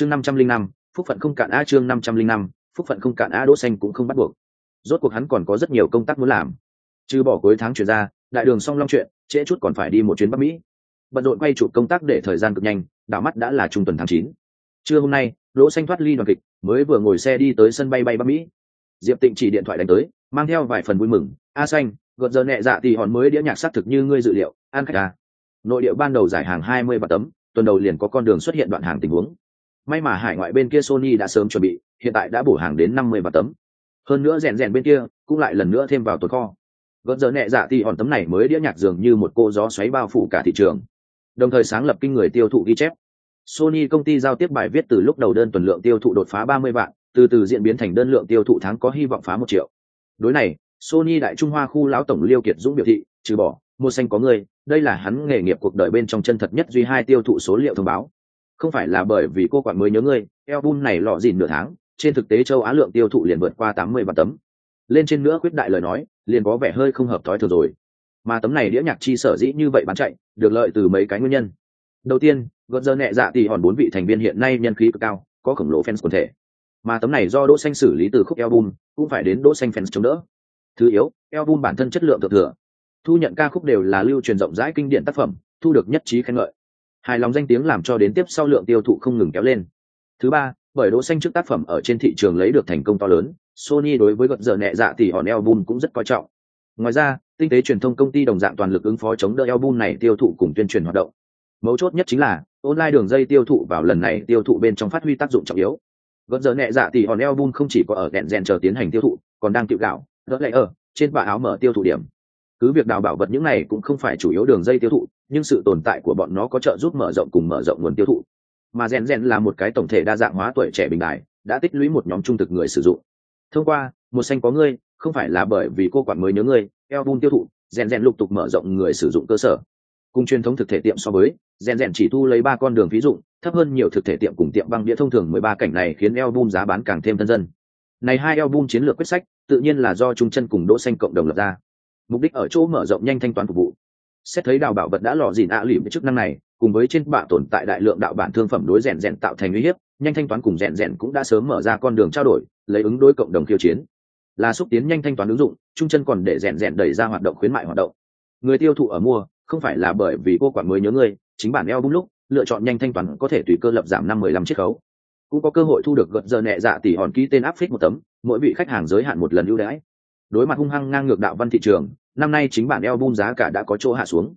chương năm trăm linh năm, phúc phận không cạn a chương năm trăm linh năm, phúc phận không cạn a đỗ xanh cũng không bắt buộc. Rốt cuộc hắn còn có rất nhiều công tác muốn làm. Trừ bỏ cuối tháng chuyển ra, đại đường song long chuyện, trễ chút còn phải đi một chuyến bắc mỹ. Bận rộn quay chụp công tác để thời gian cực nhanh, đảo mắt đã là trung tuần tháng chín. Trưa hôm nay, đỗ xanh thoát ly đoàn kịch, mới vừa ngồi xe đi tới sân bay bay bắc mỹ. Diệp tịnh chỉ điện thoại đánh tới, mang theo vài phần vui mừng. A xanh gần giờ nhẹ dạ thì hòn mới đĩa nhạc xác thực như ngươi dự liệu an khách à. nội địa ban đầu giải hàng hai mươi và tấm, tuần đầu liền có con đường xuất hiện đoạn hàng tình huống may mà hải ngoại bên kia sony đã sớm chuẩn bị, hiện tại đã bổ hàng đến năm mươi và tấm. Hơn nữa rèn rèn bên kia, cũng lại lần nữa thêm vào tồn kho. Gợt giờ nhẹ dạ thì hòn tấm này mới đĩa nhạc dường như một cô gió xoáy bao phủ cả thị trường. Đồng thời sáng lập kinh người tiêu thụ ghi chép. Sony công ty giao tiếp bài viết từ lúc đầu đơn tuần lượng tiêu thụ đột phá ba mươi vạn, từ từ diễn biến thành đơn lượng tiêu thụ tháng có hy vọng phá một triệu. Đối này, sony đại trung hoa khu lão tổng liêu kiệt dũng biểu thị, trừ bỏ, mua xanh có người, đây là hắn nghề nghiệp cuộc đời bên trong chân thật nhất duy hai tiêu thụ số liệu thông báo không phải là bởi vì cô quản mới nhớ ngươi, album này lọ dìn nửa tháng, trên thực tế châu á lượng tiêu thụ liền vượt qua tám mươi vạn tấm. Lên trên nữa quyết đại lời nói, liền có vẻ hơi không hợp thói thường rồi. Mà tấm này đĩa nhạc chi sở dĩ như vậy bán chạy, được lợi từ mấy cái nguyên nhân. Đầu tiên gần giờ nhẹ dạ thì hòn bốn vị thành viên hiện nay nhân khí cực cao, có khổng lồ fans quần thể. Mà tấm này do đỗ xanh xử lý từ khúc album, cũng phải đến đỗ xanh fans chống đỡ. Thứ yếu, album bản thân chất lượng thượng thừa. Thu nhận ca khúc đều là lưu truyền rộng rãi kinh điển tác phẩm, thu được nhất trí khen ngợi hài lòng danh tiếng làm cho đến tiếp sau lượng tiêu thụ không ngừng kéo lên. Thứ ba, bởi đỗ xanh trước tác phẩm ở trên thị trường lấy được thành công to lớn, sony đối với gợt giờ nhẹ dạ thì hòn album cũng rất coi trọng. Ngoài ra, tinh tế truyền thông công ty đồng dạng toàn lực ứng phó chống đỡ album này tiêu thụ cùng tuyên truyền hoạt động. Mấu chốt nhất chính là, online đường dây tiêu thụ vào lần này tiêu thụ bên trong phát huy tác dụng trọng yếu. Gợt giờ nhẹ dạ thì hòn album không chỉ có ở đèn rèn chờ tiến hành tiêu thụ, còn đang tiệu gạo, đỡ lại ở, trên bạ áo mở tiêu thụ điểm. Cứ việc đào bảo vật những này cũng không phải chủ yếu đường dây tiêu thụ nhưng sự tồn tại của bọn nó có trợ giúp mở rộng cùng mở rộng nguồn tiêu thụ. Mà rèn rèn là một cái tổng thể đa dạng hóa tuổi trẻ bình đại đã tích lũy một nhóm trung thực người sử dụng. Thông qua, một xanh có ngươi, không phải là bởi vì cô quản mới nhớ ngươi, album tiêu thụ, rèn rèn lục tục mở rộng người sử dụng cơ sở. Cùng truyền thống thực thể tiệm so với, rèn rèn chỉ thu lấy ba con đường ví dụ, thấp hơn nhiều thực thể tiệm cùng tiệm băng đĩa thông thường mười ba cảnh này khiến album giá bán càng thêm thân dân. Này hai album chiến lược quyết sách, tự nhiên là do trung chân cùng đỗ xanh cộng đồng lập ra. Mục đích ở chỗ mở rộng nhanh thanh toán phục vụ xét thấy đào bảo vật đã lò dìn ạ lỉm với chức năng này, cùng với trên bạ tồn tại đại lượng đạo bản thương phẩm đối rèn rèn tạo thành uy hiếp, nhanh thanh toán cùng rèn rèn cũng đã sớm mở ra con đường trao đổi, lấy ứng đối cộng đồng khiêu chiến. Là xúc tiến nhanh thanh toán ứng dụng, trung chân còn để rèn rèn đẩy ra hoạt động khuyến mại hoạt động. Người tiêu thụ ở mua, không phải là bởi vì cô quản mới nhớ ngươi, chính bản eo bung lúc, lựa chọn nhanh thanh toán có thể tùy cơ lập giảm năm mười lăm chiết khấu. Cũng có cơ hội thu được gợn giờ nhẹ dạ tỷ hòn ký tên áp phích một tấm, mỗi vị khách hàng giới hạn một lần ưu đãi. Đối mặt hung hăng ngang ngược đạo văn thị trường năm nay chính bản album giá cả đã có chỗ hạ xuống.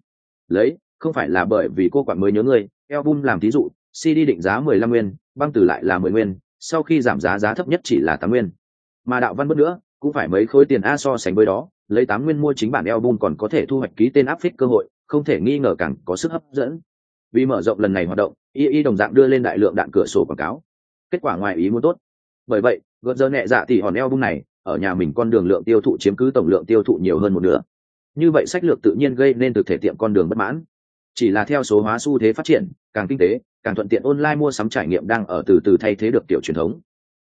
Lấy, không phải là bởi vì cô quản mới nhớ ngươi, album làm thí dụ, cd định giá mười lăm nguyên, băng từ lại là mười nguyên, sau khi giảm giá giá thấp nhất chỉ là tám nguyên. Mà đạo văn bất nữa, cũng phải mấy khối tiền a so sánh với đó, lấy tám nguyên mua chính bản album còn có thể thu hoạch ký tên áp phích cơ hội, không thể nghi ngờ càng có sức hấp dẫn. Vì mở rộng lần này hoạt động, y y đồng dạng đưa lên đại lượng đạn cửa sổ quảng cáo. Kết quả ngoài ý muốn tốt. Bởi vậy gợt giờ nhẹ dạ thì hòn album này ở nhà mình con đường lượng tiêu thụ chiếm cứ tổng lượng tiêu thụ nhiều hơn một nửa. Như vậy sách lược tự nhiên gây nên thực thể tiệm con đường bất mãn. Chỉ là theo số hóa xu thế phát triển, càng kinh tế, càng thuận tiện online mua sắm trải nghiệm đang ở từ từ thay thế được tiểu truyền thống.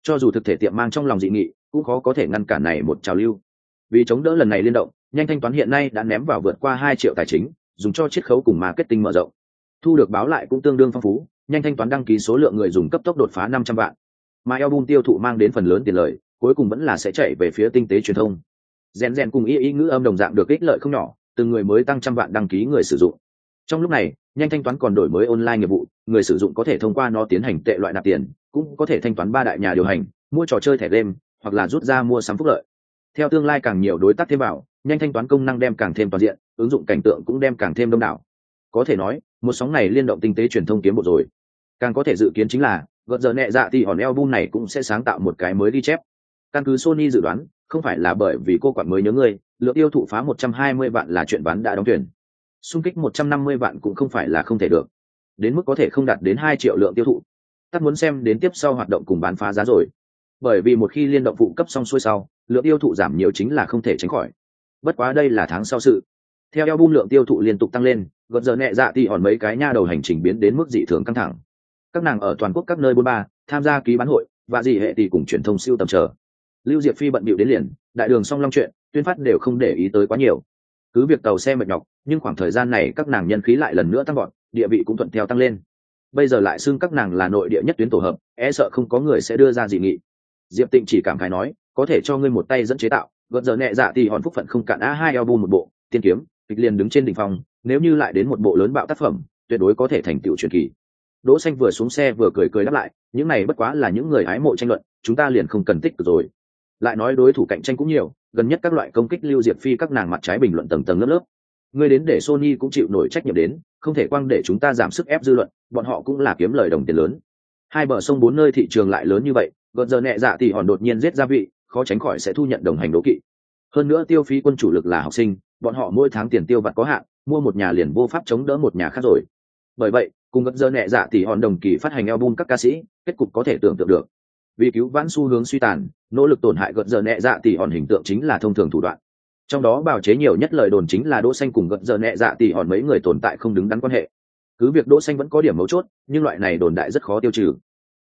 Cho dù thực thể tiệm mang trong lòng dị nghị, cũng khó có thể ngăn cản này một trào lưu. Vì chống đỡ lần này liên động, nhanh thanh toán hiện nay đã ném vào vượt qua hai triệu tài chính, dùng cho chiết khấu cùng marketing mở rộng. Thu được báo lại cũng tương đương phong phú, nhanh thanh toán đăng ký số lượng người dùng cấp tốc đột phá năm trăm vạn. Mà album tiêu thụ mang đến phần lớn tiền lợi cuối cùng vẫn là sẽ chạy về phía tinh tế truyền thông. Rèn rèn cùng y y ngữ âm đồng dạng được ích lợi không nhỏ, từng người mới tăng trăm vạn đăng ký người sử dụng. Trong lúc này, nhanh thanh toán còn đổi mới online nghiệp vụ, người sử dụng có thể thông qua nó tiến hành tệ loại nạp tiền, cũng có thể thanh toán ba đại nhà điều hành, mua trò chơi thẻ game, hoặc là rút ra mua sắm phúc lợi. Theo tương lai càng nhiều đối tác thêm vào, nhanh thanh toán công năng đem càng thêm toàn diện, ứng dụng cảnh tượng cũng đem càng thêm đông đảo. Có thể nói, một sóng này liên động tinh tế truyền thông kiếm bộ rồi. Càng có thể dự kiến chính là gợt giờ nhẹ dạ thì hòn album này cũng sẽ sáng tạo một cái mới ghi chép căn cứ sony dự đoán, không phải là bởi vì cô quản mới nhớ ngươi, lượng tiêu thụ phá 120 vạn là chuyện bán đã đóng tuyển xung kích 150 vạn cũng không phải là không thể được. Đến mức có thể không đạt đến 2 triệu lượng tiêu thụ. Tắt muốn xem đến tiếp sau hoạt động cùng bán phá giá rồi. Bởi vì một khi liên động phụ cấp xong xuôi sau, lượng tiêu thụ giảm nhiều chính là không thể tránh khỏi. Bất quá đây là tháng sau sự. Theo eo bung lượng tiêu thụ liên tục tăng lên gần giờ nhẹ dạ thì hòn mấy cái nha đầu hành trình biến đến mức dị thường căng thẳng. Các nàng ở toàn quốc các nơi bôn ba tham gia ký bán hội, và dị hệ thì cùng truyền thông siêu tầm chờ lưu diệp phi bận bịu đến liền, đại đường song long chuyện, tuyên phát đều không để ý tới quá nhiều. Cứ việc tàu xe mệt nhọc, nhưng khoảng thời gian này các nàng nhân khí lại lần nữa tăng gọn địa vị cũng thuận theo tăng lên. Bây giờ lại xưng các nàng là nội địa nhất tuyến tổ hợp e sợ không có người sẽ đưa ra dị nghị. Diệp tịnh chỉ cảm khái nói, có thể cho ngươi một tay dẫn chế tạo, gợn giờ nhẹ dạ thì hòn phúc phận không cạn a hai album một bộ, tiên kiếm, kịch liền đứng trên đỉnh phong, nếu như lại đến một bộ lớn bạo tác phẩm, tuyệt đối có thể thành tựu truyền kỳ. Đỗ xanh vừa xuống xe vừa cười cười đáp lại, những này bất quá là những người hái mộ tranh luận, chúng ta liền không cần tích cực rồi lại nói đối thủ cạnh tranh cũng nhiều, gần nhất các loại công kích lưu diệp phi các nàng mặt trái bình luận tầng tầng lớp lớp. Ngươi đến để sony cũng chịu nổi trách nhiệm đến, không thể quăng để chúng ta giảm sức ép dư luận, bọn họ cũng là kiếm lời đồng tiền lớn. Hai bờ sông bốn nơi thị trường lại lớn như vậy gợn giờ nhẹ dạ thì hòn đột nhiên giết gia vị, khó tránh khỏi sẽ thu nhận đồng hành đố kỵ. Hơn nữa tiêu phí quân chủ lực là học sinh, bọn họ mỗi tháng tiền tiêu vặt có hạn, mua một nhà liền vô pháp chống đỡ một nhà khác rồi. Bởi vậy, cùng gợn giờ nhẹ dạ thì hòn đồng kỳ phát hành album các ca sĩ, kết cục có thể tưởng tượng được. Vì cứu vãn xu hướng suy tàn nỗ lực tổn hại gợn giờ nhẹ dạ tỷ hòn hình tượng chính là thông thường thủ đoạn. Trong đó bào chế nhiều nhất lời đồn chính là đỗ xanh cùng gợn giờ nhẹ dạ tỷ hòn mấy người tồn tại không đứng đắn quan hệ. Cứ việc đỗ xanh vẫn có điểm mấu chốt, nhưng loại này đồn đại rất khó tiêu trừ.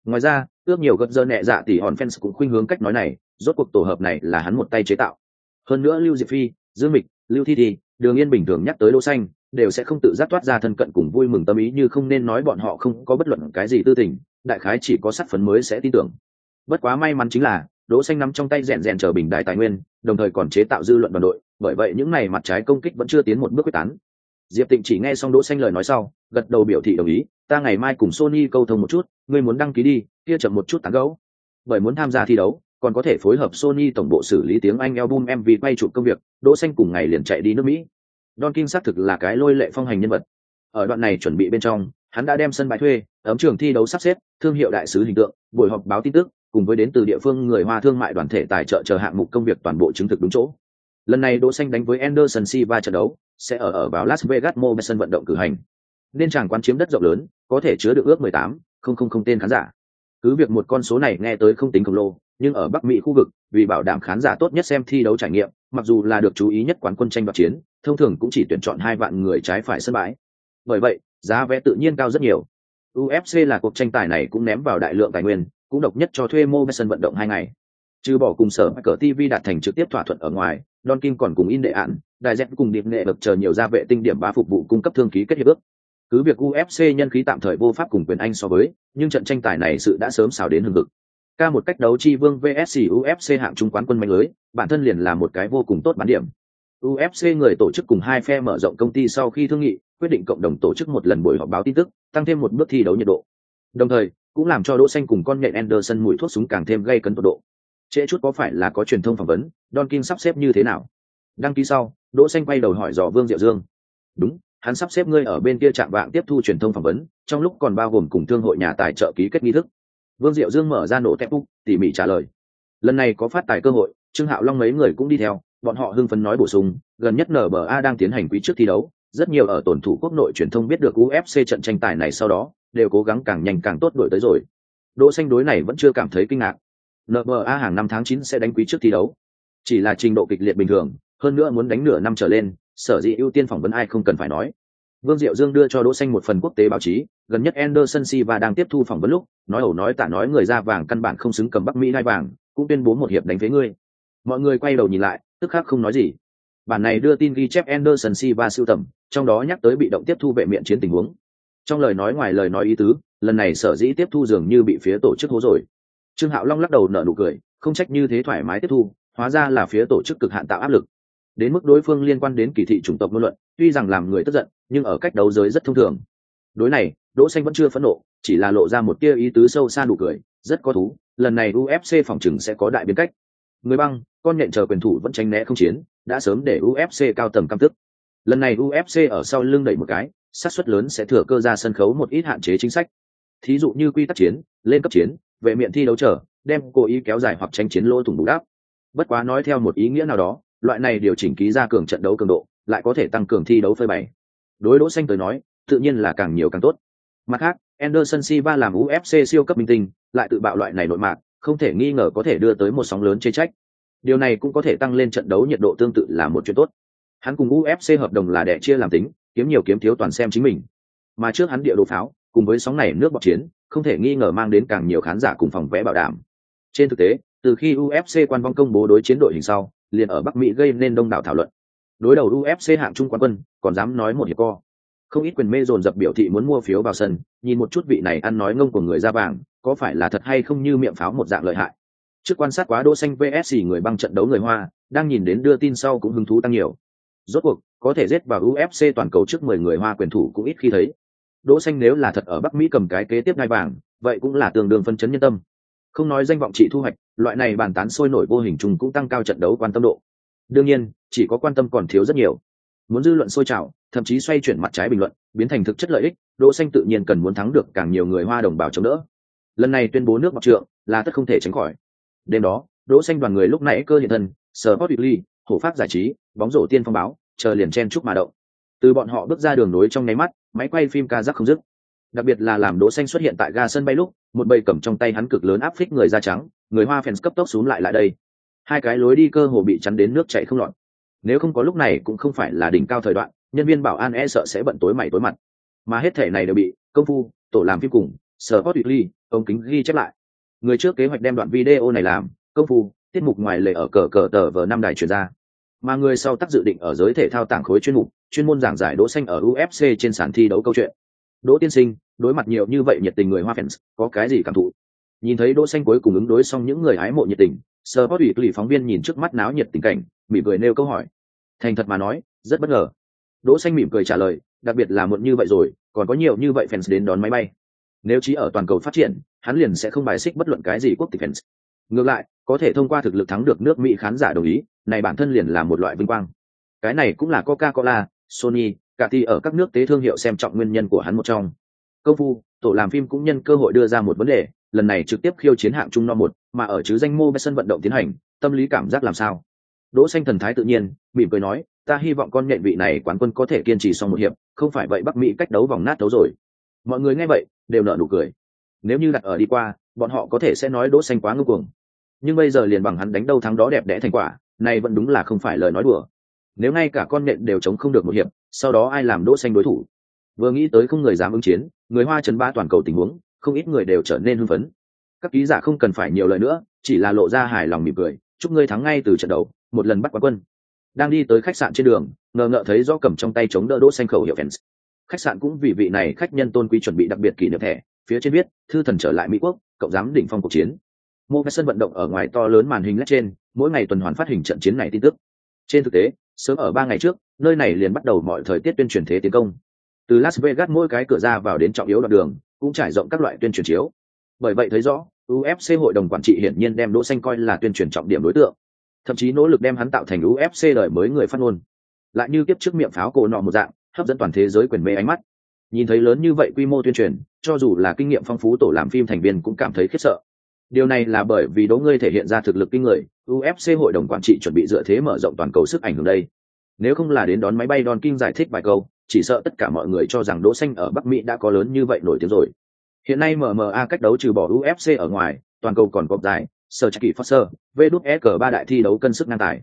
Ngoài ra, ước nhiều gợn giờ nhẹ dạ tỷ hòn fans cũng khuynh hướng cách nói này, rốt cuộc tổ hợp này là hắn một tay chế tạo. Hơn nữa lưu diệp phi, dương mịch, lưu thi thi, đường yên bình thường nhắc tới đỗ xanh, đều sẽ không tự giác toát ra thân cận cùng vui mừng tâm ý như không nên nói bọn họ không có bất luận cái gì tư tình, đại khái chỉ có sát phấn mới sẽ tin tưởng. Bất quá may mắn chính là đỗ xanh nắm trong tay rèn rèn chờ bình đại tài nguyên, đồng thời còn chế tạo dư luận đoàn đội, bởi vậy những này mặt trái công kích vẫn chưa tiến một bước quyết tán. Diệp tịnh chỉ nghe xong đỗ xanh lời nói sau, gật đầu biểu thị đồng ý, ta ngày mai cùng sony câu thông một chút, ngươi muốn đăng ký đi, kia chậm một chút tán gẫu. Bởi muốn tham gia thi đấu, còn có thể phối hợp sony tổng bộ xử lý tiếng anh album mv quay chụp công việc, đỗ xanh cùng ngày liền chạy đi nước mỹ. Don king xác thực là cái lôi lệ phong hành nhân vật. Ở đoạn này chuẩn bị bên trong, hắn đã đem sân bãi thuê, ấm trường thi đấu sắp xếp, thương hiệu đại sứ hình tượng, buổi họp báo tin tức cùng với đến từ địa phương người hoa thương mại đoàn thể tài trợ chờ hạng mục công việc toàn bộ chứng thực đúng chỗ. Lần này đỗ xanh đánh với anderson silva trận đấu sẽ ở ở vào las vegas mobile sân vận động cử hành. Nên chàng quán chiếm đất rộng lớn có thể chứa được ước 18, không không không tên khán giả. Cứ việc một con số này nghe tới không tính khổng lồ nhưng ở bắc mỹ khu vực vì bảo đảm khán giả tốt nhất xem thi đấu trải nghiệm mặc dù là được chú ý nhất quán quân tranh đoạt chiến thông thường cũng chỉ tuyển chọn hai vạn người trái phải sân bãi. Bởi vậy giá vé tự nhiên cao rất nhiều. Ufc là cuộc tranh tài này cũng ném vào đại lượng tài nguyên cũng độc nhất cho thuê mô sân vận động hai ngày. Trừ bỏ cùng sở cờ tv đạt thành trực tiếp thỏa thuận ở ngoài, don kim còn cùng in đệ ạn đại dẹp cùng điệp nghệ được chờ nhiều gia vệ tinh điểm bá phục vụ cung cấp thương ký kết hiệp ước. Cứ việc ufc nhân khí tạm thời vô pháp cùng quyền anh so với, nhưng trận tranh tài này sự đã sớm xào đến hừng hực. Ca một cách đấu chi vương vsc ufc hạng trung quán quân mạnh lưới, bản thân liền là một cái vô cùng tốt bán điểm. Ufc người tổ chức cùng hai phe mở rộng công ty sau khi thương nghị, quyết định cộng đồng tổ chức một lần buổi họp báo tin tức, tăng thêm một bước thi đấu nhiệt độ. Đồng thời cũng làm cho đỗ xanh cùng con nhện anderson mùi thuốc súng càng thêm gây cấn tột độ. Trễ chút có phải là có truyền thông phỏng vấn don king sắp xếp như thế nào? Đăng ký sau, đỗ xanh quay đầu hỏi dò vương diệu dương. Đúng, hắn sắp xếp ngươi ở bên kia trạm vạng tiếp thu truyền thông phỏng vấn, trong lúc còn bao gồm cùng thương hội nhà tài trợ ký kết nghi thức. Vương diệu dương mở ra nổ tẹp úc tỉ mỉ trả lời. Lần này có phát tài cơ hội, trương hạo long mấy người cũng đi theo, bọn họ hưng phấn nói bổ sung, gần nhất nba đang tiến hành quý trước thi đấu rất nhiều ở tổn thủ quốc nội truyền thông biết được ufc trận tranh tài này sau đó, đều cố gắng càng nhanh càng tốt đuổi tới rồi. Đỗ xanh đối này vẫn chưa cảm thấy kinh ngạc. Nba hàng năm tháng 9 sẽ đánh quý trước thi đấu. Chỉ là trình độ kịch liệt bình thường, hơn nữa muốn đánh nửa năm trở lên, sở dĩ ưu tiên phỏng vấn ai không cần phải nói. Vương diệu dương đưa cho đỗ xanh một phần quốc tế báo chí, gần nhất anderson silva đang tiếp thu phỏng vấn lúc, nói ẩu nói tả nói người da vàng căn bản không xứng cầm bắc mỹ đai vàng, cũng tuyên bố một hiệp đánh với ngươi. Mọi người quay đầu nhìn lại, tức khắc không nói gì. Bản này đưa tin ghi chép anderson silva siêu tầm trong đó nhắc tới bị động tiếp thu vệ miệng chiến tình huống. Trong lời nói ngoài lời nói ý tứ, lần này sở dĩ tiếp thu dường như bị phía tổ chức hố rồi. Trương hạo long lắc đầu nở nụ cười, không trách như thế thoải mái tiếp thu, hóa ra là phía tổ chức cực hạn tạo áp lực. Đến mức đối phương liên quan đến kỳ thị chủng tộc ngôn luận, tuy rằng làm người tức giận, nhưng ở cách đấu giới rất thông thường. Đối này, đỗ xanh vẫn chưa phẫn nộ, chỉ là lộ ra một tia ý tứ sâu xa nụ cười, rất có thú, lần này ufc phòng chừng sẽ có đại biến cách. Người băng, con nhện chờ quyền thủ vẫn tranh né không chiến, đã sớm để ufc cao tầng cam tức lần này ufc ở sau lưng đẩy một cái sát suất lớn sẽ thừa cơ ra sân khấu một ít hạn chế chính sách. Thí dụ như quy tắc chiến, lên cấp chiến, vệ miệng thi đấu trở, đem cố ý kéo dài hoặc tranh chiến lỗ thủng bù đắp. Bất quá nói theo một ý nghĩa nào đó, loại này điều chỉnh ký ra cường trận đấu cường độ, lại có thể tăng cường thi đấu phơi bày. Đối đỗ xanh tới nói, tự nhiên là càng nhiều càng tốt. Mặt khác, Anderson Silva làm UFC siêu cấp minh tinh, lại tự bạo loại này nội mạc, không thể nghi ngờ có thể đưa tới một sóng lớn chê trách. Điều này cũng có thể tăng lên trận đấu nhiệt độ tương tự là một chuyện tốt hắn cùng ufc hợp đồng là để chia làm tính, kiếm nhiều kiếm thiếu toàn xem chính mình. Mà trước hắn địa đồ pháo, cùng với sóng này nước bọc chiến, không thể nghi ngờ mang đến càng nhiều khán giả cùng phòng vẽ bảo đảm. Trên thực tế, từ khi ufc quan vong công bố đối chiến đội hình sau, liền ở bắc mỹ gây nên đông đảo thảo luận. Đối đầu ufc hạng trung quán quân, còn dám nói một hiệp co. Không ít quyền mê dồn dập biểu thị muốn mua phiếu vào sân, nhìn một chút vị này ăn nói ngông của người ra vàng, có phải là thật hay không như miệng pháo một dạng lợi hại. Trước quan sát quá đỗ xanh VS người băng trận đấu người hoa, đang nhìn đến đưa tin sau cũng hứng thú tăng nhiều rốt cuộc, có thể giết vào ufc toàn cầu trước 10 người hoa quyền thủ cũng ít khi thấy. Đỗ xanh nếu là thật ở bắc mỹ cầm cái kế tiếp ngai vàng, vậy cũng là tương đương phân chấn nhân tâm. Không nói danh vọng trị thu hoạch, loại này bàn tán sôi nổi vô hình chung cũng tăng cao trận đấu quan tâm độ. Đương nhiên, chỉ có quan tâm còn thiếu rất nhiều. Muốn dư luận sôi trào, thậm chí xoay chuyển mặt trái bình luận, biến thành thực chất lợi ích, đỗ xanh tự nhiên cần muốn thắng được càng nhiều người hoa đồng bào chống đỡ. Lần này tuyên bố nước mặt trượng là tất không thể tránh khỏi. Đêm đó, đỗ xanh đoàn người lúc nãy cơ hiện thân, sport weekly hổ pháp giải trí, bóng rổ tiên phong báo, chờ liền chen chúc mà động. Từ bọn họ bước ra đường nối trong nháy mắt, máy quay phim ca giác không dứt. Đặc biệt là làm đỗ xanh xuất hiện tại ga sân bay lúc, một bầy cầm trong tay hắn cực lớn áp phích người da trắng, người hoa fans cấp tốc xuống lại lại đây. Hai cái lối đi cơ hồ bị chắn đến nước chảy không lọt. Nếu không có lúc này cũng không phải là đỉnh cao thời đoạn, nhân viên bảo an e sợ sẽ bận tối mày tối mặt. Mà hết thể này đều bị công phu, tổ làm phim cùng, sở hot weekly, ông kính ghi chép lại. Người trước kế hoạch đem đoạn video này làm, công phu, tiết mục ngoài lệ ở cờ cờ tờ vờ năm đài truyền ra mà người sau tác dự định ở giới thể thao tảng khối chuyên mục, chuyên môn giảng giải đỗ xanh ở ufc trên sàn thi đấu câu chuyện. Đỗ tiên sinh, đối mặt nhiều như vậy nhiệt tình người hoa fans, có cái gì cảm thụ? Nhìn thấy đỗ xanh cuối cùng ứng đối xong những người hái mộ nhiệt tình sơ bót ủy lì phóng viên nhìn trước mắt náo nhiệt tình cảnh, mỉm cười nêu câu hỏi. Thành thật mà nói, rất bất ngờ. Đỗ xanh mỉm cười trả lời, đặc biệt là muộn như vậy rồi, còn có nhiều như vậy fans đến đón máy bay. Nếu chỉ ở toàn cầu phát triển, hắn liền sẽ không bài xích bất luận cái gì quốc tịch fans. Ngược lại, có thể thông qua thực lực thắng được nước mỹ khán giả đồng ý này bản thân liền là một loại vinh quang. Cái này cũng là coca cola sony, cả thì ở các nước tế thương hiệu xem trọng nguyên nhân của hắn một trong. Công phu, tổ làm phim cũng nhân cơ hội đưa ra một vấn đề, lần này trực tiếp khiêu chiến hạng trung no một, mà ở chứ danh mô sân vận động tiến hành, tâm lý cảm giác làm sao? Đỗ xanh thần thái tự nhiên, mỉm cười nói, ta hy vọng con nhện vị này quán quân có thể kiên trì xong một hiệp, không phải vậy bắc mỹ cách đấu vòng nát đấu rồi. Mọi người nghe vậy, đều nở nụ cười. Nếu như đặt ở đi qua, bọn họ có thể sẽ nói đỗ xanh quá ngưu cuồng. Nhưng bây giờ liền bằng hắn đánh đâu thắng đó đẹp đẽ thành quả này vẫn đúng là không phải lời nói đùa. Nếu ngay cả con nện đều chống không được một hiệp, sau đó ai làm đỗ xanh đối thủ? Vừa nghĩ tới không người dám ứng chiến, người hoa chấn ba toàn cầu tình huống, không ít người đều trở nên hưng phấn. Các ký giả không cần phải nhiều lời nữa, chỉ là lộ ra hài lòng mỉm cười, chúc ngươi thắng ngay từ trận đầu, một lần bắt quán quân. Đang đi tới khách sạn trên đường, ngờ ngợ thấy do cầm trong tay chống đỡ đỗ xanh khẩu hiệu fans. Khách sạn cũng vì vị này khách nhân tôn quý chuẩn bị đặc biệt kỷ niệm thẻ, phía trên viết, thư thần trở lại mỹ quốc cộng giám đỉnh phong cuộc chiến. Mô cái sân vận động ở ngoài to lớn màn hình led trên mỗi ngày tuần hoàn phát hình trận chiến này tin tức. Trên thực tế, sớm ở ba ngày trước, nơi này liền bắt đầu mọi thời tiết tuyên truyền thế tiến công. Từ las vegas mỗi cái cửa ra vào đến trọng yếu đoạn đường, cũng trải rộng các loại tuyên truyền chiếu. Bởi vậy thấy rõ ufc hội đồng quản trị hiển nhiên đem đỗ xanh coi là tuyên truyền trọng điểm đối tượng. Thậm chí nỗ lực đem hắn tạo thành ufc đời mới người phát ngôn. Lại như kiếp trước miệng pháo cổ nọ một dạng, hấp dẫn toàn thế giới quyền mê ánh mắt. Nhìn thấy lớn như vậy quy mô tuyên truyền, cho dù là kinh nghiệm phong phú tổ làm phim thành viên cũng cảm thấy khiếp sợ điều này là bởi vì đỗ ngươi thể hiện ra thực lực kinh người ufc hội đồng quản trị chuẩn bị dựa thế mở rộng toàn cầu sức ảnh hưởng đây. Nếu không là đến đón máy bay Don King giải thích vài câu, chỉ sợ tất cả mọi người cho rằng đỗ xanh ở bắc mỹ đã có lớn như vậy nổi tiếng rồi. Hiện nay mma cách đấu trừ bỏ ufc ở ngoài, toàn cầu còn cọp dài sở kỳ foster vđe ba đại thi đấu cân sức ngang tài.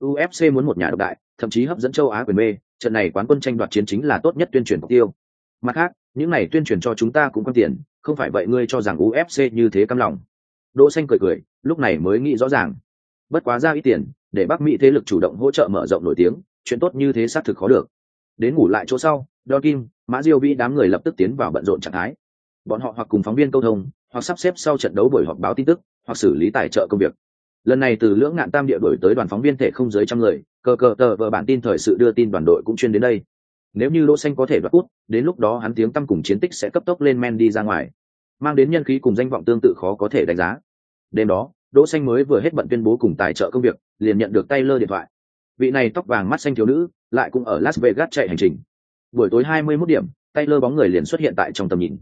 Ufc muốn một nhà độc đại, thậm chí hấp dẫn châu á quyền mê, trận này quán quân tranh đoạt chiến chính là tốt nhất tuyên truyền mục tiêu. Mặt khác, những này tuyên truyền cho chúng ta cũng quan tiền, không phải vậy ngươi cho rằng ufc như thế căm lòng đỗ xanh cười cười lúc này mới nghĩ rõ ràng bất quá ra ít tiền để bắc mỹ thế lực chủ động hỗ trợ mở rộng nổi tiếng chuyện tốt như thế xác thực khó được đến ngủ lại chỗ sau Don Kim, Mã Diêu Vi đám người lập tức tiến vào bận rộn trạng thái. Bọn họ hoặc cùng phóng viên câu thông, hoặc sắp xếp sau trận đấu buổi họp báo tin tức, hoặc xử lý tài trợ công việc. Lần này từ lưỡng ngạn tam địa đổi tới đoàn phóng viên thể không dưới trăm người, cờ cờ tờ vợ bản tin thời sự đưa tin đoàn đội cũng chuyên đến đây. Nếu như Đỗ Xanh có thể đoạt cút, đến lúc đó hắn tiếng tăm cùng chiến tích sẽ cấp tốc lên men đi ra ngoài, mang đến nhân khí cùng danh vọng tương tự khó có thể đánh giá. Đêm đó, Đỗ Xanh mới vừa hết bận tuyên bố cùng tài trợ công việc, liền nhận được Taylor điện thoại. Vị này tóc vàng mắt xanh thiếu nữ, lại cũng ở Las Vegas chạy hành trình. Buổi tối 21 điểm, Taylor bóng người liền xuất hiện tại trong tầm nhìn.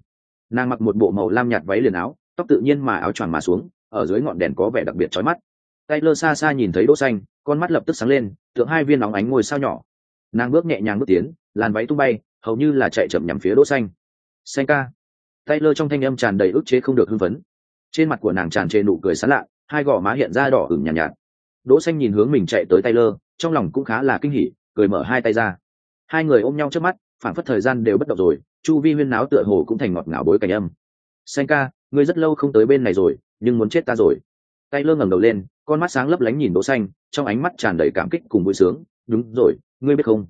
Nàng mặc một bộ màu lam nhạt váy liền áo, tóc tự nhiên mà áo choàng mà xuống, ở dưới ngọn đèn có vẻ đặc biệt chói mắt. Taylor xa xa nhìn thấy Đỗ Xanh, con mắt lập tức sáng lên, tượng hai viên nóng ánh ngôi sao nhỏ. Nàng bước nhẹ nhàng bước tiến, làn váy tung bay, hầu như là chạy chậm nhằm phía Đỗ Xanh. Xanh ca. Taylor trong thanh âm tràn đầy ức chế không được hưng phấn. Trên mặt của nàng tràn trề nụ cười sán lạ, hai gò má hiện ra đỏ ửng nhàn nhạt, nhạt. Đỗ Xanh nhìn hướng mình chạy tới Taylor, trong lòng cũng khá là kinh hỉ, cười mở hai tay ra. Hai người ôm nhau trước mắt, phản phất thời gian đều bất động rồi, chu vi huyên náo tựa hồ cũng thành ngọt ngào bối cảnh âm. Xanh ca, ngươi rất lâu không tới bên này rồi, nhưng muốn chết ta rồi. Taylor ngẩng đầu lên, con mắt sáng lấp lánh nhìn Đỗ Xanh, trong ánh mắt tràn đầy cảm kích cùng vui sướng. Đúng rồi, ngươi biết không?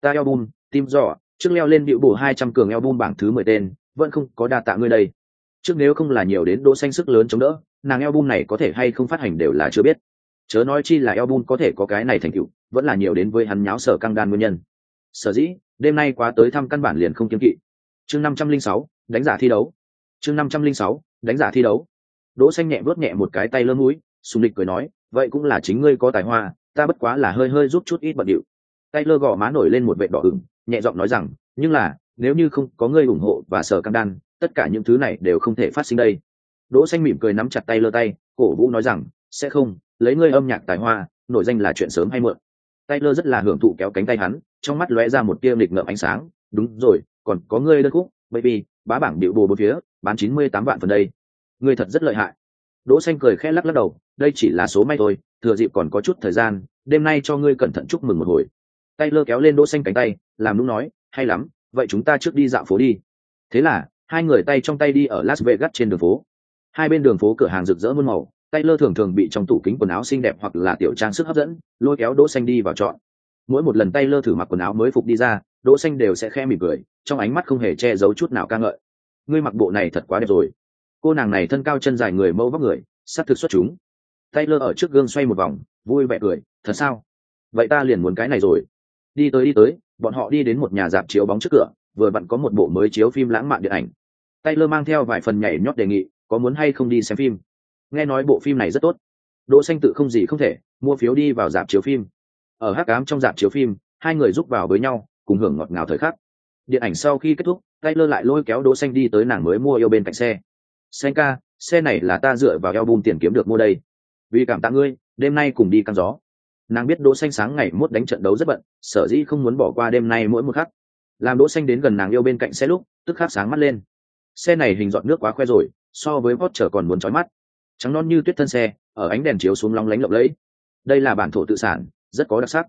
Ta album, tim giỏ, trước leo lên điệu bù hai trăm cường eo bảng thứ mười tên vẫn không có đa tạ ngươi đây. Trước nếu không là nhiều đến đỗ xanh sức lớn chống đỡ, nàng eo bung này có thể hay không phát hành đều là chưa biết. Chớ nói chi là eo bung có thể có cái này thành tựu, vẫn là nhiều đến với hắn nháo sở căng đan nguyên nhân. Sở dĩ, đêm nay quá tới thăm căn bản liền không kiên kỵ. Chương năm trăm linh sáu, đánh giả thi đấu. Chương năm trăm linh sáu, đánh giả thi đấu. Đỗ xanh nhẹ vớt nhẹ một cái tay lơ mũi, sùng địch cười nói, vậy cũng là chính ngươi có tài hoa, ta bất quá là hơi hơi giúp chút ít bận điệu. Tay lơ gò má nổi lên một vệt đỏ ửng, nhẹ giọng nói rằng, nhưng là nếu như không có ngươi ủng hộ và sở căng đan, tất cả những thứ này đều không thể phát sinh đây. Đỗ xanh mỉm cười nắm chặt tay lơ tay, cổ vũ nói rằng, sẽ không, lấy ngươi âm nhạc tài hoa, nổi danh là chuyện sớm hay muộn. Tay lơ rất là hưởng thụ kéo cánh tay hắn, trong mắt lóe ra một tia lịch ngợm ánh sáng. Đúng rồi, còn có ngươi đơn khúc, baby, bá bảng điệu bồ bốn phía, bán chín mươi tám vạn phần đây. Ngươi thật rất lợi hại. Đỗ xanh cười khẽ lắc lắc đầu, đây chỉ là số may thôi, thừa dịp còn có chút thời gian, đêm nay cho ngươi cẩn thận chúc mừng một hồi. Tay kéo lên đỗ xanh cánh tay, làm nũng nói, hay lắm vậy chúng ta trước đi dạo phố đi. Thế là, hai người tay trong tay đi ở las vegas trên đường phố. Hai bên đường phố cửa hàng rực rỡ muôn màu tay lơ thường thường bị trong tủ kính quần áo xinh đẹp hoặc là tiểu trang sức hấp dẫn, lôi kéo đỗ xanh đi vào chọn. Mỗi một lần tay lơ thử mặc quần áo mới phục đi ra, đỗ xanh đều sẽ khẽ mỉm cười, trong ánh mắt không hề che giấu chút nào ca ngợi. Ngươi mặc bộ này thật quá đẹp rồi. Cô nàng này thân cao chân dài người mẫu vóc người sắc thực xuất chúng. Tay lơ ở trước gương xoay một vòng, vui vẻ cười, thật sao? Vậy ta liền muốn cái này rồi đi tới đi tới, bọn họ đi đến một nhà dạp chiếu bóng trước cửa, vừa vặn có một bộ mới chiếu phim lãng mạn điện ảnh. Tay lơ mang theo vài phần nhảy nhót đề nghị, có muốn hay không đi xem phim? Nghe nói bộ phim này rất tốt. Đỗ xanh tự không gì không thể, mua phiếu đi vào dạp chiếu phim. Ở hắc ám trong dạp chiếu phim, hai người giúp vào với nhau, cùng hưởng ngọt ngào thời khắc. Điện ảnh sau khi kết thúc tay lơ lại lôi kéo đỗ xanh đi tới nàng mới mua yêu bên cạnh xe. Xanh ca, xe này là ta dựa vào album tiền kiếm được mua đây. Vì cảm tạ ngươi, đêm nay cùng đi căng gió nàng biết đỗ xanh sáng ngày mốt đánh trận đấu rất bận, sở dĩ không muốn bỏ qua đêm nay mỗi một khắc. Làm đỗ xanh đến gần nàng yêu bên cạnh xe lúc, tức khắc sáng mắt lên. Xe này hình dọn nước quá khoe rồi, so với vót trở còn muốn chói mắt. Trắng non như tuyết thân xe, ở ánh đèn chiếu xuống long lánh lộng lẫy. Đây là bản thổ tự sản, rất có đặc sắc.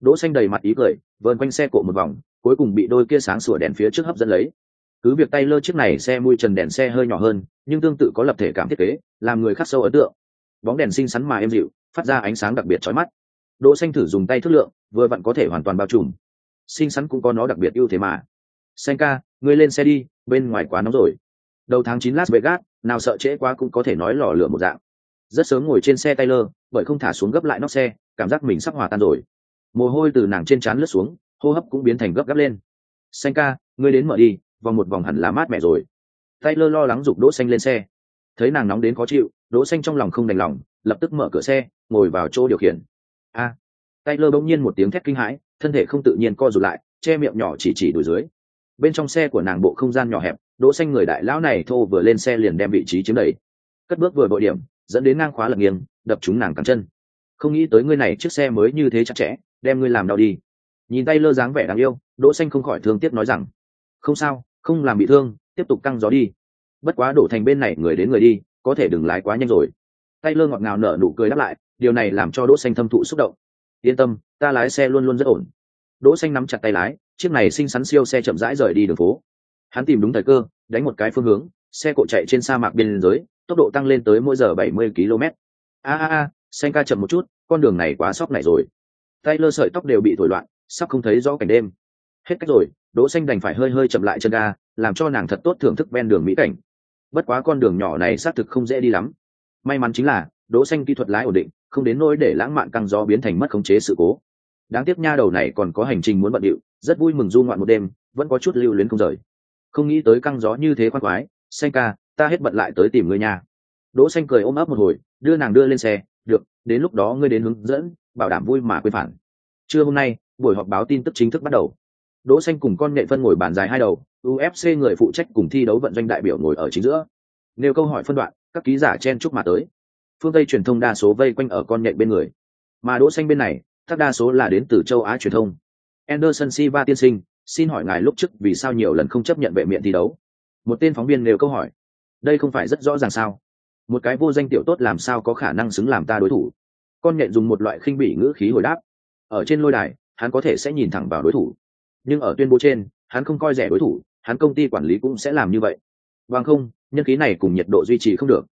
Đỗ xanh đầy mặt ý cười, vờn quanh xe cộ một vòng, cuối cùng bị đôi kia sáng sủa đèn phía trước hấp dẫn lấy. Cứ việc tay lơ chiếc này xe mui trần đèn xe hơi nhỏ hơn, nhưng tương tự có lập thể cảm thiết kế, làm người khắc sâu ấn tượng. Bóng đèn xinh xắn mà êm dịu, phát ra ánh sáng đặc biệt chói mắt đỗ xanh thử dùng tay thước lượng, vừa vặn có thể hoàn toàn bao trùm. Xinh xắn cũng có nó đặc biệt ưu thế mà. Xanh ca, ngươi lên xe đi, bên ngoài quá nóng rồi. Đầu tháng 9 Las Vegas, nào sợ trễ quá cũng có thể nói lò lửa một dạng. Rất sớm ngồi trên xe Taylor, bởi không thả xuống gấp lại nóc xe, cảm giác mình sắp hòa tan rồi. Mồ hôi từ nàng trên trán lướt xuống, hô hấp cũng biến thành gấp gáp lên. Xanh ca, ngươi đến mở đi, vòng một vòng hẳn là mát mẻ rồi. Taylor lo lắng giục đỗ xanh lên xe. Thấy nàng nóng đến khó chịu, đỗ xanh trong lòng không đành lòng, lập tức mở cửa xe, ngồi vào chỗ điều khiển a à, Taylor bỗng nhiên một tiếng thét kinh hãi thân thể không tự nhiên co rụt lại che miệng nhỏ chỉ chỉ đuổi dưới. Bên trong xe của nàng bộ không gian nhỏ hẹp đỗ xanh người đại lão này thô vừa lên xe liền đem vị trí chiếm đầy. Cất bước vừa bội điểm dẫn đến ngang khóa lật nghiêng đập trúng nàng cẳng chân. Không nghĩ tới ngươi này chiếc xe mới như thế chặt chẽ đem ngươi làm đau đi. Nhìn tay lơ dáng vẻ đáng yêu đỗ xanh không khỏi thương tiếc nói rằng không sao không làm bị thương tiếp tục căng gió đi. Bất quá đổ thành bên này người đến người đi có thể đừng lái quá nhanh rồi. Tay lơ ngọt ngào nở nụ cười đáp lại điều này làm cho đỗ xanh thâm thụ xúc động. Yên tâm, ta lái xe luôn luôn rất ổn. Đỗ xanh nắm chặt tay lái, chiếc này xinh xắn siêu xe chậm rãi rời đi đường phố. Hắn tìm đúng thời cơ, đánh một cái phương hướng, xe cộ chạy trên sa mạc biên giới, tốc độ tăng lên tới mỗi giờ 70 km a a a, xanh ca chậm một chút, con đường này quá sóc này rồi. Tay lơ sợi tóc đều bị thổi loạn, sắp không thấy rõ cảnh đêm. Hết cách rồi, đỗ xanh đành phải hơi hơi chậm lại chân ga, làm cho nàng thật tốt thưởng thức ven đường mỹ cảnh. Bất quá con đường nhỏ này xác thực không dễ đi lắm. May mắn chính là, đỗ xanh kỹ thuật lái ổn định không đến nỗi để lãng mạn căng gió biến thành mất khống chế sự cố. Đáng tiếc nha đầu này còn có hành trình muốn bận điệu, rất vui mừng du ngoạn một đêm, vẫn có chút lưu luyến không rời. Không nghĩ tới căng gió như thế khoan khoái, xanh ca, ta hết bận lại tới tìm ngươi nha. Đỗ xanh cười ôm ấp một hồi, đưa nàng đưa lên xe, được, đến lúc đó ngươi đến hướng dẫn, bảo đảm vui mà quên phản. Trưa hôm nay, buổi họp báo tin tức chính thức bắt đầu. Đỗ xanh cùng con nghệ phân ngồi bàn dài hai đầu ufc người phụ trách cùng thi đấu vận doanh đại biểu ngồi ở chính giữa. Nêu câu hỏi phân đoạn, các ký giả chen chúc mà tới phương tây truyền thông đa số vây quanh ở con nhện bên người mà đỗ xanh bên này các đa số là đến từ châu á truyền thông anderson silva tiên sinh, xin hỏi ngài lúc trước vì sao nhiều lần không chấp nhận vệ miện thi đấu? Một tên phóng viên nêu câu hỏi. Đây không phải rất rõ ràng sao? Một cái vô danh tiểu tốt làm sao có khả năng xứng làm ta đối thủ? Con nhện dùng một loại khinh bỉ ngữ khí hồi đáp. Ở trên lôi đài, hắn có thể sẽ nhìn thẳng vào đối thủ. Nhưng ở tuyên bố trên, hắn không coi rẻ đối thủ, hắn công ty quản lý cũng sẽ làm như vậy. Bằng không, nhân khí này cùng nhiệt độ duy trì không được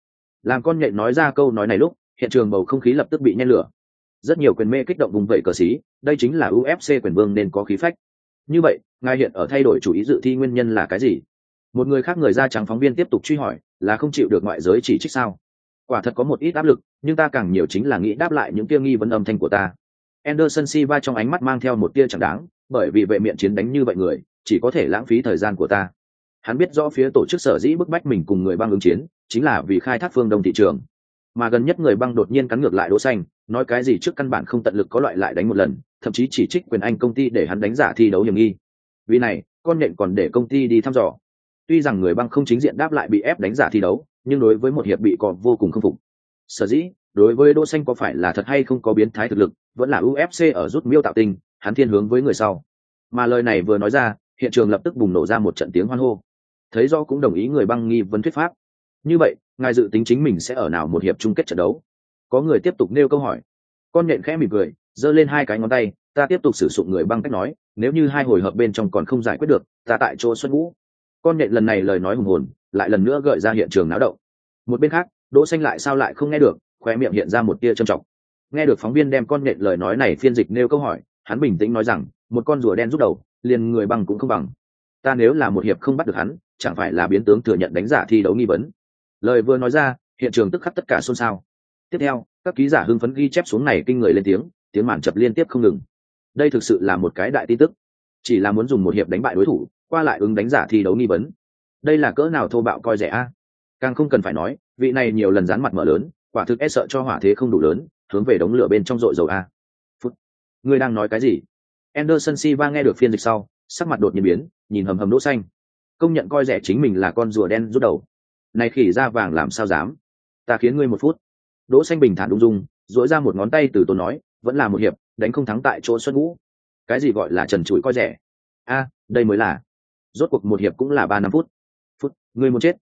làm con nhện nói ra câu nói này lúc, hiện trường bầu không khí lập tức bị nhen lửa. Rất nhiều quyền mê kích động vùng vẫy cờ xí đây chính là ufc quyền vương nên có khí phách. Như vậy, ngài hiện ở thay đổi chủ ý dự thi nguyên nhân là cái gì? Một người khác người da trắng phóng viên tiếp tục truy hỏi, là không chịu được ngoại giới chỉ trích sao? Quả thật có một ít áp lực, nhưng ta càng nhiều chính là nghĩ đáp lại những tia nghi vấn âm thanh của ta. Anderson silva trong ánh mắt mang theo một tia chẳng đáng, bởi vì vệ miệng chiến đánh như vậy người, chỉ có thể lãng phí thời gian của ta hắn biết rõ phía tổ chức sở dĩ bức bách mình cùng người băng ứng chiến chính là vì khai thác phương đông thị trường. Mà gần nhất người băng đột nhiên cắn ngược lại đỗ xanh nói cái gì trước căn bản không tận lực có loại lại đánh một lần thậm chí chỉ trích quyền anh công ty để hắn đánh giả thi đấu hiểm nghi. Vì này con nện còn để công ty đi thăm dò. Tuy rằng người băng không chính diện đáp lại bị ép đánh giả thi đấu nhưng đối với một hiệp bị còn vô cùng không phục. Sở dĩ đối với đỗ xanh có phải là thật hay không có biến thái thực lực vẫn là ufc ở rút miêu tạo tình, hắn thiên hướng với người sau. Mà lời này vừa nói ra hiện trường lập tức bùng nổ ra một trận tiếng hoan hô thấy do cũng đồng ý người băng nghi vấn thuyết pháp. Như vậy, ngài dự tính chính mình sẽ ở nào một hiệp chung kết trận đấu? Có người tiếp tục nêu câu hỏi. Con nhện khẽ mỉm cười, giơ lên hai cái ngón tay, ta tiếp tục sử dụng người băng cách nói, nếu như hai hồi hợp bên trong còn không giải quyết được, ta tại chỗ xuất ngũ. Con nhện lần này lời nói hùng hồn, lại lần nữa gợi ra hiện trường náo động. Một bên khác, đỗ xanh lại sao lại không nghe được khoe miệng hiện ra một tia trầm trọng. Nghe được phóng viên đem con nhện lời nói này phiên dịch nêu câu hỏi, hắn bình tĩnh nói rằng, một con rùa đen rút đầu, liền người băng cũng không bằng. Ta nếu là một hiệp không bắt được hắn chẳng phải là biến tướng thừa nhận đánh giả thi đấu nghi vấn. Lời vừa nói ra, hiện trường tức khắc tất cả xôn xao. Tiếp theo, các ký giả hưng phấn ghi chép xuống này kinh người lên tiếng tiếng màn chập liên tiếp không ngừng. Đây thực sự là một cái đại tin tức. Chỉ là muốn dùng một hiệp đánh bại đối thủ, qua lại ứng đánh giả thi đấu nghi vấn. Đây là cỡ nào thô bạo coi rẻ a? Càng không cần phải nói, vị này nhiều lần dán mặt mở lớn, quả thực e sợ cho hỏa thế không đủ lớn, hướng về đống lửa bên trong rội dầu a. Phút. Ngươi đang nói cái gì? Anderson silva nghe được phiên dịch sau, sắc mặt đột nhiên biến, nhìn hầm hầm đỗ xanh công nhận coi rẻ chính mình là con rùa đen rút đầu. Này khỉ da vàng làm sao dám? Ta khiến ngươi một phút. Đỗ xanh bình thản đung dung, duỗi ra một ngón tay từ tôn nói, vẫn là một hiệp, đánh không thắng tại chỗ xuất ngũ. Cái gì gọi là trần trụi coi rẻ? A, đây mới là. Rốt cuộc một hiệp cũng là ba năm phút. Phút, ngươi muốn chết.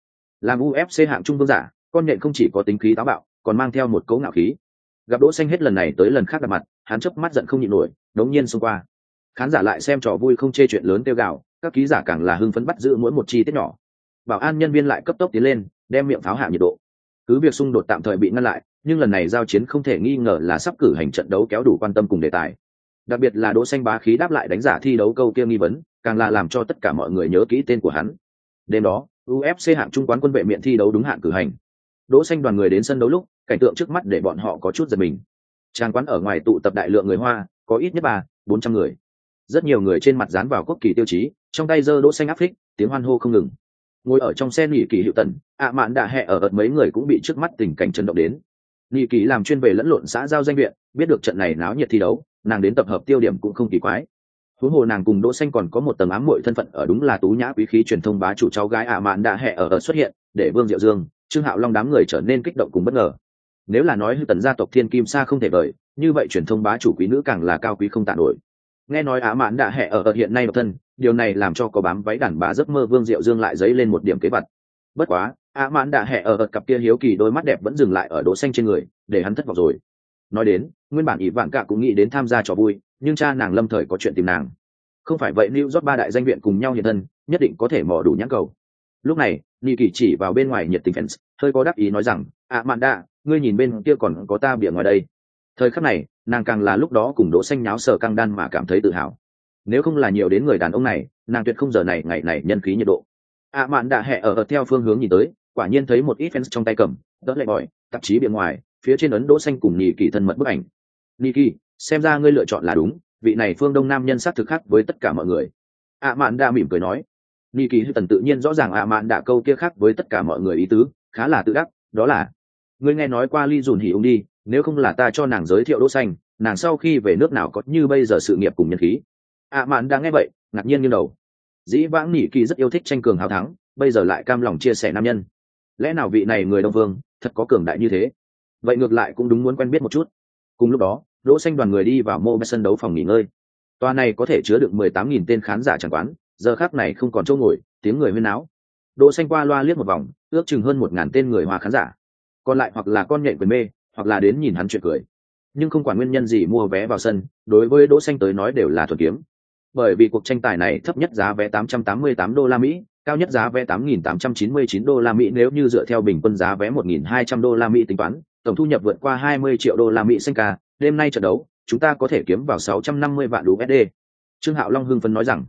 Làm ufc hạng trung vương giả, con nhện không chỉ có tính khí táo bạo, còn mang theo một cấu ngạo khí. Gặp đỗ xanh hết lần này tới lần khác gặp mặt, hắn chớp mắt giận không nhịn nổi, đống nhiên xông qua. Khán giả lại xem trò vui không chê chuyện lớn tiêu gạo các ký giả càng là hưng phấn bắt giữ mỗi một chi tiết nhỏ. Bảo an nhân viên lại cấp tốc tiến lên, đem miệng pháo hạ nhiệt độ. Cứ việc xung đột tạm thời bị ngăn lại, nhưng lần này giao chiến không thể nghi ngờ là sắp cử hành trận đấu kéo đủ quan tâm cùng đề tài. Đặc biệt là đỗ xanh bá khí đáp lại đánh giả thi đấu câu kia nghi vấn, càng là làm cho tất cả mọi người nhớ kỹ tên của hắn. Đêm đó ufc hạng trung quán quân vệ miện thi đấu đúng hạn cử hành. Đỗ xanh đoàn người đến sân đấu lúc, cảnh tượng trước mắt để bọn họ có chút giật mình. Trang quán ở ngoài tụ tập đại lượng người hoa, có ít nhất ba, bốn trăm người. Rất nhiều người trên mặt dán vào quốc kỳ tiêu chí trong tay giơ đỗ xanh áp phích, tiếng hoan hô không ngừng. Ngồi ở trong xe nghỉ kỳ hiệu tần, ạ mạn đạ hẹ ở ợt mấy người cũng bị trước mắt tình cảnh chấn động đến. Nghỉ kỳ làm chuyên về lẫn lộn xã giao danh viện, biết được trận này náo nhiệt thi đấu, nàng đến tập hợp tiêu điểm cũng không kỳ quái. Huống hồ nàng cùng đỗ xanh còn có một tầng ám muội thân phận ở đúng là tú nhã quý khí truyền thông bá chủ cháu gái ạ mạn đạ hẹ ở ợt xuất hiện, để vương diệu dương, trương hạo long đám người trở nên kích động cùng bất ngờ. Nếu là nói hư tần gia tộc thiên kim sa không thể vời, như vậy truyền thông bá chủ quý nữ càng là cao quý không tạ nổi nghe nói á mãn đã hẹ ở ở hiện nay độc thân, điều này làm cho có bám váy đàn bà giấc mơ vương diệu dương lại dấy lên một điểm kế vật. Bất quá, á mãn đã hẹ ở ở cặp kia hiếu kỳ đôi mắt đẹp vẫn dừng lại ở đỗ xanh trên người, để hắn thất vọng rồi. Nói đến, nguyên bản ỷ vạn cả cũng nghĩ đến tham gia trò vui, nhưng cha nàng lâm thời có chuyện tìm nàng. Không phải vậy lưu rót ba đại danh viện cùng nhau hiện thân, nhất định có thể mò đủ nhãn cầu. Lúc này nhị kỳ chỉ vào bên ngoài nhiệt tình fans, hơi có đắc ý nói rằng ạ mạn đạ, ngươi nhìn bên kia còn có ta bịa ngoài đây thời khắc này nàng càng là lúc đó cùng đỗ xanh nháo sở căng đan mà cảm thấy tự hào. Nếu không là nhiều đến người đàn ông này nàng tuyệt không giờ này ngày này nhân khí nhiệt độ. Ạ mạn đã hẹ ở, ở theo phương hướng nhìn tới quả nhiên thấy một ít fans trong tay cầm đỡ lại bòi tạp chí bên ngoài phía trên ấn đỗ xanh cùng nhị kỳ thân mật bức ảnh. Nhị kỳ xem ra ngươi lựa chọn là đúng vị này phương đông nam nhân sát thực khác với tất cả mọi người. Ạ mạn đã mỉm cười nói. Nhị kỳ hư tần tự nhiên rõ ràng ạ mạn đã câu kia khác với tất cả mọi người ý tứ khá là tự đắc đó là ngươi nghe nói qua ly dùn hỉ ông đi nếu không là ta cho nàng giới thiệu đỗ xanh, nàng sau khi về nước nào có như bây giờ sự nghiệp cùng nhân khí. Ạ mạn đang nghe vậy, ngạc nhiên như đầu. Dĩ vãng Nhị kỳ rất yêu thích tranh cường hào thắng, bây giờ lại cam lòng chia sẻ nam nhân. Lẽ nào vị này người đông vương, thật có cường đại như thế? Vậy ngược lại cũng đúng muốn quen biết một chút. Cùng lúc đó, đỗ xanh đoàn người đi vào mô sân đấu phòng nghỉ ngơi. Toa này có thể chứa được 18.000 tên khán giả chẳng quán, giờ khắc này không còn chỗ ngồi, tiếng người huyên náo. Đỗ xanh qua loa liếc một vòng, ước chừng hơn một ngàn tên người hòa khán giả. Còn lại hoặc là con nhện quyền mê hoặc là đến nhìn hắn chuyện cười. Nhưng không quản nguyên nhân gì mua vé vào sân, đối với đỗ xanh tới nói đều là thuận kiếm. Bởi vì cuộc tranh tài này thấp nhất giá vé 888 đô la mỹ, cao nhất giá vé 8.899 đô la mỹ nếu như dựa theo bình quân giá vé 1.200 đô la mỹ tính toán, tổng thu nhập vượt qua 20 triệu đô la mỹ xanh ca, đêm nay trận đấu, chúng ta có thể kiếm vào 650 vạn USD Trương Hạo Long hưng phấn nói rằng,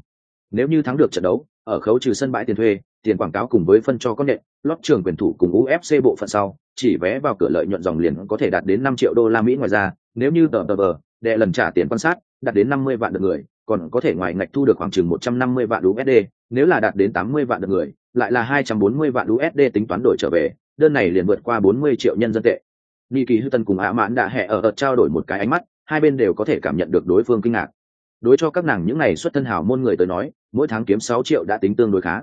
nếu như thắng được trận đấu, ở khấu trừ sân bãi tiền thuê tiền quảng cáo cùng với phân cho con nện lót trường quyền thủ cùng ufc bộ phận sau chỉ vé vào cửa lợi nhuận dòng liền có thể đạt đến năm triệu đô la mỹ ngoài ra nếu như tờ tờ bờ đệ lần trả tiền quan sát đạt đến năm mươi vạn được người còn có thể ngoài ngạch thu được khoảng chừng một trăm năm mươi vạn usd nếu là đạt đến tám mươi vạn được người lại là hai trăm bốn mươi vạn usd tính toán đổi trở về đơn này liền vượt qua bốn mươi triệu nhân dân tệ Niki Hư Tân cùng ạ mãn đã hẹ ở, ợt trao đổi một cái ánh mắt, hai bên đều có thể cảm nhận được đối phương kinh ngạc. Đối cho các nàng những này xuất thân hào môn người tới nói, mỗi tháng kiếm sáu triệu đã tính tương đối khá.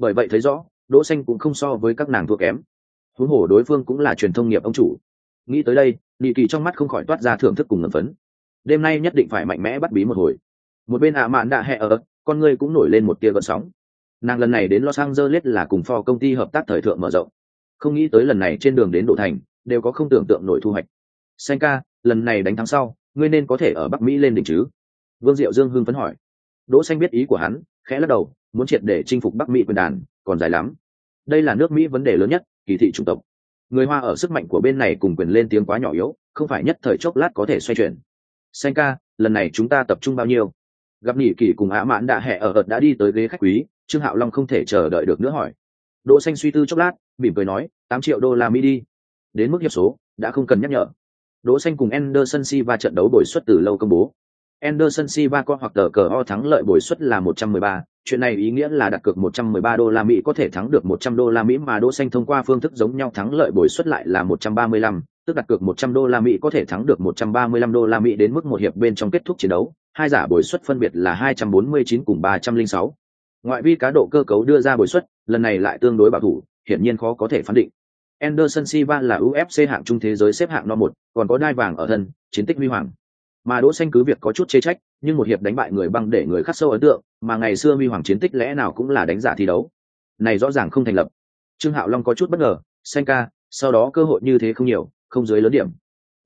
Bởi vậy thấy rõ, Đỗ Xanh cũng không so với các nàng thua kém. Huống hồ đối phương cũng là truyền thông nghiệp ông chủ. Nghĩ tới đây, nhị kỳ trong mắt không khỏi toát ra thưởng thức cùng ngẩn phấn. Đêm nay nhất định phải mạnh mẽ bắt bí một hồi. Một bên ạ mạn đã hẹ ở, con ngươi cũng nổi lên một tia gợn sóng. Nàng lần này đến Los Angeles là cùng pho công ty hợp tác thời thượng mở rộng. Không nghĩ tới lần này trên đường đến đổ Thành, đều có không tưởng tượng nổi thu hoạch xanh ca lần này đánh thắng sau ngươi nên có thể ở bắc mỹ lên đỉnh chứ vương diệu dương hưng phấn hỏi đỗ xanh biết ý của hắn khẽ lắc đầu muốn triệt để chinh phục bắc mỹ quyền đàn, còn dài lắm. Đây là nước mỹ vấn đề lớn nhất, kỳ thị chủng tộc. Người hoa ở sức mạnh của bên này cùng quyền lên tiếng quá nhỏ yếu, không phải nhất thời chốc lát có thể xoay chuyển. Xanh ca, lần này chúng ta tập trung bao nhiêu? Gặp nghỉ kỳ cùng ả mãn đã hẹ ở ợt đã đi tới ghế khách quý, trương hạo long không thể chờ đợi được nữa hỏi. Đỗ xanh suy tư chốc lát, mỉm cười nói, tám triệu đô la mỹ đi. Đến mức hiệp số, đã không cần nhắc nhở. Đỗ xanh cùng Anderson Silva trận đấu bồi suất từ lâu công bố. Anderson Silva có hoặc tờ cờ o thắng lợi bồi suất là 113, chuyện này ý nghĩa là đặt cược 113 đô la Mỹ có thể thắng được 100 đô la Mỹ mà Đỗ Xanh thông qua phương thức giống nhau thắng lợi bồi suất lại là 135, tức đặt cược 100 đô la Mỹ có thể thắng được 135 đô la Mỹ đến mức một hiệp bên trong kết thúc chiến đấu, hai giả bồi suất phân biệt là 249 cùng 306. Ngoại vi cá độ cơ cấu đưa ra bồi suất, lần này lại tương đối bảo thủ, hiển nhiên khó có thể phán định. Anderson Silva là UFC hạng trung thế giới xếp hạng no 1, còn có đai vàng ở thân, chiến tích huy hoàng. Mà Đỗ Xanh cứ việc có chút chế trách, nhưng một hiệp đánh bại người băng để người khắc sâu ấn tượng, mà ngày xưa huy hoàng chiến tích lẽ nào cũng là đánh giả thi đấu. Này rõ ràng không thành lập. Trương Hạo Long có chút bất ngờ, Xanh ca, sau đó cơ hội như thế không nhiều, không dưới lớn điểm.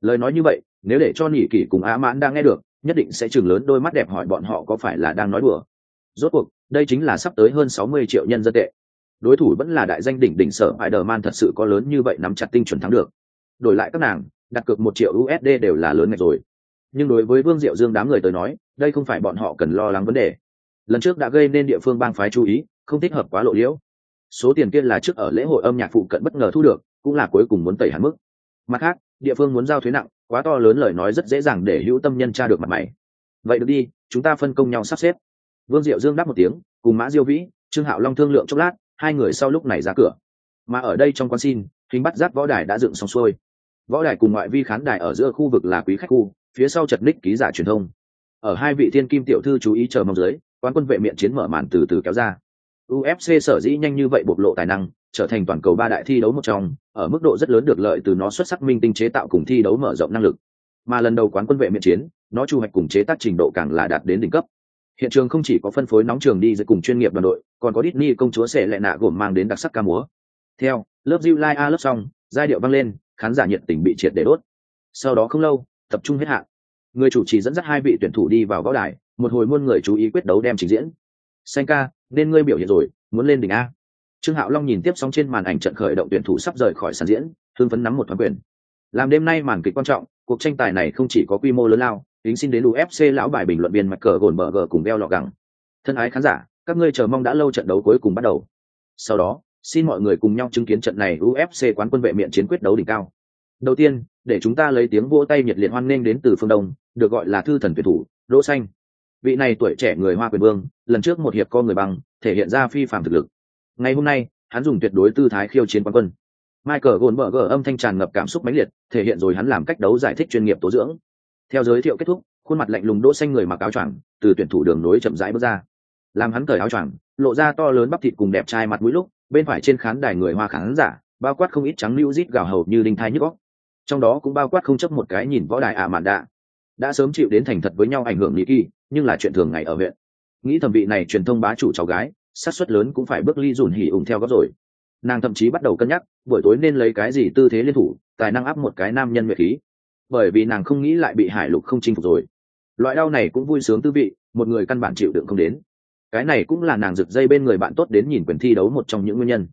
Lời nói như vậy, nếu để cho Nhị Kỷ cùng Á Mãn đang nghe được, nhất định sẽ chừng lớn đôi mắt đẹp hỏi bọn họ có phải là đang nói đùa. Rốt cuộc, đây chính là sắp tới hơn 60 triệu nhân dân tệ đối thủ vẫn là đại danh đỉnh đỉnh sở hải đờ man thật sự có lớn như vậy nắm chặt tinh chuẩn thắng được. Đổi lại các nàng, đặt cược một triệu USD đều là lớn ngạch rồi. Nhưng đối với Vương Diệu Dương đám người tới nói, đây không phải bọn họ cần lo lắng vấn đề. Lần trước đã gây nên địa phương bang phái chú ý, không thích hợp quá lộ liễu. Số tiền kia là trước ở lễ hội âm nhạc phụ cận bất ngờ thu được, cũng là cuối cùng muốn tẩy hắn mức. Mặt khác, địa phương muốn giao thuế nặng, quá to lớn lời nói rất dễ dàng để hữu tâm nhân tra được mặt mày. Vậy được đi, chúng ta phân công nhau sắp xếp. Vương Diệu Dương đáp một tiếng, cùng Mã Diêu Vĩ, Trương Hạo Long thương lượng chốc lát, hai người sau lúc này ra cửa mà ở đây trong con xin hình bắt giác võ đài đã dựng xong xuôi võ đài cùng ngoại vi khán đài ở giữa khu vực là quý khách khu phía sau chật ních ký giả truyền thông. Ở hai vị thiên kim tiểu thư chú ý chờ mong dưới, quán quân vệ miệng chiến mở màn từ từ kéo ra. Ufc sở dĩ nhanh như vậy bộc lộ tài năng, trở thành toàn cầu ba đại thi đấu một trong, ở mức độ rất lớn được lợi từ nó xuất sắc minh tinh chế tạo cùng thi đấu mở rộng năng lực. Mà lần đầu quán quân vệ miệng chiến, nó chu hoạch cùng chế tác trình độ càng là đạt đến đỉnh cấp. Hiện trường không chỉ có phân phối nóng trường đi dưới cùng chuyên nghiệp đoàn đội, còn có Disney công chúa sẽ lệ nạ gồm mang đến đặc sắc ca múa. Theo, lớp Diu Lai A lớp xong, giai điệu vang lên, khán giả nhiệt tình bị triệt để đốt. Sau đó không lâu tập trung hết hạn người chủ trì dẫn dắt hai vị tuyển thủ đi vào võ đài một hồi muôn người chú ý quyết đấu đem trình diễn xanh ca nên ngươi biểu hiện rồi muốn lên đỉnh a trương hạo long nhìn tiếp sóng trên màn ảnh trận khởi động tuyển thủ sắp rời khỏi sàn diễn thương phấn nắm một thoáng quyền làm đêm nay màn kịch quan trọng cuộc tranh tài này không chỉ có quy mô lớn lao tính xin đến UFC lão bài bình luận viên mặt cờ gồn bờ gờ cùng đeo lọ gẳng. Thân ái khán giả, các ngươi chờ mong đã lâu trận đấu cuối cùng bắt đầu. Sau đó, xin mọi người cùng nhau chứng kiến trận này UFC quán quân vệ miện chiến quyết đấu đỉnh cao. Đầu tiên, để chúng ta lấy tiếng vỗ tay nhiệt liệt hoan nghênh đến từ phương Đông, được gọi là thư thần tuyển thủ, Đỗ Xanh. Vị này tuổi trẻ người Hoa quyền vương, lần trước một hiệp co người bằng, thể hiện ra phi phàm thực lực. Ngày hôm nay, hắn dùng tuyệt đối tư thái khiêu chiến quán quân. Michael gờ âm thanh tràn ngập cảm xúc mãnh liệt, thể hiện rồi hắn làm cách đấu giải thích chuyên nghiệp tố dưỡng theo giới thiệu kết thúc khuôn mặt lạnh lùng đỗ xanh người mặc áo choàng từ tuyển thủ đường nối chậm rãi bước ra làm hắn cởi áo choàng lộ ra to lớn bắp thịt cùng đẹp trai mặt mũi lúc bên phải trên khán đài người hoa khán giả bao quát không ít trắng lưu rít gào hầu như đinh thai nhức óc trong đó cũng bao quát không chấp một cái nhìn võ đài ả mạn đạ. Đã sớm chịu đến thành thật với nhau ảnh hưởng nghĩ kỳ, nhưng là chuyện thường ngày ở huyện. Nghĩ thẩm vị này truyền thông bá chủ cháu gái sát suất lớn cũng phải bước ly dùn hỉ ủng theo góp rồi. Nàng thậm chí bắt đầu cân nhắc, buổi tối nên lấy cái gì tư thế liên thủ, tài năng áp một cái nam nhân nguyệt khí. Bởi vì nàng không nghĩ lại bị hải lục không chinh phục rồi. Loại đau này cũng vui sướng tư vị, một người căn bản chịu đựng không đến. Cái này cũng là nàng rực dây bên người bạn tốt đến nhìn quyền thi đấu một trong những nguyên nhân.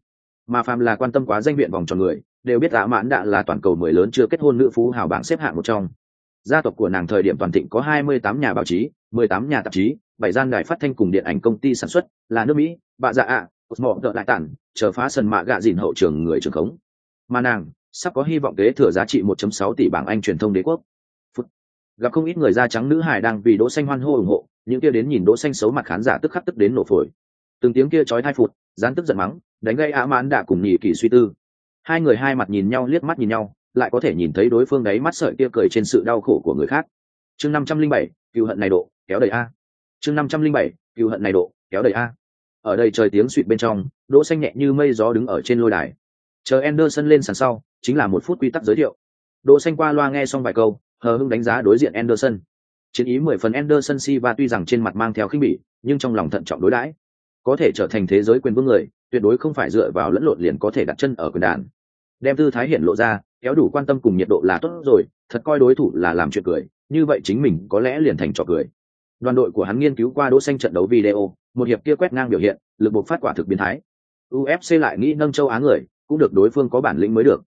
Mà phàm là quan tâm quá danh viện vòng tròn người đều biết ả mãn đạ là toàn cầu mười lớn chưa kết hôn nữ phú hào bảng xếp hạng một trong. Gia tộc của nàng thời điểm toàn thịnh có hai mươi tám nhà báo chí, mười tám nhà tạp chí, bảy gian đài phát thanh cùng điện ảnh công ty sản xuất, là nước mỹ bạ dạ ạ mọ đợi đại tản, chờ phá sân mạ gạ dìn hậu trường người trường khống. Mà nàng, sắp có hy vọng kế thừa giá trị 1.6 tỷ bảng anh truyền thông đế quốc. Phút. gặp không ít người da trắng nữ hải đang vì đỗ xanh hoan hô ủng hộ, những kia đến nhìn đỗ xanh xấu mặt khán giả tức khắc tức đến nổ phổi. Từng tiếng kia chói thai phụt gián tức giận mắng, đánh gây ả mãn đạ cùng nhị kỳ suy tư hai người hai mặt nhìn nhau liếc mắt nhìn nhau lại có thể nhìn thấy đối phương đấy mắt sợi kia cười trên sự đau khổ của người khác. Chương 507, cựu hận này độ kéo đầy a. Chương 507, cựu hận này độ kéo đầy a. Ở đây trời tiếng suỵt bên trong đỗ xanh nhẹ như mây gió đứng ở trên lôi đài. Chờ Anderson lên sàn sau chính là một phút quy tắc giới thiệu. Đỗ xanh qua loa nghe xong vài câu hờ hững đánh giá đối diện Anderson. Chiến ý mười phần Anderson và tuy rằng trên mặt mang theo khinh bỉ nhưng trong lòng thận trọng đối đãi. Có thể trở thành thế giới quyền vương người tuyệt đối không phải dựa vào lẫn lộn liền có thể đặt chân ở quyền đàn. Đem tư thái hiện lộ ra, kéo đủ quan tâm cùng nhiệt độ là tốt rồi, thật coi đối thủ là làm chuyện cười, như vậy chính mình có lẽ liền thành trò cười. Đoàn đội của hắn nghiên cứu qua đỗ xanh trận đấu video, một hiệp kia quét ngang biểu hiện, lực buộc phát quả thực biến thái. Ufc lại nghĩ nâng châu á người, cũng được đối phương có bản lĩnh mới được.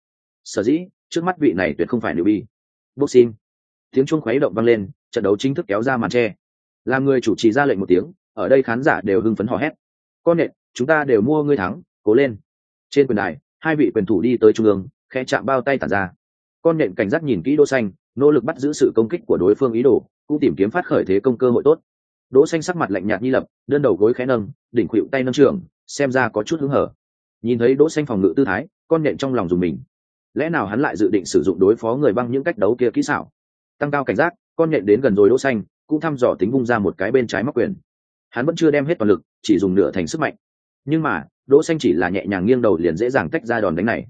Sở dĩ, trước mắt vị này tuyệt không phải newbie. Boxing. Tiếng chuông khuấy động vang lên, trận đấu chính thức kéo ra màn che làm người chủ trì ra lệnh một tiếng, ở đây khán giả đều hưng phấn hò hét. Con nện chúng ta đều mua ngươi thắng, cố lên. Trên quyền đài, hai vị quyền thủ đi tới trung ương khe chạm bao tay tản ra. Con nện cảnh giác nhìn kỹ đỗ xanh, nỗ lực bắt giữ sự công kích của đối phương ý đồ, cũng tìm kiếm phát khởi thế công cơ hội tốt. Đỗ xanh sắc mặt lạnh nhạt như lập, đơn đầu gối khẽ nâng, đỉnh khuỵu tay nâng trường xem ra có chút hứng hở. Nhìn thấy đỗ xanh phòng ngự tư thái, con nện trong lòng dùng mình. Lẽ nào hắn lại dự định sử dụng đối phó người băng những cách đấu kia kỹ xảo? Tăng cao cảnh giác, con nện đến gần rồi đỗ xanh, cũng thăm dò tính vung ra một cái bên trái móc quyền. Hắn vẫn chưa đem hết toàn lực, chỉ dùng nửa thành sức mạnh nhưng mà, đỗ xanh chỉ là nhẹ nhàng nghiêng đầu liền dễ dàng tách ra đòn đánh này.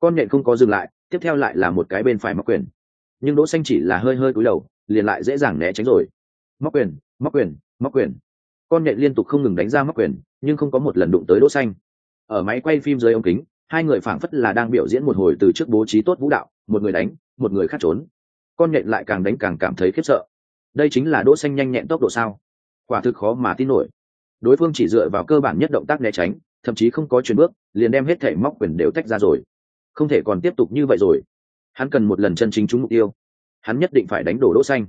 Con nện không có dừng lại, tiếp theo lại là một cái bên phải móc quyền. Nhưng đỗ xanh chỉ là hơi hơi cúi đầu, liền lại dễ dàng né tránh rồi. Móc quyền móc quyền móc quyền. Con nhện liên tục không ngừng đánh ra móc quyền, nhưng không có một lần đụng tới đỗ xanh. Ở máy quay phim dưới ống kính, hai người phảng phất là đang biểu diễn một hồi từ trước bố trí tốt vũ đạo, một người đánh, một người khác trốn. Con nhện lại càng đánh càng cảm thấy khiếp sợ. Đây chính là đỗ xanh nhanh nhẹn tốc độ sao? Quả thực khó mà tin nổi đối phương chỉ dựa vào cơ bản nhất động tác né tránh, thậm chí không có chuyển bước, liền đem hết thể móc quyền đều tách ra rồi. Không thể còn tiếp tục như vậy rồi. Hắn cần một lần chân chính trúng mục tiêu. Hắn nhất định phải đánh đổ đỗ xanh.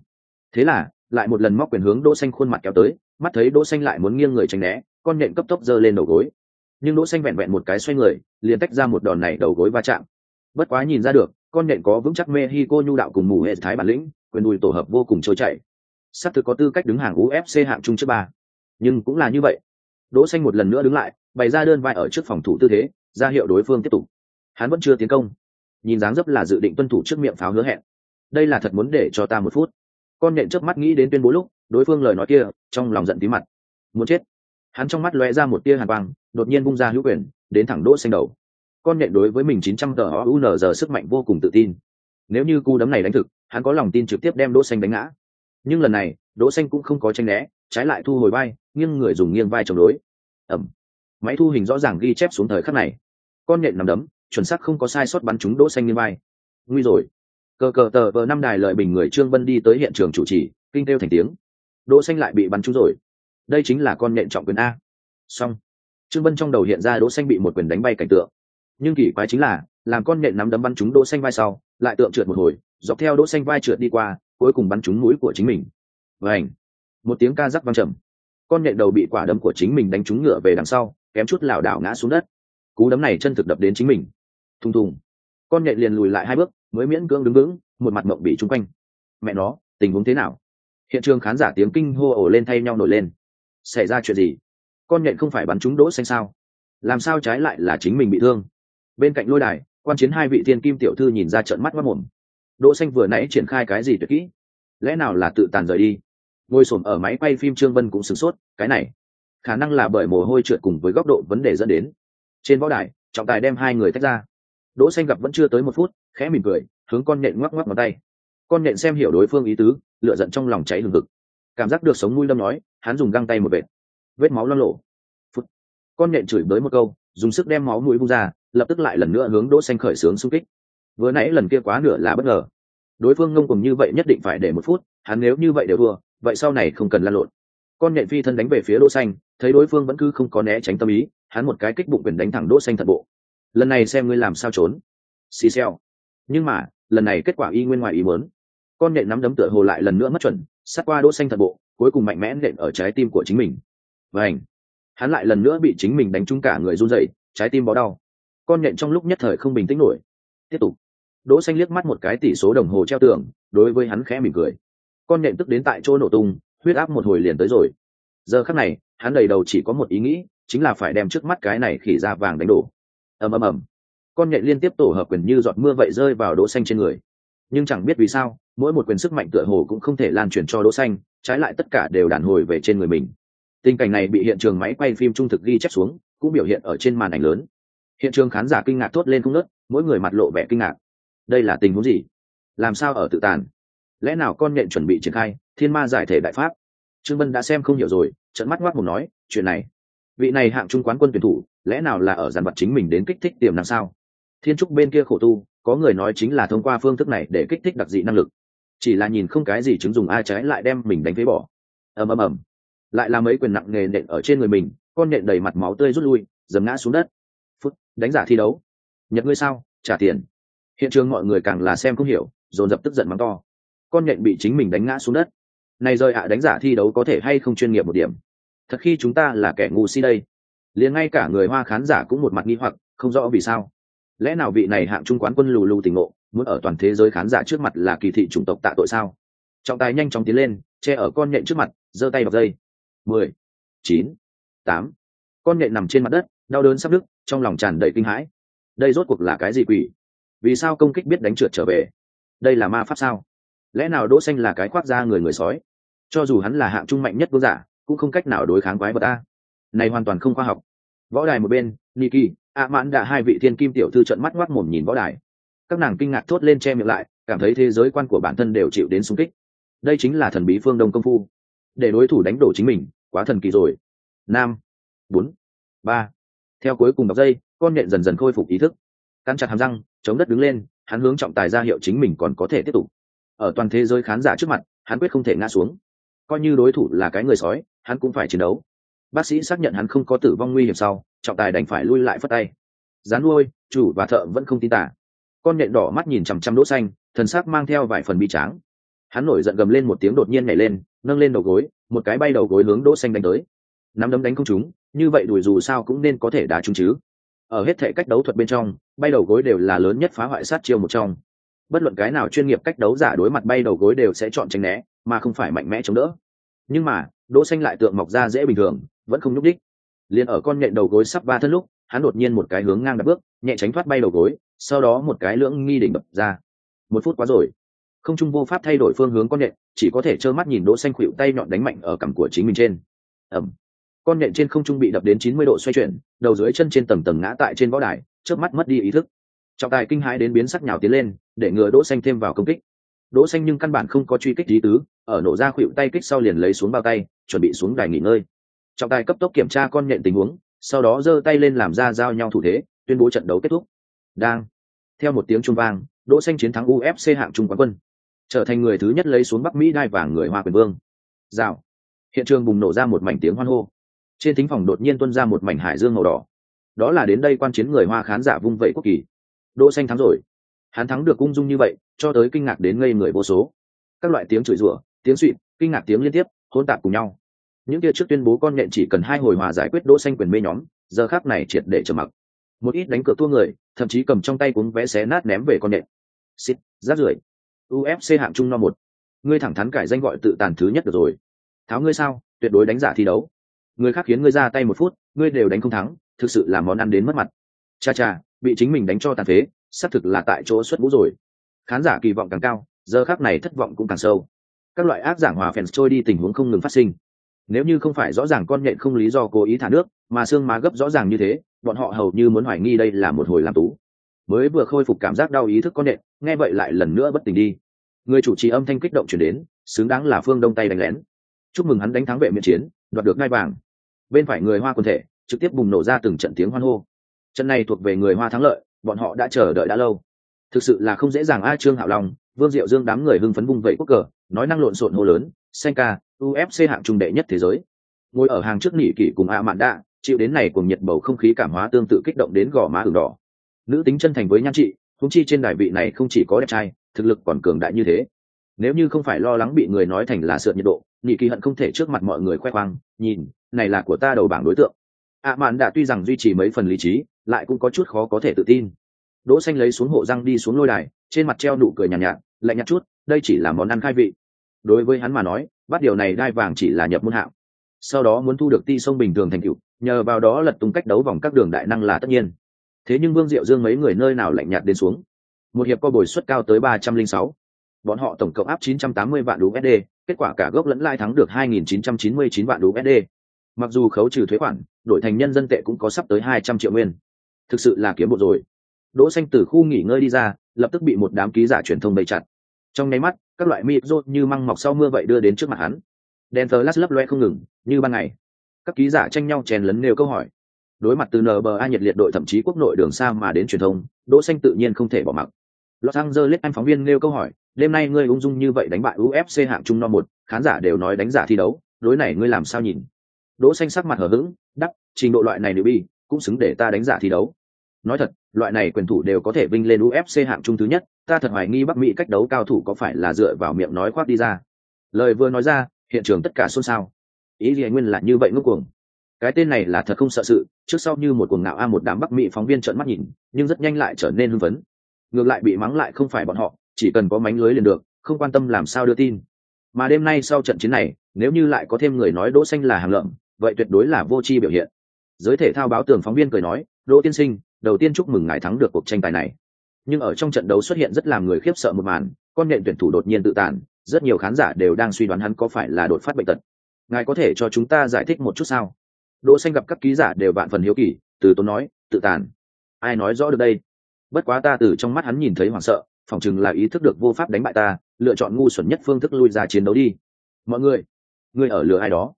Thế là, lại một lần móc quyền hướng đỗ xanh khuôn mặt kéo tới, mắt thấy đỗ xanh lại muốn nghiêng người tránh né, con nện cấp tốc giơ lên đầu gối. Nhưng đỗ xanh vẹn vẹn một cái xoay người, liền tách ra một đòn này đầu gối va chạm. Bất quá nhìn ra được, con nện có vững chắc mê hi cô nhu đạo cùng mù hệ thái bản lĩnh, quyền đùi tổ hợp vô cùng trôi chảy. Sắp thực có tư cách đứng hàng ufc hạng trung trước ba nhưng cũng là như vậy. Đỗ xanh một lần nữa đứng lại, bày ra đơn vai ở trước phòng thủ tư thế, ra hiệu đối phương tiếp tục. Hắn vẫn chưa tiến công. Nhìn dáng dấp là dự định tuân thủ trước miệng pháo hứa hẹn. Đây là thật muốn để cho ta một phút. Con nhện chớp mắt nghĩ đến tuyên bố lúc, đối phương lời nói kia, trong lòng giận tí mặt. Muốn chết. Hắn trong mắt lóe ra một tia hàn quang, đột nhiên bung ra hữu quyền, đến thẳng đỗ xanh đầu. Con nhện đối với mình 900 tờ UNR giờ sức mạnh vô cùng tự tin. Nếu như cú đấm này đánh thực, hắn có lòng tin trực tiếp đem đỗ xanh đánh ngã. Nhưng lần này, đỗ xanh cũng không có tranh né trái lại thu hồi vai, nghiêng người dùng nghiêng vai chống đối. Ẩm. Máy thu hình rõ ràng ghi chép xuống thời khắc này. Con nhện nằm đấm, chuẩn xác không có sai sót bắn trúng đỗ xanh nghiêng vai. Nguy rồi. Cờ cờ tờ vờ năm đài lợi bình người trương vân đi tới hiện trường chủ trì, kinh kêu thành tiếng. Đỗ xanh lại bị bắn trúng rồi. Đây chính là con nhện trọng quyền a. Xong. Trương vân trong đầu hiện ra đỗ xanh bị một quyền đánh bay cảnh tượng. Nhưng kỳ quái chính là, làm con nhện nắm đấm bắn trúng đỗ xanh vai sau, lại tượng trượt một hồi, dọc theo đỗ xanh vai trượt đi qua, cuối cùng bắn trúng mũi của chính mình. Vảnh một tiếng ca rắc vang trầm. Con nhện đầu bị quả đấm của chính mình đánh trúng ngựa về đằng sau, kém chút lảo đảo ngã xuống đất. Cú đấm này chân thực đập đến chính mình. Thùng thùng. Con nhện liền lùi lại hai bước, mới miễn cưỡng đứng vững, một mặt mộng bị chung quanh. Mẹ nó, tình huống thế nào? Hiện trường khán giả tiếng kinh hô ổ lên thay nhau nổi lên. Xảy ra chuyện gì? Con nhện không phải bắn trúng đỗ xanh sao? Làm sao trái lại là chính mình bị thương? Bên cạnh lôi đài, quan chiến hai vị thiên kim tiểu thư nhìn ra trận mắt mất mồm. Đỗ xanh vừa nãy triển khai cái gì tuyệt kỹ? Lẽ nào là tự tàn rời đi? Ngồi sồn ở máy quay phim trương vân cũng sửng sốt, cái này, khả năng là bởi mồ hôi trượt cùng với góc độ vấn đề dẫn đến. Trên võ đài, trọng tài đem hai người tách ra. Đỗ xanh gặp vẫn chưa tới một phút, khẽ mỉm cười, hướng con nện ngoắc ngoắc ngón tay. Con nện xem hiểu đối phương ý tứ lựa giận trong lòng cháy lừng hực. Cảm giác được sống mũi lâm nói, hắn dùng găng tay một vệt. Vết máu loang lộ phút. Con nện chửi bới một câu, dùng sức đem máu mũi bung ra, lập tức lại lần nữa hướng đỗ xanh khởi sướng xung kích. Vừa nãy lần kia quá nửa là bất ngờ. Đối phương ngông cùng như vậy nhất định phải để một phút, hắn nếu như vậy đều thua vậy sau này không cần lan lộn. Con nhện phi thân đánh về phía đỗ xanh, thấy đối phương vẫn cứ không có né tránh tâm ý, hắn một cái kích bụng quyền đánh thẳng đỗ xanh thật bộ. Lần này xem ngươi làm sao trốn. Xì xèo. Nhưng mà, lần này kết quả y nguyên ngoài ý muốn. Con nhện nắm đấm tựa hồ lại lần nữa mất chuẩn, sát qua đỗ xanh thật bộ, cuối cùng mạnh mẽ nện ở trái tim của chính mình. Và hắn lại lần nữa bị chính mình đánh trúng cả người run rẩy, trái tim bó đau. Con nhện trong lúc nhất thời không bình tĩnh nổi. Tiếp tục. Đỗ xanh liếc mắt một cái tỷ số đồng hồ treo tường, đối với hắn khẽ mỉm cười con nhện tức đến tại chỗ nổ tung, huyết áp một hồi liền tới rồi. Giờ khắc này, hắn đầy đầu chỉ có một ý nghĩ, chính là phải đem trước mắt cái này khỉ ra vàng đánh đổ. Ầm ầm ầm. Con nhện liên tiếp tổ hợp quyền như giọt mưa vậy rơi vào đỗ xanh trên người. Nhưng chẳng biết vì sao, mỗi một quyền sức mạnh tựa hồ cũng không thể lan truyền cho đỗ xanh, trái lại tất cả đều đàn hồi về trên người mình. Tình cảnh này bị hiện trường máy quay phim trung thực ghi chép xuống, cũng biểu hiện ở trên màn ảnh lớn. Hiện trường khán giả kinh ngạc thốt lên không nớt mỗi người mặt lộ vẻ kinh ngạc. Đây là tình huống gì? Làm sao ở tự tàn? Lẽ nào con nhện chuẩn bị triển khai, thiên ma giải thể đại pháp? Trương bân đã xem không hiểu rồi trận mắt ngoác một nói, chuyện này. Vị này hạng trung quán quân tuyển thủ, lẽ nào là ở giàn vật chính mình đến kích thích tiềm năng sao? Thiên trúc bên kia khổ tu, có người nói chính là thông qua phương thức này để kích thích đặc dị năng lực. Chỉ là nhìn không cái gì chứng dùng ai trái lại đem mình đánh phế bỏ. Ầm ầm ầm. Lại là mấy quyền nặng nề nện ở trên người mình, con nện đầy mặt máu tươi rút lui, dầm ngã xuống đất. Phút, đánh giả thi đấu. Nhật ngươi sao? Trả tiền. Hiện trường mọi người càng là xem không hiểu, dồn dập tức giận mắng to con nhện bị chính mình đánh ngã xuống đất. Này rời ạ, đánh giả thi đấu có thể hay không chuyên nghiệp một điểm? Thật khi chúng ta là kẻ ngu si đây. Liền ngay cả người hoa khán giả cũng một mặt nghi hoặc, không rõ vì sao. Lẽ nào vị này hạng trung quán quân lù lù tình ngộ, muốn ở toàn thế giới khán giả trước mặt là kỳ thị chủng tộc tạ tội sao? Trọng tài nhanh chóng tiến lên, che ở con nhện trước mặt, giơ tay vào dây. Mười, chín, tám. Con nhện nằm trên mặt đất, đau đớn sắp đứt, trong lòng tràn đầy kinh hãi. Đây rốt cuộc là cái gì quỷ? Vì sao công kích biết đánh trượt trở về? Đây là ma pháp sao? Lẽ nào đỗ xanh là cái khoác da người người sói? Cho dù hắn là hạng trung mạnh nhất vương giả, cũng không cách nào đối kháng quái vật ta. Này hoàn toàn không khoa học. Võ đài một bên, niki ạ mãn đã hai vị thiên kim tiểu thư trợn mắt ngoác mồm nhìn võ đài. Các nàng kinh ngạc thốt lên che miệng lại, cảm thấy thế giới quan của bản thân đều chịu đến xung kích. Đây chính là thần bí phương đông công phu. Để đối thủ đánh đổ chính mình, quá thần kỳ rồi. Năm bốn, ba. Theo cuối cùng đọc dây, con nhện dần dần khôi phục ý thức. Căn chặt hàm răng, chống đất đứng lên, hắn hướng trọng tài ra hiệu chính mình còn có thể tiếp tục ở toàn thế giới khán giả trước mặt, hắn quyết không thể ngã xuống. Coi như đối thủ là cái người sói, hắn cũng phải chiến đấu. Bác sĩ xác nhận hắn không có tử vong nguy hiểm sau, trọng tài đành phải lui lại phất tay. Rán nuôi, chủ và thợ vẫn không tin tả. Con nhện đỏ mắt nhìn chằm chằm đỗ xanh, thần sắc mang theo vài phần bi tráng. Hắn nổi giận gầm lên một tiếng đột nhiên nhảy lên, nâng lên đầu gối, một cái bay đầu gối hướng đỗ xanh đánh tới. Nắm đấm đánh không trúng, như vậy đuổi dù sao cũng nên có thể đá trúng chứ. Ở hết thể cách đấu thuật bên trong, bay đầu gối đều là lớn nhất phá hoại sát chiêu một trong bất luận cái nào chuyên nghiệp cách đấu giả đối mặt bay đầu gối đều sẽ chọn tránh né, mà không phải mạnh mẽ chống đỡ. Nhưng mà, đỗ xanh lại tượng mọc ra dễ bình thường, vẫn không nhúc đích liền ở con nhện đầu gối sắp ba thân lúc, hắn đột nhiên một cái hướng ngang đạp bước, nhẹ tránh thoát bay đầu gối, sau đó một cái lưỡng nghi đỉnh đập ra. Một phút quá rồi. Không trung vô pháp thay đổi phương hướng con nhện, chỉ có thể trơ mắt nhìn đỗ xanh khuỵu tay nhọn đánh mạnh ở cằm của chính mình trên. Ầm con nhện trên không trung bị đập đến 90 độ xoay chuyển, đầu dưới chân trên tầng tầng ngã tại trên võ đài, chớp mắt mất đi ý thức. Trọng tài kinh hãi đến biến sắc nhào tiến lên để ngừa đỗ xanh thêm vào công kích. Đỗ xanh nhưng căn bản không có truy kích lý tứ, ở nổ ra khuỵu tay kích sau liền lấy xuống bao tay, chuẩn bị xuống đài nghỉ ngơi. Trọng tài cấp tốc kiểm tra con nhện tình huống, sau đó giơ tay lên làm ra giao nhau thủ thế, tuyên bố trận đấu kết thúc. Đang. Theo một tiếng trung vang, đỗ xanh chiến thắng ufc hạng trung quán quân. Trở thành người thứ nhất lấy xuống bắc mỹ đai vàng người hoa quyền vương. Rào. Hiện trường bùng nổ ra một mảnh tiếng hoan hô. Trên thính phòng đột nhiên tuôn ra một mảnh hải dương màu đỏ. Đó là đến đây quan chiến người hoa khán giả vung vẩy quốc kỳ. Đỗ xanh thắng rồi hắn thắng được ung dung như vậy, cho tới kinh ngạc đến ngây người vô số. Các loại tiếng chửi rủa, tiếng suỵt kinh ngạc tiếng liên tiếp, hỗn tạp cùng nhau. Những kia trước tuyên bố con nhện chỉ cần hai hồi hòa giải quyết đỗ xanh quyền mê nhóm, giờ khắc này triệt để trầm mặc. Một ít đánh cược thua người, thậm chí cầm trong tay cuốn vé xé nát ném về con nhện. Xịt, rác rưởi. Ufc hạng trung no một. Ngươi thẳng thắn cải danh gọi tự tàn thứ nhất được rồi. Tháo ngươi sao, tuyệt đối đánh giả thi đấu. Người khác khiến ngươi ra tay một phút, ngươi đều đánh không thắng, thực sự là món ăn đến mất mặt. Cha cha, bị chính mình đánh cho tàn phế xác thực là tại chỗ xuất vũ rồi. Khán giả kỳ vọng càng cao, giờ khác này thất vọng cũng càng sâu. Các loại ác giảng hòa phèn trôi đi tình huống không ngừng phát sinh. Nếu như không phải rõ ràng con nhện không lý do cố ý thả nước, mà xương má gấp rõ ràng như thế, bọn họ hầu như muốn hoài nghi đây là một hồi làm tú. Mới vừa khôi phục cảm giác đau ý thức con nhện, nghe vậy lại lần nữa bất tỉnh đi. Người chủ trì âm thanh kích động chuyển đến, xứng đáng là phương đông tay đánh lén. Chúc mừng hắn đánh thắng vệ miện chiến, đoạt được ngai vàng. Bên phải người hoa quân thể, trực tiếp bùng nổ ra từng trận tiếng hoan hô. Trận này thuộc về người hoa thắng lợi bọn họ đã chờ đợi đã lâu. Thực sự là không dễ dàng a trương hạo long vương diệu dương đám người hưng phấn vung vẩy quốc cờ nói năng lộn xộn hô lớn Senka, ca ufc hạng trung đệ nhất thế giới. Ngồi ở hàng trước nỉ kỷ cùng a mạn đạ chịu đến này cùng nhiệt bầu không khí cảm hóa tương tự kích động đến gò má ửng đỏ. Nữ tính chân thành với nhan chị, húng chi trên đài vị này không chỉ có đẹp trai thực lực còn cường đại như thế. Nếu như không phải lo lắng bị người nói thành là sợ nhiệt độ nhị kỳ hận không thể trước mặt mọi người khoe khoang nhìn này là của ta đầu bảng đối tượng ạ mạn đã tuy rằng duy trì mấy phần lý trí lại cũng có chút khó có thể tự tin. Đỗ xanh lấy xuống hộ răng đi xuống lôi đài trên mặt treo nụ cười nhàn nhạt, nhạt lạnh nhạt chút đây chỉ là món ăn khai vị. Đối với hắn mà nói bắt điều này đai vàng chỉ là nhập môn hạng. Sau đó muốn thu được ti sông bình thường thành tựu nhờ vào đó lật tung cách đấu vòng các đường đại năng là tất nhiên. Thế nhưng vương diệu dương mấy người nơi nào lạnh nhạt đến xuống? Một hiệp co bồi suất cao tới ba trăm linh sáu. Bọn họ tổng cộng áp chín trăm tám mươi vạn USD, kết quả cả gốc lẫn lai thắng được hai nghìn chín trăm chín mươi chín vạn USD. Mặc dù khấu trừ thuế khoản, đổi thành nhân dân tệ cũng có sắp tới hai trăm triệu nguyên. Thực sự là kiếm bộ rồi. Đỗ Xanh từ khu nghỉ ngơi đi ra, lập tức bị một đám ký giả truyền thông bầy chặt. Trong nháy mắt, các loại micro như măng mọc sau mưa vậy đưa đến trước mặt hắn. Đèn flash lấp loe không ngừng, như ban ngày. Các ký giả tranh nhau chèn lấn nêu câu hỏi. Đối mặt từ NBA nhiệt liệt đội thậm chí quốc nội đường xa mà đến truyền thông, Đỗ Xanh tự nhiên không thể bỏ mặc. Los Angeles anh phóng viên nêu câu hỏi, đêm nay ngươi ung dung như vậy đánh bại UFC hạng trung no một, khán giả đều nói đánh giả thi đấu, đối này ngươi làm sao nhìn? Đỗ xanh sắc mặt hở hững, đắc, trình độ loại này nữ bi, cũng xứng để ta đánh giả thi đấu. Nói thật, loại này quyền thủ đều có thể vinh lên UFC hạng trung thứ nhất, ta thật hoài nghi Bắc Mỹ cách đấu cao thủ có phải là dựa vào miệng nói khoác đi ra. Lời vừa nói ra, hiện trường tất cả xôn xao. Ý gì nguyên là như vậy ngốc cuồng. Cái tên này là thật không sợ sự, trước sau như một cuồng ngạo a một đám Bắc Mỹ phóng viên trợn mắt nhìn, nhưng rất nhanh lại trở nên hưng phấn. Ngược lại bị mắng lại không phải bọn họ, chỉ cần có mánh lưới liền được, không quan tâm làm sao đưa tin. Mà đêm nay sau trận chiến này, nếu như lại có thêm người nói Đỗ Xanh là hàng lợm, vậy tuyệt đối là vô tri biểu hiện. Giới thể thao báo tường phóng viên cười nói, Đỗ tiên sinh, đầu tiên chúc mừng ngài thắng được cuộc tranh tài này. Nhưng ở trong trận đấu xuất hiện rất làm người khiếp sợ một màn con nện tuyển thủ đột nhiên tự tàn rất nhiều khán giả đều đang suy đoán hắn có phải là đột phát bệnh tật. Ngài có thể cho chúng ta giải thích một chút sao? Đỗ xanh gặp các ký giả đều vạn phần hiếu kỳ từ tốn nói tự tàn ai nói rõ được đây? Bất quá ta từ trong mắt hắn nhìn thấy hoảng sợ phỏng chừng là ý thức được vô pháp đánh bại ta lựa chọn ngu xuẩn nhất phương thức lui ra chiến đấu đi. Mọi người người ở lừa ai đó?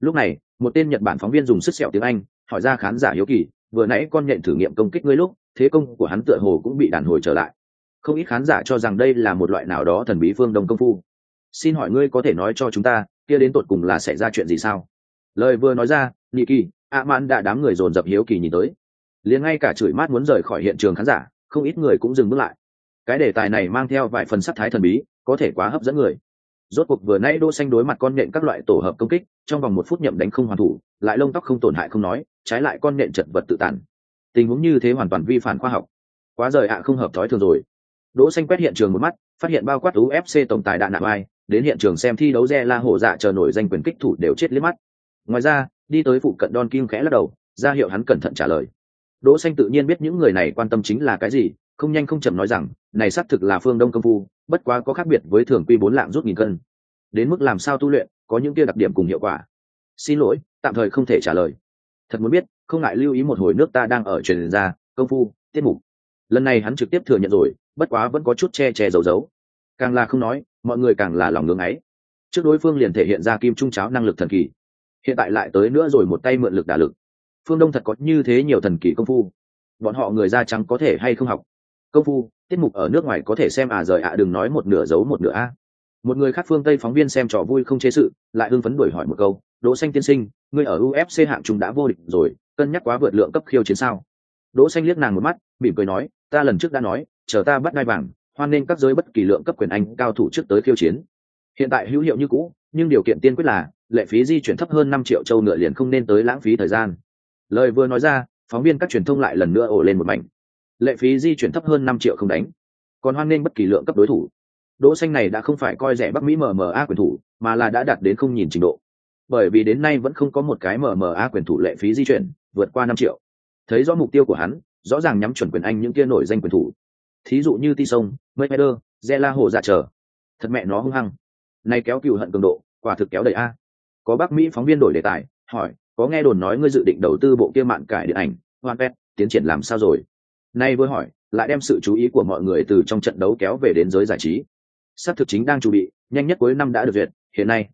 Lúc này một tên nhật bản phóng viên dùng sức sẹo tiếng anh, hỏi ra khán giả hiếu kỳ, vừa nãy con nhện thử nghiệm công kích ngươi lúc, thế công của hắn tựa hồ cũng bị đàn hồi trở lại. Không ít khán giả cho rằng đây là một loại nào đó thần bí phương đông công phu. Xin hỏi ngươi có thể nói cho chúng ta, kia đến tột cùng là xảy ra chuyện gì sao? Lời vừa nói ra nhị kỳ ạ man đã đám người dồn dập hiếu kỳ nhìn tới. Liền ngay cả chửi mát muốn rời khỏi hiện trường khán giả, không ít người cũng dừng bước lại. Cái đề tài này mang theo vài phần sắc thái thần bí, có thể quá hấp dẫn người rốt cuộc vừa nãy đỗ xanh đối mặt con nện các loại tổ hợp công kích, trong vòng một phút nhậm đánh không hoàn thủ, lại lông tóc không tổn hại không nói, trái lại con nện chật vật tự tàn tình huống như thế hoàn toàn vi phản khoa học. Quá rời ạ, không hợp thói thường rồi. Đỗ xanh quét hiện trường một mắt, phát hiện bao quát ufc tổng tài đạn nạp ai, đến hiện trường xem thi đấu re la hổ dạ chờ nổi danh quyền kích thủ đều chết liếc mắt. Ngoài ra, đi tới phụ cận don kim khẽ lắc đầu, ra hiệu hắn cẩn thận trả lời. Đỗ xanh tự nhiên biết những người này quan tâm chính là cái gì, không nhanh không chậm nói rằng này xác thực là phương đông công phu, bất quá có khác biệt với thường quy bốn lạng rút nghìn cân. Đến mức làm sao tu luyện, có những kia đặc điểm cùng hiệu quả. Xin lỗi, tạm thời không thể trả lời. Thật muốn biết, không ngại lưu ý một hồi nước ta đang ở truyền ra, công phu, tiết mục. Lần này hắn trực tiếp thừa nhận rồi, bất quá vẫn có chút che che giấu giấu. Càng là không nói, mọi người càng là lòng ngưng ấy. Trước đối phương liền thể hiện ra kim trung cháo năng lực thần kỳ. Hiện tại lại tới nữa rồi một tay mượn lực đả lực. Phương đông thật có như thế nhiều thần kỳ công phu. Bọn họ người da trắng có thể hay không học? Công phu, tiết mục ở nước ngoài có thể xem à rời ạ, đừng nói một nửa giấu một nửa a. Một người khác phương tây phóng viên xem trò vui không chế sự, lại hưng phấn đuổi hỏi một câu, đỗ xanh tiên sinh, ngươi ở ufc hạng trung đã vô địch rồi, cân nhắc quá vượt lượng cấp khiêu chiến sao? Đỗ xanh liếc nàng một mắt, mỉm cười nói, ta lần trước đã nói, chờ ta bắt đai vàng, hoan nên các giới bất kỳ lượng cấp quyền anh cao thủ trước tới khiêu chiến. Hiện tại hữu hiệu như cũ, nhưng điều kiện tiên quyết là, lệ phí di chuyển thấp hơn năm triệu châu ngựa liền không nên tới lãng phí thời gian. Lời vừa nói ra, phóng viên các truyền thông lại lần nữa ồ lên một mảnh lệ phí di chuyển thấp hơn năm triệu không đánh. Còn hoan nên bất kỳ lượng cấp đối thủ. Đỗ xanh này đã không phải coi rẻ bắc mỹ mma quyền thủ, mà là đã đạt đến không nhìn trình độ. Bởi vì đến nay vẫn không có một cái mma quyền thủ lệ phí di chuyển vượt qua năm triệu. Thấy rõ mục tiêu của hắn, rõ ràng nhắm chuẩn quyền anh những kia nổi danh quyền thủ. Thí dụ như ti sông mayweather zela hồ dạ chờ. Thật mẹ nó hung hăng. Nay kéo cựu hận cường độ, quả thực kéo đầy a. Có bác mỹ phóng viên đổi đề tài, hỏi, có nghe đồn nói ngươi dự định đầu tư bộ kia mạng cải điện ảnh hoàn pet, tiến triển làm sao rồi? Nay vừa hỏi, lại đem sự chú ý của mọi người từ trong trận đấu kéo về đến giới giải trí. Xác thực chính đang chuẩn bị, nhanh nhất cuối năm đã được duyệt, hiện nay.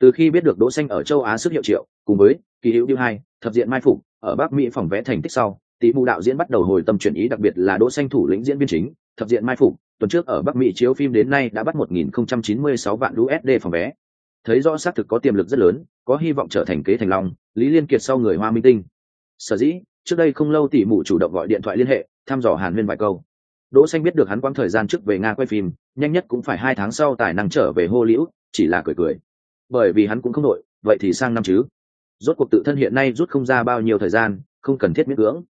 Từ khi biết được đỗ xanh ở châu á sức hiệu triệu, cùng với kỳ hữu điêu hai, thập diện mai phục, ở bắc mỹ phòng vẽ thành tích sau, tỷ mù đạo diễn bắt đầu hồi tâm chuyển ý đặc biệt là đỗ xanh thủ lĩnh diễn viên chính, thập diện mai phục, tuần trước ở bắc mỹ chiếu phim đến nay đã bắt 1.096 vạn usd phòng vé. Thấy rõ xác thực có tiềm lực rất lớn, có hy vọng trở thành kế thành long, lý liên kiệt sau người hoa minh tinh. Sở dĩ trước đây không lâu tỷ mụ chủ động gọi điện thoại liên hệ thăm dò hàn huyên vài câu đỗ xanh biết được hắn quãng thời gian trước về nga quay phim nhanh nhất cũng phải hai tháng sau tài năng trở về Hollywood, chỉ là cười cười. Bởi vì hắn cũng không đội, vậy thì sang năm chứ. Rốt cuộc tự thân hiện nay rút không ra bao nhiêu thời gian, không cần thiết miễn cưỡng.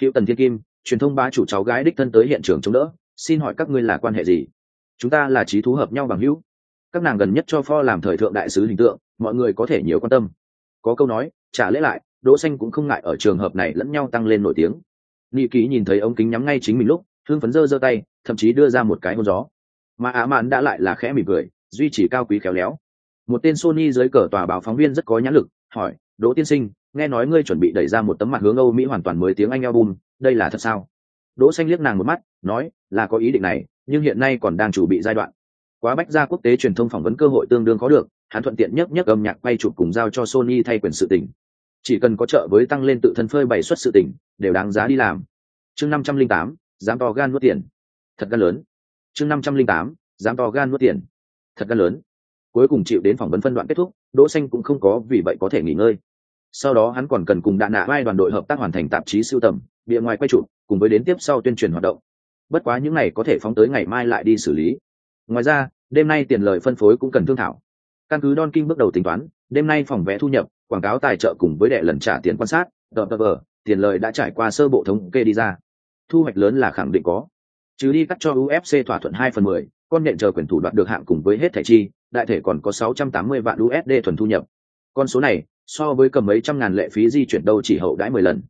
Hiệu Tần Thiên Kim, truyền thông bá chủ cháu gái đích thân tới hiện trường chống đỡ, xin hỏi các ngươi là quan hệ gì? Chúng ta là trí thú hợp nhau bằng hữu. Các nàng gần nhất cho pho làm thời thượng đại sứ hình tượng, mọi người có thể nhiều quan tâm. Có câu nói, trả lễ lại, Đỗ Xanh cũng không ngại ở trường hợp này lẫn nhau tăng lên nổi tiếng. Nị Ký nhìn thấy ống kính nhắm ngay chính mình lúc, hương phấn giơ giơ tay, thậm chí đưa ra một cái hôn gió. Mà Á Mạn đã lại là khẽ mỉm cười, duy trì cao quý khéo léo. Một tên Sony dưới cờ tòa báo phóng viên rất có nhãn lực, hỏi, Đỗ tiên sinh, nghe nói ngươi chuẩn bị đẩy ra một tấm mặt hướng Âu Mỹ hoàn toàn mới tiếng Anh album, đây là thật sao? Đỗ Xanh liếc nàng một mắt, nói, là có ý định này, nhưng hiện nay còn đang chuẩn bị giai đoạn. Quá bách gia quốc tế truyền thông phỏng vấn cơ hội tương đương khó được, hắn thuận tiện nhất nhất âm nhạc quay chụp cùng giao cho Sony thay quyền sự tình. Chỉ cần có trợ với tăng lên tự thân phơi bày xuất sự tỉnh đều đáng giá đi làm. Chương 508, dám to gan nuốt tiền. Thật gan lớn. Chương 508, dám to gan nuốt tiền. Thật gan lớn. Cuối cùng chịu đến phỏng vấn phân đoạn kết thúc, Đỗ Xanh cũng không có vì vậy có thể nghỉ ngơi. Sau đó hắn còn cần cùng đạn nạ vai đoàn đội hợp tác hoàn thành tạp chí sưu tầm, bìa ngoài quay chụp, cùng với đến tiếp sau tuyên truyền hoạt động. Bất quá những này có thể phóng tới ngày mai lại đi xử lý. Ngoài ra, đêm nay tiền lời phân phối cũng cần thương thảo. Căn cứ Don King bước đầu tính toán, đêm nay phòng vé thu nhập, quảng cáo tài trợ cùng với đệ lần trả tiền quan sát, đợt đợt tiền lời đã trải qua sơ bộ thống kê đi ra. Thu hoạch lớn là khẳng định có. Trừ đi cắt cho UFC thỏa thuận 2 phần 10, con nện chờ quyền thủ đoạt được hạng cùng với hết thẻ chi, đại thể còn có 680 vạn USD thuần thu nhập. Con số này, so với cầm mấy trăm ngàn lệ phí di chuyển đâu chỉ hậu đãi 10 lần.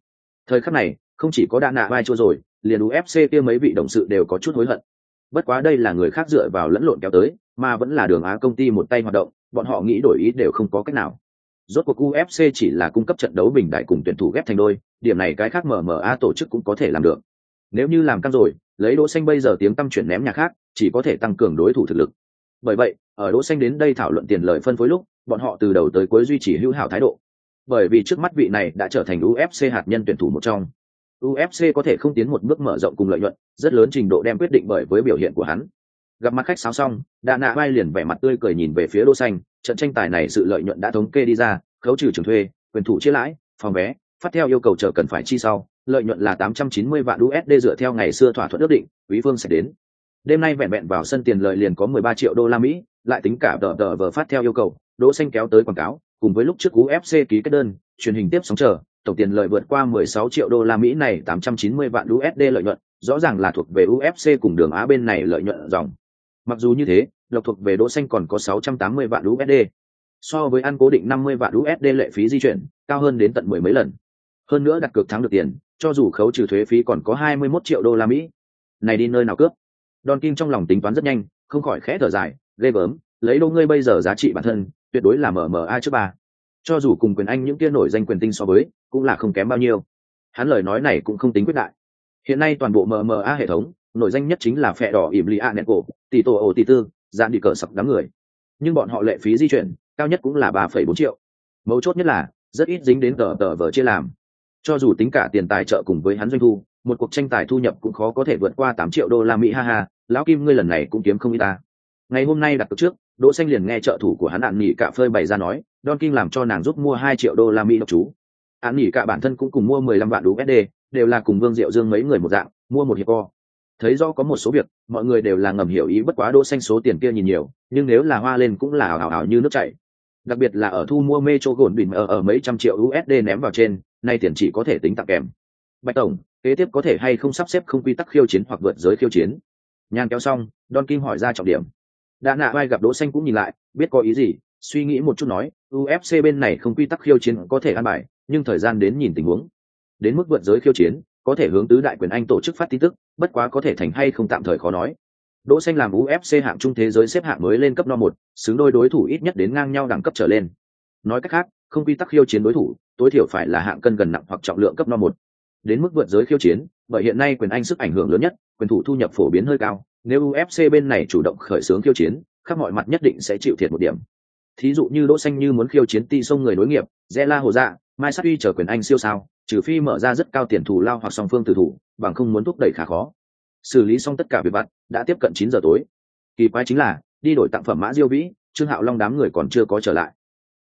Thời khắc này, không chỉ có đa nạ vai chua rồi, liền UFC kia mấy vị đồng sự đều có chút hối hận. Bất quá đây là người khác dựa vào lẫn lộn kéo tới, mà vẫn là đường Á công ty một tay hoạt động, bọn họ nghĩ đổi ý đều không có cách nào. Rốt cuộc UFC chỉ là cung cấp trận đấu bình đại cùng tuyển thủ ghép thành đôi, điểm này cái khác MMA tổ chức cũng có thể làm được. Nếu như làm căng rồi, lấy đỗ xanh bây giờ tiếng tâm chuyển ném nhà khác, chỉ có thể tăng cường đối thủ thực lực. Bởi vậy, ở đỗ xanh đến đây thảo luận tiền lợi phân phối lúc, bọn họ từ đầu tới cuối duy trì hữu hảo thái độ. Bởi vì trước mắt vị này đã trở thành UFC hạt nhân tuyển thủ một trong. UFC có thể không tiến một bước mở rộng cùng lợi nhuận, rất lớn trình độ đem quyết định bởi với biểu hiện của hắn. Gặp mặt khách sáo xong, Đa Nạ Bay liền vẻ mặt tươi cười nhìn về phía Đỗ Xanh, trận tranh tài này sự lợi nhuận đã thống kê đi ra, khấu trừ trường thuê, quyền thủ chia lãi, phòng vé, phát theo yêu cầu chờ cần phải chi sau, lợi nhuận là 890 vạn USD dựa theo ngày xưa thỏa thuận ước định, Quý Phương sẽ đến. Đêm nay vẹn vẹn vào sân tiền lợi liền có 13 triệu đô la Mỹ, lại tính cả tờ tờ vừa phát theo yêu cầu, Đỗ Xanh kéo tới quảng cáo, cùng với lúc trước UFC ký kết đơn, truyền hình tiếp sóng chờ, tổng tiền lợi vượt qua 16 triệu đô la Mỹ này 890 vạn USD lợi nhuận, rõ ràng là thuộc về UFC cùng đường Á bên này lợi nhuận dòng. Mặc dù như thế, lộc thuộc về Đỗ Xanh còn có 680 vạn USD. So với ăn cố định 50 vạn USD lệ phí di chuyển, cao hơn đến tận mười mấy lần. Hơn nữa đặt cược thắng được tiền, cho dù khấu trừ thuế phí còn có 21 triệu đô la Mỹ. Này đi nơi nào cướp? Don Kim trong lòng tính toán rất nhanh, không khỏi khẽ thở dài, ghê gớm, lấy đâu ngươi bây giờ giá trị bản thân, tuyệt đối là mở mở ai trước bà Cho dù cùng quyền anh những kia nổi danh quyền tinh so với, cũng là không kém bao nhiêu. Hắn lời nói này cũng không tính quyết đại. Hiện nay toàn bộ MMA hệ thống, nổi danh nhất chính là phe đỏ ỉm lì nẹt cổ, tỷ tổ ổ tỷ tư, dạn đi cờ sập đám người. Nhưng bọn họ lệ phí di chuyển, cao nhất cũng là ba phẩy bốn triệu. Mấu chốt nhất là, rất ít dính đến tờ tờ vờ chia làm. Cho dù tính cả tiền tài trợ cùng với hắn doanh thu, một cuộc tranh tài thu nhập cũng khó có thể vượt qua tám triệu đô la Mỹ ha ha, lão kim ngươi lần này cũng kiếm không ít ta. Ngày hôm nay đặt cược trước, Đỗ Xanh liền nghe trợ thủ của hắn ạn nghỉ cả phơi bày ra nói, Don kim làm cho nàng giúp mua hai triệu đô la Mỹ độc chú. ạn nghỉ cả bản thân cũng cùng mua mười lăm vạn USD, đều là cùng Vương Diệu Dương mấy người một dạng, mua một hiệp co. Thấy do có một số việc, mọi người đều là ngầm hiểu ý bất quá Đỗ Xanh số tiền kia nhìn nhiều, nhưng nếu là hoa lên cũng là ảo ảo như nước chảy. Đặc biệt là ở thu mua Metro gồn bình ở ở mấy trăm triệu USD ném vào trên, nay tiền chỉ có thể tính tặng kèm. Bạch tổng, kế tiếp có thể hay không sắp xếp không quy tắc khiêu chiến hoặc vượt giới khiêu chiến? Nhàn kéo xong, Don Kim hỏi ra trọng điểm đã nạ vai gặp đỗ xanh cũng nhìn lại biết có ý gì suy nghĩ một chút nói ufc bên này không quy tắc khiêu chiến có thể ăn bài nhưng thời gian đến nhìn tình huống đến mức vượt giới khiêu chiến có thể hướng tứ đại quyền anh tổ chức phát tin tức bất quá có thể thành hay không tạm thời khó nói. Đỗ xanh làm ufc hạng trung thế giới xếp hạng mới lên cấp no một xứng đôi đối thủ ít nhất đến ngang nhau đẳng cấp trở lên. Nói cách khác không quy tắc khiêu chiến đối thủ tối thiểu phải là hạng cân gần nặng hoặc trọng lượng cấp no một. Đến mức vượt giới khiêu chiến bởi hiện nay quyền anh sức ảnh hưởng lớn nhất quyền thủ thu nhập phổ biến hơi cao nếu UFC bên này chủ động khởi xướng khiêu chiến, khắp mọi mặt nhất định sẽ chịu thiệt một điểm. Thí dụ như Đỗ Xanh như muốn khiêu chiến ti sông người đối nghiệp, Zela Hồ Dạ, Mai Sát Uy chờ quyền anh siêu sao, trừ phi mở ra rất cao tiền thù lao hoặc song phương tử thủ, bằng không muốn thúc đẩy khá khó. Xử lý xong tất cả việc vặt, đã tiếp cận chín giờ tối. Kỳ quái chính là, đi đổi tặng phẩm mã Diêu Vĩ, Trương Hạo Long đám người còn chưa có trở lại.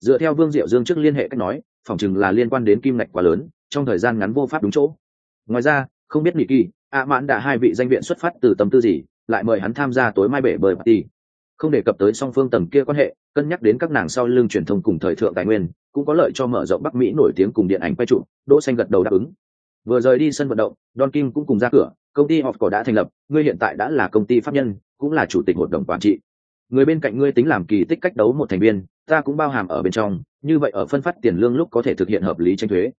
Dựa theo Vương Diệu Dương trước liên hệ cách nói, phòng chừng là liên quan đến kim ngạch quá lớn, trong thời gian ngắn vô pháp đúng chỗ. Ngoài ra, không biết Nghị Kỳ, ạ Mãn đã hai vị danh viện xuất phát từ tâm tư gì, lại mời hắn tham gia tối mai bể bơi party không đề cập tới song phương tầng kia quan hệ, cân nhắc đến các nàng sau lưng truyền thông cùng thời thượng tài nguyên, cũng có lợi cho mở rộng bắc mỹ nổi tiếng cùng điện ảnh quay trụ, đỗ xanh gật đầu đáp ứng. Vừa rời đi sân vận động, don kim cũng cùng ra cửa, công ty họp cỏ đã thành lập, ngươi hiện tại đã là công ty pháp nhân, cũng là chủ tịch hội đồng quản trị. Người bên cạnh ngươi tính làm kỳ tích cách đấu một thành viên, ta cũng bao hàm ở bên trong, như vậy ở phân phát tiền lương lúc có thể thực hiện hợp lý tranh thuế.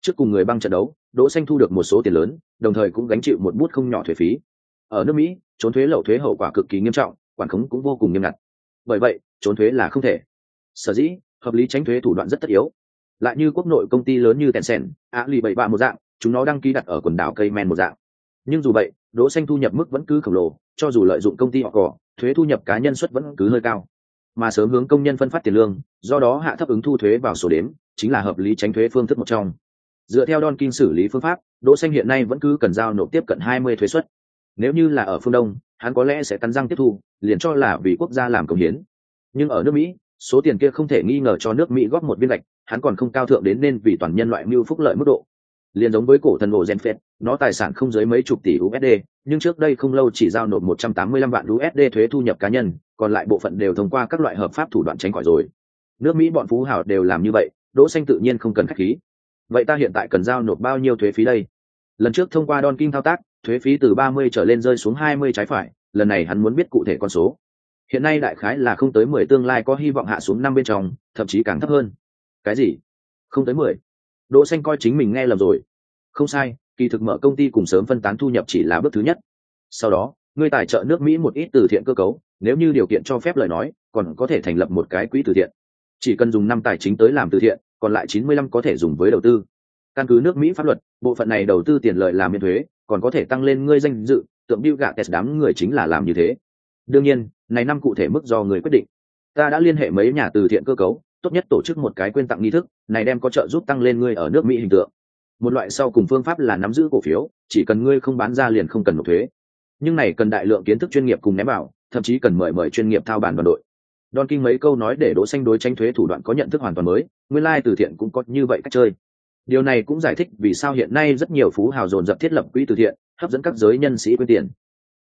Trước cùng người băng trận đấu, đỗ xanh thu được một số tiền lớn, đồng thời cũng gánh chịu một bút không nhỏ thuế phí. Ở nước mỹ, trốn thuế lậu thuế hậu quả cực kỳ nghiêm trọng quản khống cũng vô cùng nghiêm ngặt. Bởi vậy trốn thuế là không thể. Sở dĩ hợp lý tránh thuế thủ đoạn rất tất yếu. Lại như quốc nội công ty lớn như tencent á lì bảy bạ một dạng chúng nó đăng ký đặt ở quần đảo cây men một dạng. Nhưng dù vậy đỗ xanh thu nhập mức vẫn cứ khổng lồ cho dù lợi dụng công ty họ cỏ thuế thu nhập cá nhân suất vẫn cứ hơi cao. Mà sớm hướng công nhân phân phát tiền lương do đó hạ thấp ứng thu thuế vào sổ đếm chính là hợp lý tránh thuế phương thức một trong. Dựa theo Don kim xử lý phương pháp, Đỗ Xanh hiện nay vẫn cứ cần giao nộp tiếp cận 20 thuế suất. Nếu như là ở phương Đông, hắn có lẽ sẽ cắn răng tiếp thu, liền cho là vì quốc gia làm công hiến. Nhưng ở nước Mỹ, số tiền kia không thể nghi ngờ cho nước Mỹ góp một viên gạch, hắn còn không cao thượng đến nên vì toàn nhân loại mưu phúc lợi mức độ. Liên giống với cổ thần ổ Genfed, nó tài sản không dưới mấy chục tỷ USD, nhưng trước đây không lâu chỉ giao nộp 185 vạn USD thuế thu nhập cá nhân, còn lại bộ phận đều thông qua các loại hợp pháp thủ đoạn tránh khỏi rồi. Nước Mỹ bọn phú hào đều làm như vậy, Đỗ Xanh tự nhiên không cần khách khí vậy ta hiện tại cần giao nộp bao nhiêu thuế phí đây lần trước thông qua don kim thao tác thuế phí từ ba mươi trở lên rơi xuống hai mươi trái phải, lần này hắn muốn biết cụ thể con số. Hiện nay đại khái là không tới mười, tương lai có hy vọng hạ xuống năm bên trong, thậm chí càng thấp hơn. Cái gì? Không tới mười. Đỗ xanh coi chính mình nghe lầm rồi. Không sai, kỳ thực mở công ty cùng sớm phân tán thu nhập chỉ là bước thứ nhất. Sau đó ngươi tài trợ nước mỹ một ít từ thiện cơ cấu, nếu như điều kiện cho phép lời nói, còn có thể thành lập một cái quỹ từ thiện. Chỉ cần dùng năm tài chính tới làm từ thiện, còn lại 95 có thể dùng với đầu tư căn cứ nước mỹ pháp luật bộ phận này đầu tư tiền lợi làm miễn thuế còn có thể tăng lên ngươi danh dự tượng bill gates đám người chính là làm như thế. Đương nhiên này năm cụ thể mức do người quyết định. Ta đã liên hệ mấy nhà từ thiện cơ cấu tốt nhất tổ chức một cái quyên tặng nghi thức này đem có trợ giúp tăng lên ngươi ở nước mỹ hình tượng. Một loại sau cùng phương pháp là nắm giữ cổ phiếu chỉ cần ngươi không bán ra liền không cần nộp thuế. Nhưng này cần đại lượng kiến thức chuyên nghiệp cùng ném vào thậm chí cần mời mời chuyên nghiệp thao bàn đoàn đội. Don kinh mấy câu nói để Đỗ Xanh đối tranh thuế thủ đoạn có nhận thức hoàn toàn mới, nguyên lai like từ thiện cũng có như vậy cách chơi. Điều này cũng giải thích vì sao hiện nay rất nhiều phú hào dồn dập thiết lập quỹ từ thiện, hấp dẫn các giới nhân sĩ quyên tiền.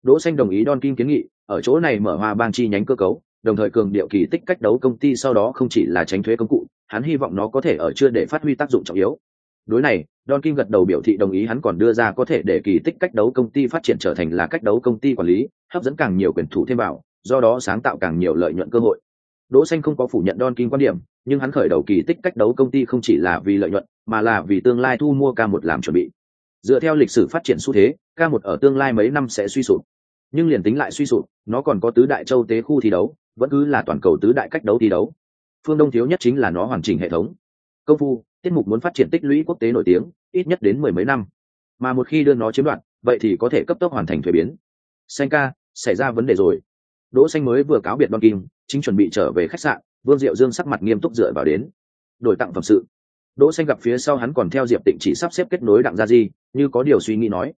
Đỗ Xanh đồng ý Don Kim kiến nghị, ở chỗ này mở hoa bang chi nhánh cơ cấu, đồng thời cường điệu kỳ tích cách đấu công ty sau đó không chỉ là tránh thuế công cụ, hắn hy vọng nó có thể ở chưa để phát huy tác dụng trọng yếu. Đối này, Don Kim gật đầu biểu thị đồng ý hắn còn đưa ra có thể để kỳ tích cách đấu công ty phát triển trở thành là cách đấu công ty quản lý, hấp dẫn càng nhiều quyền thủ thêm vào, do đó sáng tạo càng nhiều lợi nhuận cơ hội. Đỗ Xanh không có phủ nhận Don Kim quan điểm, nhưng hắn khởi đầu kỳ tích cách đấu công ty không chỉ là vì lợi nhuận, mà là vì tương lai thu mua K1 làm chuẩn bị. Dựa theo lịch sử phát triển xu thế, K1 ở tương lai mấy năm sẽ suy sụp. Nhưng liền tính lại suy sụp, nó còn có tứ đại châu tế khu thi đấu, vẫn cứ là toàn cầu tứ đại cách đấu thi đấu. Phương Đông thiếu nhất chính là nó hoàn chỉnh hệ thống. Công phu, tiết mục muốn phát triển tích lũy quốc tế nổi tiếng, ít nhất đến mười mấy năm. Mà một khi đưa nó chiếm đoạt, vậy thì có thể cấp tốc hoàn thành thuế biến. Xanh ca, xảy ra vấn đề rồi. Đỗ Xanh mới vừa cáo biệt Don Kim, chính chuẩn bị trở về khách sạn vương diệu dương sắc mặt nghiêm túc dựa vào đến. Đổi tặng phẩm sự. Đỗ xanh gặp phía sau hắn còn theo diệp tịnh chỉ sắp xếp kết nối đặng gia di, như có điều suy nghĩ nói.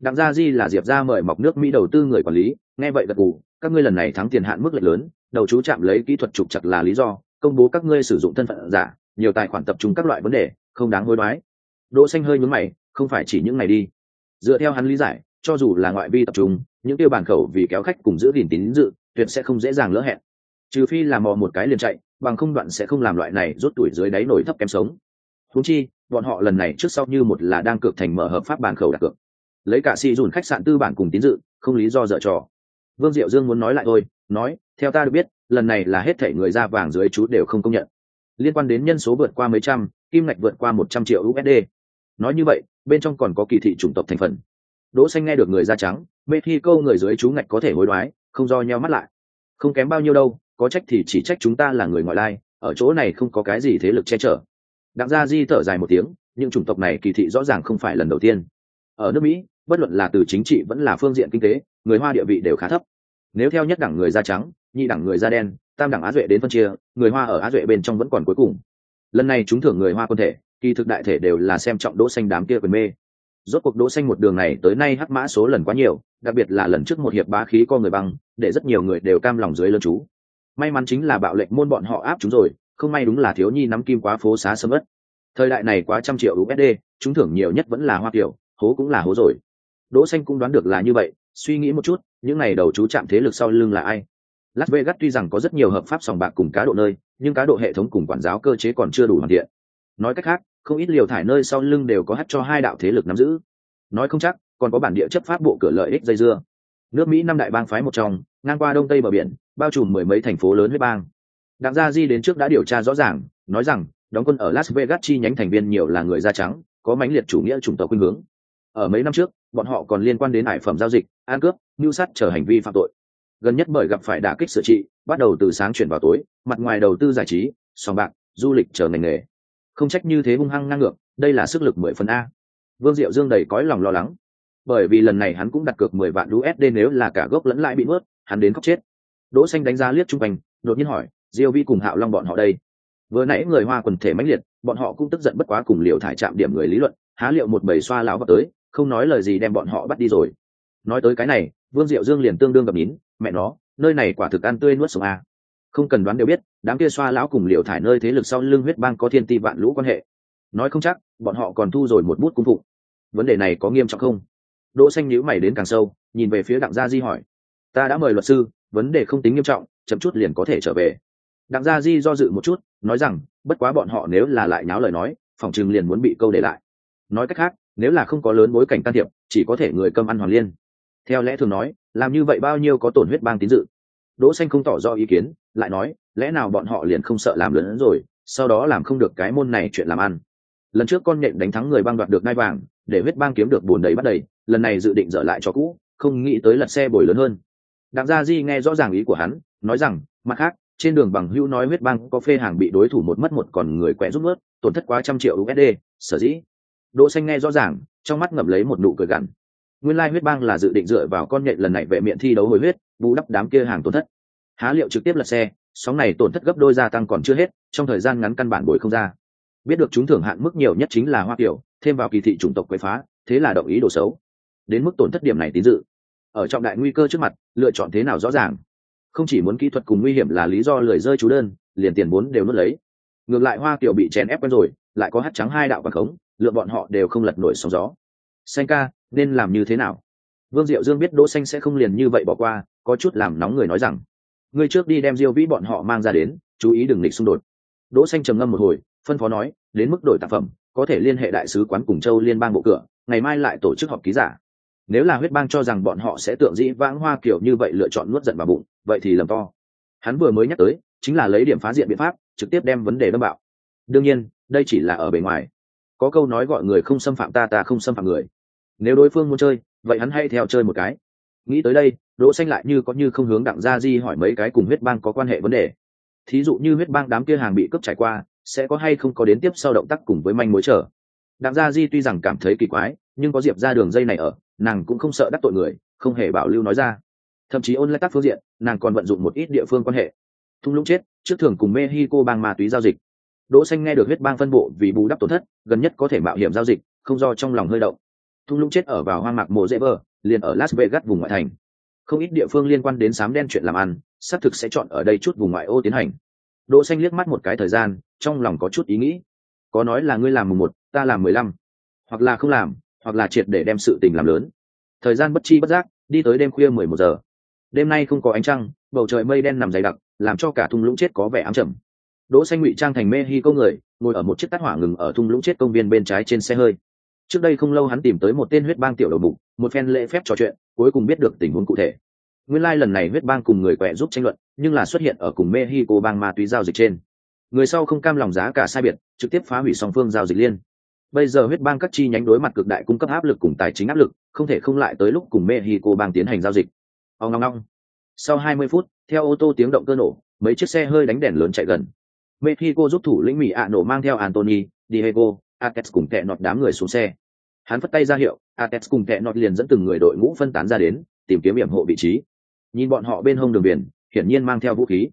Đặng gia di là diệp gia mời mọc nước mỹ đầu tư người quản lý, nghe vậy gật gù, các ngươi lần này thắng tiền hạn mức lệch lớn, đầu chú chạm lấy kỹ thuật trục chặt là lý do, công bố các ngươi sử dụng thân phận giả, nhiều tài khoản tập trung các loại vấn đề, không đáng hối đoái. Đỗ xanh hơi nhướng mày, không phải chỉ những ngày đi. Dựa theo hắn lý giải, cho dù là ngoại vi tập trung, những tiêu bản khẩu vì kéo khách cùng giữ gìn tín dự, tuyệt sẽ không dễ dàng lỡ hẹn trừ phi là mò một cái liền chạy, bằng không đoạn sẽ không làm loại này rút tuổi dưới đáy nổi thấp kém sống. Húng chi, bọn họ lần này trước sau như một là đang cược thành mở hợp pháp bàn khẩu đặt cược. Lấy cả si dùn khách sạn tư bản cùng tín dự, không lý do dở trò. Vương diệu dương muốn nói lại thôi, nói, theo ta được biết, lần này là hết thể người ra vàng dưới chú đều không công nhận. Liên quan đến nhân số vượt qua mấy trăm, kim ngạch vượt qua một trăm triệu usd nói như vậy, bên trong còn có kỳ thị chủng tộc thành phần. Đỗ xanh nghe được người da trắng, mê thi câu người dưới chú ngạch có thể hối đoái, không do nheo mắt lại. Không kém bao nhiêu đâu có trách thì chỉ trách chúng ta là người ngoại lai, ở chỗ này không có cái gì thế lực che chở. Đặng gia di thở dài một tiếng, những chủng tộc này kỳ thị rõ ràng không phải lần đầu tiên. Ở nước mỹ, bất luận là từ chính trị vẫn là phương diện kinh tế, người hoa địa vị đều khá thấp. Nếu theo nhất đẳng người da trắng, nhị đẳng người da đen, tam đẳng á duệ đến phân chia, người hoa ở á duệ bên trong vẫn còn cuối cùng. Lần này chúng thưởng người hoa quân thể, kỳ thực đại thể đều là xem trọng đỗ xanh đám kia quyền mê. Rốt cuộc đỗ xanh một đường này tới nay hắc mã số lần quá nhiều, đặc biệt là lần trước một hiệp bá khí co người băng, để rất nhiều người đều cam lòng dưới lơ chú may mắn chính là bạo lệnh môn bọn họ áp chúng rồi, không may đúng là thiếu nhi nắm kim quá phố xá sớm ất thời đại này quá trăm triệu usd chúng thưởng nhiều nhất vẫn là hoa kiểu hố cũng là hố rồi. Đỗ xanh cũng đoán được là như vậy, suy nghĩ một chút, những này đầu chú chạm thế lực sau lưng là ai? Las vegas tuy rằng có rất nhiều hợp pháp sòng bạc cùng cá độ nơi, nhưng cá độ hệ thống cùng quản giáo cơ chế còn chưa đủ hoàn thiện. Nói cách khác, không ít liều thải nơi sau lưng đều có hắt cho hai đạo thế lực nắm giữ. Nói không chắc, còn có bản địa chấp pháp bộ cửa lợi ích dây dưa. Nước mỹ năm đại bang phái một trong ngang qua đông tây bờ biển, bao trùm mười mấy thành phố lớn với bang. Đặng gia di đến trước đã điều tra rõ ràng, nói rằng, đóng quân ở las vegas chi nhánh thành viên nhiều là người da trắng, có mãnh liệt chủ nghĩa chủng tộc khuynh hướng. Ở mấy năm trước, bọn họ còn liên quan đến hải phẩm giao dịch an cướp, mưu sắt trở hành vi phạm tội. Gần nhất bởi gặp phải đả kích sửa trị, bắt đầu từ sáng chuyển vào tối, mặt ngoài đầu tư giải trí, sòng bạc, du lịch chờ ngành nghề. Không trách như thế hung hăng ngang ngược, đây là sức lực mười phần a. Vương diệu dương đầy cõi lòng lo lắng. Bởi vì lần này hắn cũng đặt cược mười vạn usd nếu là cả gốc lẫn lãi bị mất hắn đến khóc chết. Đỗ xanh đánh giá liếc trung quanh, đột nhiên hỏi, diêu vi cùng hạo long bọn họ đây? Vừa nãy người hoa quần thể mãnh liệt, bọn họ cũng tức giận bất quá cùng liều thải chạm điểm người lý luận, há liệu một bầy xoa lão vào tới, không nói lời gì đem bọn họ bắt đi rồi. Nói tới cái này, vương diệu dương liền tương đương gặp nín, mẹ nó, nơi này quả thực ăn tươi nuốt sống a. Không cần đoán đều biết, đám kia xoa lão cùng liều thải nơi thế lực sau lưng huyết bang có thiên ti vạn lũ quan hệ. Nói không chắc, bọn họ còn thu rồi một bút cung phụ vấn đề này có nghiêm trọng không? Đỗ xanh nhíu mày đến càng sâu, nhìn về phía đặng gia di hỏi ta đã mời luật sư, vấn đề không tính nghiêm trọng, chậm chút liền có thể trở về. Đặng gia di do dự một chút, nói rằng, bất quá bọn họ nếu là lại nháo lời nói, phòng chừng liền muốn bị câu để lại. Nói cách khác, nếu là không có lớn bối cảnh can thiệp, chỉ có thể người cơm ăn hoàn liên. Theo lẽ thường nói, làm như vậy bao nhiêu có tổn huyết bang tín dự. Đỗ xanh không tỏ rõ ý kiến, lại nói, lẽ nào bọn họ liền không sợ làm lớn hơn rồi, sau đó làm không được cái môn này chuyện làm ăn. Lần trước con nhện đánh thắng người bang đoạt được ngai vàng, để huyết bang kiếm được bùn đầy bắt đầy, lần này dự định dở lại cho cũ, không nghĩ tới lật xe bồi lớn hơn đặng gia di nghe rõ ràng ý của hắn, nói rằng, mặt khác, trên đường bằng hữu nói huyết bang có phê hàng bị đối thủ một mất một còn người quẹ rút mất tổn thất quá trăm triệu usd sở dĩ. Đỗ xanh nghe rõ ràng, trong mắt ngậm lấy một nụ cười gằn. Nguyên lai huyết bang là dự định dựa vào con nhện lần này vệ miệng thi đấu hồi huyết, bù đắp đám kia hàng tổn thất. Há liệu trực tiếp lật xe, sóng này tổn thất gấp đôi gia tăng còn chưa hết, trong thời gian ngắn căn bản bồi không ra. Biết được chúng thưởng hạn mức nhiều nhất chính là hoa kiểu thêm vào kỳ thị chủng tộc quậy phá, thế là động ý đồ xấu. Đến mức tổn thất điểm này tín dự ở trọng đại nguy cơ trước mặt, lựa chọn thế nào rõ ràng. Không chỉ muốn kỹ thuật cùng nguy hiểm là lý do lười rơi chú đơn, liền tiền vốn đều nuốt lấy. Ngược lại hoa kiểu bị chèn ép quen rồi, lại có hát trắng hai đạo và khống, lựa bọn họ đều không lật nổi sóng gió. Xanh ca, nên làm như thế nào? Vương diệu dương biết đỗ xanh sẽ không liền như vậy bỏ qua, có chút làm nóng người nói rằng, ngươi trước đi đem diêu vĩ bọn họ mang ra đến, chú ý đừng nghịch xung đột. Đỗ xanh trầm ngâm một hồi, phân phó nói, đến mức đổi tác phẩm, có thể liên hệ đại sứ quán cùng châu liên bang bộ cửa, ngày mai lại tổ chức họp ký giả nếu là huyết bang cho rằng bọn họ sẽ tượng dĩ vãng hoa kiểu như vậy lựa chọn nuốt giận vào bụng, vậy thì lầm to. Hắn vừa mới nhắc tới, chính là lấy điểm phá diện biện pháp, trực tiếp đem vấn đề đâm bạo. Đương nhiên, đây chỉ là ở bề ngoài. Có câu nói gọi người không xâm phạm ta ta không xâm phạm người. Nếu đối phương muốn chơi, vậy hắn hay theo chơi một cái. Nghĩ tới đây, đỗ xanh lại như có như không hướng đặng gia di hỏi mấy cái cùng huyết bang có quan hệ vấn đề. Thí dụ như huyết bang đám kia hàng bị cướp trải qua, sẽ có hay không có đến tiếp sau động tác cùng với manh mối trở đặng gia di tuy rằng cảm thấy kỳ quái, nhưng có diệp ra đường dây này ở nàng cũng không sợ đắc tội người không hề bảo lưu nói ra. Thậm chí ôn lại các phương diện nàng còn vận dụng một ít địa phương quan hệ. Thung lũng chết trước thường cùng mexico bang ma túy giao dịch. Đỗ xanh nghe được huyết bang phân bộ vì bù đắp tổn thất gần nhất có thể mạo hiểm giao dịch không do trong lòng hơi động. Thung lũng chết ở vào hoang mạc mộ dễ vờ, liền ở las vegas vùng ngoại thành. Không ít địa phương liên quan đến sám đen chuyện làm ăn xác thực sẽ chọn ở đây chút vùng ngoại ô tiến hành. Đỗ xanh liếc mắt một cái thời gian trong lòng có chút ý nghĩ. Có nói là ngươi làm mùng một ta làm mười lăm. Hoặc là không làm hoặc là triệt để đem sự tình làm lớn. Thời gian bất chi bất giác, đi tới đêm khuya mười một giờ. Đêm nay không có ánh trăng, bầu trời mây đen nằm dày đặc, làm cho cả thung lũng chết có vẻ ám trầm. Đỗ xanh ngụy trang thành mê hi câu người, ngồi ở một chiếc tát hỏa ngừng ở thung lũng chết công viên bên trái trên xe hơi. Trước đây không lâu hắn tìm tới một tên huyết bang tiểu đầu mục, một phen lễ phép trò chuyện, cuối cùng biết được tình huống cụ thể. Nguyên lai lần này huyết bang cùng người quẹ giúp tranh luận, nhưng là xuất hiện ở cùng mexico bang ma túy giao dịch trên. Người sau không cam lòng giá cả sai biệt, trực tiếp phá hủy song phương giao dịch liên bây giờ huyết bang các chi nhánh đối mặt cực đại cung cấp áp lực cùng tài chính áp lực, không thể không lại tới lúc cùng mexico bang tiến hành giao dịch. Ông ngong ngong. Sau 20 phút, theo ô tô tiếng động cơ nổ, mấy chiếc xe hơi đánh đèn lớn chạy gần. Mexico giúp thủ lĩnh mỹ ạ nổ mang theo antony diego atex cùng tệ nọt đám người xuống xe. Hắn phất tay ra hiệu atex cùng tệ nọt liền dẫn từng người đội ngũ phân tán ra đến, tìm kiếm hiểm hộ vị trí. Nhìn bọn họ bên hông đường biển, hiển nhiên mang theo vũ khí.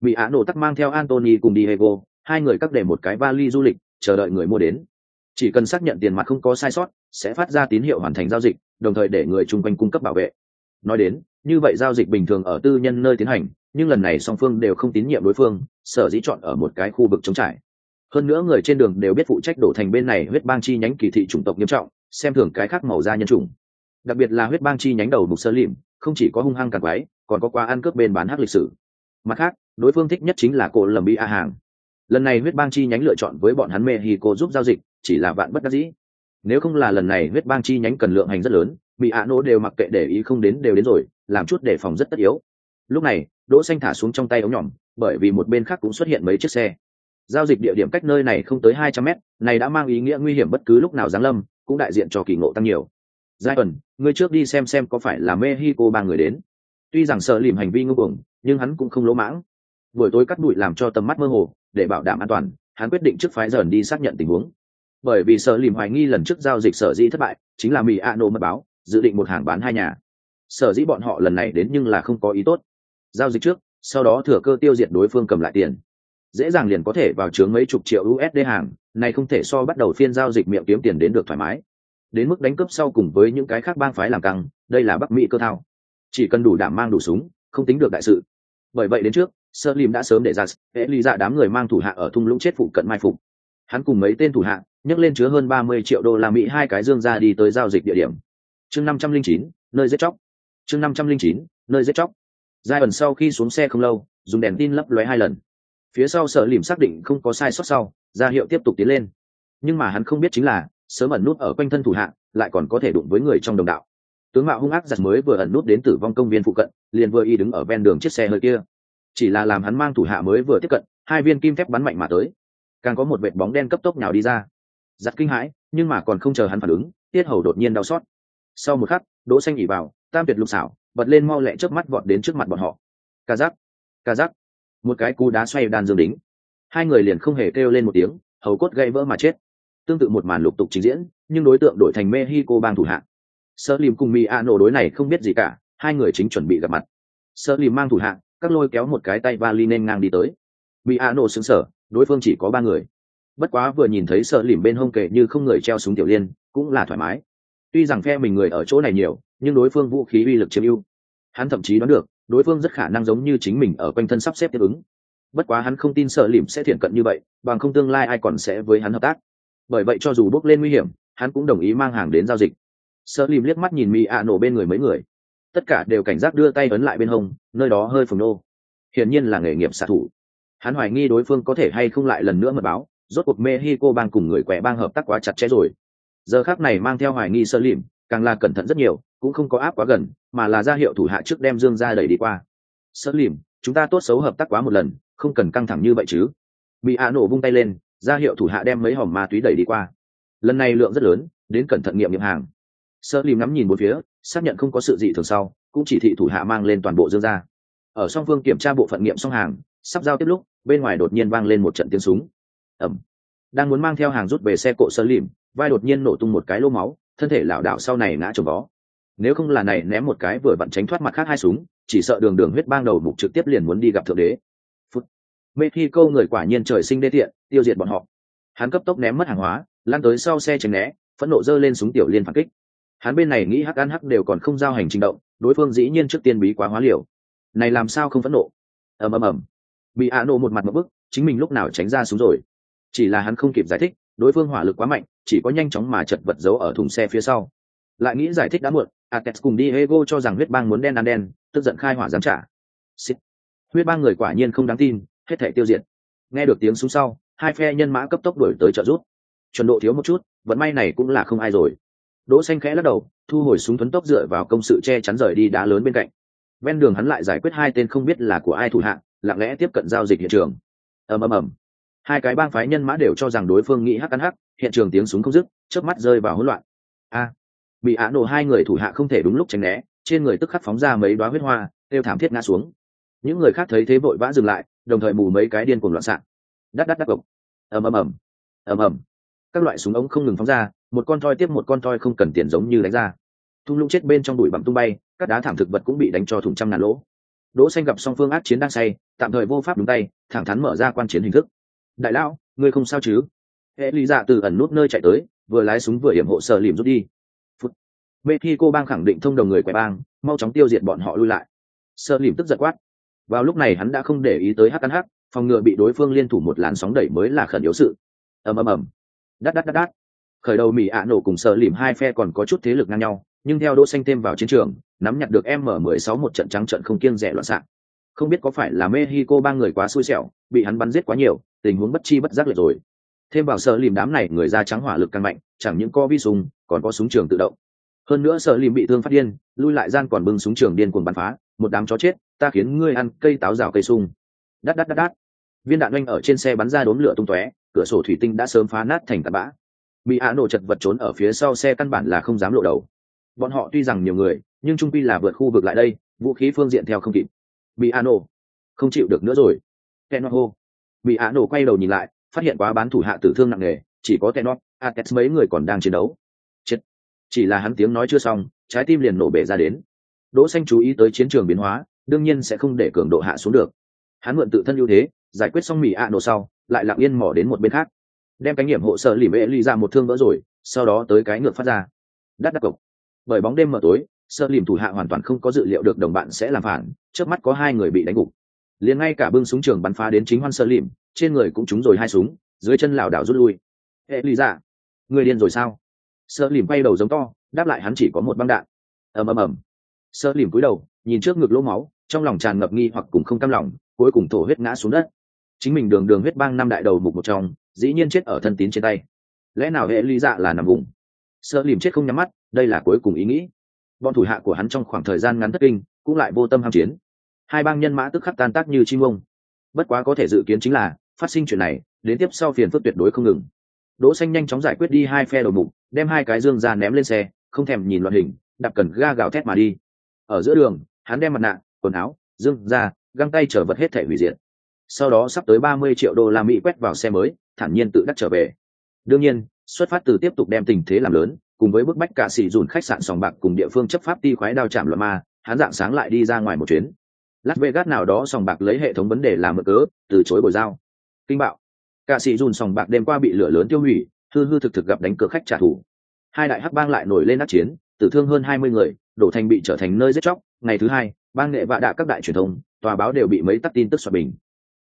Mỹ ạ nổ tắc mang theo antony cùng diego, hai người cắt để một cái vali du lịch, chờ đợi người mua đến chỉ cần xác nhận tiền mặt không có sai sót, sẽ phát ra tín hiệu hoàn thành giao dịch, đồng thời để người chung quanh cung cấp bảo vệ. Nói đến, như vậy giao dịch bình thường ở tư nhân nơi tiến hành, nhưng lần này song phương đều không tín nhiệm đối phương, sở dĩ chọn ở một cái khu vực trống trải. Hơn nữa người trên đường đều biết phụ trách đổ thành bên này huyết bang chi nhánh kỳ thị chủng tộc nghiêm trọng, xem thường cái khác màu da nhân chủng. Đặc biệt là huyết bang chi nhánh đầu mục sơ lìm không chỉ có hung hăng càng quái còn có qua ăn cướp bên bán hát lịch sử. Mặt khác, đối phương thích nhất chính là cổ lầm bị a hàng. Lần này huyết bang chi nhánh lựa chọn với bọn hắn mexico giúp giao dịch chỉ là vạn bất đắc dĩ. Nếu không là lần này huyết bang chi nhánh cần lượng hành rất lớn, bị ạ nỗ đều mặc kệ để ý không đến đều đến rồi, làm chút để phòng rất tất yếu. Lúc này, đỗ xanh thả xuống trong tay ống nhỏm bởi vì một bên khác cũng xuất hiện mấy chiếc xe. Giao dịch địa điểm cách nơi này không tới hai trăm mét, này đã mang ý nghĩa nguy hiểm bất cứ lúc nào giáng lâm, cũng đại diện cho kỳ ngộ tăng nhiều. Giai ẩn ngươi trước đi xem xem có phải là mexico ba người đến. Tuy rằng sợ lìm hành vi ngưng cuồng, nhưng hắn cũng không lỗ mãng. Buổi tối cắt bụi làm cho tầm mắt mơ hồ, để bảo đảm an toàn, hắn quyết định trước phái dần đi xác nhận tình huống bởi vì sở lìm hoài nghi lần trước giao dịch sở dĩ thất bại chính là mỹ a nô mật báo, dự định một hàng bán hai nhà. Sở dĩ bọn họ lần này đến nhưng là không có ý tốt. Giao dịch trước, sau đó thừa cơ tiêu diệt đối phương cầm lại tiền. Dễ dàng liền có thể vào chướng mấy chục triệu usd hàng, này không thể so bắt đầu phiên giao dịch miệng kiếm tiền đến được thoải mái. Đến mức đánh cướp sau cùng với những cái khác bang phái làm căng, đây là bắc mỹ cơ thao. Chỉ cần đủ đảm mang đủ súng, không tính được đại sự. Bởi vậy đến trước, sơ lim đã sớm để ra hệ ly ra đám người mang thủ hạ ở thung lũng chết phụ cận mai phục. Hắn cùng mấy tên thủ hạ nhấc lên chứa hơn ba mươi triệu đô la mỹ, hai cái dương ra đi tới giao dịch địa điểm. Chương năm trăm linh chín, nơi giết chóc. Chương năm trăm linh chín, nơi giết chóc. Giai ẩn sau khi xuống xe không lâu, dùng đèn tin lấp lóe hai lần. Phía sau sở lìm xác định không có sai sót sau, ra hiệu tiếp tục tiến lên. Nhưng mà hắn không biết chính là, sớm ẩn nút ở quanh thân thủ hạ, lại còn có thể đụng với người trong đồng đạo. Tướng mạo hung ác giật mới vừa ẩn nút đến tử vong công viên phụ cận, liền vừa y đứng ở ven đường chiếc xe hơi kia. Chỉ là làm hắn mang thủ hạ mới vừa tiếp cận, hai viên kim thép bắn mạnh mà tới. Càng có một vệt bóng đen cấp tốc nhào đi ra giặt kinh hãi, nhưng mà còn không chờ hắn phản ứng, tiết hầu đột nhiên đau xót. Sau một khắc, đỗ xanh nhảy vào, tam tuyệt lục xảo, bật lên mau lẹ trước mắt vọt đến trước mặt bọn họ. Ca giác ca giác một cái cú đá xoay đan dương đính. Hai người liền không hề kêu lên một tiếng, hầu cốt gây vỡ mà chết. Tương tự một màn lục tục trình diễn, nhưng đối tượng đổi thành mexico bang thủ hạ. Sơ lim cùng mi a nổ đối này không biết gì cả, hai người chính chuẩn bị gặp mặt. Sơ lim mang thủ hạ, các lôi kéo một cái tay vali nên ngang đi tới. Mi a nổ xứng sở đối phương chỉ có ba người bất quá vừa nhìn thấy sợ lìm bên hông kệ như không người treo súng tiểu liên, cũng là thoải mái. Tuy rằng phe mình người ở chỗ này nhiều, nhưng đối phương vũ khí uy lực chiếm ưu. Hắn thậm chí đoán được, đối phương rất khả năng giống như chính mình ở quanh thân sắp xếp tiếp ứng. Bất quá hắn không tin sợ lìm sẽ thiện cận như vậy, bằng không tương lai ai còn sẽ với hắn hợp tác. Bởi vậy cho dù bước lên nguy hiểm, hắn cũng đồng ý mang hàng đến giao dịch. Sợ lìm liếc mắt nhìn mỹ ạ nổ bên người mấy người. Tất cả đều cảnh giác đưa tay ấn lại bên hông, nơi đó hơi phồng nô. Hiển nhiên là nghề nghiệp xạ thủ. Hắn hoài nghi đối phương có thể hay không lại lần nữa mật báo rốt cuộc mexico bang cùng người quẻ bang hợp tác quá chặt chẽ rồi. Giờ khác này mang theo hoài nghi sơ lìm càng là cẩn thận rất nhiều, cũng không có áp quá gần, mà là ra hiệu thủ hạ trước đem dương ra đẩy đi qua. Sơ lìm chúng ta tốt xấu hợp tác quá một lần, không cần căng thẳng như vậy chứ. Bị hạ nổ vung tay lên, ra hiệu thủ hạ đem mấy hòm ma túy đẩy đi qua. Lần này lượng rất lớn, đến cẩn thận nghiệm nghiệm hàng. Sơ lìm ngắm nhìn một phía, xác nhận không có sự gì thường sau, cũng chỉ thị thủ hạ mang lên toàn bộ dương ra ở song phương kiểm tra bộ phận nghiệm xong hàng, sắp giao tiếp lúc, bên ngoài đột nhiên vang lên một trận tiếng súng ẩm. Đang muốn mang theo hàng rút về xe cộ sơ lìm, vai đột nhiên nổ tung một cái lô máu, thân thể lảo đảo sau này ngã trồng vó. Nếu không là này ném một cái vừa vặn tránh thoát mặt khác hai súng, chỉ sợ đường đường huyết bang đầu mục trực tiếp liền muốn đi gặp thượng đế. Phút. Mê khi câu người quả nhiên trời sinh đê tiện, tiêu diệt bọn họ. Hắn cấp tốc ném mất hàng hóa lan tới sau xe tránh né, phẫn nộ giơ lên súng tiểu liên phản kích. Hắn bên này nghĩ hắc ăn hắc đều còn không giao hành trình động, đối phương dĩ nhiên trước tiên bí quá hóa liều. Này làm sao không phẫn nộ? Ầm ầm ầm. Bị ạ nộ một mặt một bức, chính mình lúc nào tránh ra súng rồi? Chỉ là hắn không kịp giải thích, đối phương hỏa lực quá mạnh, chỉ có nhanh chóng mà chật vật giấu ở thùng xe phía sau. Lại nghĩ giải thích đã muộn atex cùng đi hego cho rằng huyết bang muốn đen ăn đen, tức giận khai hỏa dám trả. Xịt. huyết bang người quả nhiên không đáng tin, hết thể tiêu diệt. Nghe được tiếng súng sau, hai phe nhân mã cấp tốc đuổi tới trợ rút chuẩn độ thiếu một chút, vận may này cũng là không ai rồi. Đỗ xanh khẽ lắc đầu, thu hồi súng thuấn tốc dựa vào công sự che chắn rời đi đá lớn bên cạnh. Ven đường hắn lại giải quyết hai tên không biết là của ai thủ hạng lặng lẽ tiếp cận giao dịch hiện trường. Ầm ầm ầm hai cái bang phái nhân mã đều cho rằng đối phương nghĩ hắc ăn hắc, hiện trường tiếng súng không dứt, chớp mắt rơi vào hỗn loạn. A, bị á nổ hai người thủ hạ không thể đúng lúc tránh né, trên người tức khắc phóng ra mấy đoá huyết hoa, đều thảm thiết ngã xuống. Những người khác thấy thế vội vã dừng lại, đồng thời mù mấy cái điên cuồng loạn xạ. Đắt đắt đắt cộc ầm ầm ầm. Ầm ầm. Các loại súng ống không ngừng phóng ra, một con toi tiếp một con toi không cần tiền giống như đánh ra. Thung lũng chết bên trong đùi bặm tung bay, các đá thảm thực vật cũng bị đánh cho thủng trăm ngàn lỗ. Đỗ xanh gặp song phương ác chiến đang say, tạm thời vô pháp đúng tay, thẳng thắn mở ra quan chiến hình thức đại lão, ngươi không sao chứ? Hệ lý dạ từ ẩn nút nơi chạy tới, vừa lái súng vừa hiểm hộ sợ lìm rút đi. Phút. Mê khi cô bang khẳng định thông đồng người quẹ bang, mau chóng tiêu diệt bọn họ lui lại. Sợ lìm tức giật quát. Vào lúc này hắn đã không để ý tới hắc ăn hắc, phòng ngừa bị đối phương liên thủ một làn sóng đẩy mới là khẩn yếu sự. Ầm ầm ầm. Đắt đắt đắt đắt khởi đầu mỹ ạ nổ cùng sợ lìm hai phe còn có chút thế lực ngang nhau, nhưng theo đỗ xanh thêm vào chiến trường, nắm nhặt được m 16 một trận trắng trận không kiêng rẻ loạn xạ. Không biết có phải là mexico ba người quá xui xẻo, bị hắn bắn giết quá nhiều tình huống bất chi bất giác lệch rồi. Thêm vào sợ lìm đám này, người da trắng hỏa lực càng mạnh, chẳng những có vi súng còn có súng trường tự động. Hơn nữa sợ lìm bị thương phát điên, lui lại gian còn bưng súng trường điên cuồng bắn phá, một đám chó chết, ta khiến ngươi ăn cây táo rào cây sung. Đắt đắt đắt đắt viên đạn oanh ở trên xe bắn ra đốm lửa tung tóe, cửa sổ thủy tinh đã sớm phá nát thành tạt bã. Bị hạ nổ chật vật trốn ở phía sau xe căn bản là không dám lộ đầu. Bọn họ tuy rằng nhiều người, nhưng trung quy là vượt khu vực lại đây, vũ khí phương diện theo không kịp. Bị hạ nổ. Không chịu được nữa rồi. Kenot hô bị hạ nổ quay đầu nhìn lại, phát hiện quá bán thủ hạ tử thương nặng nề, chỉ có kenot atex mấy người còn đang chiến đấu. Chết. Chỉ là hắn tiếng nói chưa xong, trái tim liền nổ bể ra đến. Đỗ xanh chú ý tới chiến trường biến hóa, đương nhiên sẽ không để cường độ hạ xuống được. Hắn mượn tự thân ưu thế, giải quyết xong mỹ ạ nổ sau, lại lặng yên mò đến một bên khác. Đem cái nghiệm hộ sợ lì mễ ly ra một thương vỡ rồi, sau đó tới cái ngược phát ra. Đắt đắt cộc bởi bóng đêm mờ tối sợ lìm thủ hạ hoàn toàn không có dự liệu được đồng bạn sẽ làm phản, trước mắt có hai người bị đánh gục liền ngay cả bưng súng trường bắn phá đến chính hoan sơ lìm trên người cũng trúng rồi hai súng, dưới chân lảo đảo rút lui. Hệ ly ra dạ, người điên rồi sao? Sơ lìm quay đầu giống to, đáp lại hắn chỉ có một băng đạn. Ầm ầm ầm. Sơ lìm cúi đầu, nhìn trước ngực lỗ máu, trong lòng tràn ngập nghi hoặc cùng không cam lòng, cuối cùng thổ huyết ngã xuống đất. Chính mình đường đường huyết bang năm đại đầu mục một trong, dĩ nhiên chết ở thân tín trên tay. Lẽ nào hệ ly dạ là nằm vùng? Sợ lìm chết không nhắm mắt, đây là cuối cùng ý nghĩ. Bọn thủ hạ của hắn trong khoảng thời gian ngắn thất kinh, cũng lại vô tâm ham chiến hai bang nhân mã tức khắc tan tác như chim ông. Bất quá có thể dự kiến chính là, phát sinh chuyện này, đến tiếp sau phiền phức tuyệt đối không ngừng. Đỗ xanh nhanh chóng giải quyết đi hai phe đầu mục, đem hai cái dương ra ném lên xe, không thèm nhìn loạn hình, đạp cần ga gào thét mà đi. Ở giữa đường, hắn đem mặt nạ, quần áo, dương ra, găng tay trở vật hết thể hủy diệt. Sau đó sắp tới ba mươi triệu đô la mỹ quét vào xe mới, thản nhiên tự đắc trở về. Đương nhiên, xuất phát từ tiếp tục đem tình thế làm lớn, cùng với bức bách cả xì dùn khách sạn sòng bạc cùng địa phương chấp pháp ti khoái đao chạm loạn ma, hắn dạng sáng lại đi ra ngoài một chuyến las vegas nào đó sòng bạc lấy hệ thống vấn đề làm mực cớ, từ chối bồi giao. Kinh bạo. Cả sĩ dùn sòng bạc đêm qua bị lửa lớn tiêu hủy, hư hư thực thực gặp đánh cược khách trả thù. Hai đại hắc bang lại nổi lên đắc chiến, tử thương hơn hai mươi người, đổ thành bị trở thành nơi giết chóc. Ngày thứ hai, bang nghệ vạ đạ các đại truyền thông, tòa báo đều bị mấy tắt tin tức xoa bình.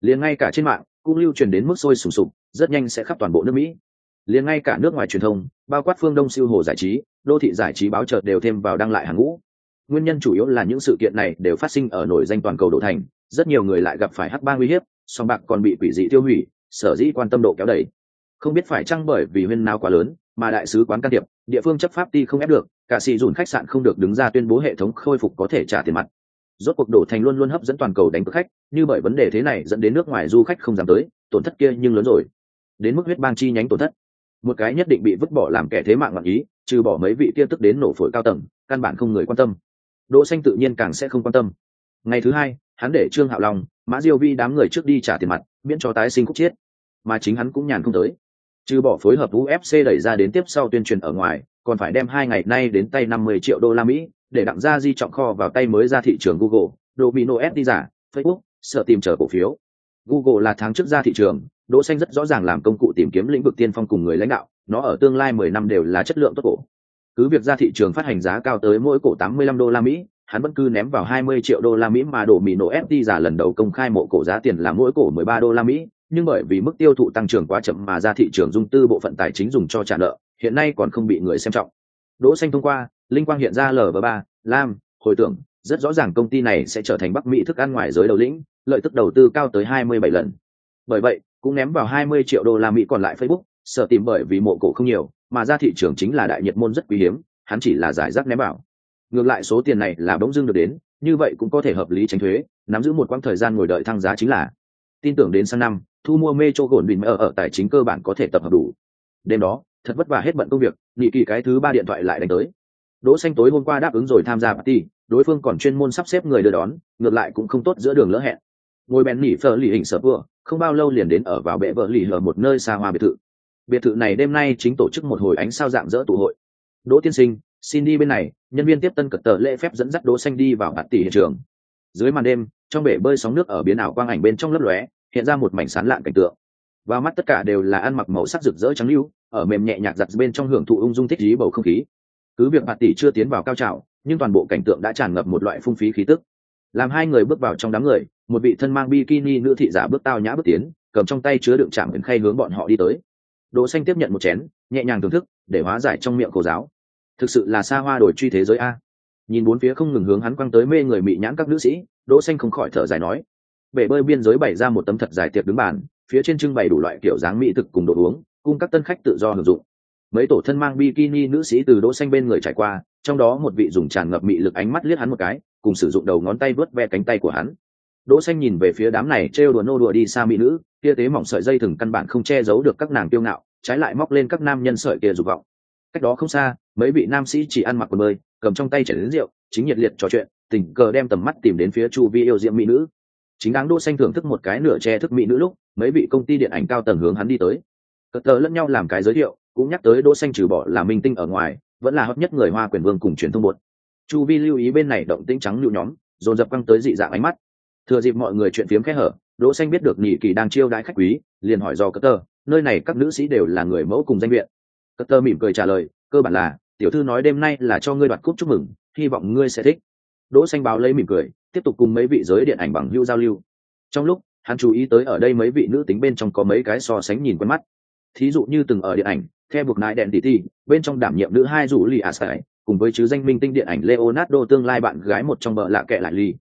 Liền ngay cả trên mạng, cũng lưu truyền đến mức sôi sùng sục, rất nhanh sẽ khắp toàn bộ nước mỹ. Liền ngay cả nước ngoài truyền thông, bao quát phương đông siêu hồ giải trí, đô thị giải trí báo chợt đều thêm vào đăng lại hàng ngũ nguyên nhân chủ yếu là những sự kiện này đều phát sinh ở nổi danh toàn cầu đổ thành, rất nhiều người lại gặp phải hắc bang uy hiếp, song bạc còn bị quỷ dị tiêu hủy, sở dĩ quan tâm độ kéo đẩy không biết phải chăng bởi vì huyên nào quá lớn, mà đại sứ quán can thiệp, địa phương chấp pháp ti không ép được, cả sĩ dùn khách sạn không được đứng ra tuyên bố hệ thống khôi phục có thể trả tiền mặt. Rốt cuộc đổ thành luôn luôn hấp dẫn toàn cầu đánh cược khách, như bởi vấn đề thế này dẫn đến nước ngoài du khách không dám tới, tổn thất kia nhưng lớn rồi. Đến mức huyết bang chi nhánh tổn thất. Một cái nhất định bị vứt bỏ làm kẻ thế mạng ngọn ý, trừ bỏ mấy vị kia tức đến nổ phổi cao tầng, căn bản không người quan tâm đỗ xanh tự nhiên càng sẽ không quan tâm. Ngày thứ hai, hắn để trương hạo long, mã diêu vi đám người trước đi trả tiền mặt, miễn cho tái sinh khúc chết. Mà chính hắn cũng nhàn không tới. Trừ bỏ phối hợp ufc đẩy ra đến tiếp sau tuyên truyền ở ngoài, còn phải đem hai ngày nay đến tay 50 triệu đô la mỹ, để đặng ra di trọng kho vào tay mới ra thị trường google domino s đi giả, facebook, sợ tìm chờ cổ phiếu. Google là tháng trước ra thị trường, đỗ xanh rất rõ ràng làm công cụ tìm kiếm lĩnh vực tiên phong cùng người lãnh đạo, nó ở tương lai 10 năm đều là chất lượng tốt cổ cứ việc ra thị trường phát hành giá cao tới mỗi cổ 85 đô la mỹ, hắn vẫn cứ ném vào 20 triệu đô la mỹ mà đổ mì nổ FT giả lần đầu công khai mộ cổ giá tiền là mỗi cổ 13 đô la mỹ. Nhưng bởi vì mức tiêu thụ tăng trưởng quá chậm mà ra thị trường dung tư bộ phận tài chính dùng cho trả nợ, hiện nay còn không bị người xem trọng. Đỗ xanh thông qua, linh quang hiện ra lv ba, lam, hồi tưởng, rất rõ ràng công ty này sẽ trở thành bắc mỹ thức ăn ngoài giới đầu lĩnh, lợi tức đầu tư cao tới 27 lần. Bởi vậy, cũng ném vào 20 triệu đô la mỹ còn lại facebook, sợ tìm bởi vì mộ cổ không nhiều mà ra thị trường chính là đại nhiệt môn rất quý hiếm, hắn chỉ là giải rác ném bảo. ngược lại số tiền này là bỗng dưng được đến, như vậy cũng có thể hợp lý tránh thuế, nắm giữ một quãng thời gian ngồi đợi thăng giá chính là. Tin tưởng đến sang năm, thu mua metro cho gồn bình ở ở tài chính cơ bản có thể tập hợp đủ. Đêm đó, thật vất vả hết bận công việc nghị kỳ cái thứ ba điện thoại lại đánh tới. Đỗ xanh tối hôm qua đáp ứng rồi tham gia party, đối phương còn chuyên môn sắp xếp người đưa đón, ngược lại cũng không tốt giữa đường lỡ hẹn. Ngồi bèn nỉ phở lì hình sợ vừa, không bao lâu liền đến ở vào bệ vợ lì hở một nơi xa hoa biệt thự biệt thự này đêm nay chính tổ chức một hồi ánh sao dạng dỡ tụ hội. Đỗ tiên sinh, xin đi bên này, nhân viên tiếp tân cật tờ lễ phép dẫn dắt đỗ xanh đi vào bạt tỷ hiện trường. Dưới màn đêm, trong bể bơi sóng nước ở biến ảo quang ảnh bên trong lấp lóe, hiện ra một mảnh sán lạn cảnh tượng. Và mắt tất cả đều là ăn mặc màu sắc rực rỡ trắng lưu ở mềm nhẹ nhạt giặt bên trong hưởng thụ ung dung thích trí bầu không khí. Cứ việc bạt tỷ chưa tiến vào cao trào, nhưng toàn bộ cảnh tượng đã tràn ngập một loại phung phí khí tức. Làm hai người bước vào trong đám người, một vị thân mang bikini nữ thị giả bước tao nhã bước tiến, cầm trong tay chứa đựng chạm ẩn khay hướng bọn họ đi tới đỗ xanh tiếp nhận một chén, nhẹ nhàng thưởng thức, để hóa giải trong miệng cổ giáo. Thực sự là xa hoa đổi truy thế giới a. Nhìn bốn phía không ngừng hướng hắn quăng tới mê người mị nhãn các nữ sĩ, đỗ xanh không khỏi thở dài nói. Bể bơi biên giới bày ra một tấm thật dài tiệc đứng bàn, phía trên trưng bày đủ loại kiểu dáng mỹ thực cùng đồ uống, cung các tân khách tự do hưởng dụng. Mấy tổ thân mang bikini nữ sĩ từ đỗ xanh bên người trải qua, trong đó một vị dùng tràn ngập mị lực ánh mắt liếc hắn một cái, cùng sử dụng đầu ngón tay vớt ve cánh tay của hắn đỗ xanh nhìn về phía đám này trêu đùa nô đùa đi xa mỹ nữ, kia tế mỏng sợi dây thừng căn bản không che giấu được các nàng tiêu ngạo, trái lại móc lên các nam nhân sợi kia dục vọng. Cách đó không xa, mấy vị nam sĩ chỉ ăn mặc quần bơi, cầm trong tay chảy đến rượu, chính nhiệt liệt trò chuyện, tình cờ đem tầm mắt tìm đến phía chu vi yêu diệm mỹ nữ. Chính đáng đỗ xanh thưởng thức một cái nửa che thức mỹ nữ lúc, mấy vị công ty điện ảnh cao tầng hướng hắn đi tới. Cất tờ lẫn nhau làm cái giới thiệu, cũng nhắc tới đỗ xanh trừ bỏ là minh tinh ở ngoài, vẫn là hot nhất người hoa quyền vương cùng truyền thông bột chu vi lưu ý bên này động tĩnh trắng lưu nhóm, dồn dập căng tới dị dạng ánh mắt thừa dịp mọi người chuyện phiếm khẽ hở, đỗ xanh biết được nhị kỳ đang chiêu đãi khách quý, liền hỏi do cất tờ nơi này các nữ sĩ đều là người mẫu cùng danh viện. Cất tờ mỉm cười trả lời, cơ bản là, tiểu thư nói đêm nay là cho ngươi đoạt cúp chúc mừng, hy vọng ngươi sẽ thích. Đỗ xanh báo lấy mỉm cười, tiếp tục cùng mấy vị giới điện ảnh bằng hữu giao lưu. Trong lúc, hắn chú ý tới ở đây mấy vị nữ tính bên trong có mấy cái so sánh nhìn quen mắt. Thí dụ như từng ở điện ảnh theo buộc nại đèn tỷ tỷ bên trong đảm nhiệm nữ hai rủ lì à sải, cùng với chứ danh minh tinh điện ảnh leonardo tương lai bạn gái một trong vợ lạ kệ lại ly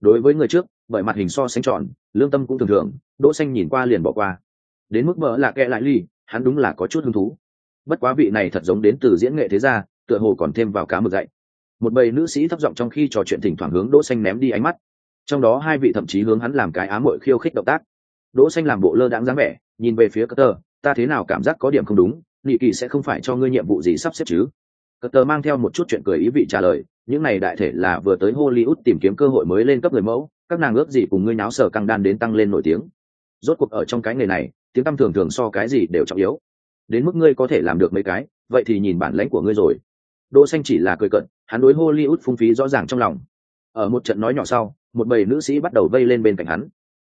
đối với người trước bởi mặt hình so sánh tròn lương tâm cũng thường thường đỗ xanh nhìn qua liền bỏ qua. Đến mức vợ lạ kệ lại ly hắn đúng là có chút hứng thú. Bất quá vị này thật giống đến từ diễn nghệ thế gia tựa hồ còn thêm vào cá mực dạy. Một bầy nữ sĩ thấp giọng trong khi trò chuyện thỉnh thoảng hướng đỗ xanh ném đi ánh mắt. Trong đó hai vị thậm chí hướng hắn làm cái ám muội khiêu khích động tác. Đỗ xanh làm bộ lơ đãng dáng vẻ nhìn về phía Cutter, ta thế nào cảm giác có điểm không đúng nhị kỳ sẽ không phải cho ngươi nhiệm vụ gì sắp xếp chứ? Cutter mang theo một chút chuyện cười ý vị trả lời những này đại thể là vừa tới hollywood tìm kiếm cơ hội mới lên cấp người mẫu các nàng ước gì cùng ngươi náo sở căng đan đến tăng lên nổi tiếng. Rốt cuộc ở trong cái nghề này, tiếng tăm thường thường so cái gì đều trọng yếu. Đến mức ngươi có thể làm được mấy cái, vậy thì nhìn bản lãnh của ngươi rồi. Đỗ xanh chỉ là cười cận hắn đối hollywood phung phí rõ ràng trong lòng. Ở một trận nói nhỏ sau, một bầy nữ sĩ bắt đầu vây lên bên cạnh hắn.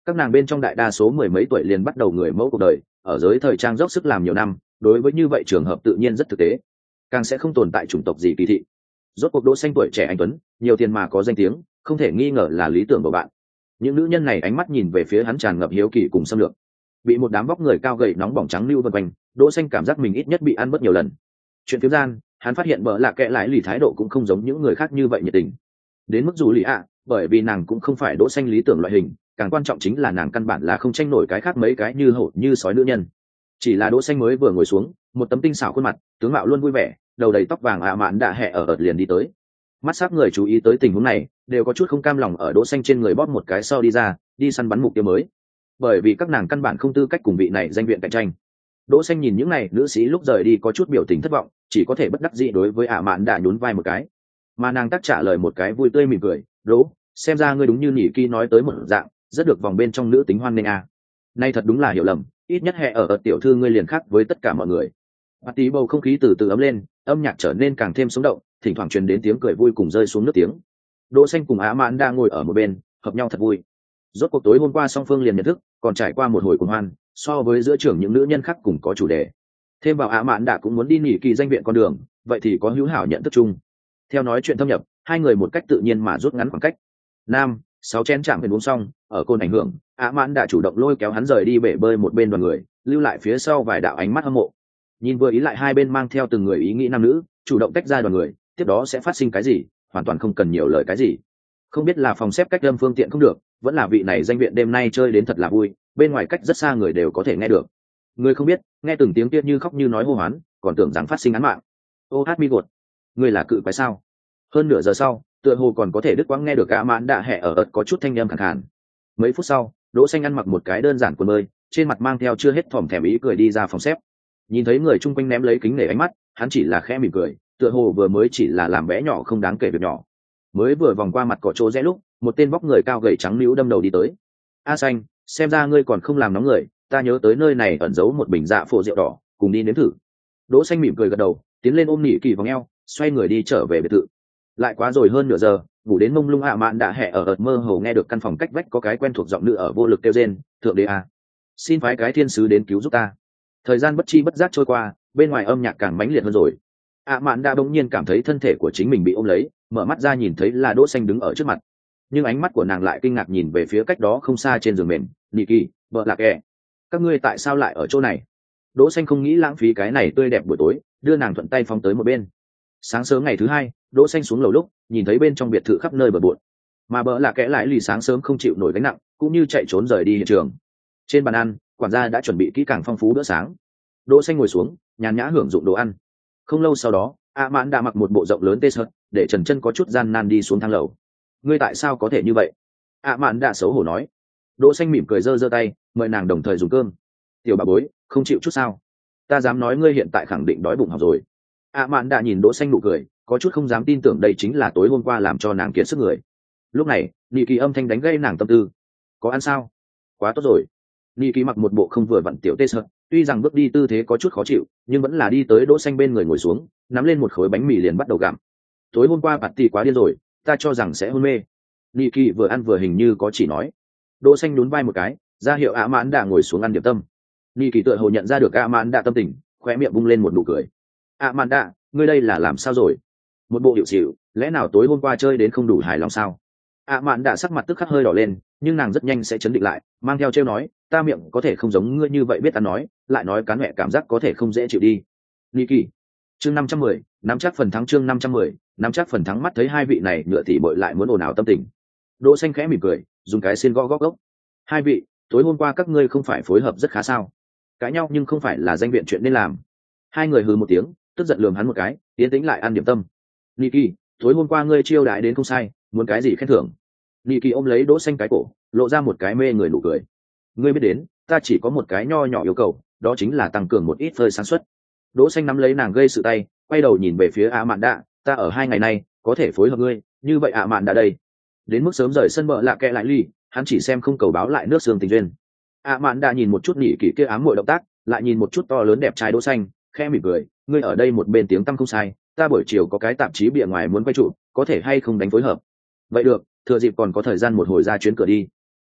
Các nàng bên trong đại đa số mười mấy tuổi liền bắt đầu người mẫu cuộc đời, ở giới thời trang dốc sức làm nhiều năm, đối với như vậy trường hợp tự nhiên rất thực tế. Càng sẽ không tồn tại chủng tộc gì kỳ thị. Rốt cuộc đỗ xanh tuổi trẻ anh tuấn, nhiều tiền mà có danh tiếng không thể nghi ngờ là lý tưởng của bạn. Những nữ nhân này ánh mắt nhìn về phía hắn tràn ngập hiếu kỳ cùng xâm lược. Bị một đám vóc người cao gầy nóng bỏng trắng lưu vân quanh, đỗ xanh cảm giác mình ít nhất bị ăn bất nhiều lần. Chuyện thiếu gian, hắn phát hiện bờ lạ kệ lại lì thái độ cũng không giống những người khác như vậy nhiệt tình. Đến mức dù lì ạ, bởi vì nàng cũng không phải đỗ xanh lý tưởng loại hình, càng quan trọng chính là nàng căn bản là không tranh nổi cái khác mấy cái như hổ, như sói nữ nhân. Chỉ là đỗ xanh mới vừa ngồi xuống, một tấm tinh xảo khuôn mặt, tướng mạo luôn vui vẻ, đầu đầy tóc vàng ạ mạn đã hẹ ở ợt liền đi tới mắt sắc người chú ý tới tình huống này đều có chút không cam lòng ở đỗ xanh trên người bóp một cái sau đi ra đi săn bắn mục tiêu mới. Bởi vì các nàng căn bản không tư cách cùng vị này danh viện cạnh tranh. Đỗ xanh nhìn những này nữ sĩ lúc rời đi có chút biểu tình thất vọng chỉ có thể bất đắc dĩ đối với ả mạn đã nhún vai một cái. Mà nàng tác trả lời một cái vui tươi mỉm cười đỗ xem ra ngươi đúng như nhỉ kỳ nói tới một dạng rất được vòng bên trong nữ tính hoan nghênh a. À. nay thật đúng là hiểu lầm ít nhất hệ ở, ở tiểu thư ngươi liền khác với tất cả mọi người. Bà tí bầu không khí từ từ ấm lên âm nhạc trở nên càng thêm sống động thỉnh thoảng truyền đến tiếng cười vui cùng rơi xuống nước tiếng. Đỗ xanh cùng á mãn đang ngồi ở một bên, hợp nhau thật vui. Rốt cuộc tối hôm qua song phương liền nhận thức, còn trải qua một hồi cùng hoan, so với giữa trưởng những nữ nhân khác cùng có chủ đề. Thêm vào á mãn đã cũng muốn đi nghỉ kỳ danh viện con đường, vậy thì có hữu hảo nhận thức chung. Theo nói chuyện thâm nhập, hai người một cách tự nhiên mà rút ngắn khoảng cách. Nam, sáu chén chạm gần uống xong, ở côn ảnh hưởng, á mãn đã chủ động lôi kéo hắn rời đi bể bơi một bên đoàn người, lưu lại phía sau vài đạo ánh mắt hâm mộ. Nhìn vừa ý lại hai bên mang theo từng người ý nghĩ nam nữ, chủ động tách ra đoàn người tiếp đó sẽ phát sinh cái gì, hoàn toàn không cần nhiều lời cái gì. Không biết là phòng xếp cách lâm phương tiện không được, vẫn là vị này danh viện đêm nay chơi đến thật là vui, bên ngoài cách rất xa người đều có thể nghe được. Người không biết, nghe từng tiếng tiết như khóc như nói hô hoán, còn tưởng rằng phát sinh án mạng. Ô hát mi gột. Người là cự quái sao? Hơn nửa giờ sau, tựa hồ còn có thể đứt quãng nghe được gã mãn đạ hẹ ở ợt có chút thanh âm khẳng khàn. Mấy phút sau, đỗ xanh ăn mặc một cái đơn giản quần bơi, trên mặt mang theo chưa hết thòm thèm ý cười đi ra phòng xếp. Nhìn thấy người chung quanh ném lấy kính nể ánh mắt, hắn chỉ là khẽ mỉm cười tựa hồ vừa mới chỉ là làm bé nhỏ không đáng kể việc nhỏ. Mới vừa vòng qua mặt cỏ chỗ rẽ lúc, một tên vóc người cao gầy trắng níu đâm đầu đi tới. A xanh, xem ra ngươi còn không làm nóng người, ta nhớ tới nơi này ẩn giấu một bình dạ phổ rượu đỏ, cùng đi nếm thử. Đỗ xanh mỉm cười gật đầu, tiến lên ôm nỉ kỳ vòng eo, xoay người đi trở về biệt thự. Lại quá rồi hơn nửa giờ, ngủ đến mông lung hạ mạn đã hẹ ở ợt mơ hồ nghe được căn phòng cách vách có cái quen thuộc giọng nữ ở vô lực kêu rên, thượng đế a, xin phái cái thiên sứ đến cứu giúp ta. Thời gian bất chi bất giác trôi qua, bên ngoài âm nhạc càng mãnh liệt hơn rồi ạ mạn đã bỗng nhiên cảm thấy thân thể của chính mình bị ôm lấy, mở mắt ra nhìn thấy là đỗ xanh đứng ở trước mặt. Nhưng ánh mắt của nàng lại kinh ngạc nhìn về phía cách đó không xa trên giường mềm, nị kỳ, vợ lạc e các ngươi tại sao lại ở chỗ này? Đỗ xanh không nghĩ lãng phí cái này tươi đẹp buổi tối, đưa nàng thuận tay phóng tới một bên. Sáng sớm ngày thứ hai, đỗ xanh xuống lầu lúc, nhìn thấy bên trong biệt thự khắp nơi bừa bộn. Mà bỡ là kẽ lại lì sáng sớm không chịu nổi gánh nặng, cũng như chạy trốn rời đi hiện trường. Trên bàn ăn, quản gia đã chuẩn bị kỹ càng phong phú bữa sáng. Đỗ xanh ngồi xuống, nhàn nhã hưởng dụng đồ ăn không lâu sau đó a mãn đã mặc một bộ rộng lớn tê sợt, để trần chân có chút gian nan đi xuống thang lầu. Ngươi tại sao có thể như vậy? A mãn đã xấu hổ nói. Đỗ xanh mỉm cười giơ giơ tay, mời nàng đồng thời dùng cơm. Tiểu bà bối, không chịu chút sao? Ta dám nói ngươi hiện tại khẳng định đói bụng học rồi. A mãn đã nhìn đỗ xanh nụ cười, có chút không dám tin tưởng đây chính là tối hôm qua làm cho nàng kiệt sức người. Lúc này, nị kỳ âm thanh đánh gây nàng tâm tư. Có ăn sao? Quá tốt rồi. Nị kỳ mặc một bộ không vừa vặn tiểu tê sợ tuy rằng bước đi tư thế có chút khó chịu, nhưng vẫn là đi tới đỗ xanh bên người ngồi xuống, nắm lên một khối bánh mì liền bắt đầu gặm. Tối hôm qua bạt tỷ quá điên rồi, ta cho rằng sẽ hôn mê. Nhị kỳ vừa ăn vừa hình như có chỉ nói. Đỗ xanh nhún vai một cái, ra hiệu ạ mãn đã ngồi xuống ăn điểm tâm. Nhị kỳ tựa hồ nhận ra được ạ mãn đã tâm tình khoe miệng bung lên một nụ cười. Ạ mãn đã ngươi đây là làm sao rồi? Một bộ hiệu xịu, lẽ nào tối hôm qua chơi đến không đủ hài lòng sao? Ạ mạn đã sắc mặt tức khắc hơi đỏ lên, nhưng nàng rất nhanh sẽ chấn định lại, mang theo trêu nói ta miệng có thể không giống ngươi như vậy biết ăn nói, lại nói cán mẹ cảm giác có thể không dễ chịu đi. Ni kỳ chương năm trăm mười, nắm chắc phần thắng chương năm trăm mười, nắm chắc phần thắng mắt thấy hai vị này nhựa thì bội lại muốn ồn ào tâm tình. Đỗ xanh khẽ mỉm cười, dùng cái xin gõ góc gốc. Hai vị, tối hôm qua các ngươi không phải phối hợp rất khá sao? Cãi nhau nhưng không phải là danh viện chuyện nên làm. Hai người hừ một tiếng, tức giận lườm hắn một cái tiến tĩnh lại ăn điểm tâm. Ni kỳ tối hôm qua ngươi chiêu đại đến không sai, muốn cái gì khen thưởng? Ni kỳ ôm lấy đỗ xanh cái cổ, lộ ra một cái mê người nụ cười ngươi biết đến, ta chỉ có một cái nho nhỏ yêu cầu, đó chính là tăng cường một ít phơi sản xuất đỗ xanh nắm lấy nàng gây sự tay, quay đầu nhìn về phía ạ mạn đạ ta ở hai ngày nay, có thể phối hợp ngươi, như vậy ạ mạn Đạ đây. Đến mức sớm rời sân bờ lạ kẹ lại ly, hắn chỉ xem không cầu báo lại nước xương tình duyên. Ạ mạn Đạ nhìn một chút nhỉ kỳ kia ám muội động tác, lại nhìn một chút to lớn đẹp trai đỗ xanh, khẽ mỉm cười, ngươi ở đây một bên tiếng tăm không sai, ta buổi chiều có cái tạp chí bìa ngoài muốn quay trụ có thể hay không đánh phối hợp? Vậy được, thừa dịp còn có thời gian một hồi ra chuyến cửa đi.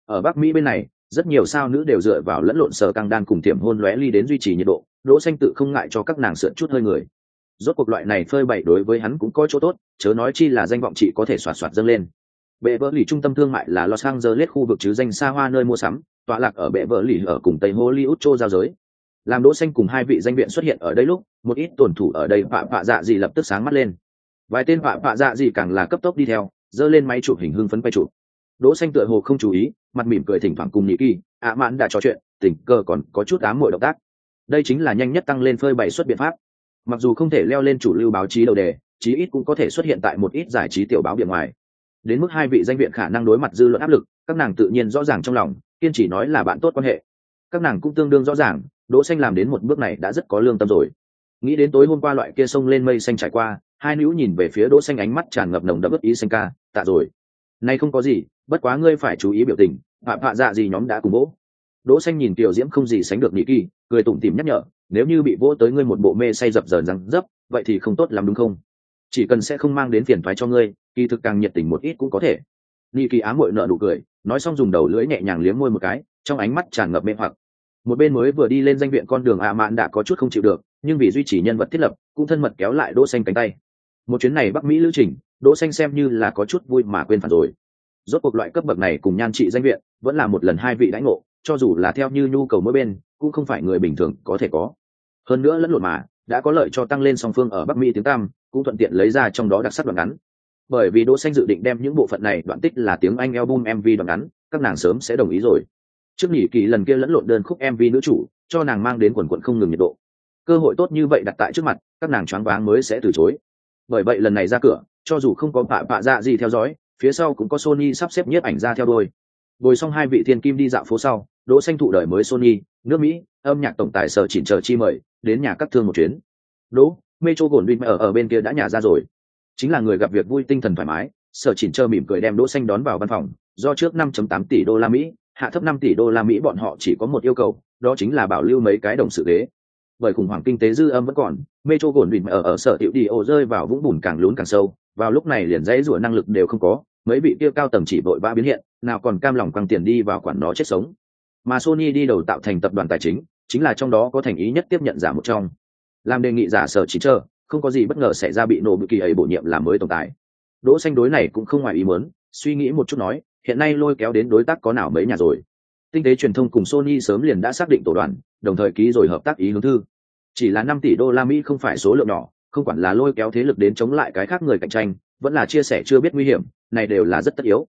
Ở bắc mỹ bên này rất nhiều sao nữ đều dựa vào lẫn lộn sờ căng đan cùng tiềm hôn lóe ly đến duy trì nhiệt độ, đỗ xanh tự không ngại cho các nàng sượn chút hơi người. Rốt cuộc loại này phơi bày đối với hắn cũng có chỗ tốt, chớ nói chi là danh vọng chị có thể xoạt xoạt dâng lên. Bệ vỡ lì trung tâm thương mại là los angeles khu vực chứ danh xa hoa nơi mua sắm, tọa lạc ở bệ vỡ lì ở cùng tây hollywood châu giao giới. Làm đỗ xanh cùng hai vị danh viện xuất hiện ở đây lúc, một ít tổn thủ ở đây vạ vạ dạ gì lập tức sáng mắt lên. Vài tên vạ vạ dạ gì càng là cấp tốc đi theo dơ lên máy chụp hình hưng phấn quay chụp đỗ xanh tựa hồ không chú ý, mặt mỉm cười thỉnh thoảng cùng nhị kỳ ạ mãn đã trò chuyện, tình cờ còn có chút ám muội động tác. Đây chính là nhanh nhất tăng lên phơi bày xuất biện pháp. Mặc dù không thể leo lên chủ lưu báo chí đầu đề, chí ít cũng có thể xuất hiện tại một ít giải trí tiểu báo biển ngoài. Đến mức hai vị danh viện khả năng đối mặt dư luận áp lực, các nàng tự nhiên rõ ràng trong lòng, kiên chỉ nói là bạn tốt quan hệ. Các nàng cũng tương đương rõ ràng, đỗ xanh làm đến một bước này đã rất có lương tâm rồi. Nghĩ đến tối hôm qua loại kia sông lên mây xanh trải qua, hai nữ nhìn về phía đỗ xanh ánh mắt tràn ngập nồng đậm ức ý xanh ca, tạ rồi nay không có gì, bất quá ngươi phải chú ý biểu tình phạm phạ dạ gì nhóm đã cùng bố. Đỗ xanh nhìn tiểu diễm không gì sánh được nhị kỳ, cười tủm tỉm nhắc nhở, nếu như bị vỗ tới ngươi một bộ mê say dập dờn răng dấp, vậy thì không tốt lắm đúng không? Chỉ cần sẽ không mang đến phiền toái cho ngươi, kỳ thực càng nhiệt tình một ít cũng có thể. Nhị kỳ ám muội nở nụ cười, nói xong dùng đầu lưỡi nhẹ nhàng liếm môi một cái, trong ánh mắt tràn ngập mê hoặc. Một bên mới vừa đi lên danh viện con đường ạ mạn đã có chút không chịu được, nhưng vì duy trì nhân vật thiết lập, cũng thân mật kéo lại đỗ xanh cánh tay. Một chuyến này bắc mỹ lữ trình đỗ xanh xem như là có chút vui mà quên phản rồi. Rốt cuộc loại cấp bậc này cùng nhan trị danh viện, vẫn là một lần hai vị đãi ngộ, cho dù là theo như nhu cầu mỗi bên, cũng không phải người bình thường có thể có. Hơn nữa lẫn lộn mà, đã có lợi cho tăng lên song phương ở bắc mỹ tiếng tam cũng thuận tiện lấy ra trong đó đặc sắc đoạn ngắn. Bởi vì đỗ xanh dự định đem những bộ phận này đoạn tích là tiếng anh album mv đoạn ngắn, các nàng sớm sẽ đồng ý rồi. Trước nghỉ kỳ lần kia lẫn lộn đơn khúc mv nữ chủ, cho nàng mang đến quần quần không ngừng nhiệt độ. Cơ hội tốt như vậy đặt tại trước mặt, các nàng choáng váng mới sẽ từ chối. Bởi vậy lần này ra cửa cho dù không có bạ bạ dạ gì theo dõi, phía sau cũng có sony sắp xếp nhiếp ảnh ra theo đôi bồi xong hai vị thiên kim đi dạo phố sau, đỗ xanh thụ đời mới sony, nước mỹ, âm nhạc tổng tài sở chỉnh chờ chi mời, đến nhà các thương một chuyến. Đỗ, metro gồn ở ở bên kia đã nhà ra rồi. Chính là người gặp việc vui tinh thần thoải mái, sở chỉnh chờ mỉm cười đem đỗ xanh đón vào văn phòng, do trước 5.8 tỷ đô la mỹ, hạ thấp 5 tỷ đô la mỹ bọn họ chỉ có một yêu cầu, đó chính là bảo lưu mấy cái đồng sự ghế. Bởi khủng hoảng kinh tế dư âm vẫn còn, metro gồn ở ở sở tiểu đi ô rơi vào vũng bùn càng lún càng sâu vào lúc này liền dãy rủa năng lực đều không có, mấy vị kia cao tầng chỉ vội vã biến hiện, nào còn cam lòng quăng tiền đi vào quản nó chết sống. Mà sony đi đầu tạo thành tập đoàn tài chính chính là trong đó có thành ý nhất tiếp nhận giả một trong. Làm đề nghị giả sở chỉ chờ, không có gì bất ngờ xảy ra bị nổ bự kỳ ấy bổ nhiệm làm mới tổng tài. Đỗ xanh đối này cũng không ngoài ý muốn, suy nghĩ một chút nói, hiện nay lôi kéo đến đối tác có nào mấy nhà rồi. Tinh tế truyền thông cùng sony sớm liền đã xác định tổ đoàn, đồng thời ký rồi hợp tác ý hướng thư. Chỉ là năm tỷ đô la mỹ không phải số lượng nhỏ không quản là lôi kéo thế lực đến chống lại cái khác người cạnh tranh vẫn là chia sẻ chưa biết nguy hiểm này đều là rất tất yếu.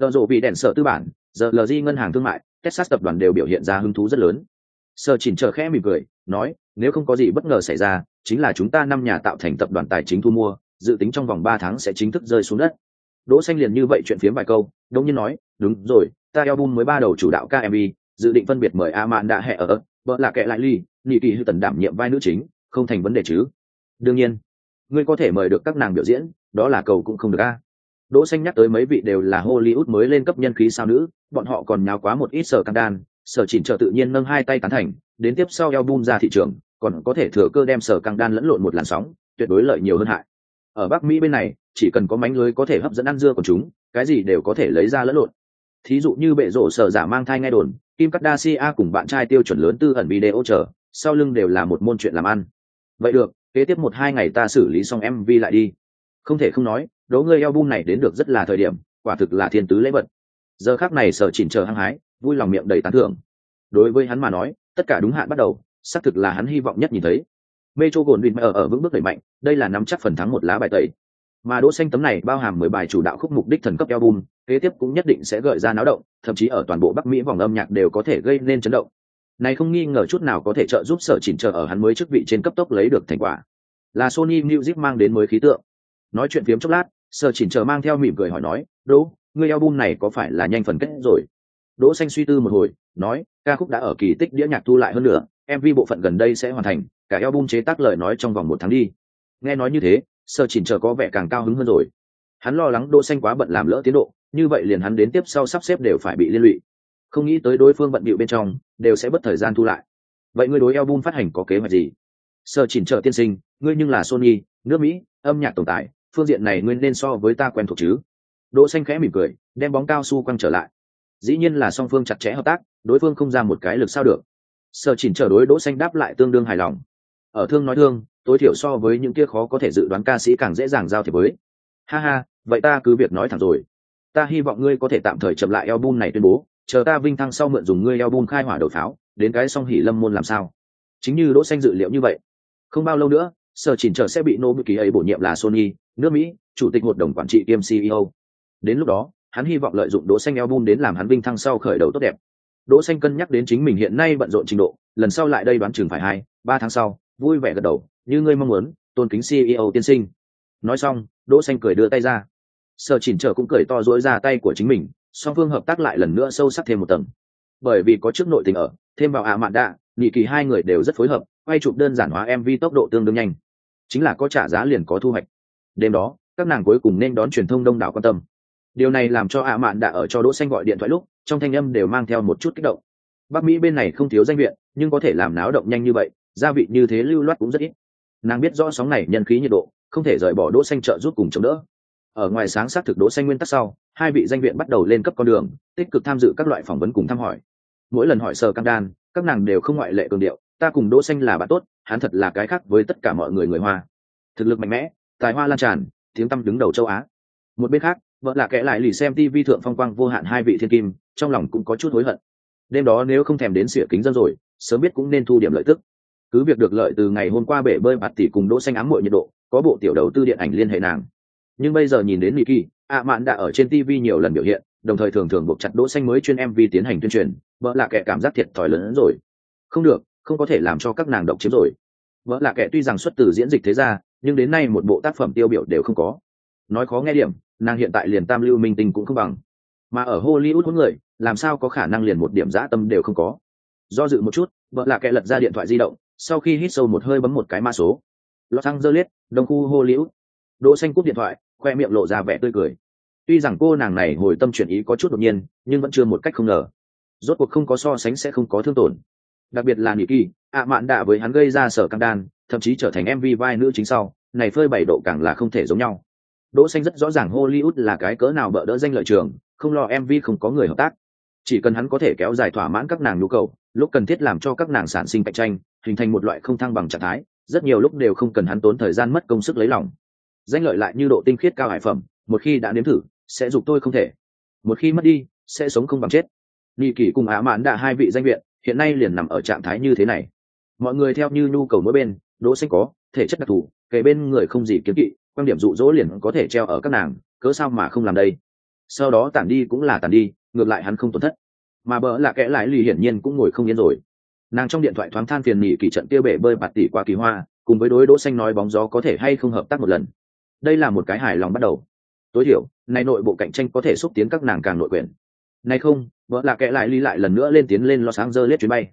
Tờ rộ bị đèn sở tư bản giờ lg ngân hàng thương mại texas tập đoàn đều biểu hiện ra hứng thú rất lớn. Sở chỉnh chờ khẽ mỉm cười nói nếu không có gì bất ngờ xảy ra chính là chúng ta năm nhà tạo thành tập đoàn tài chính thu mua dự tính trong vòng ba tháng sẽ chính thức rơi xuống đất. Đỗ xanh liền như vậy chuyện phiếm vài câu đông nhiên nói đúng rồi ta album mới ba đầu chủ đạo KMV, dự định phân biệt mời Aman đã hẹ ở, vợ là kẻ lại ly, nhị kỳ hư tần đảm nhiệm vai nữ chính, không thành vấn đề chứ. Đương nhiên, ngươi có thể mời được các nàng biểu diễn, đó là cầu cũng không được a. Đỗ xanh nhắc tới mấy vị đều là Hollywood mới lên cấp nhân khí sao nữ, bọn họ còn nháo quá một ít sở căng đan, sở chỉnh trợ tự nhiên nâng hai tay tán thành, đến tiếp sau album ra thị trường, còn có thể thừa cơ đem sở căng đan lẫn lộn một làn sóng, tuyệt đối lợi nhiều hơn hại. Ở Bắc Mỹ bên này, chỉ cần có mánh lưới có thể hấp dẫn ăn dưa của chúng, cái gì đều có thể lấy ra lẫn lộn thí dụ như bệ rổ sở giả mang thai nghe đồn kim kardashian cùng bạn trai tiêu chuẩn lớn tư ẩn video chờ sau lưng đều là một môn chuyện làm ăn vậy được kế tiếp một hai ngày ta xử lý xong mv lại đi. Không thể không nói, đố ngươi album này đến được rất là thời điểm, quả thực là thiên tứ lễ vật. Giờ khác này sở chỉnh chờ hăng hái, vui lòng miệng đầy tán thưởng. Đối với hắn mà nói, tất cả đúng hạn bắt đầu, xác thực là hắn hy vọng nhất nhìn thấy. Metro gồn vịt ở ở vững bước đẩy mạnh, đây là nắm chắc phần thắng một lá bài tẩy. Mà đỗ xanh tấm này bao hàm mười bài chủ đạo khúc mục đích thần cấp album, kế tiếp cũng nhất định sẽ gợi ra náo động, thậm chí ở toàn bộ bắc mỹ vòng âm nhạc đều có thể gây nên chấn động này không nghi ngờ chút nào có thể trợ giúp sở chỉnh chờ ở hắn mới chức vị trên cấp tốc lấy được thành quả. Là sony music mang đến mới khí tượng. Nói chuyện phiếm chốc lát, sở chỉnh chờ mang theo mỉm cười hỏi nói, đỗ, người album này có phải là nhanh phần kết rồi? Đỗ xanh suy tư một hồi, nói, ca khúc đã ở kỳ tích đĩa nhạc thu lại hơn nữa mv bộ phận gần đây sẽ hoàn thành, cả album chế tác lời nói trong vòng một tháng đi. Nghe nói như thế, sở chỉnh chờ có vẻ càng cao hứng hơn rồi. Hắn lo lắng đỗ xanh quá bận làm lỡ tiến độ, như vậy liền hắn đến tiếp sau sắp xếp đều phải bị liên lụy. Không nghĩ tới đối phương bận bịu bên trong đều sẽ bất thời gian thu lại. Vậy ngươi đối album phát hành có kế hoạch gì? Sở chỉnh trợ tiên sinh, ngươi nhưng là sony, nước mỹ, âm nhạc tồn tại phương diện này ngươi nên so với ta quen thuộc chứ? Đỗ xanh khẽ mỉm cười, đem bóng cao su quăng trở lại. Dĩ nhiên là song phương chặt chẽ hợp tác, đối phương không ra một cái lực sao được. Sở chỉnh trở đối đỗ xanh đáp lại tương đương hài lòng. Ở thương nói thương, tối thiểu so với những kia khó có thể dự đoán ca sĩ càng dễ dàng giao thiệp với. Ha ha, vậy ta cứ việc nói thẳng rồi. Ta hy vọng ngươi có thể tạm thời chậm lại album này tuyên bố chờ ta vinh thăng sau mượn dùng ngươi album khai hỏa đầu pháo, đến cái song hỉ lâm môn làm sao? Chính như đỗ xanh dự liệu như vậy. Không bao lâu nữa, sở chỉnh chờ sẽ bị nô ký ấy bổ nhiệm là sony, nước mỹ, chủ tịch hội đồng quản trị kiêm ceo đến lúc đó, hắn hy vọng lợi dụng đỗ xanh album đến làm hắn vinh thăng sau khởi đầu tốt đẹp. Đỗ xanh cân nhắc đến chính mình hiện nay bận rộn trình độ, lần sau lại đây đoán chừng phải hai, ba tháng sau, vui vẻ gật đầu, như ngươi mong muốn, tôn kính ceo tiên sinh. Nói xong, đỗ xanh cười đưa tay ra. Sở chỉnh trở cũng cười to dỗi ra tay của chính mình song phương hợp tác lại lần nữa sâu sắc thêm một tầng. Bởi vì có trước nội tình ở, thêm vào ạ mạn đạ nhị kỳ hai người đều rất phối hợp, quay chụp đơn giản hóa mv tốc độ tương đương nhanh. Chính là có trả giá liền có thu hoạch. Đêm đó, các nàng cuối cùng nên đón truyền thông đông đảo quan tâm. Điều này làm cho ạ mạn đạ ở cho đỗ xanh gọi điện thoại lúc, trong thanh âm đều mang theo một chút kích động. Bắc mỹ bên này không thiếu danh viện, nhưng có thể làm náo động nhanh như vậy, gia vị như thế lưu loát cũng rất ít. Nàng biết rõ sóng này nhân khí nhiệt độ, không thể rời bỏ đỗ xanh trợ giúp cùng chống đỡ ở ngoài sáng xác thực đỗ xanh nguyên tắc sau, hai vị danh viện bắt đầu lên cấp con đường, tích cực tham dự các loại phỏng vấn cùng thăm hỏi. Mỗi lần hỏi sơ căng đan, các nàng đều không ngoại lệ cường điệu, ta cùng đỗ xanh là bạn tốt, hắn thật là cái khác với tất cả mọi người người hoa. Thực lực mạnh mẽ, tài hoa lan tràn, tiếng tăm đứng đầu châu á. Một bên khác, vợ là kẻ lại lì xem tivi thượng phong quang vô hạn hai vị thiên kim, trong lòng cũng có chút hối hận. Đêm đó nếu không thèm đến sửa kính dân rồi, sớm biết cũng nên thu điểm lợi tức. Cứ việc được lợi từ ngày hôm qua bể bơi bạt tỷ cùng đỗ xanh ám muội nhiệt độ, có bộ tiểu đầu tư điện ảnh liên hệ nàng nhưng bây giờ nhìn đến Niki, ạ mạn đã ở trên TV nhiều lần biểu hiện, đồng thời thường thường buộc chặt đỗ xanh mới chuyên MV tiến hành tuyên truyền, vợ là kẻ cảm giác thiệt thòi lớn hơn rồi. Không được, không có thể làm cho các nàng độc chiếm rồi. Vợ là kẻ tuy rằng xuất từ diễn dịch thế gia, nhưng đến nay một bộ tác phẩm tiêu biểu đều không có. Nói khó nghe điểm, nàng hiện tại liền tam lưu minh tinh cũng không bằng. Mà ở Hollywood huấn người, làm sao có khả năng liền một điểm dã tâm đều không có. Do dự một chút, vợ là kẻ lật ra điện thoại di động, sau khi hít sâu một hơi bấm một cái mã số. Los Angeles, đông khu Hollywood. Đỗ xanh cúp điện thoại, khoe miệng lộ ra vẻ tươi cười. Tuy rằng cô nàng này hồi tâm chuyển ý có chút đột nhiên nhưng vẫn chưa một cách không ngờ. Rốt cuộc không có so sánh sẽ không có thương tổn. Đặc biệt là nhị kỳ ạ mạn đạ với hắn gây ra sở căng đan thậm chí trở thành mv vai nữ chính sau này phơi bảy độ càng là không thể giống nhau. Đỗ xanh rất rõ ràng hollywood là cái cỡ nào bỡ đỡ danh lợi trường không lo mv không có người hợp tác. Chỉ cần hắn có thể kéo dài thỏa mãn các nàng nhu cầu lúc cần thiết làm cho các nàng sản sinh cạnh tranh hình thành một loại không thăng bằng trạng thái rất nhiều lúc đều không cần hắn tốn thời gian mất công sức lấy lòng danh lợi lại như độ tinh khiết cao hải phẩm, một khi đã nếm thử, sẽ dục tôi không thể. Một khi mất đi, sẽ sống không bằng chết. Nghi kỷ cùng á mãn đã hai vị danh viện, hiện nay liền nằm ở trạng thái như thế này. Mọi người theo như nhu cầu mỗi bên, đỗ xanh có, thể chất đặc thù kể bên người không gì kiếm kỵ, quan điểm dụ dỗ liền có thể treo ở các nàng, cớ sao mà không làm đây? Sau đó tản đi cũng là tản đi, ngược lại hắn không tổn thất. Mà bỡ là kẽ lại lì hiển nhiên cũng ngồi không yên rồi. Nàng trong điện thoại thoáng than phiền nghỉ kỳ trận tiêu bể bơi bạt tỷ qua kỳ hoa, cùng với đối đỗ xanh nói bóng gió có thể hay không hợp tác một lần đây là một cái hài lòng bắt đầu. Tối thiểu nay nội bộ cạnh tranh có thể xúc tiến các nàng càng nội quyền. Này không, vợ là kẽ lại ly lại lần nữa lên tiến lên lo sáng dơ lết chuyến bay.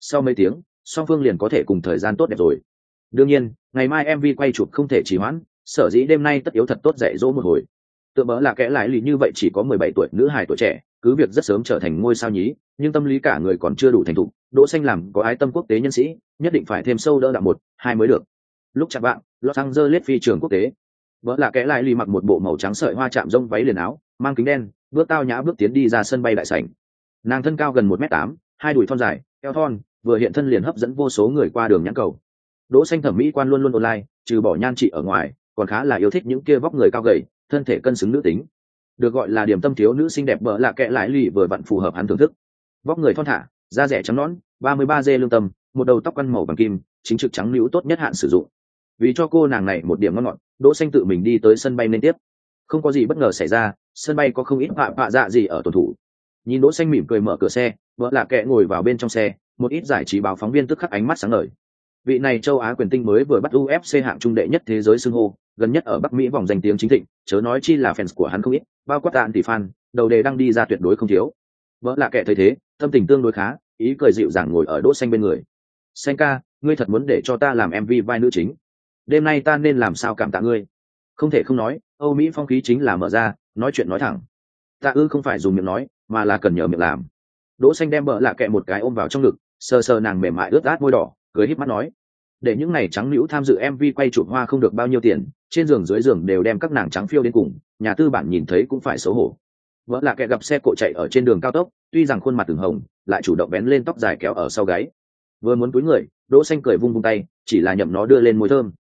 Sau mấy tiếng, song phương liền có thể cùng thời gian tốt đẹp rồi. Đương nhiên, ngày mai mv quay chụp không thể trì hoãn, sở dĩ đêm nay tất yếu thật tốt dạy dỗ một hồi. Tựa mỡ là kẽ lại lì như vậy chỉ có mười bảy tuổi, nữ hài tuổi trẻ, cứ việc rất sớm trở thành ngôi sao nhí, nhưng tâm lý cả người còn chưa đủ thành thục, đỗ xanh làm có ái tâm quốc tế nhân sĩ, nhất định phải thêm sâu đỡ đạo một, hai mới được. Lúc chặt bạn los angeles phi trường quốc tế vợ là kẽ lại lì mặc một bộ màu trắng sợi hoa chạm rông váy liền áo, mang kính đen, bước tao nhã bước tiến đi ra sân bay đại sảnh. Nàng thân cao gần một m tám, hai đùi thon dài, eo thon, vừa hiện thân liền hấp dẫn vô số người qua đường nhãn cầu. Đỗ xanh thẩm mỹ quan luôn luôn online, trừ bỏ nhan trị ở ngoài, còn khá là yêu thích những kia vóc người cao gầy, thân thể cân xứng nữ tính. Được gọi là điểm tâm thiếu nữ xinh đẹp bỡ là kẽ lại lì vừa vặn phù hợp hắn thưởng thức. Vóc người thon thả, da rẻ trắng nõn, ba mươi ba dê lương tâm, một đầu tóc quăn màu vàng kim, chính trực trắng liễu tốt nhất hạn sử dụng vì cho cô nàng này một điểm ngon ngọt, đỗ xanh tự mình đi tới sân bay nên tiếp. Không có gì bất ngờ xảy ra, sân bay có không ít họa họa dạ gì ở tuần thủ. Nhìn đỗ xanh mỉm cười mở cửa xe, vợ lạ kệ ngồi vào bên trong xe, một ít giải trí báo phóng viên tức khắc ánh mắt sáng ngời. Vị này châu á quyền tinh mới vừa bắt ufc hạng trung đệ nhất thế giới xưng hô, gần nhất ở bắc mỹ vòng danh tiếng chính thịnh, chớ nói chi là fans của hắn không ít, bao quát tạn tỷ fan, đầu đề đang đi ra tuyệt đối không thiếu. Vợ lạ kệ thấy thế, tâm tình tương đối khá, ý cười dịu dàng ngồi ở đỗ xanh bên người. Xanh ca, ngươi thật muốn để cho ta làm mv vai nữ chính? Đêm nay ta nên làm sao cảm tạ ngươi? Không thể không nói, âu mỹ phong khí chính là mở ra, nói chuyện nói thẳng. Tạ ư không phải dùng miệng nói, mà là cần nhờ miệng làm. Đỗ xanh đem bợ lạ kệ một cái ôm vào trong ngực, sờ sờ nàng mềm mại ướt át môi đỏ, cười híp mắt nói, để những này trắng nữ tham dự mv quay chụp hoa không được bao nhiêu tiền, trên giường dưới giường đều đem các nàng trắng phiêu đến cùng, nhà tư bản nhìn thấy cũng phải xấu hổ. Vợ lạ kệ gặp xe cộ chạy ở trên đường cao tốc, tuy rằng khuôn mặt từng hồng, lại chủ động bén lên tóc dài kéo ở sau gáy. Vừa muốn túi người, đỗ xanh cười vung vung tay, chỉ là nhậm nó đưa lên môi thơm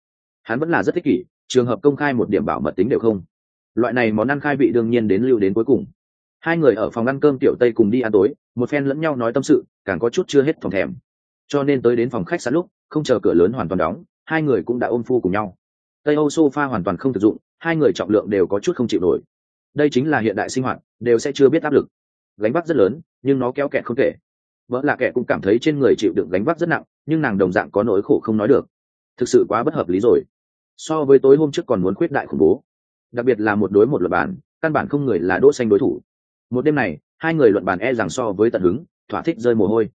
hắn vẫn là rất thích kỷ, trường hợp công khai một điểm bảo mật tính đều không. Loại này món ăn khai vị đương nhiên đến lưu đến cuối cùng. Hai người ở phòng ăn cơm tiểu tây cùng đi ăn tối, một phen lẫn nhau nói tâm sự, càng có chút chưa hết phòng thèm. Cho nên tới đến phòng khách sạn lúc, không chờ cửa lớn hoàn toàn đóng, hai người cũng đã ôm phu cùng nhau. Tây âu sofa hoàn toàn không thực dụng, hai người trọng lượng đều có chút không chịu nổi. Đây chính là hiện đại sinh hoạt, đều sẽ chưa biết áp lực. Gánh vác rất lớn, nhưng nó kéo kẹt không kể. Vợ là kẻ cũng cảm thấy trên người chịu đựng gánh vác rất nặng, nhưng nàng đồng dạng có nỗi khổ không nói được thực sự quá bất hợp lý rồi. So với tối hôm trước còn muốn khuyết đại khủng bố. Đặc biệt là một đối một luật bản căn bản không người là đỗ xanh đối thủ. Một đêm này, hai người luận bàn e rằng so với tận hứng, thỏa thích rơi mồ hôi.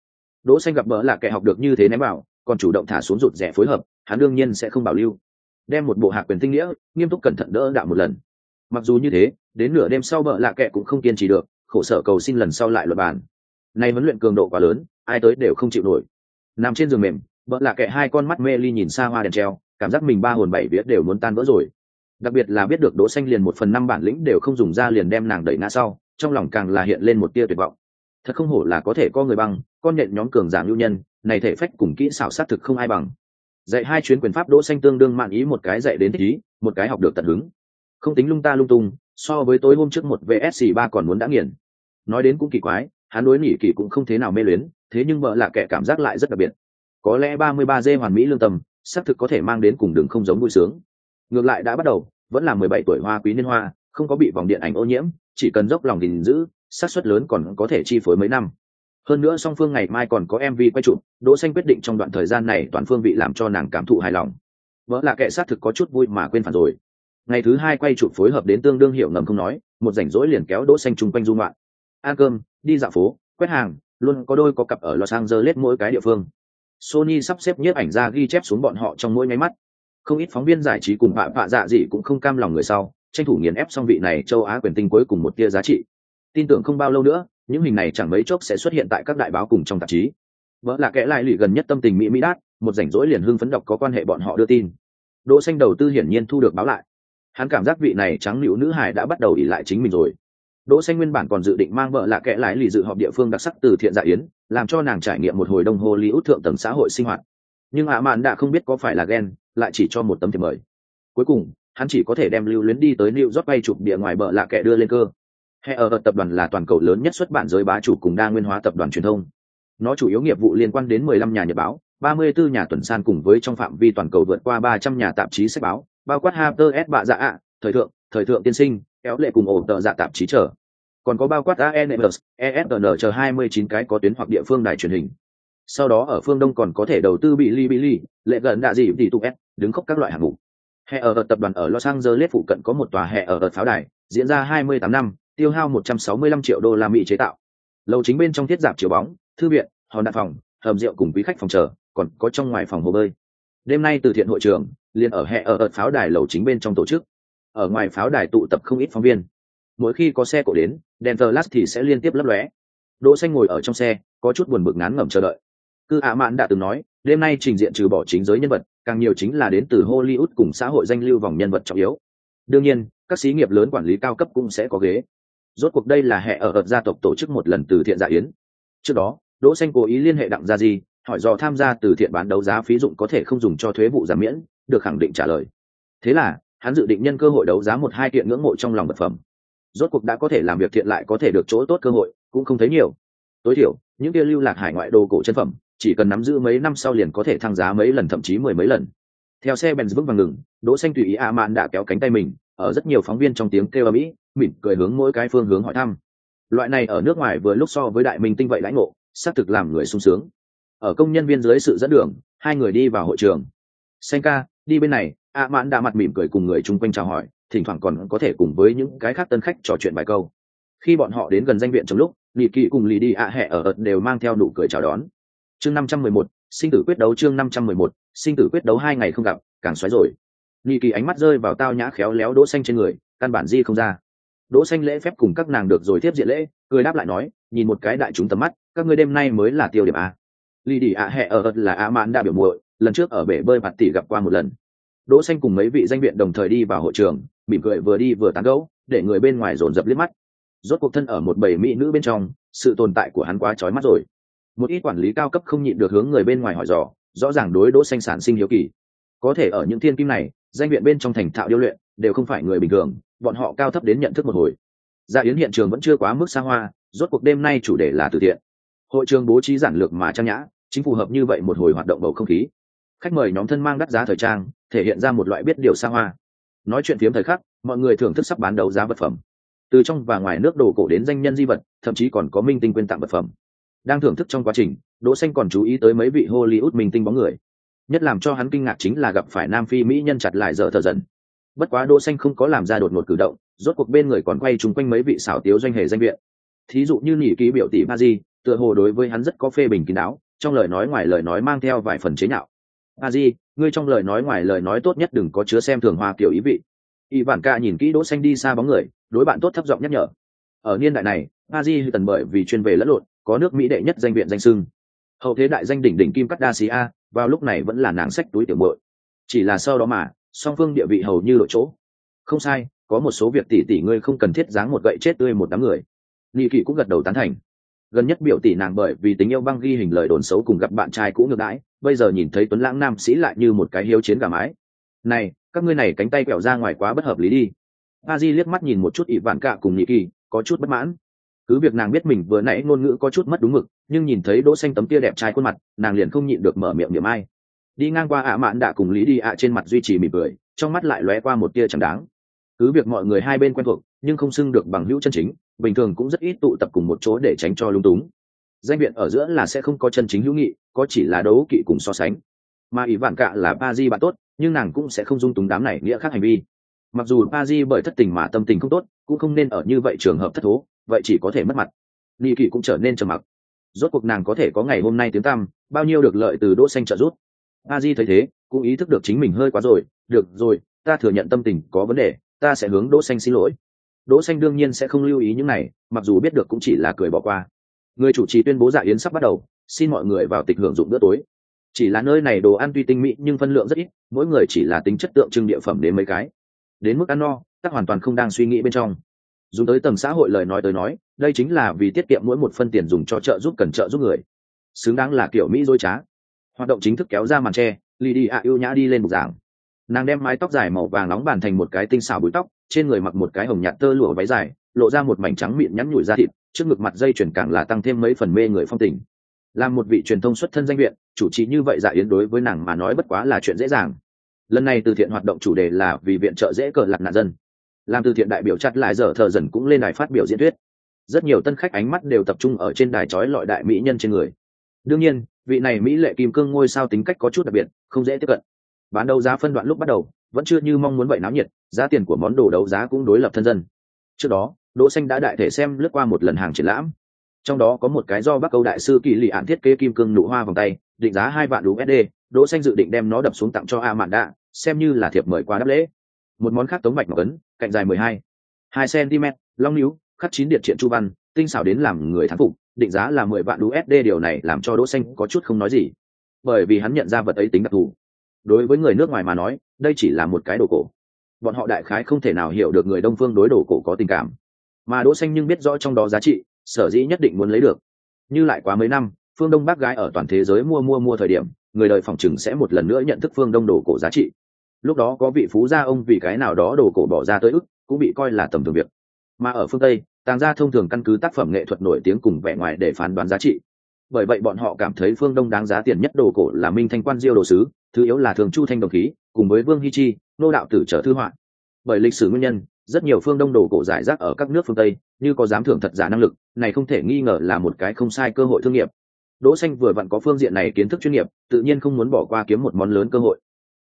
Đỗ xanh gặp bỡ là kẻ học được như thế ném bảo còn chủ động thả xuống rụt rẻ phối hợp, hắn đương nhiên sẽ không bảo lưu. Đem một bộ hạ quyền tinh nghĩa, nghiêm túc cẩn thận đỡ đạo một lần. Mặc dù như thế, đến nửa đêm sau bỡ lạ kệ cũng không kiên trì được, khổ sở cầu xin lần sau lại luật bàn. Nay huấn luyện cường độ quá lớn, ai tới đều không chịu nổi. Nằm trên giường mềm vợ lạ kệ hai con mắt mê ly nhìn xa hoa đèn treo, cảm giác mình ba hồn bảy vía đều muốn tan vỡ rồi. Đặc biệt là biết được đỗ xanh liền một phần năm bản lĩnh đều không dùng ra liền đem nàng đẩy ngã sau, trong lòng càng là hiện lên một tia tuyệt vọng. Thật không hổ là có thể có người băng, con nện nhóm cường giả lưu nhân, này thể phách cùng kỹ xảo sát thực không ai bằng. Dạy hai chuyến quyền pháp đỗ xanh tương đương mạn ý một cái dạy đến thích ý, một cái học được tận hứng. Không tính lung ta lung tung, so với tối hôm trước một vsc ba còn muốn đã nghiền. Nói đến cũng kỳ quái, hắn đối nỉ kỳ cũng không thế nào mê luyến, thế nhưng vợ là kẻ cảm giác lại rất đặc biệt có lẽ ba mươi ba dê hoàn mỹ lương tâm, xác thực có thể mang đến cùng đường không giống vui sướng. Ngược lại đã bắt đầu, vẫn là mười bảy tuổi hoa quý niên hoa, không có bị vòng điện ảnh ô nhiễm, chỉ cần dốc lòng gìn giữ, xác suất lớn còn có thể chi phối mấy năm. Hơn nữa song phương ngày mai còn có mv quay chụp, đỗ xanh quyết định trong đoạn thời gian này toàn phương vị làm cho nàng cảm thụ hài lòng. Vợ là kệ xác thực có chút vui mà quên phản rồi. Ngày thứ hai quay chụp phối hợp đến tương đương hiệu ngầm không nói, một rảnh rỗi liền kéo đỗ xanh chung quanh du ngoạn. Ăn cơm, đi dạo phố, quét hàng, luôn có đôi có cặp ở los angeles mỗi cái địa phương sony sắp xếp nhiếp ảnh ra ghi chép xuống bọn họ trong mỗi nháy mắt. Không ít phóng viên giải trí cùng bạ bạ dạ gì cũng không cam lòng người sau, tranh thủ nghiền ép xong vị này châu á quyền tinh cuối cùng một tia giá trị. Tin tưởng không bao lâu nữa, những hình này chẳng mấy chốc sẽ xuất hiện tại các đại báo cùng trong tạp chí. Vợ là kẻ lại lụy gần nhất tâm tình mỹ mỹ đát, một rảnh rỗi liền hưng phấn đọc có quan hệ bọn họ đưa tin. Đỗ xanh đầu tư hiển nhiên thu được báo lại. Hắn cảm giác vị này trắng liễu nữ hải đã bắt đầu ỉ lại chính mình rồi đỗ xanh nguyên bản còn dự định mang vợ là kẻ lại lì dự họp địa phương đặc sắc từ thiện dạ yến làm cho nàng trải nghiệm một hồi đông hồ lý út thượng tầng xã hội sinh hoạt nhưng ạ mạn đã không biết có phải là ghen lại chỉ cho một tấm thiệp mời cuối cùng hắn chỉ có thể đem lưu luyến đi tới lưu rót bay chụp địa ngoài bờ lạ kẻ đưa lên cơ. Hệ ở tập đoàn là toàn cầu lớn nhất xuất bản giới bá chủ cùng đa nguyên hóa tập đoàn truyền thông. Nó chủ yếu nghiệp vụ liên quan đến 15 nhà nhật báo, 34 nhà tuần san cùng với trong phạm vi toàn cầu vượt qua 300 nhà tạp chí sách báo, bao quát Harper S bạ dạ ạ, thời thượng, thời thượng tiên sinh, kéo lệ cùng ổ tờ dạ tạp chí trở. Còn có bao quát ANMS, ESN chờ 29 cái có tuyến hoặc địa phương đài truyền hình. Sau đó ở phương Đông còn có thể đầu tư bị li bị li, lệ gần đại gì tỷ tụ S, đứng khốc các loại hạng mục. Hệ ở tập đoàn ở Los Angeles phụ cận có một tòa hệ ở pháo đài, diễn ra 28 năm, tiêu hao 165 triệu đô la Mỹ chế tạo. Lầu chính bên trong thiết giáp chiếu bóng, thư viện, hòn đạn phòng, hầm rượu cùng quý khách phòng chờ, còn có trong ngoài phòng hồ bơi. Đêm nay từ thiện hội trường, liền ở hệ ở pháo đài lầu chính bên trong tổ chức. Ở ngoài pháo đài tụ tập không ít phóng viên. Mỗi khi có xe cổ đến, đèn flash thì sẽ liên tiếp lấp lóe. Đỗ Xanh ngồi ở trong xe, có chút buồn bực ngán ngẩm chờ đợi. Cư ạ Mạn đã từng nói, đêm nay trình diện trừ bỏ chính giới nhân vật, càng nhiều chính là đến từ Hollywood cùng xã hội danh lưu vòng nhân vật trọng yếu. Đương nhiên, các xí nghiệp lớn quản lý cao cấp cũng sẽ có ghế. Rốt cuộc đây là hệ ở hợp gia tộc tổ chức một lần từ thiện dạ yến. Trước đó, Đỗ Xanh cố ý liên hệ đặng gia gì, hỏi do tham gia từ thiện bán đấu giá phí dụng có thể không dùng cho thuế vụ giảm miễn, được khẳng định trả lời. Thế là, hắn dự định nhân cơ hội đấu giá một hai kiện ngưỡng mộ trong lòng vật phẩm. Rốt cuộc đã có thể làm việc thiện lại có thể được chỗ tốt cơ hội, cũng không thấy nhiều. Tối thiểu, những kia lưu lạc hải ngoại đồ cổ chân phẩm, chỉ cần nắm giữ mấy năm sau liền có thể thăng giá mấy lần thậm chí mười mấy lần theo xe bèn vững vàng ngừng đỗ xanh tùy ý a mạn đã kéo cánh tay mình ở rất nhiều phóng viên trong tiếng kêu ầm ĩ mỉm cười hướng mỗi cái phương hướng hỏi thăm loại này ở nước ngoài vừa lúc so với đại minh tinh vậy lãnh ngộ xác thực làm người sung sướng ở công nhân viên dưới sự dẫn đường hai người đi vào hội trường xanh ca đi bên này a mạn đã mặt mỉm cười cùng người chung quanh chào hỏi, thỉnh thoảng còn có thể cùng với những cái khác tân khách trò chuyện bài câu. Khi bọn họ đến gần danh viện trong lúc nghị kỵ cùng lì đi ạ hẹ ở ợt đều mang theo nụ cười chào đón. Chương năm trăm mười một, sinh tử quyết đấu chương năm trăm mười một, sinh tử quyết đấu hai ngày không gặp, càng xoáy rồi. Nghi kỳ ánh mắt rơi vào tao nhã khéo léo đỗ xanh trên người, căn bản di không ra. Đỗ xanh lễ phép cùng các nàng được rồi tiếp diện lễ, cười đáp lại nói, nhìn một cái đại chúng tầm mắt, các ngươi đêm nay mới là tiêu điểm a. Ly đi ạ hẹ ở ợt là a mãn đã biểu muội, lần trước ở bể bơi mặt tỷ gặp qua một lần đỗ xanh cùng mấy vị danh viện đồng thời đi vào hội trường, mỉm cười vừa đi vừa tán gẫu, để người bên ngoài rồn rập liếc mắt. Rốt cuộc thân ở một bầy mỹ nữ bên trong, sự tồn tại của hắn quá chói mắt rồi. Một ít quản lý cao cấp không nhịn được hướng người bên ngoài hỏi dò, rõ ràng đối đỗ xanh sản sinh hiếu kỳ. Có thể ở những thiên kim này, danh viện bên trong thành thạo điêu luyện, đều không phải người bình thường, bọn họ cao thấp đến nhận thức một hồi. Gia yến hiện trường vẫn chưa quá mức xa hoa, rốt cuộc đêm nay chủ đề là từ thiện. Hội trường bố trí giản lược mà trang nhã, chính phù hợp như vậy một hồi hoạt động bầu không khí khách mời nhóm thân mang đắt giá thời trang, thể hiện ra một loại biết điều xa hoa. Nói chuyện phiếm thời khắc, mọi người thưởng thức sắp bán đấu giá vật phẩm. Từ trong và ngoài nước đồ cổ đến danh nhân di vật, thậm chí còn có minh tinh quyên tặng vật phẩm. Đang thưởng thức trong quá trình, đỗ xanh còn chú ý tới mấy vị hollywood minh tinh bóng người. Nhất làm cho hắn kinh ngạc chính là gặp phải nam phi mỹ nhân chặt lại dở thở dần. Bất quá đỗ xanh không có làm ra đột ngột cử động, rốt cuộc bên người còn quay chung quanh mấy vị xảo tiếu doanh hề danh viện. Thí dụ như nhị ký biểu tỷ ba di, tựa hồ đối với hắn rất có phê bình kín đáo, trong lời nói ngoài lời nói mang theo vài phần chế nhạo a di, ngươi trong lời nói ngoài lời nói tốt nhất đừng có chứa xem thường hoa kiểu ý vị. Y bản ca nhìn kỹ đỗ xanh đi xa bóng người, đối bạn tốt thấp giọng nhắc nhở. Ở niên đại này, a di tần bởi vì chuyên về lẫn lộn, có nước mỹ đệ nhất danh viện danh sưng. Hậu thế đại danh đỉnh đỉnh kim cắt đa xí a vào lúc này vẫn là nàng sách túi tiểu muội. Chỉ là sau đó mà, song phương địa vị hầu như lộ chỗ. Không sai, có một số việc tỷ tỷ ngươi không cần thiết dáng một gậy chết tươi một đám người. Nhị kỵ cũng gật đầu tán thành. Gần nhất biểu tỷ nàng bởi vì tình yêu băng ghi hình lời đồn xấu cùng gặp bạn trai cũ ngược đãi bây giờ nhìn thấy tuấn lãng nam sĩ lại như một cái hiếu chiến gà mái. Này, các ngươi này cánh tay quẹo ra ngoài quá bất hợp lý đi. A di liếc mắt nhìn một chút ỵ vạn cạ cùng nhị kỳ, có chút bất mãn. Cứ việc nàng biết mình vừa nãy ngôn ngữ có chút mất đúng mực, nhưng nhìn thấy đỗ xanh tấm kia đẹp trai khuôn mặt, nàng liền không nhịn được mở miệng niệm ai. Đi ngang qua ạ mạn đã cùng lý đi ạ trên mặt duy trì mỉm cười, trong mắt lại lóe qua một tia chẳng đáng. Cứ việc mọi người hai bên quen thuộc, nhưng không xưng được bằng hữu chân chính, bình thường cũng rất ít tụ tập cùng một chỗ để tránh cho lung túng danh viện ở giữa là sẽ không có chân chính hữu nghị, có chỉ là đấu kỵ cùng so sánh. Mà ý vạn cạ là ba di bạn tốt, nhưng nàng cũng sẽ không dung túng đám này nghĩa khác hành vi. Mặc dù ba di bởi thất tình mà tâm tình không tốt, cũng không nên ở như vậy trường hợp thất thố, vậy chỉ có thể mất mặt. Nghi kỵ cũng trở nên trầm mặc. Rốt cuộc nàng có thể có ngày hôm nay tiếng tăm, bao nhiêu được lợi từ đỗ xanh trợ rút Ba di thấy thế, cũng ý thức được chính mình hơi quá rồi. Được rồi, ta thừa nhận tâm tình có vấn đề, ta sẽ hướng đỗ xanh xin lỗi. Đỗ xanh đương nhiên sẽ không lưu ý những này, mặc dù biết được cũng chỉ là cười bỏ qua người chủ trì tuyên bố dạ yến sắp bắt đầu, xin mọi người vào tịch hưởng dụng bữa tối. Chỉ là nơi này đồ ăn tuy tinh mỹ nhưng phân lượng rất ít, mỗi người chỉ là tính chất tượng trưng địa phẩm đến mấy cái. Đến mức ăn no, các hoàn toàn không đang suy nghĩ bên trong. Dùng tới tầng xã hội lời nói tới nói, đây chính là vì tiết kiệm mỗi một phân tiền dùng cho trợ giúp cần trợ giúp người. Xứng đáng là kiểu mỹ dối trá. Hoạt động chính thức kéo ra màn tre lì đi ạ yêu nhã đi lên bục giảng. Nàng đem mái tóc dài màu vàng nóng bàn thành một cái tinh xảo búi tóc, trên người mặc một cái hồng nhạt tơ lụa váy dài lộ ra một mảnh trắng mịn nhắn nhủi ra thịt, trước ngực mặt dây chuyển càng là tăng thêm mấy phần mê người phong tình. Làm một vị truyền thông xuất thân danh viện, chủ trì như vậy dạ yến đối với nàng mà nói bất quá là chuyện dễ dàng. Lần này từ thiện hoạt động chủ đề là vì viện trợ dễ cờ lạc nạn dân. Làm từ thiện đại biểu chặt lại giờ thờ dần cũng lên đài phát biểu diễn thuyết. Rất nhiều tân khách ánh mắt đều tập trung ở trên đài trói lọi đại mỹ nhân trên người. Đương nhiên, vị này mỹ lệ kim cương ngôi sao tính cách có chút đặc biệt, không dễ tiếp cận. Bán đấu giá phân đoạn lúc bắt đầu, vẫn chưa như mong muốn vậy náo nhiệt, giá tiền của món đồ đấu giá cũng đối lập thân dân. Trước đó đỗ xanh đã đại thể xem lướt qua một lần hàng triển lãm. Trong đó có một cái do bắc câu đại sư kỳ lì ạn thiết kế kim cương nụ hoa vòng tay, định giá hai vạn usd đỗ xanh dự định đem nó đập xuống tặng cho a mạn đạ, xem như là thiệp mời qua đáp lễ. Một món khác tống bạch ngọc ấn, cạnh dài 12 2 cm, long níu, khắc chín điện triện chu văn, tinh xảo đến làm người thắng phục, định giá là 10 vạn usd điều này làm cho đỗ xanh có chút không nói gì. Bởi vì hắn nhận ra vật ấy tính đặc thù. Đối với người nước ngoài mà nói, đây chỉ là một cái đồ cổ. Bọn họ đại khái không thể nào hiểu được người đông phương đối đồ cổ có tình cảm mà đỗ xanh nhưng biết rõ trong đó giá trị, sở dĩ nhất định muốn lấy được. Như lại quá mấy năm, phương đông bác gái ở toàn thế giới mua mua mua thời điểm, người đời phòng chừng sẽ một lần nữa nhận thức phương đông đồ cổ giá trị. Lúc đó có vị phú gia ông vì cái nào đó đồ cổ bỏ ra tới ức, cũng bị coi là tầm thường việc. Mà ở phương tây, tàng gia thông thường căn cứ tác phẩm nghệ thuật nổi tiếng cùng vẻ ngoài để phán đoán giá trị. Bởi vậy bọn họ cảm thấy phương đông đáng giá tiền nhất đồ cổ là minh thanh quan diêu đồ sứ, thứ yếu là thường chu thanh đồng khí, cùng với vương hy chi, nô đạo tử trở thư họa. Bởi lịch sử nguyên nhân rất nhiều phương đông đồ cổ giải rác ở các nước phương tây, như có dám thưởng thật giả năng lực, này không thể nghi ngờ là một cái không sai cơ hội thương nghiệp. Đỗ xanh vừa vặn có phương diện này kiến thức chuyên nghiệp, tự nhiên không muốn bỏ qua kiếm một món lớn cơ hội.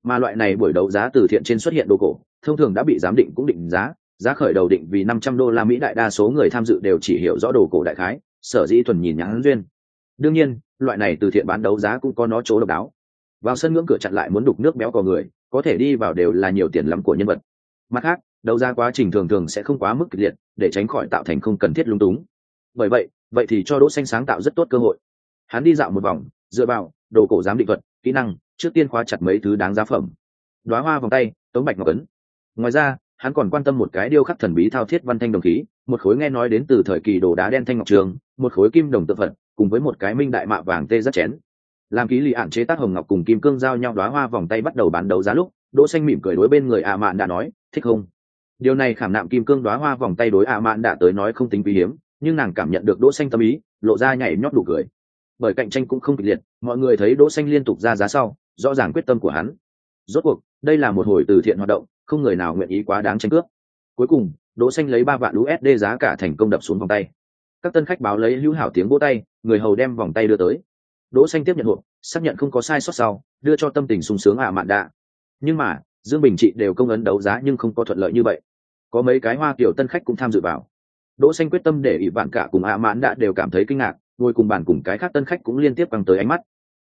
Mà loại này buổi đấu giá từ thiện trên xuất hiện đồ cổ, thông thường đã bị giám định cũng định giá giá khởi đầu định vì 500 đô la mỹ đại đa số người tham dự đều chỉ hiểu rõ đồ cổ đại khái, sở dĩ thuần nhìn nhãn duyên. Đương nhiên, loại này từ thiện bán đấu giá cũng có nó chỗ độc đáo. Vào sân ngưỡng cửa chặn lại muốn đục nước béo cò người, có thể đi vào đều là nhiều tiền lắm của nhân vật. Mặt khác đấu giá quá trình thường thường sẽ không quá mức kịch liệt, để tránh khỏi tạo thành không cần thiết lung túng. Bởi vậy vậy thì cho đỗ xanh sáng tạo rất tốt cơ hội. Hắn đi dạo một vòng, dựa vào đồ cổ giám định thuật, kỹ năng, trước tiên khóa chặt mấy thứ đáng giá phẩm. Đóa hoa vòng tay, tống bạch ngọc ấn. Ngoài ra, hắn còn quan tâm một cái điêu khắc thần bí thao thiết văn thanh đồng khí, một khối nghe nói đến từ thời kỳ đồ đá đen thanh ngọc trường, một khối kim đồng tự phật, cùng với một cái minh đại mạ vàng tê rất chén. Làm ký lì ạn chế tác hồng ngọc cùng kim cương giao nhau đóa hoa vòng tay bắt đầu bán đấu giá lúc, đỗ xanh mỉm cười đối bên người ạ mạn đã nói, thích không? Điều này khảm nạm kim cương đóa hoa vòng tay đối ạ mạn đã tới nói không tính quý hiếm, nhưng nàng cảm nhận được đỗ xanh tâm ý, lộ ra nhảy nhót đủ cười. Bởi cạnh tranh cũng không kịch liệt, mọi người thấy đỗ xanh liên tục ra giá sau, rõ ràng quyết tâm của hắn. Rốt cuộc, đây là một hồi từ thiện hoạt động, không người nào nguyện ý quá đáng tranh cướp. Cuối cùng, đỗ xanh lấy ba vạn usd giá cả thành công đập xuống vòng tay. Các tân khách báo lấy hữu hảo tiếng vỗ tay, người hầu đem vòng tay đưa tới. Đỗ xanh tiếp nhận hộp, xác nhận không có sai sót sau, đưa cho tâm tình sung sướng ạ mạn đạ nhưng mà, dương bình trị đều công ấn đấu giá nhưng không có thuận lợi như vậy có mấy cái hoa kiểu tân khách cũng tham dự vào. Đỗ xanh quyết tâm để ỷ vạn cả cùng ạ mãn đã đều cảm thấy kinh ngạc, ngồi cùng bàn cùng cái khác tân khách cũng liên tiếp căng tới ánh mắt.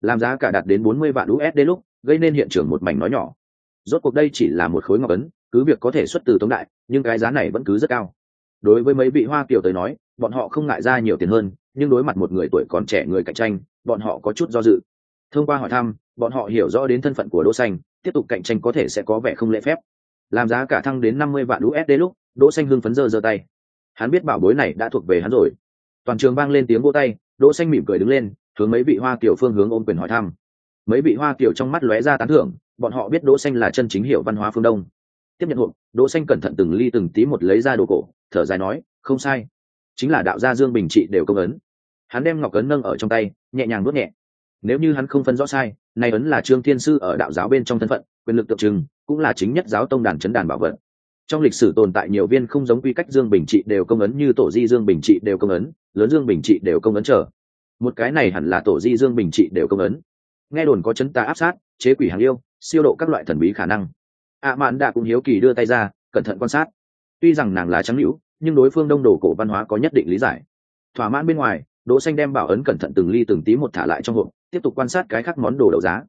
Làm giá cả đạt đến 40 vạn usd lúc, gây nên hiện trường một mảnh nói nhỏ. Rốt cuộc đây chỉ là một khối ngọc ấn, cứ việc có thể xuất từ tống đại, nhưng cái giá này vẫn cứ rất cao. Đối với mấy vị hoa kiều tới nói, bọn họ không ngại ra nhiều tiền hơn, nhưng đối mặt một người tuổi còn trẻ người cạnh tranh, bọn họ có chút do dự. Thông qua hỏi thăm, bọn họ hiểu rõ đến thân phận của đỗ xanh, tiếp tục cạnh tranh có thể sẽ có vẻ không lễ phép làm giá cả thăng đến 50 vạn usd lúc, đỗ xanh hưng phấn giơ giơ tay. Hắn biết bảo bối này đã thuộc về hắn rồi. Toàn trường vang lên tiếng vỗ tay, đỗ xanh mỉm cười đứng lên, hướng mấy vị hoa kiều phương hướng ôm quyền hỏi thăm. Mấy vị hoa kiều trong mắt lóe ra tán thưởng, bọn họ biết đỗ xanh là chân chính hiểu văn hóa phương đông. Tiếp nhận hộp, đỗ xanh cẩn thận từng ly từng tí một lấy ra đồ cổ, thở dài nói, không sai. Chính là đạo gia dương bình trị đều công ấn. Hắn đem ngọc ấn nâng ở trong tay, nhẹ nhàng nuốt nhẹ. Nếu như hắn không phân rõ sai, này ấn là trương thiên sư ở đạo giáo bên trong thân phận quyền lực tượng trưng, cũng là chính nhất giáo tông đàn chấn đàn bảo vật. Trong lịch sử tồn tại nhiều viên không giống quy cách dương bình trị đều công ấn như tổ di dương bình trị đều công ấn, lớn dương bình trị đều công ấn trở. Một cái này hẳn là tổ di dương bình trị đều công ấn. Nghe đồn có chấn ta áp sát, chế quỷ hàng yêu, siêu độ các loại thần bí khả năng. Ạ mạn đạ cũng hiếu kỳ đưa tay ra, cẩn thận quan sát. Tuy rằng nàng là trắng hữu nhưng đối phương đông đồ cổ văn hóa có nhất định lý giải. Thỏa mãn bên ngoài, đỗ xanh đem bảo ấn cẩn thận từng ly từng tí một thả lại trong hộp, tiếp tục quan sát cái khác món đồ đấu giá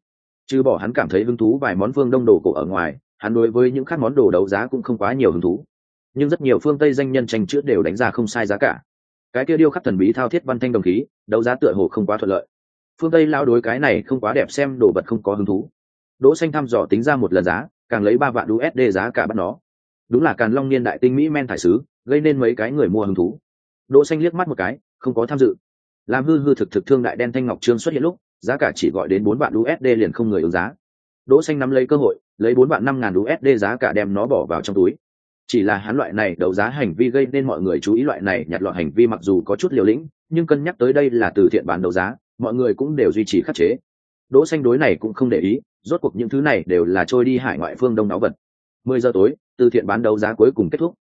trừ bỏ hắn cảm thấy hứng thú vài món phương đông đồ cổ ở ngoài, hắn đối với những khác món đồ đấu giá cũng không quá nhiều hứng thú. Nhưng rất nhiều phương tây danh nhân tranh chữ đều đánh ra không sai giá cả. Cái kia điêu khắc thần bí thao thiết văn thanh đồng khí, đấu giá tựa hồ không quá thuận lợi. Phương tây lao đối cái này không quá đẹp xem đồ vật không có hứng thú. Đỗ xanh thăm dò tính ra một lần giá, càng lấy ba vạn usd giá cả bắt nó. Đúng là càn long niên đại tinh mỹ men thải sứ, gây nên mấy cái người mua hứng thú. Đỗ xanh liếc mắt một cái, không có tham dự. Làm hư hư thực thực thương đại đen thanh ngọc trương xuất hiện lúc giá cả chỉ gọi đến bốn vạn usd liền không người ứng giá. Đỗ xanh nắm lấy cơ hội, lấy bốn vạn năm ngàn usd giá cả đem nó bỏ vào trong túi. Chỉ là hắn loại này đấu giá hành vi gây nên mọi người chú ý loại này nhặt loại hành vi mặc dù có chút liều lĩnh, nhưng cân nhắc tới đây là từ thiện bán đấu giá, mọi người cũng đều duy trì khắc chế. Đỗ xanh đối này cũng không để ý, rốt cuộc những thứ này đều là trôi đi hải ngoại phương đông náo vật. Mười giờ tối, từ thiện bán đấu giá cuối cùng kết thúc.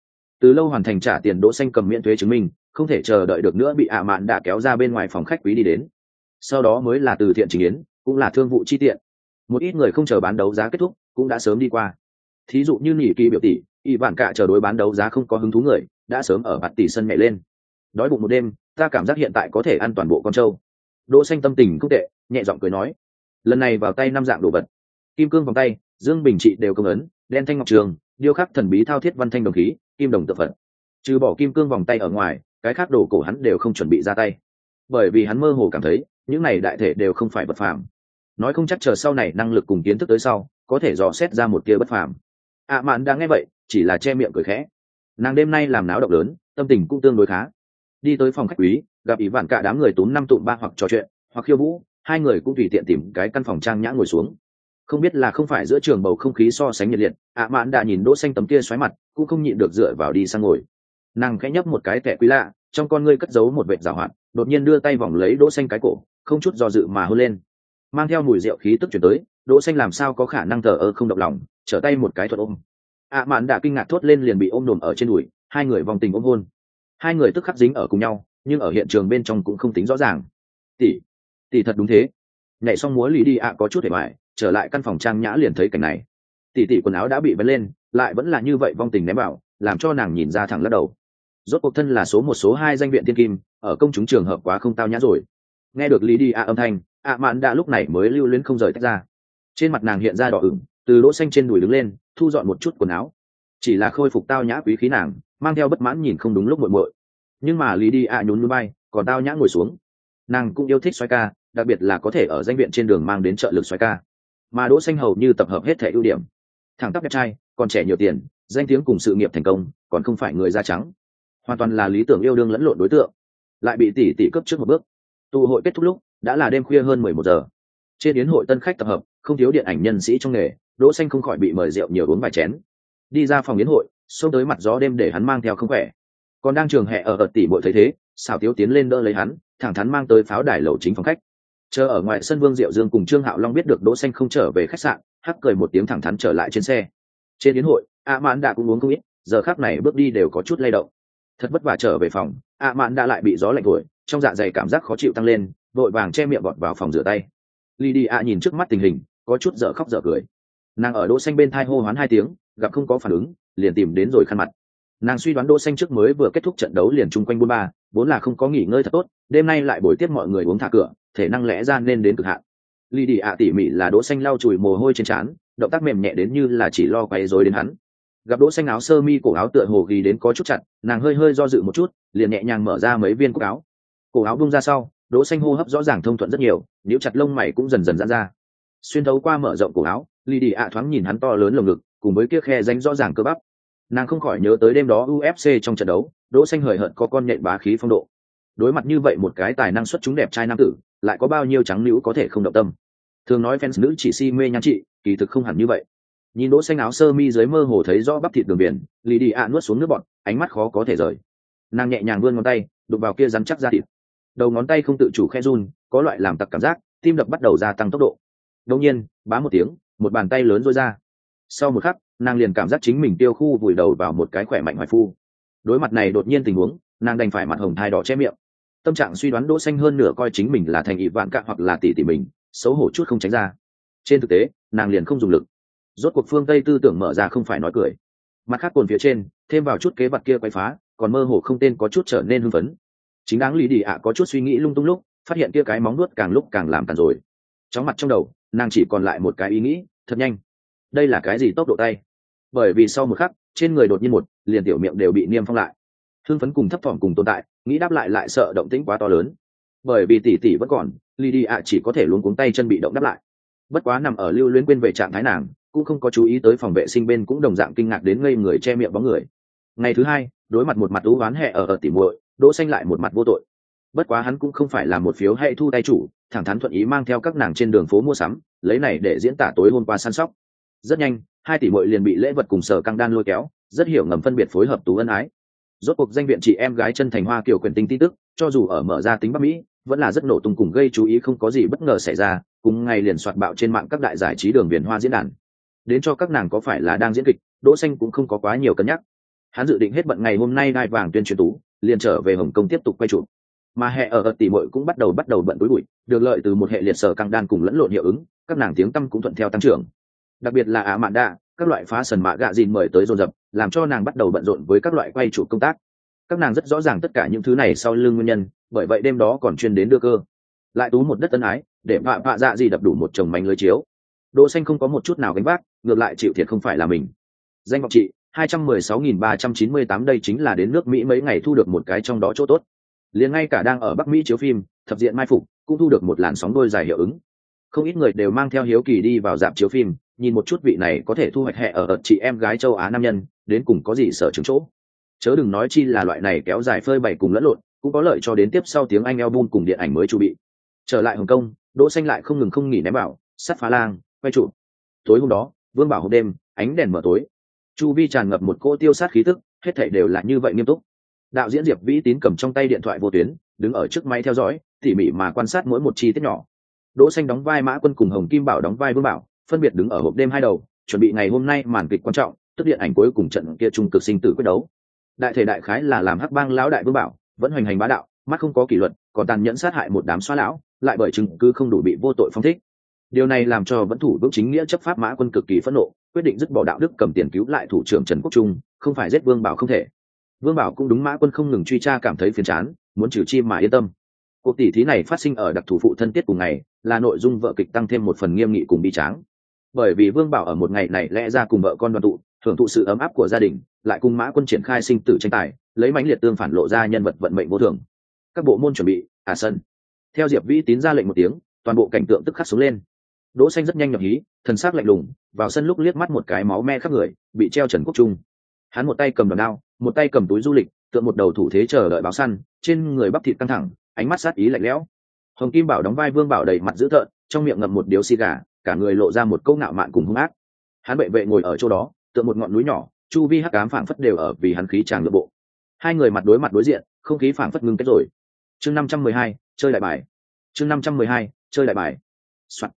Từ lâu hoàn thành trả tiền, đỗ xanh cầm miễn thuế chứng minh, không thể chờ đợi được nữa bị ạ mạn đã kéo ra bên ngoài phòng khách quý đi đến sau đó mới là từ thiện trình yến, cũng là thương vụ chi tiện. Một ít người không chờ bán đấu giá kết thúc, cũng đã sớm đi qua. Thí dụ như nỉ kỳ biểu tỷ, y vạn cả chờ đối bán đấu giá không có hứng thú người, đã sớm ở bạt tỷ sân nhảy lên. Đói bụng một đêm, ta cảm giác hiện tại có thể ăn toàn bộ con trâu. Đỗ xanh tâm tình không tệ, nhẹ giọng cười nói. Lần này vào tay năm dạng đồ vật. Kim cương vòng tay, dương bình trị đều công ấn, đen thanh ngọc trường, điêu khắc thần bí thao thiết văn thanh đồng khí, kim đồng tự phật. Trừ bỏ kim cương vòng tay ở ngoài, cái khác đồ cổ hắn đều không chuẩn bị ra tay. Bởi vì hắn mơ hồ cảm thấy những này đại thể đều không phải bất phàm. Nói không chắc chờ sau này năng lực cùng kiến thức tới sau, có thể dò xét ra một kia bất phàm. Ạ mạn đang nghe vậy, chỉ là che miệng cười khẽ. Nàng đêm nay làm náo động lớn, tâm tình cũng tương đối khá. Đi tới phòng khách quý, gặp ý vạn cả đám người túm năm tụm ba hoặc trò chuyện, hoặc khiêu vũ, hai người cũng tùy tiện tìm cái căn phòng trang nhã ngồi xuống. Không biết là không phải giữa trường bầu không khí so sánh nhiệt liệt, ạ mạn đã nhìn đỗ xanh tấm kia xoáy mặt, cũng không nhịn được dựa vào đi sang ngồi. Nàng khẽ nhấp một cái tẻ quý lạ, trong con ngươi cất giấu một vệt rào hoạt, đột nhiên đưa tay vòng lấy đỗ xanh cái cổ không chút do dự mà hôn lên. Mang theo mùi rượu khí tức chuyển tới đỗ xanh làm sao có khả năng thờ ơ không động lòng trở tay một cái thuật ôm. Ạ mạn đã kinh ngạc thốt lên liền bị ôm đồm ở trên đùi hai người vòng tình ôm hôn. Hai người tức khắc dính ở cùng nhau nhưng ở hiện trường bên trong cũng không tính rõ ràng. Tỷ tỷ thật đúng thế. Nhảy xong múa lì đi ạ có chút để bại trở lại căn phòng trang nhã liền thấy cảnh này. Tỷ tỷ quần áo đã bị vén lên lại vẫn là như vậy vong tình ném bảo, làm cho nàng nhìn ra thẳng lắc đầu. Rốt cuộc thân là số một số hai danh viện thiên kim ở công chúng trường hợp quá không tao nhã rồi nghe được lý đi ạ âm thanh, ạ mạn đã lúc này mới lưu luyến không rời tách ra. Trên mặt nàng hiện ra đỏ ửng, từ lỗ xanh trên đùi đứng lên, thu dọn một chút quần áo. Chỉ là khôi phục tao nhã quý khí nàng, mang theo bất mãn nhìn không đúng lúc muội muội. Nhưng mà lý đi ạ nhún núi bay còn tao nhã ngồi xuống. Nàng cũng yêu thích xoay ca, đặc biệt là có thể ở danh viện trên đường mang đến trợ lực xoay ca. Mà đỗ xanh hầu như tập hợp hết thể ưu điểm. Thẳng tắp đẹp trai, còn trẻ nhiều tiền, danh tiếng cùng sự nghiệp thành công, còn không phải người da trắng. Hoàn toàn là lý tưởng yêu đương lẫn lộn đối tượng. Lại bị tỷ tỷ cấp trước một bước tụ hội kết thúc lúc, đã là đêm khuya hơn mười một giờ. Trên yến hội tân khách tập hợp, không thiếu điện ảnh nhân sĩ trong nghề, đỗ xanh không khỏi bị mời rượu nhiều uống vài chén. Đi ra phòng yến hội, xông tới mặt gió đêm để hắn mang theo không khỏe. Còn đang trường hệ ở ở tỷ bội thấy thế xào tiếu tiến lên đỡ lấy hắn, thẳng thắn mang tới pháo đài lầu chính phòng khách. Chờ ở ngoài sân vương diệu dương cùng trương hạo long biết được đỗ xanh không trở về khách sạn, hắc cười một tiếng thẳng thắn trở lại trên xe. Trên yến hội, a mãn đã cũng uống không ít, giờ khắc này bước đi đều có chút lay động. Thật vất vả trở về phòng, a mãn đã lại bị gió lạnh thổi trong dạ dày cảm giác khó chịu tăng lên, vội vàng che miệng bọt vào phòng rửa tay. Ly đi ạ nhìn trước mắt tình hình, có chút dở khóc dở cười. Nàng ở đỗ xanh bên thai hô hoán hai tiếng, gặp không có phản ứng, liền tìm đến rồi khăn mặt. Nàng suy đoán đỗ xanh trước mới vừa kết thúc trận đấu liền chung quanh bốn ba, vốn là không có nghỉ ngơi thật tốt, đêm nay lại buổi tiếp mọi người uống thả cửa, thể năng lẽ ra nên đến cực hạn. Ly đi ạ tỉ mỉ là đỗ xanh lau chùi mồ hôi trên trán, động tác mềm nhẹ đến như là chỉ lo quay rối đến hắn. Gặp đỗ xanh áo sơ mi cổ áo tựa hồ ghi đến có chút chặt, nàng hơi hơi do dự một chút, liền nhẹ nhàng mở ra mấy viên cúc áo cổ áo bung ra sau, đỗ xanh hô hấp rõ ràng thông thuận rất nhiều nếu chặt lông mày cũng dần dần giãn ra. Xuyên thấu qua mở rộng cổ áo Ly đi ạ thoáng nhìn hắn to lớn lồng ngực, cùng với kia khe rãnh rõ ràng cơ bắp. Nàng không khỏi nhớ tới đêm đó ufc trong trận đấu, đỗ xanh hời hợt có con nhện bá khí phong độ. Đối mặt như vậy một cái tài năng xuất chúng đẹp trai nam tử, lại có bao nhiêu trắng nữ có thể không động tâm. Thường nói fans nữ chỉ si mê nhan trị kỳ thực không hẳn như vậy. Nhìn đỗ xanh áo sơ mi dưới mơ hồ thấy rõ bắp thịt đường biển lì đi ạ nuốt xuống nước bọt, ánh mắt khó có thể rời. Nàng nhẹ nhàng vươn ngón tay, đụng vào kia rắn chắc ra thịt đầu ngón tay không tự chủ khe run, có loại làm tặc cảm giác, tim đập bắt đầu gia tăng tốc độ. Đột nhiên, bá một tiếng, một bàn tay lớn rối ra. Sau một khắc, nàng liền cảm giác chính mình tiêu khu vùi đầu vào một cái khỏe mạnh hoài phu. Đối mặt này đột nhiên tình huống, nàng đành phải mặt hồng thai đỏ che miệng. Tâm trạng suy đoán đỗ xanh hơn nửa coi chính mình là thành ị vạn cạ hoặc là tỷ tỷ mình, xấu hổ chút không tránh ra. Trên thực tế, nàng liền không dùng lực. Rốt cuộc phương tây tư tưởng mở ra không phải nói cười. Mặt khác cồn phía trên, thêm vào chút kế vật kia quay phá, còn mơ hồ không tên có chút trở nên hưng phấn chính đáng lý đi ạ có chút suy nghĩ lung tung lúc, phát hiện kia cái móng nuốt càng lúc càng làm tàn rồi. Chóng mặt trong đầu, nàng chỉ còn lại một cái ý nghĩ, thật nhanh. Đây là cái gì tốc độ tay? Bởi vì sau một khắc, trên người đột nhiên một, liền tiểu miệng đều bị niêm phong lại. Hưng phấn cùng thấp thỏm cùng tồn tại, nghĩ đáp lại lại sợ động tĩnh quá to lớn. Bởi vì tỷ tỷ vẫn còn Lydia chỉ có thể luống cuống tay chân bị động đáp lại. Bất quá nằm ở lưu luyến quên về trạng thái nàng, cũng không có chú ý tới phòng vệ sinh bên cũng đồng dạng kinh ngạc đến ngây người che miệng bóng người. Ngày thứ hai, đối mặt một mặt ú oán hẹ ở ở tỉ muội đỗ xanh lại một mặt vô tội. Bất quá hắn cũng không phải là một phiếu hay thu tay chủ, thẳng thắn thuận ý mang theo các nàng trên đường phố mua sắm, lấy này để diễn tả tối hôm qua săn sóc. Rất nhanh, hai tỷ muội liền bị lễ vật cùng sở căng đan lôi kéo, rất hiểu ngầm phân biệt phối hợp tú ân ái. Rốt cuộc danh viện chị em gái chân thành hoa kiều quyền tinh tin tức, cho dù ở mở ra tính bắc mỹ, vẫn là rất nổ tung cùng gây chú ý không có gì bất ngờ xảy ra, cùng ngày liền soạt bạo trên mạng các đại giải trí đường biển hoa diễn đàn. Đến cho các nàng có phải là đang diễn kịch, đỗ xanh cũng không có quá nhiều cân nhắc. Hắn dự định hết bận ngày hôm nay đai vàng tuyên truyền tú liền trở về hồng kông tiếp tục quay trụ mà hệ ở ợt tỷ muội cũng bắt đầu bắt đầu bận túi bụi, được lợi từ một hệ liệt sở căng đan cùng lẫn lộn hiệu ứng, các nàng tiếng tâm cũng thuận theo tăng trưởng. Đặc biệt là ả mạn đa, các loại phá sần mạ gạ dìn mời tới dồn dập, làm cho nàng bắt đầu bận rộn với các loại quay trụ công tác. Các nàng rất rõ ràng tất cả những thứ này sau lưng nguyên nhân, bởi vậy đêm đó còn chuyên đến đưa cơ. Lại tú một đất tân ái, để vạ vạ dạ gì đập đủ một chồng mảnh lưới chiếu. Đỗ xanh không có một chút nào gánh vác, ngược lại chịu thiệt không phải là mình. Danh vọng trị 216.398 đây chính là đến nước mỹ mấy ngày thu được một cái trong đó chỗ tốt. Liền ngay cả đang ở bắc mỹ chiếu phim, thập diện mai phục, cũng thu được một làn sóng đôi dài hiệu ứng. Không ít người đều mang theo hiếu kỳ đi vào dạp chiếu phim, nhìn một chút vị này có thể thu hoạch hẹ ở ợt chị em gái châu á nam nhân, đến cùng có gì sở chứng chỗ. Chớ đừng nói chi là loại này kéo dài phơi bày cùng lẫn lộn, cũng có lợi cho đến tiếp sau tiếng anh album cùng điện ảnh mới chu bị. Trở lại hồng kông, đỗ xanh lại không ngừng không nghỉ ném bảo, sắt phá lang, quay trụ. Tối hôm đó, vương bảo hôm đêm, ánh đèn mở tối chu vi tràn ngập một cô tiêu sát khí tức, hết thảy đều là như vậy nghiêm túc. Đạo diễn diệp vĩ tín cầm trong tay điện thoại vô tuyến, đứng ở trước máy theo dõi, tỉ mỉ mà quan sát mỗi một chi tiết nhỏ. Đỗ xanh đóng vai mã quân cùng hồng kim bảo đóng vai vương bảo, phân biệt đứng ở hộp đêm hai đầu, chuẩn bị ngày hôm nay màn kịch quan trọng, tức điện ảnh cuối cùng trận kia trung cực sinh tử quyết đấu. Đại thể đại khái là làm hắc bang lão đại vương bảo, vẫn hoành hành bá đạo, mắt không có kỷ luật, còn tàn nhẫn sát hại một đám xóa lão, lại bởi chứng cứ không đủ bị vô tội phong thích. Điều này làm cho vẫn thủ vững chính nghĩa chấp pháp mã quân cực kỳ phẫn nộ quyết định dứt bỏ đạo đức cầm tiền cứu lại thủ trưởng trần quốc trung, không phải giết vương bảo không thể. Vương bảo cũng đúng mã quân không ngừng truy tra cảm thấy phiền chán, muốn trừ chi mà yên tâm. Cuộc tỷ thí này phát sinh ở đặc thủ phụ thân tiết cùng ngày, là nội dung vợ kịch tăng thêm một phần nghiêm nghị cùng bi tráng. Bởi vì vương bảo ở một ngày này lẽ ra cùng vợ con đoàn tụ, thưởng thụ sự ấm áp của gia đình, lại cùng mã quân triển khai sinh tử tranh tài, lấy mãnh liệt tương phản lộ ra nhân vật vận mệnh vô thường. Các bộ môn chuẩn bị à sân. Theo diệp vĩ tín ra lệnh một tiếng, toàn bộ cảnh tượng tức khắc xuống lên đỗ xanh rất nhanh nhập hí, thần sắc lạnh lùng, vào sân lúc liếc mắt một cái máu me khắp người, bị treo trần quốc trung. Hắn một tay cầm đòn đao, một tay cầm túi du lịch tượng một đầu thủ thế chờ đợi báo săn, trên người bắp thịt căng thẳng, ánh mắt sát ý lạnh lẽo. Hồng kim bảo đóng vai vương bảo đầy mặt dữ tợn, trong miệng ngậm một điếu xì gà, cả người lộ ra một câu ngạo mạn cùng hung ác. Hắn bệ vệ ngồi ở chỗ đó tượng một ngọn núi nhỏ, chu vi hắc ám phảng phất đều ở vì hắn khí tràng nội bộ. Hai người mặt đối mặt đối diện, không khí phảng phất ngưng kết rồi. Chương năm trăm mười hai, chơi đại bài. Chương năm trăm mười hai, chơi đại bài. Soạn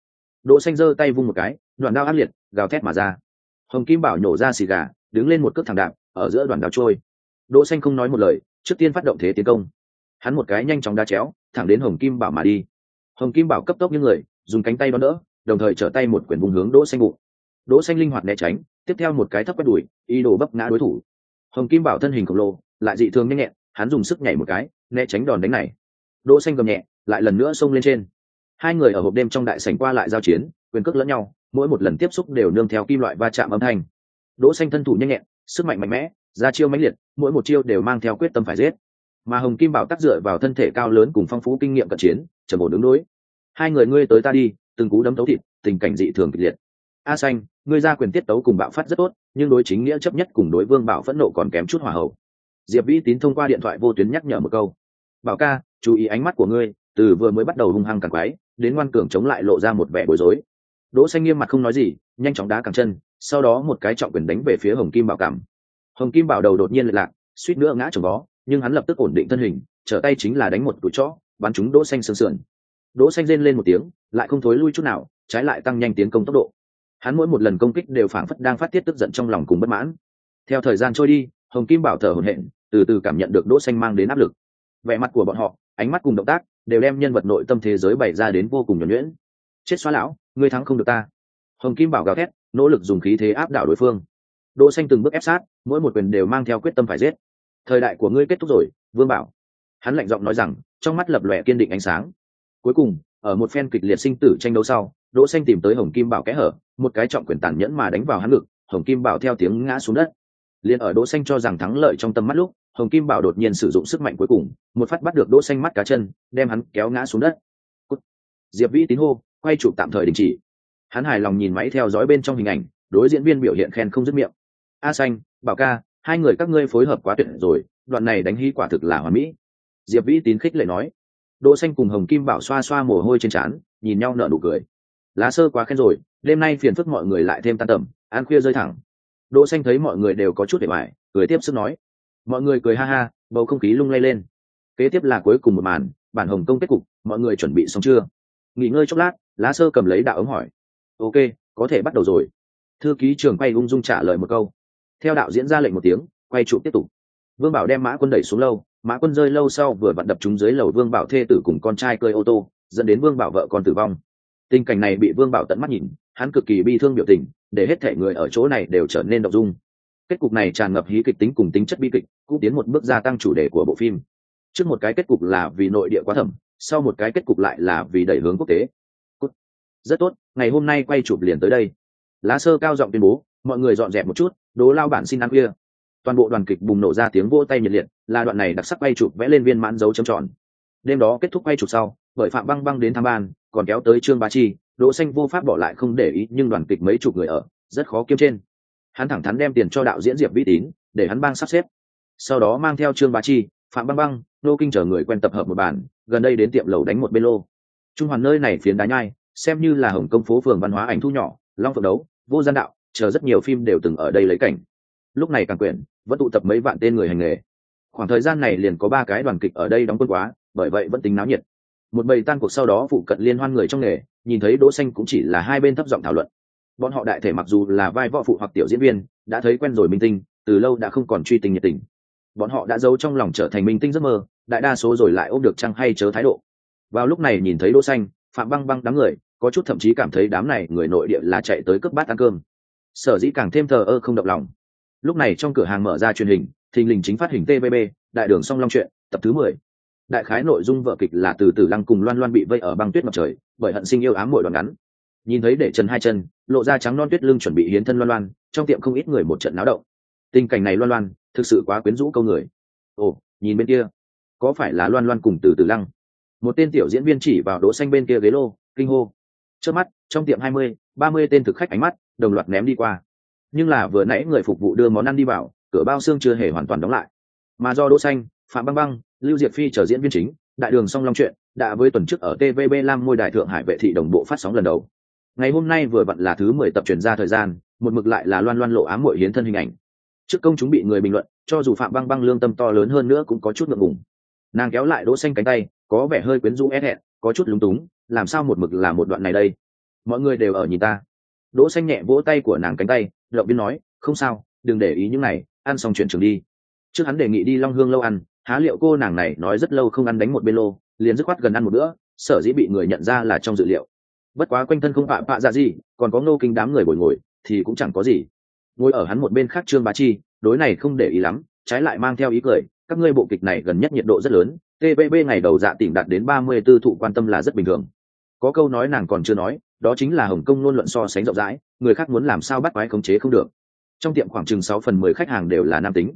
đỗ xanh giơ tay vung một cái, đoạn đao ác liệt, gào thét mà ra. Hồng kim bảo nhổ ra xì gà, đứng lên một cước thẳng đạp, ở giữa đoàn đao trôi. Đỗ xanh không nói một lời, trước tiên phát động thế tiến công. Hắn một cái nhanh chóng đá chéo, thẳng đến hồng kim bảo mà đi. Hồng kim bảo cấp tốc những người, dùng cánh tay đón đỡ, đồng thời trở tay một quyển vùng hướng đỗ xanh bụng. Đỗ xanh linh hoạt né tránh, tiếp theo một cái thấp quét đuổi ý đồ bấp ngã đối thủ. Hồng kim bảo thân hình khổng lồ, lại dị thường nhanh nhẹn, hắn dùng sức nhảy một cái, né tránh đòn đánh này. Đỗ xanh gầm nhẹ, lại lần nữa xông lên trên hai người ở hộp đêm trong đại sảnh qua lại giao chiến, quyền cước lẫn nhau, mỗi một lần tiếp xúc đều nương theo kim loại va chạm âm thanh. Đỗ xanh thân thủ nhanh nhẹn, sức mạnh mạnh mẽ, ra chiêu mãnh liệt, mỗi một chiêu đều mang theo quyết tâm phải giết. Mà hồng kim bảo tác dựa vào thân thể cao lớn cùng phong phú kinh nghiệm cận chiến, trầm ổn đứng đối. Hai người ngươi tới ta đi, từng cú đấm tấu thịt, tình cảnh dị thường kịch liệt. A xanh, ngươi ra quyền tiết tấu cùng bạo phát rất tốt, nhưng đối chính nghĩa chấp nhất cùng đối vương bảo phẫn nộ còn kém chút hỏa hậu. Diệp vĩ tín thông qua điện thoại vô tuyến nhắc nhở một câu. Bảo ca, chú ý ánh mắt của ngươi, từ vừa mới bắt đầu hung hăng càng quái đến ngoan cường chống lại lộ ra một vẻ bối rối. Đỗ xanh nghiêm mặt không nói gì, nhanh chóng đá cẳng chân, sau đó một cái trọng quyền đánh về phía hồng kim bảo cảm. Hồng kim bảo đầu đột nhiên lệch lạc, suýt nữa ngã trồng vó nhưng hắn lập tức ổn định thân hình, trở tay chính là đánh một cú chó, bắn chúng đỗ xanh sương sườn. Đỗ xanh rên lên một tiếng, lại không thối lui chút nào, trái lại tăng nhanh tiến công tốc độ. Hắn mỗi một lần công kích đều phảng phất đang phát tiết tức giận trong lòng cùng bất mãn. Theo thời gian trôi đi, hồng kim bảo thở hổn hển, từ từ cảm nhận được đỗ xanh mang đến áp lực. Vẻ mặt của bọn họ, ánh mắt cùng động tác đều đem nhân vật nội tâm thế giới bày ra đến vô cùng nhuẩn nhuyễn. Chết xóa lão, ngươi thắng không được ta. Hồng kim bảo gào thét, nỗ lực dùng khí thế áp đảo đối phương. Đỗ xanh từng bước ép sát, mỗi một quyền đều mang theo quyết tâm phải giết. Thời đại của ngươi kết thúc rồi, vương bảo. Hắn lạnh giọng nói rằng, trong mắt lập lòe kiên định ánh sáng. Cuối cùng, ở một phen kịch liệt sinh tử tranh đấu sau, đỗ xanh tìm tới hồng kim bảo kẽ hở, một cái trọng quyền tàn nhẫn mà đánh vào hắn ngực, hồng kim bảo theo tiếng ngã xuống đất. Liền ở đỗ xanh cho rằng thắng lợi trong tâm mắt lúc hồng kim bảo đột nhiên sử dụng sức mạnh cuối cùng, một phát bắt được đỗ xanh mắt cá chân, đem hắn kéo ngã xuống đất. Diệp vĩ tín hô, quay chụp tạm thời đình chỉ. Hắn hài lòng nhìn máy theo dõi bên trong hình ảnh, đối diễn viên biểu hiện khen không dứt miệng. A xanh, bảo ca, hai người các ngươi phối hợp quá tuyệt rồi, đoạn này đánh hí quả thực là hoàn mỹ. Diệp vĩ tín khích lệ nói. Đỗ xanh cùng hồng kim bảo xoa xoa mồ hôi trên trán, nhìn nhau nở nụ cười. Lá sơ quá khen rồi, đêm nay phiền phức mọi người lại thêm tan tầm, ăn khuya rơi thẳng. Đỗ xanh thấy mọi người đều có chút để bài cười tiếp sức nói mọi người cười ha ha, bầu không khí lung lay lên. Kế tiếp là cuối cùng một màn, bản hồng công kết cục, mọi người chuẩn bị xong chưa? Nghỉ ngơi chốc lát, lá sơ cầm lấy đạo ống hỏi. Ok, có thể bắt đầu rồi. Thư ký trường quay ung dung trả lời một câu. Theo đạo diễn ra lệnh một tiếng, quay trụ tiếp tục. Vương bảo đem mã quân đẩy xuống lâu, mã quân rơi lâu sau vừa vặn đập chúng dưới lầu vương bảo thê tử cùng con trai cơi ô tô, dẫn đến vương bảo vợ con tử vong. Tình cảnh này bị vương bảo tận mắt nhìn, hắn cực kỳ bi thương biểu tình, để hết thể người ở chỗ này đều trở nên đ ộ n g dung kết cục này tràn ngập hí kịch tính cùng tính chất bi kịch, cũng tiến một bước gia tăng chủ đề của bộ phim. Trước một cái kết cục là vì nội địa quá thẩm, sau một cái kết cục lại là vì đẩy hướng quốc tế. Rất tốt, ngày hôm nay quay chụp liền tới đây. Lá sơ cao giọng tuyên bố, mọi người dọn dẹp một chút đố lao bản xin ăn kia toàn bộ đoàn kịch bùng nổ ra tiếng vỗ tay nhiệt liệt, là đoạn này đặc sắc quay chụp vẽ lên viên mãn dấu chấm tròn. Đêm đó kết thúc quay chụp sau, bởi phạm băng băng đến tham ban, còn kéo tới trương bá chi, đỗ xanh vô pháp bỏ lại không để ý, nhưng đoàn kịch mấy chục người ở, rất khó kiếm trên hắn thẳng thắn đem tiền cho đạo diễn diệp vĩ tín, để hắn bang sắp xếp. Sau đó mang theo trương bá chi, phạm băng băng, nô kinh chờ người quen tập hợp một bản, gần đây đến tiệm lầu đánh một bên lô. Trung hoàn nơi này phiến đá nhai, xem như là hồng công phố phường văn hóa ảnh thu nhỏ, long phượng đấu, vô gian đạo, chờ rất nhiều phim đều từng ở đây lấy cảnh. Lúc này càng quyển, vẫn tụ tập mấy vạn tên người hành nghề. Khoảng thời gian này liền có ba cái đoàn kịch ở đây đóng quân quá, bởi vậy vẫn tính náo nhiệt. Một bầy tan cuộc sau đó phụ cận liên hoan người trong nghề, nhìn thấy đỗ xanh cũng chỉ là hai bên thấp giọng thảo luận bọn họ đại thể mặc dù là vai võ phụ hoặc tiểu diễn viên, đã thấy quen rồi minh tinh, từ lâu đã không còn truy tình nhiệt tình. Bọn họ đã giấu trong lòng trở thành minh tinh giấc mơ, đại đa số rồi lại ôm được trăng hay chớ thái độ. Vào lúc này nhìn thấy đỗ xanh, phạm băng băng đám người, có chút thậm chí cảm thấy đám này người nội địa là chạy tới cướp bát ăn cơm. Sở dĩ càng thêm thờ ơ không động lòng. Lúc này trong cửa hàng mở ra truyền hình, thình lình chính phát hình tvb đại đường song long chuyện, tập thứ mười. Đại khái nội dung vở kịch là từ từ lăng cùng loan loan bị vây ở băng tuyết ngập trời, bởi hận sinh yêu ám mỗi đoạn ngắn nhìn thấy để trần hai chân, lộ ra trắng non tuyết lưng chuẩn bị hiến thân loan loan, trong tiệm không ít người một trận náo động. Tình cảnh này loan loan, thực sự quá quyến rũ câu người. Ồ, nhìn bên kia, có phải là loan loan cùng từ từ lăng? Một tên tiểu diễn viên chỉ vào đỗ xanh bên kia ghế lô, kinh hô. Trước mắt, trong tiệm hai mươi, ba mươi tên thực khách ánh mắt, đồng loạt ném đi qua. Nhưng là vừa nãy người phục vụ đưa món ăn đi vào, cửa bao xương chưa hề hoàn toàn đóng lại. Mà do đỗ xanh, phạm băng băng, lưu diệp phi trở diễn viên chính, đại đường song long chuyện, đã với tuần trước ở tvb lam ngôi đài thượng hải vệ thị đồng bộ phát sóng lần đầu ngày hôm nay vừa vặn là thứ mười tập truyền ra thời gian, một mực lại là loan loan lộ ám muội hiến thân hình ảnh. Trước công chúng bị người bình luận, cho dù phạm băng băng lương tâm to lớn hơn nữa cũng có chút ngượng ngùng. Nàng kéo lại đỗ xanh cánh tay, có vẻ hơi quyến rũ é hẹn, có chút lúng túng, làm sao một mực là một đoạn này đây? Mọi người đều ở nhìn ta. Đỗ xanh nhẹ vỗ tay của nàng cánh tay động viên nói, không sao, đừng để ý những này, ăn xong chuyện trường đi. Trước hắn đề nghị đi long hương lâu ăn, há liệu cô nàng này nói rất lâu không ăn đánh một bên lô, liền dứt khoát gần ăn một bữa, sở dĩ bị người nhận ra là trong dự liệu bất quá quanh thân không phạm phạ ra gì, còn có nô kinh đám người bồi ngồi, thì cũng chẳng có gì. Ngồi ở hắn một bên khác trương bá chi, đối này không để ý lắm, trái lại mang theo ý cười, các ngươi bộ kịch này gần nhất nhiệt độ rất lớn tvb ngày đầu dạ tỉnh đạt đến ba mươi tư thụ quan tâm là rất bình thường. Có câu nói nàng còn chưa nói, đó chính là hồng kông luôn luận so sánh rộng rãi, người khác muốn làm sao bắt quái khống chế không được. Trong tiệm khoảng chừng sáu phần mười khách hàng đều là nam tính.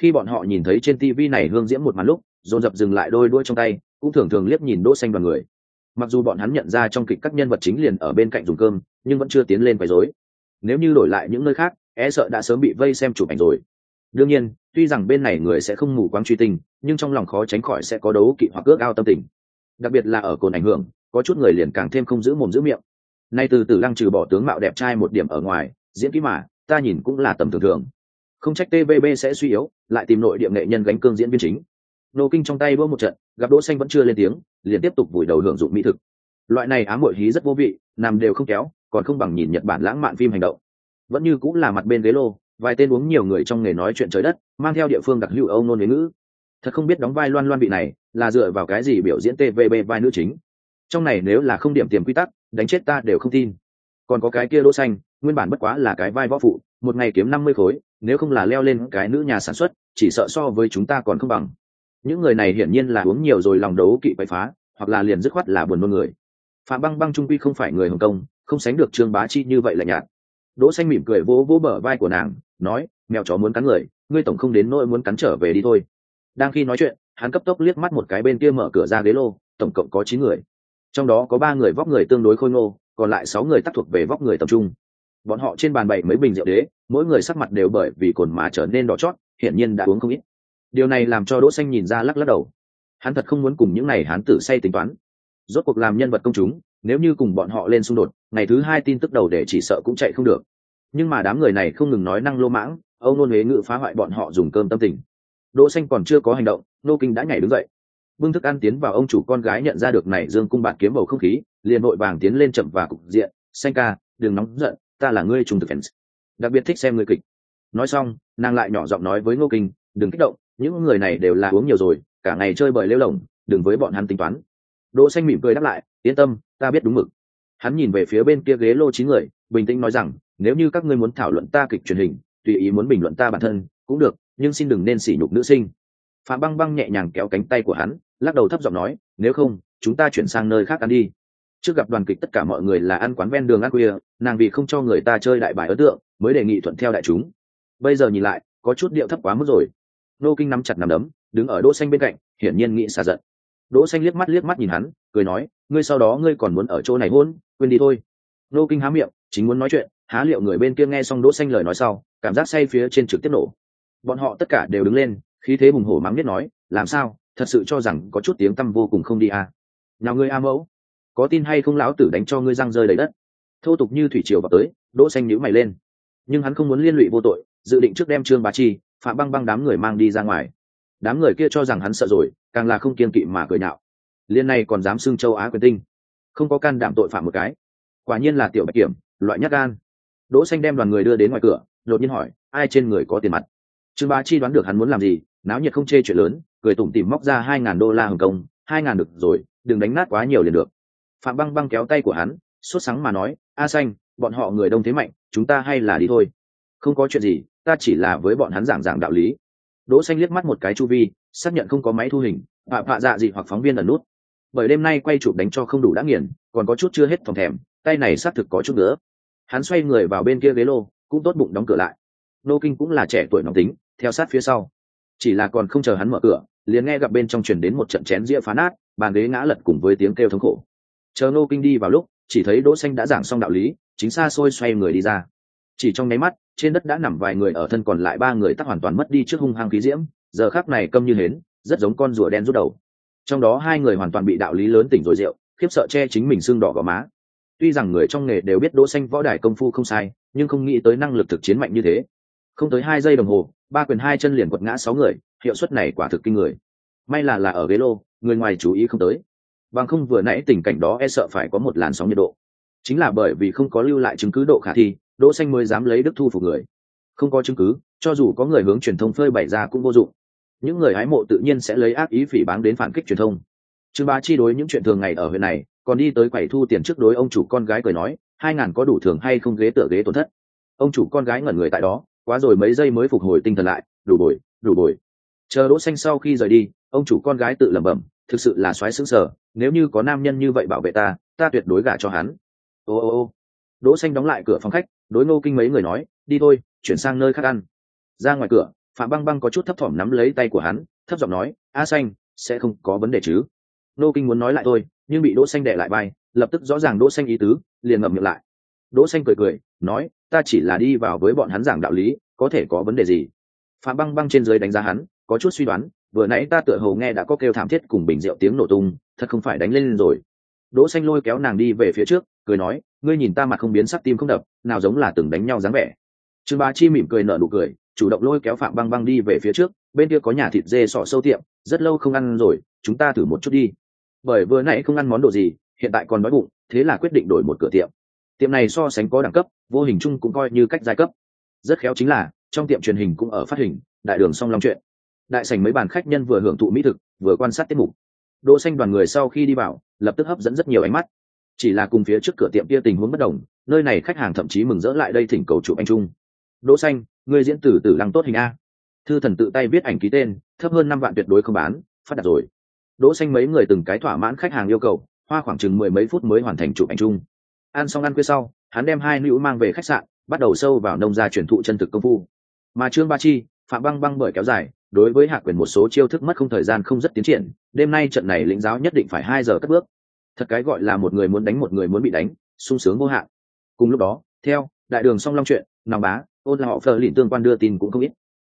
Khi bọn họ nhìn thấy trên tv này hương diễm một màn lúc, dồn dập dừng lại đôi đuôi trong tay, cũng thường thường liếc nhìn đỗ xanh đoàn người mặc dù bọn hắn nhận ra trong kịch các nhân vật chính liền ở bên cạnh dùng cơm, nhưng vẫn chưa tiến lên quấy rối. Nếu như đổi lại những nơi khác e sợ đã sớm bị vây xem chụp ảnh rồi. Đương nhiên, tuy rằng bên này người sẽ không mù quáng truy tình, nhưng trong lòng khó tránh khỏi sẽ có đấu kỵ hoặc ước ao tâm tình. Đặc biệt là ở cồn ảnh hưởng, có chút người liền càng thêm không giữ mồm giữ miệng. Nay từ từ lăng trừ bỏ tướng mạo đẹp trai một điểm ở ngoài, diễn kỹ mà, ta nhìn cũng là tầm thường thường. Không trách tvb sẽ suy yếu, lại tìm nội địa nghệ nhân gánh cương diễn viên chính nô kinh trong tay vỡ một trận, gặp đỗ xanh vẫn chưa lên tiếng, liền tiếp tục vùi đầu hưởng dụng mỹ thực. Loại này ám muội hí rất vô vị, nằm đều không kéo, còn không bằng nhìn nhật bản lãng mạn phim hành động. Vẫn như cũng là mặt bên ghế lô, vài tên uống nhiều người trong nghề nói chuyện trời đất, mang theo địa phương đặc hữu âu nôn với ngữ. Thật không biết đóng vai loan loan vị này, là dựa vào cái gì biểu diễn tvb vai nữ chính. Trong này nếu là không điểm tiềm quy tắc, đánh chết ta đều không tin. Còn có cái kia đỗ xanh, nguyên bản bất quá là cái vai võ phụ, một ngày kiếm năm mươi khối, nếu không là leo lên cái nữ nhà sản xuất, chỉ sợ so với chúng ta còn không bằng những người này hiển nhiên là uống nhiều rồi lòng đấu kỵ quậy phá, hoặc là liền dứt khoát là buồn nôn người. Phạm băng băng trung quy không phải người hồng kông, không sánh được trương bá chi như vậy là nhạt. Đỗ xanh mỉm cười vỗ vỗ bờ vai của nàng, nói, mèo chó muốn cắn người, ngươi tổng không đến nỗi muốn cắn trở về đi thôi. Đang khi nói chuyện, hắn cấp tốc liếc mắt một cái bên kia mở cửa ra ghế lô, tổng cộng có chín người. Trong đó có ba người vóc người tương đối khôi ngô, còn lại sáu người tác thuộc về vóc người tập trung. Bọn họ trên bàn bày mấy bình rượu đế, mỗi người sắc mặt đều bởi vì cồn mà trở nên đỏ chót, hiển nhiên đã uống không ít điều này làm cho đỗ xanh nhìn ra lắc lắc đầu. Hắn thật không muốn cùng những này hắn tử say tính toán. Rốt cuộc làm nhân vật công chúng, nếu như cùng bọn họ lên xung đột, ngày thứ hai tin tức đầu để chỉ sợ cũng chạy không được. Nhưng mà đám người này không ngừng nói năng lô mãng, âu nôn huế ngự phá hoại bọn họ dùng cơm tâm tình. Đỗ xanh còn chưa có hành động, nô kinh đã nhảy đứng dậy. Bưng thức ăn tiến vào ông chủ con gái nhận ra được này dương cung bạt kiếm bầu không khí, liền vội vàng tiến lên chậm và cục diện. Xanh ca, đừng nóng giận, ta là ngươi trùng thực fans. Đặc biệt thích xem ngươi kịch. Nói xong, nàng lại nhỏ giọng nói với ngô kinh, đừng kích động những người này đều là uống nhiều rồi, cả ngày chơi bời lêu lỏng, đừng với bọn hắn tính toán. Đỗ xanh mỉm cười đáp lại, yên tâm, ta biết đúng mực. Hắn nhìn về phía bên kia ghế lô chín người, bình tĩnh nói rằng, nếu như các ngươi muốn thảo luận ta kịch truyền hình, tùy ý muốn bình luận ta bản thân, cũng được, nhưng xin đừng nên sỉ nhục nữ sinh. Phạm băng băng nhẹ nhàng kéo cánh tay của hắn, lắc đầu thấp giọng nói, nếu không, chúng ta chuyển sang nơi khác ăn đi. Trước gặp đoàn kịch tất cả mọi người là ăn quán ven đường ăn khuya, nàng vì không cho người ta chơi đại bài ấn tượng, mới đề nghị thuận theo đại chúng. Bây giờ nhìn lại, có chút điệu thấp quá mức rồi nô kinh nắm chặt nằm đấm, đứng ở đỗ xanh bên cạnh, hiển nhiên nghĩ xả giận. Đỗ xanh liếc mắt liếc mắt nhìn hắn, cười nói, ngươi sau đó ngươi còn muốn ở chỗ này hôn, quên đi thôi. Nô kinh há miệng, chính muốn nói chuyện, há liệu người bên kia nghe xong đỗ xanh lời nói sau, cảm giác say phía trên trực tiếp nổ. Bọn họ tất cả đều đứng lên, khí thế bùng hổ mắng biết nói, làm sao? Thật sự cho rằng có chút tiếng tâm vô cùng không đi à? Nào ngươi a mẫu, có tin hay không lão tử đánh cho ngươi răng rơi đầy đất? Thô tục như thủy triều vào tới, đỗ xanh nhíu mày lên. Nhưng hắn không muốn liên lụy vô tội, dự định trước đem trương bá chi phạm băng băng đám người mang đi ra ngoài. Đám người kia cho rằng hắn sợ rồi, càng là không kiên kỵ mà cười nhạo. Liên này còn dám xưng châu á quyền tinh. Không có can đảm tội phạm một cái. Quả nhiên là tiểu bạch kiểm, loại nhát gan. Đỗ xanh đem đoàn người đưa đến ngoài cửa, đột nhiên hỏi, ai trên người có tiền mặt? Trương bá chi đoán được hắn muốn làm gì, náo nhiệt không chê chuyện lớn, cười tủm tỉm móc ra hai ngàn đô la hồng kông, hai ngàn được rồi, đừng đánh nát quá nhiều liền được. Phạm băng băng kéo tay của hắn, sốt sáng mà nói, a xanh, bọn họ người đông thế mạnh, chúng ta hay là đi thôi. Không có chuyện gì ta chỉ là với bọn hắn giảng giảng đạo lý. Đỗ xanh liếc mắt một cái chu vi, xác nhận không có máy thu hình phạ phạ dạ gì hoặc phóng viên ẩn nút. Bởi đêm nay quay chụp đánh cho không đủ đã nghiền, còn có chút chưa hết phòng thèm, tay này xác thực có chút nữa hắn xoay người vào bên kia ghế lô, cũng tốt bụng đóng cửa lại. Nô kinh cũng là trẻ tuổi nóng tính, theo sát phía sau. Chỉ là còn không chờ hắn mở cửa, liền nghe gặp bên trong truyền đến một trận chén rĩa phá nát, bàn ghế ngã lật cùng với tiếng kêu thống khổ. Chờ nô kinh đi vào lúc, chỉ thấy đỗ xanh đã giảng xong đạo lý, chính xa xôi xoay người đi ra chỉ trong nháy mắt, trên đất đã nằm vài người ở thân còn lại ba người tắc hoàn toàn mất đi trước hung hăng khí diễm, giờ khắc này câm như hến, rất giống con rùa đen rút đầu. Trong đó hai người hoàn toàn bị đạo lý lớn tỉnh rồi rượu, khiếp sợ che chính mình xương đỏ gò má. Tuy rằng người trong nghề đều biết đỗ xanh võ đài công phu không sai, nhưng không nghĩ tới năng lực thực chiến mạnh như thế. Không tới hai giây đồng hồ, ba quyền hai chân liền quật ngã sáu người, hiệu suất này quả thực kinh người. May là là ở ghế lô, người ngoài chú ý không tới. Bằng không vừa nãy tình cảnh đó e sợ phải có một làn sóng nhiệt độ. Chính là bởi vì không có lưu lại chứng cứ độ khả thi đỗ xanh mới dám lấy đức thu phục người. Không có chứng cứ, cho dù có người hướng truyền thông phơi bày ra cũng vô dụng. Những người hái mộ tự nhiên sẽ lấy ác ý phỉ báng đến phản kích truyền thông. Trương bá chi đối những chuyện thường ngày ở huyện này, còn đi tới quầy thu tiền trước đối ông chủ con gái cười nói, hai ngàn có đủ thường hay không ghế tựa ghế tổn thất? Ông chủ con gái ngẩn người tại đó, quá rồi mấy giây mới phục hồi tinh thần lại, đủ bồi đủ bồi. Chờ đỗ xanh sau khi rời đi, ông chủ con gái tự lẩm bẩm, thực sự là xoáy sững sờ, nếu như có nam nhân như vậy bảo vệ ta ta tuyệt đối gả cho hắn. Ô ô ô đỗ xanh đóng lại cửa phòng khách, đối ngô kinh mấy người nói, đi thôi, chuyển sang nơi khác ăn. Ra ngoài cửa, phạm băng băng có chút thấp thỏm nắm lấy tay của hắn, thấp giọng nói, a xanh, sẽ không có vấn đề chứ? Ngô kinh muốn nói lại thôi, nhưng bị đỗ xanh đè lại bay lập tức rõ ràng đỗ xanh ý tứ, liền ngậm miệng lại. Đỗ xanh cười cười, nói, ta chỉ là đi vào với bọn hắn giảng đạo lý, có thể có vấn đề gì? Phạm băng băng trên dưới đánh giá hắn, có chút suy đoán, vừa nãy ta tựa hồ nghe đã có kêu thảm thiết cùng bình rượu tiếng nổ tung, thật không phải đánh lên rồi. Đỗ xanh lôi kéo nàng đi về phía trước cười nói, ngươi nhìn ta mặt không biến sắc tim không đập, nào giống là từng đánh nhau dáng vẻ. Trương bá chi mỉm cười nở nụ cười, chủ động lôi kéo phạm băng băng đi về phía trước, bên kia có nhà thịt dê sọ sâu tiệm, rất lâu không ăn rồi, chúng ta thử một chút đi. Bởi vừa nãy không ăn món đồ gì, hiện tại còn đói bụng, thế là quyết định đổi một cửa tiệm. Tiệm này so sánh có đẳng cấp, vô hình chung cũng coi như cách giai cấp. Rất khéo chính là, trong tiệm truyền hình cũng ở phát hình, đại đường song long chuyện. Đại sảnh mấy bàn khách nhân vừa hưởng thụ mỹ thực, vừa quan sát tiết mục. Đỗ xanh đoàn người sau khi đi vào, lập tức hấp dẫn rất nhiều ánh mắt chỉ là cùng phía trước cửa tiệm kia tình huống bất đồng, nơi này khách hàng thậm chí mừng rỡ lại đây thỉnh cầu chụp anh trung đỗ xanh người diễn tử tử lăng tốt hình a. Thư thần tự tay viết ảnh ký tên, thấp hơn năm vạn tuyệt đối không bán, phát đặt rồi. Đỗ xanh mấy người từng cái thỏa mãn khách hàng yêu cầu, hoa khoảng chừng mười mấy phút mới hoàn thành chụp ảnh chung. Ăn xong ăn khuya sau, hắn đem hai nữ mang về khách sạn, bắt đầu sâu vào nông gia truyền thụ chân thực công phu. Mà trương ba chi, phạm băng băng bởi kéo dài, đối với hạ quyền một số chiêu thức mất không thời gian không rất tiến triển, đêm nay trận này lĩnh giáo nhất định phải hai giờ cất bước thật cái gọi là một người muốn đánh một người muốn bị đánh, sung sướng vô hạn. Cùng lúc đó, theo đại đường song long chuyện nòng bá, ôn là họ phờ lìn tương quan đưa tin cũng không ít.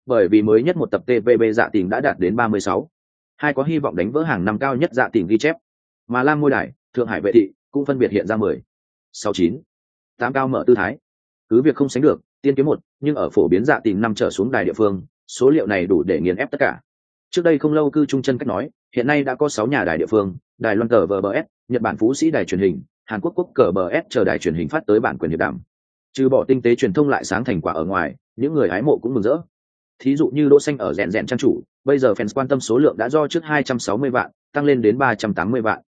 Bởi vì mới nhất một tập tvb dạ tình đã đạt đến ba mươi sáu. Hai có hy vọng đánh vỡ hàng năm cao nhất dạ tình ghi chép. Mà lam môi đài, thượng hải vệ thị cũng phân biệt hiện ra mười. Sáu chín. Tám cao mở tư thái. Cứ việc không sánh được, tiên kiếm một, nhưng ở phổ biến dạ tình năm trở xuống đài địa phương, số liệu này đủ để nghiền ép tất cả. Trước đây không lâu cư trung chân cách nói, hiện nay đã có sáu nhà đài địa phương, đài loan cờ vbs nhật bản phú sĩ đài truyền hình, hàn quốc quốc cờ bs chờ đài truyền hình phát tới bản quyền hiệp đàm. Trừ bỏ tinh tế truyền thông lại sáng thành quả ở ngoài, những người hái mộ cũng mừng rỡ. Thí dụ như đỗ xanh ở rèn rèn trang chủ, bây giờ fans quan tâm số lượng đã do trước 260 vạn, tăng lên đến 380 vạn.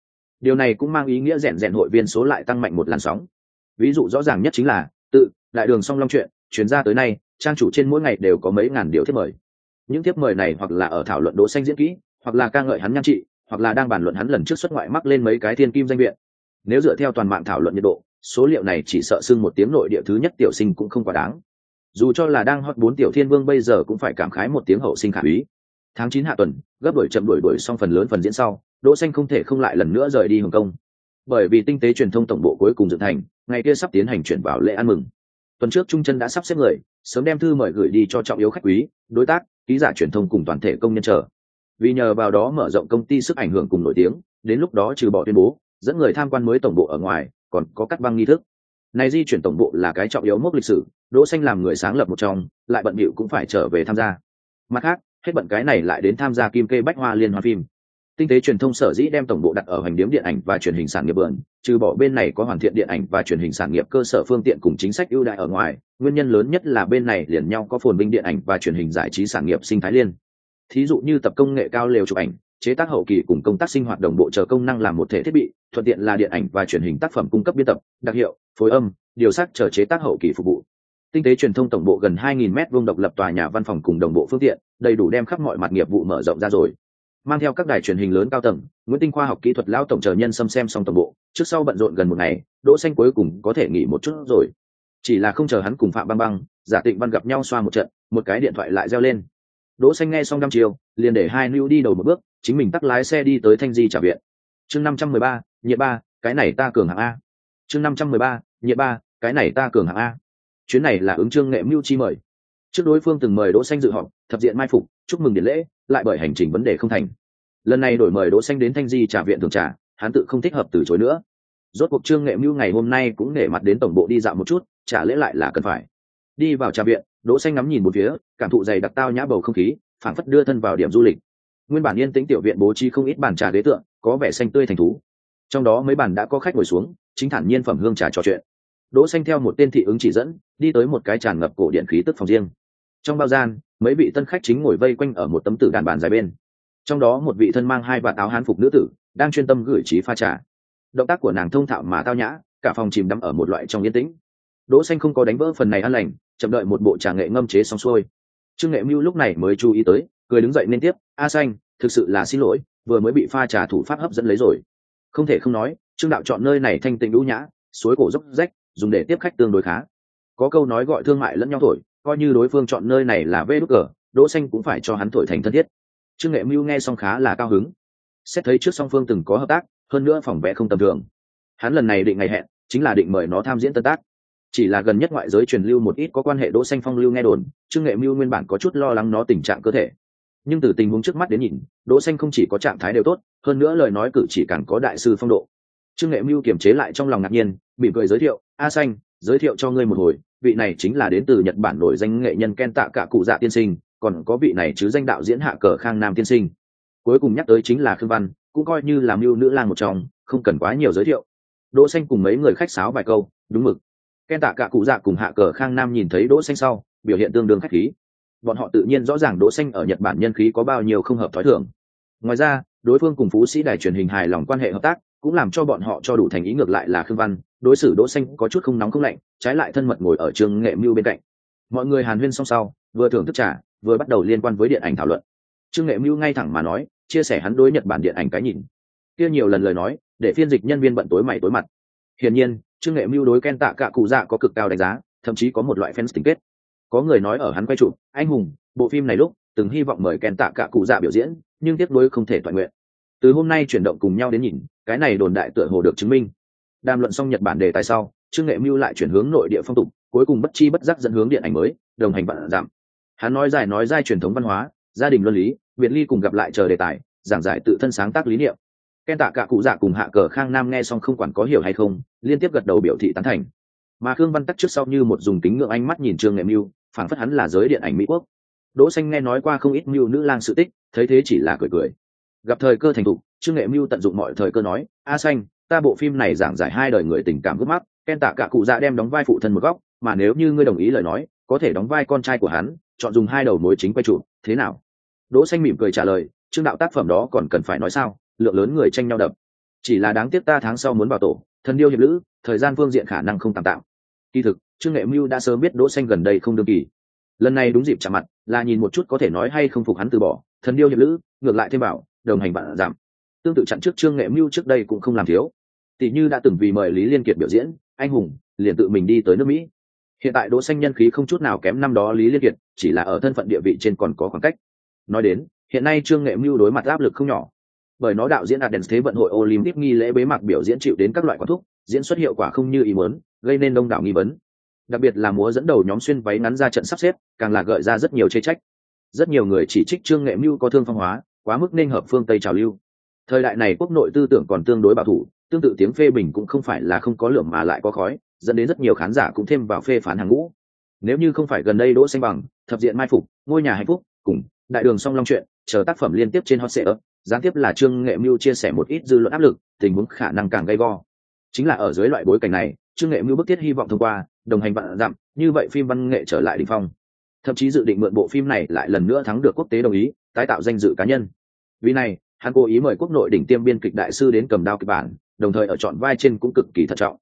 Điều này cũng mang ý nghĩa rèn rèn hội viên số lại tăng mạnh một làn sóng. Ví dụ rõ ràng nhất chính là, tự, đại đường song long chuyện, chuyển ra tới nay, trang chủ trên mỗi ngày đều có mấy ngàn điều thiết mời. Những thiếp mời này hoặc là ở thảo luận đỗ xanh diễn kỹ, hoặc là ca ngợi hắn nhan trị hoặc là đang bàn luận hắn lần trước xuất ngoại mắc lên mấy cái thiên kim danh viện. Nếu dựa theo toàn mạng thảo luận nhiệt độ, số liệu này chỉ sợ xưng một tiếng nội địa thứ nhất tiểu sinh cũng không quá đáng. Dù cho là đang hot bốn tiểu thiên vương bây giờ cũng phải cảm khái một tiếng hậu sinh khả úy tháng chín hạ tuần, gấp đổi chậm đổi đổi xong phần lớn phần diễn sau, đỗ xanh không thể không lại lần nữa rời đi hồng kông. Bởi vì tinh tế truyền thông tổng bộ cuối cùng dựng thành, ngày kia sắp tiến hành chuyển vào lễ ăn mừng. Tuần trước trung chân đã sắp xếp người, sớm đem thư mời gửi đi cho trọng yếu khách quý, đối tác, ký giả truyền thông cùng toàn thể công nhân chờ vì nhờ vào đó mở rộng công ty sức ảnh hưởng cùng nổi tiếng, đến lúc đó trừ bỏ tuyên bố, dẫn người tham quan mới tổng bộ ở ngoài, còn có cắt băng nghi thức. Này di chuyển tổng bộ là cái trọng yếu mốc lịch sử, đỗ xanh làm người sáng lập một trong, lại bận bịu cũng phải trở về tham gia. Mặt khác, hết bận cái này lại đến tham gia kim kê bách hoa liên hoan phim. Tinh tế truyền thông sở dĩ đem tổng bộ đặt ở hành điếm điện ảnh và truyền hình sản nghiệp bờn trừ bỏ bên này có hoàn thiện điện ảnh và truyền hình sản nghiệp cơ sở phương tiện cùng chính sách ưu đại ở ngoài, nguyên nhân lớn nhất là bên này liền nhau có phồn binh điện ảnh và truyền hình giải trí sản nghiệp sinh thái liên thí dụ như tập công nghệ cao lều chụp ảnh, chế tác hậu kỳ cùng công tác sinh hoạt đồng bộ chờ công năng làm một thể thiết bị, thuận tiện là điện ảnh và truyền hình tác phẩm cung cấp biên tập, đặc hiệu, phối âm, điều sắc chờ chế tác hậu kỳ phục vụ. Tinh tế truyền thông tổng bộ gần 2.000 m vuông độc lập tòa nhà văn phòng cùng đồng bộ phương tiện, đầy đủ đem khắp mọi mặt nghiệp vụ mở rộng ra rồi. Mang theo các đài truyền hình lớn cao tầng, nguyễn tinh khoa học kỹ thuật lao tổng chờ nhân xâm xem xong tổng bộ, trước sau bận rộn gần một ngày, đỗ xanh cuối cùng có thể nghỉ một chút rồi. Chỉ là không chờ hắn cùng phạm băng băng, giả tịnh văn gặp nhau xoa một trận, một cái điện thoại lại reo lên đỗ xanh nghe xong năm chiều liền để hai nữ đi đầu một bước, chính mình tắt lái xe đi tới thanh di trả viện. Chương năm trăm mười ba nhiệt ba, cái này ta cường hạng a. Chương năm trăm mười ba nhiệt ba, cái này ta cường hạng a. Chuyến này là ứng trương nghệ mưu chi mời. Trước đối phương từng mời đỗ xanh dự họp, thập diện mai phục, chúc mừng điện lễ, lại bởi hành trình vấn đề không thành. Lần này đổi mời đỗ xanh đến thanh di trả viện thường trả hắn tự không thích hợp từ chối nữa. Rốt cuộc trương nghệ mưu ngày hôm nay cũng nể mặt đến tổng bộ đi dạo một chút, trả lễ lại là cần phải. Đi vào trà viện đỗ xanh ngắm nhìn một phía, cảm thụ dày đặc tao nhã bầu không khí, phảng phất đưa thân vào điểm du lịch. Nguyên bản yên tĩnh tiểu viện bố trí không ít bàn trà ghế tượng có vẻ xanh tươi thành thú. Trong đó mấy bàn đã có khách ngồi xuống, chính thản nhiên phẩm hương trà trò chuyện. Đỗ xanh theo một tên thị ứng chỉ dẫn, đi tới một cái tràn ngập cổ điện khí tức phòng riêng. Trong bao gian, mấy vị tân khách chính ngồi vây quanh ở một tấm tử đàn bàn dài bên. Trong đó một vị thân mang hai vạt áo hán phục nữ tử, đang chuyên tâm gửi trí pha trà. Động tác của nàng thông thạo mà tao nhã, cả phòng chìm đắm ở một loại trong yên tĩnh. Đỗ xanh không có đánh vỡ phần này an lành chậm đợi một bộ trà nghệ ngâm chế xong xuôi. Trương nghệ mưu lúc này mới chú ý tới, cười đứng dậy nên tiếp, a xanh, thực sự là xin lỗi, vừa mới bị pha trà thủ pháp hấp dẫn lấy rồi. Không thể không nói, trương đạo chọn nơi này thanh tịnh đũ nhã, suối cổ dốc rách, dùng để tiếp khách tương đối khá. Có câu nói gọi thương mại lẫn nhau thổi, coi như đối phương chọn nơi này là vê đúc cờ, đỗ xanh cũng phải cho hắn thổi thành thân thiết. Trương nghệ mưu nghe xong khá là cao hứng. Xét thấy trước song phương từng có hợp tác, hơn nữa phòng vẽ không tầm thường. Hắn lần này định ngày hẹn, chính là định mời nó tham diễn tân tác chỉ là gần nhất ngoại giới truyền lưu một ít có quan hệ đỗ xanh phong lưu nghe đồn, trương nghệ mưu nguyên bản có chút lo lắng nó tình trạng cơ thể. Nhưng từ tình huống trước mắt đến nhìn, đỗ xanh không chỉ có trạng thái đều tốt, hơn nữa lời nói cử chỉ càng có đại sư phong độ. Trương nghệ mưu kiềm chế lại trong lòng ngạc nhiên bị cười giới thiệu, a xanh, giới thiệu cho ngươi một hồi, vị này chính là đến từ nhật bản nổi danh nghệ nhân ken tạ cả cụ dạ tiên sinh, còn có vị này chứ danh đạo diễn hạ cờ khang nam tiên sinh. Cuối cùng nhắc tới chính là khương văn, cũng coi như là mưu nữ lang một trong, không cần quá nhiều giới thiệu. Đỗ xanh cùng mấy người khách sáo vài câu, đúng mực ken tạ cả cụ dạ cùng hạ cờ khang nam nhìn thấy đỗ xanh sau, biểu hiện tương đương khách khí. Bọn họ tự nhiên rõ ràng đỗ xanh ở nhật bản nhân khí có bao nhiêu không hợp thói thường. Ngoài ra, đối phương cùng phú sĩ đài truyền hình hài lòng quan hệ hợp tác, cũng làm cho bọn họ cho đủ thành ý ngược lại là khương văn. Đối xử đỗ xanh có chút không nóng không lạnh, trái lại thân mật ngồi ở trường nghệ mưu bên cạnh. Mọi người hàn huyên xong sau, vừa thưởng thức trà, vừa bắt đầu liên quan với điện ảnh thảo luận. Trương nghệ mưu ngay thẳng mà nói, chia sẻ hắn đối nhật bản điện ảnh cái nhìn. Kia nhiều lần lời nói, để phiên dịch nhân viên bận tối mày tối mặt. Hiển nhiên trương nghệ mưu đối ken tạ cạ cụ dạ có cực cao đánh giá, thậm chí có một loại fans tình kết. Có người nói ở hắn quay chụp, anh hùng, bộ phim này lúc, từng hy vọng mời ken tạ cạ cụ dạ biểu diễn, nhưng tiếc nuối không thể toàn nguyện. Từ hôm nay chuyển động cùng nhau đến nhìn, cái này đồn đại tựa hồ được chứng minh. Đàm luận xong nhật bản đề tài sau, trương nghệ mưu lại chuyển hướng nội địa phong tục, cuối cùng bất chi bất giác dẫn hướng điện ảnh mới, đồng hành vạn giảm. Hắn nói dài nói dài truyền thống văn hóa, gia đình luân lý, việt ly cùng gặp lại chờ đề tài, giảng giải tự thân sáng tác lý niệm ken tạ cả cụ dạ cùng hạ cờ khang nam nghe xong không quản có hiểu hay không, liên tiếp gật đầu biểu thị tán thành. Mà khương văn tắc trước sau như một dùng kính ngưỡng ánh mắt nhìn trương nghệ mưu phản phất hắn là giới điện ảnh mỹ quốc. Đỗ xanh nghe nói qua không ít mưu nữ lang sự tích, thấy thế chỉ là cười cười. Gặp thời cơ thành thục, trương nghệ mưu tận dụng mọi thời cơ nói, a xanh, ta bộ phim này giảng giải hai đời người tình cảm gấp mắc ken tạ cả cụ dạ đem đóng vai phụ thân một góc, mà nếu như ngươi đồng ý lời nói, có thể đóng vai con trai của hắn, chọn dùng hai đầu mối chính quay trụ thế nào? Đỗ xanh mỉm cười trả lời, trương đạo tác phẩm đó còn cần phải nói sao? Lượng lớn người tranh nhau đập. Chỉ là đáng tiếc ta tháng sau muốn vào tổ, thần điêu hiệp lữ, thời gian phương diện khả năng không tạm tạo. kỳ thực, trương nghệ mưu đã sớm biết đỗ xanh gần đây không đương kỳ. Lần này đúng dịp chạm mặt, là nhìn một chút có thể nói hay không phục hắn từ bỏ, thần điêu hiệp lữ, ngược lại thêm bảo đồng hành bạn giảm. Tương tự chặn trước trương nghệ mưu trước đây cũng không làm thiếu. Tỷ như đã từng vì mời lý liên kiệt biểu diễn, anh hùng, liền tự mình đi tới nước mỹ. Hiện tại đỗ xanh nhân khí không chút nào kém năm đó lý liên kiệt, chỉ là ở thân phận địa vị trên còn có khoảng cách. Nói đến, hiện nay trương nghệ mưu đối mặt áp lực không nhỏ bởi nó đạo diễn Athens thế vận hội Olympic nghi lễ bế mạc biểu diễn chịu đến các loại quả thúc, diễn xuất hiệu quả không như ý muốn, gây nên đông đảo nghi vấn. Đặc biệt là múa dẫn đầu nhóm xuyên váy ngắn ra trận sắp xếp, càng là gợi ra rất nhiều chê trách. Rất nhiều người chỉ trích Trương Nghệ Mưu có thương phong hóa, quá mức nên hợp phương Tây trào lưu. Thời đại này quốc nội tư tưởng còn tương đối bảo thủ, tương tự tiếng phê bình cũng không phải là không có lượng mà lại có khói, dẫn đến rất nhiều khán giả cũng thêm vào phê phán hàng ngũ. Nếu như không phải gần đây Đỗ Xanh Bằng, thập diện mai phục, ngôi nhà hạnh phúc, cùng đại đường song long chuyện, chờ tác phẩm liên tiếp trên hot search, gián tiếp là trương nghệ mưu chia sẻ một ít dư luận áp lực, tình huống khả năng càng gay go. Chính là ở dưới loại bối cảnh này, trương nghệ mưu bức thiết hy vọng thông qua, đồng hành vạn dặm, như vậy phim văn nghệ trở lại đình phong. Thậm chí dự định mượn bộ phim này lại lần nữa thắng được quốc tế đồng ý, tái tạo danh dự cá nhân. Vì này, hắn cố ý mời quốc nội đỉnh tiêm biên kịch đại sư đến cầm đao kịch bản, đồng thời ở chọn vai trên cũng cực kỳ thận trọng.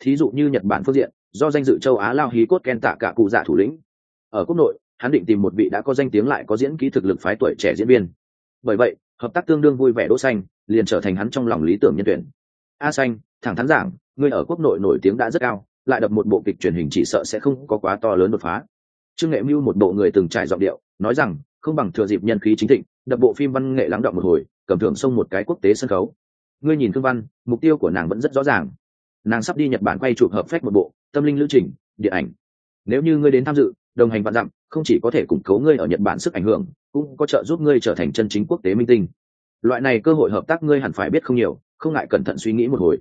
Thí dụ như nhật bản phương diện, do danh dự châu á lao hí cốt ken tạ cả cụ dạ thủ lĩnh. Ở quốc nội, hắn định tìm một vị đã có danh tiếng lại có diễn kỹ thực lực phái tuổi trẻ diễn viên. Bởi vậy hợp tác tương đương vui vẻ đỗ xanh, liền trở thành hắn trong lòng lý tưởng nhân tuyển. A xanh, thẳng thắn giảng, ngươi ở quốc nội nổi tiếng đã rất cao, lại đập một bộ kịch truyền hình chỉ sợ sẽ không có quá to lớn đột phá. Trương nghệ mưu một bộ người từng trải giọng điệu, nói rằng, không bằng thừa dịp nhân khí chính thịnh, đập bộ phim văn nghệ lắng động một hồi, cầm thưởng xông một cái quốc tế sân khấu. Ngươi nhìn thương văn, mục tiêu của nàng vẫn rất rõ ràng. Nàng sắp đi nhật bản quay chụp hợp phép một bộ, tâm linh lữ trình, điện ảnh. Nếu như ngươi đến tham dự, đồng hành vạn dặm không chỉ có thể củng cố ngươi ở nhật bản sức ảnh hưởng, cũng có trợ giúp ngươi trở thành chân chính quốc tế minh tinh. Loại này cơ hội hợp tác ngươi hẳn phải biết không nhiều, không ngại cẩn thận suy nghĩ một hồi.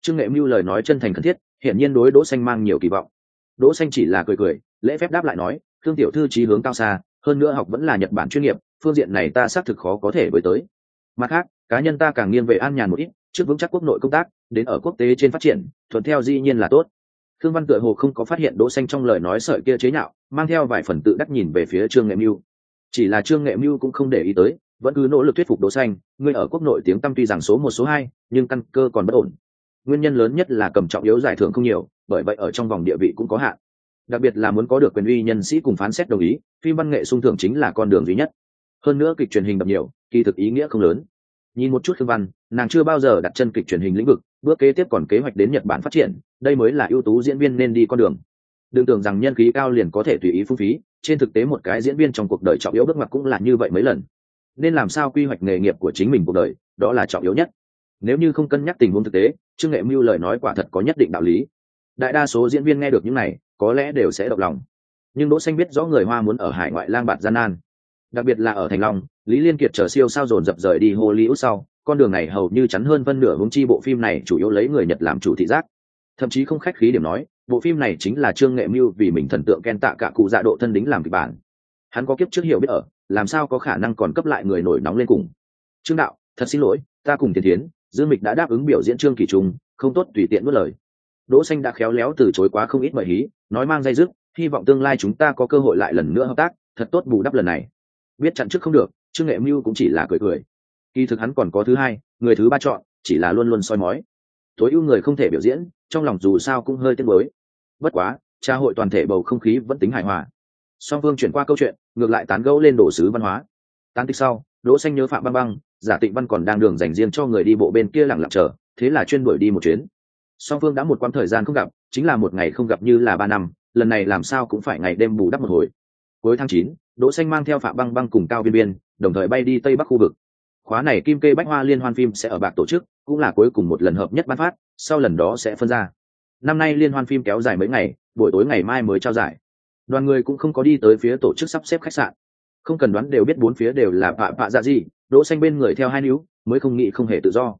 Trương nghệ mưu lời nói chân thành khẩn thiết, hiển nhiên đối đỗ xanh mang nhiều kỳ vọng. Đỗ xanh chỉ là cười cười, lễ phép đáp lại nói thương tiểu thư trí hướng cao xa, hơn nữa học vẫn là nhật bản chuyên nghiệp, phương diện này ta xác thực khó có thể với tới. Mặt khác, cá nhân ta càng nghiêng về an nhàn một ít, trước vững chắc quốc nội công tác, đến ở quốc tế trên phát triển, thuận theo dĩ nhiên là tốt. Thương văn tựa hồ không có phát hiện đỗ xanh trong lời nói sợi kia chế nhạo mang theo vài phần tự đắc nhìn về phía trương nghệ mưu. Chỉ là trương nghệ mưu cũng không để ý tới, vẫn cứ nỗ lực thuyết phục đỗ xanh ngươi ở quốc nội tiếng tăm tuy rằng số một, số hai, nhưng căn cơ còn bất ổn. Nguyên nhân lớn nhất là cầm trọng yếu giải thưởng không nhiều, bởi vậy ở trong vòng địa vị cũng có hạn. Đặc biệt là muốn có được quyền uy nhân sĩ cùng phán xét đồng ý, phim văn nghệ sung thưởng chính là con đường duy nhất. Hơn nữa kịch truyền hình đập nhiều, kỳ thực ý nghĩa không lớn. Nhìn một chút khương văn, nàng chưa bao giờ đặt chân kịch truyền hình lĩnh vực, bước kế tiếp còn kế hoạch đến nhật bản phát triển, đây mới là ưu tú diễn viên nên đi con đường đừng tưởng rằng nhân khí cao liền có thể tùy ý phung phí, trên thực tế một cái diễn viên trong cuộc đời trọng yếu bước ngoặt cũng là như vậy mấy lần. Nên làm sao quy hoạch nghề nghiệp của chính mình cuộc đời, đó là trọng yếu nhất. Nếu như không cân nhắc tình huống thực tế, trương nghệ mưu lời nói quả thật có nhất định đạo lý. Đại đa số diễn viên nghe được những này, có lẽ đều sẽ động lòng. Nhưng đỗ xanh biết rõ người hoa muốn ở hải ngoại lang bạt gian nan. Đặc biệt là ở thành long, lý liên kiệt chờ siêu sao dồn dập rời đi hollywood sau, con đường này hầu như chắn hơn phân nửa hướng chi bộ phim này chủ yếu lấy người nhật làm chủ thị giác thậm chí không khách khí điểm nói, bộ phim này chính là trương nghệ mưu vì mình thần tượng ken tạ cả cụ dạ độ thân đính làm kịch bản. Hắn có kiếp trước hiểu biết ở, làm sao có khả năng còn cấp lại người nổi nóng lên cùng. Trương đạo, thật xin lỗi, ta cùng thiên thiến, dương mịch đã đáp ứng biểu diễn trương kỳ trung, không tốt tùy tiện mất lời. Đỗ xanh đã khéo léo từ chối quá không ít mời hí, nói mang dây dứt, hy vọng tương lai chúng ta có cơ hội lại lần nữa hợp tác, thật tốt bù đắp lần này. Biết chặn trước không được, trương nghệ mưu cũng chỉ là cười cười. Kỳ thực hắn còn có thứ hai, người thứ ba chọn, chỉ là luôn luôn soi mói. Tối ưu người không thể biểu diễn trong lòng dù sao cũng hơi tiếc mới bất quá tra hội toàn thể bầu không khí vẫn tính hài hòa. Song phương chuyển qua câu chuyện ngược lại tán gẫu lên đồ sứ văn hóa. Tán tích sau đỗ xanh nhớ phạm băng băng giả tịnh văn còn đang đường dành riêng cho người đi bộ bên kia lặng lặng chờ thế là chuyên đuổi đi một chuyến. Song phương đã một quãng thời gian không gặp chính là một ngày không gặp như là ba năm lần này làm sao cũng phải ngày đêm bù đắp một hồi. Cuối tháng chín, đỗ xanh mang theo phạm băng băng cùng cao viên biên đồng thời bay đi tây bắc khu vực. Khóa này kim kê bách hoa liên hoan phim sẽ ở bạc tổ chức cũng là cuối cùng một lần hợp nhất ban phát sau lần đó sẽ phân ra. Năm nay liên hoan phim kéo dài mấy ngày, buổi tối ngày mai mới trao giải. Đoàn người cũng không có đi tới phía tổ chức sắp xếp khách sạn. Không cần đoán đều biết bốn phía đều là vạ vạ dạ gì, đỗ xanh bên người theo hai níu, mới không nghĩ không hề tự do.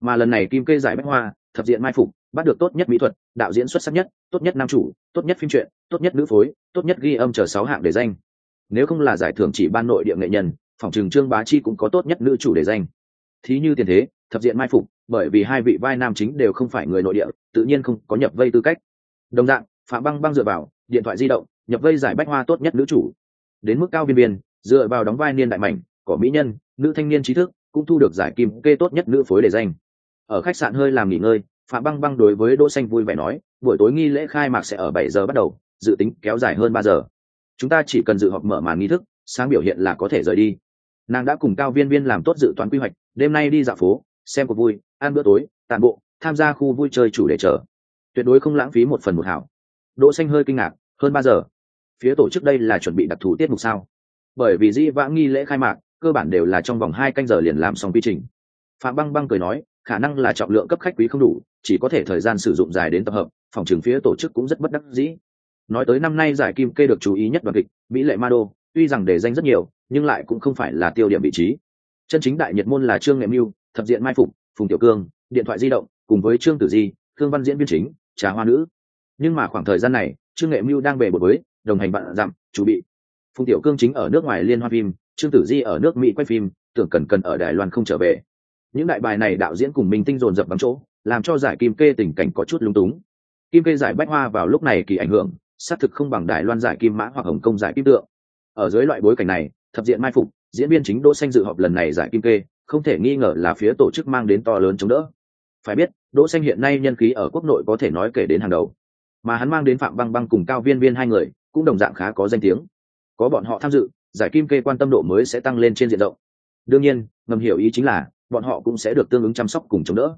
Mà lần này kim kê giải bách hoa, thập diện mai phục, bắt được tốt nhất mỹ thuật, đạo diễn xuất sắc nhất, tốt nhất nam chủ, tốt nhất phim truyện, tốt nhất nữ phối, tốt nhất ghi âm chờ sáu hạng để danh. Nếu không là giải thưởng chỉ ban nội địa nghệ nhân, phòng trường trương bá chi cũng có tốt nhất nữ chủ để danh. Thí như tiền thế thập diện mai phục, bởi vì hai vị vai nam chính đều không phải người nội địa, tự nhiên không có nhập vây tư cách. Đồng dạng, phạm băng băng dựa vào, điện thoại di động, nhập vây giải bách hoa tốt nhất nữ chủ. Đến mức cao viên viên dựa vào đóng vai niên đại mảnh, cỏ mỹ nhân, nữ thanh niên trí thức, cũng thu được giải kim kê tốt nhất nữ phối đề danh. Ở khách sạn hơi làm nghỉ ngơi, phạm băng băng đối với đỗ xanh vui vẻ nói, buổi tối nghi lễ khai mạc sẽ ở 7 giờ bắt đầu, dự tính kéo dài hơn 3 giờ. Chúng ta chỉ cần dự họp mở màn nghi thức, sáng biểu hiện là có thể rời đi. Nàng đã cùng cao viên viên làm tốt dự toán quy hoạch, đêm nay đi dạo phố xem cuộc vui, ăn bữa tối tàn bộ, tham gia khu vui chơi chủ đề chờ. Tuyệt đối không lãng phí một phần một hảo. Đỗ xanh hơi kinh ngạc, hơn ba giờ. Phía tổ chức đây là chuẩn bị đặc thù tiết mục sao? Bởi vì di vãng nghi lễ khai mạc, cơ bản đều là trong vòng hai canh giờ liền làm xong quy trình. Phạm băng băng cười nói, khả năng là trọng lượng cấp khách quý không đủ, chỉ có thể thời gian sử dụng dài đến tập hợp, phòng trường phía tổ chức cũng rất bất đắc dĩ. Nói tới năm nay giải kim kê được chú ý nhất đoàn kịch, mỹ lệ ma đô tuy rằng đề danh rất nhiều, nhưng lại cũng không phải là tiêu điểm vị trí. Chân chính đại nhiệt môn là trương nghệ mưu thập diện mai phục, phùng tiểu cương, điện thoại di động, cùng với trương tử di thương văn diễn viên chính, trà hoa nữ. Nhưng mà khoảng thời gian này, trương nghệ mưu đang về bột với đồng hành bạn dặm, chủ bị. Phùng tiểu cương chính ở nước ngoài liên hoan phim, trương tử di ở nước mỹ quay phim, tưởng cần cần ở đài loan không trở về. Những đại bài này đạo diễn cùng minh tinh dồn dập bắn chỗ, làm cho giải kim kê tình cảnh có chút lung túng. Kim kê giải bách hoa vào lúc này kỳ ảnh hưởng, xác thực không bằng đài loan giải kim mã hoặc hồng kông giải kim tượng. Ở dưới loại bối cảnh này, thập diện mai phục, diễn viên chính đỗ xanh dự họp lần này giải kim kê không thể nghi ngờ là phía tổ chức mang đến to lớn chống đỡ. Phải biết, đỗ xanh hiện nay nhân khí ở quốc nội có thể nói kể đến hàng đầu. Mà hắn mang đến phạm băng băng cùng cao viên viên hai người, cũng đồng dạng khá có danh tiếng. Có bọn họ tham dự, giải kim kê quan tâm độ mới sẽ tăng lên trên diện rộng. Đương nhiên, ngầm hiểu ý chính là, bọn họ cũng sẽ được tương ứng chăm sóc cùng chống đỡ.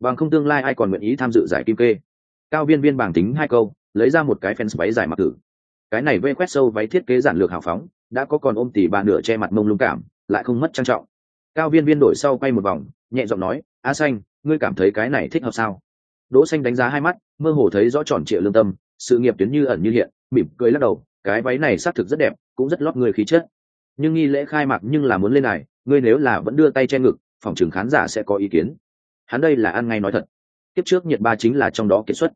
Bằng không tương lai ai còn nguyện ý tham dự giải kim kê? Cao viên viên bảng tính hai câu, lấy ra một cái fans váy dài mặc thử. Cái này vê quét sâu váy thiết kế giản lược hào phóng, đã có còn ôm tỉ bà nửa che mặt mông lung cảm, lại không mất trang trọng cao viên viên đổi sau quay một vòng, nhẹ giọng nói, a xanh, ngươi cảm thấy cái này thích hợp sao? Đỗ xanh đánh giá hai mắt, mơ hồ thấy rõ tròn trịa lương tâm, sự nghiệp tuyến như ẩn như hiện, mỉm cười lắc đầu, cái váy này xác thực rất đẹp, cũng rất lót người khí chất. Nhưng nghi lễ khai mạc nhưng là muốn lên này, ngươi nếu là vẫn đưa tay che ngực, phòng trường khán giả sẽ có ý kiến. Hắn đây là ăn ngay nói thật. Tiếp trước nhiệt ba chính là trong đó kiệt xuất.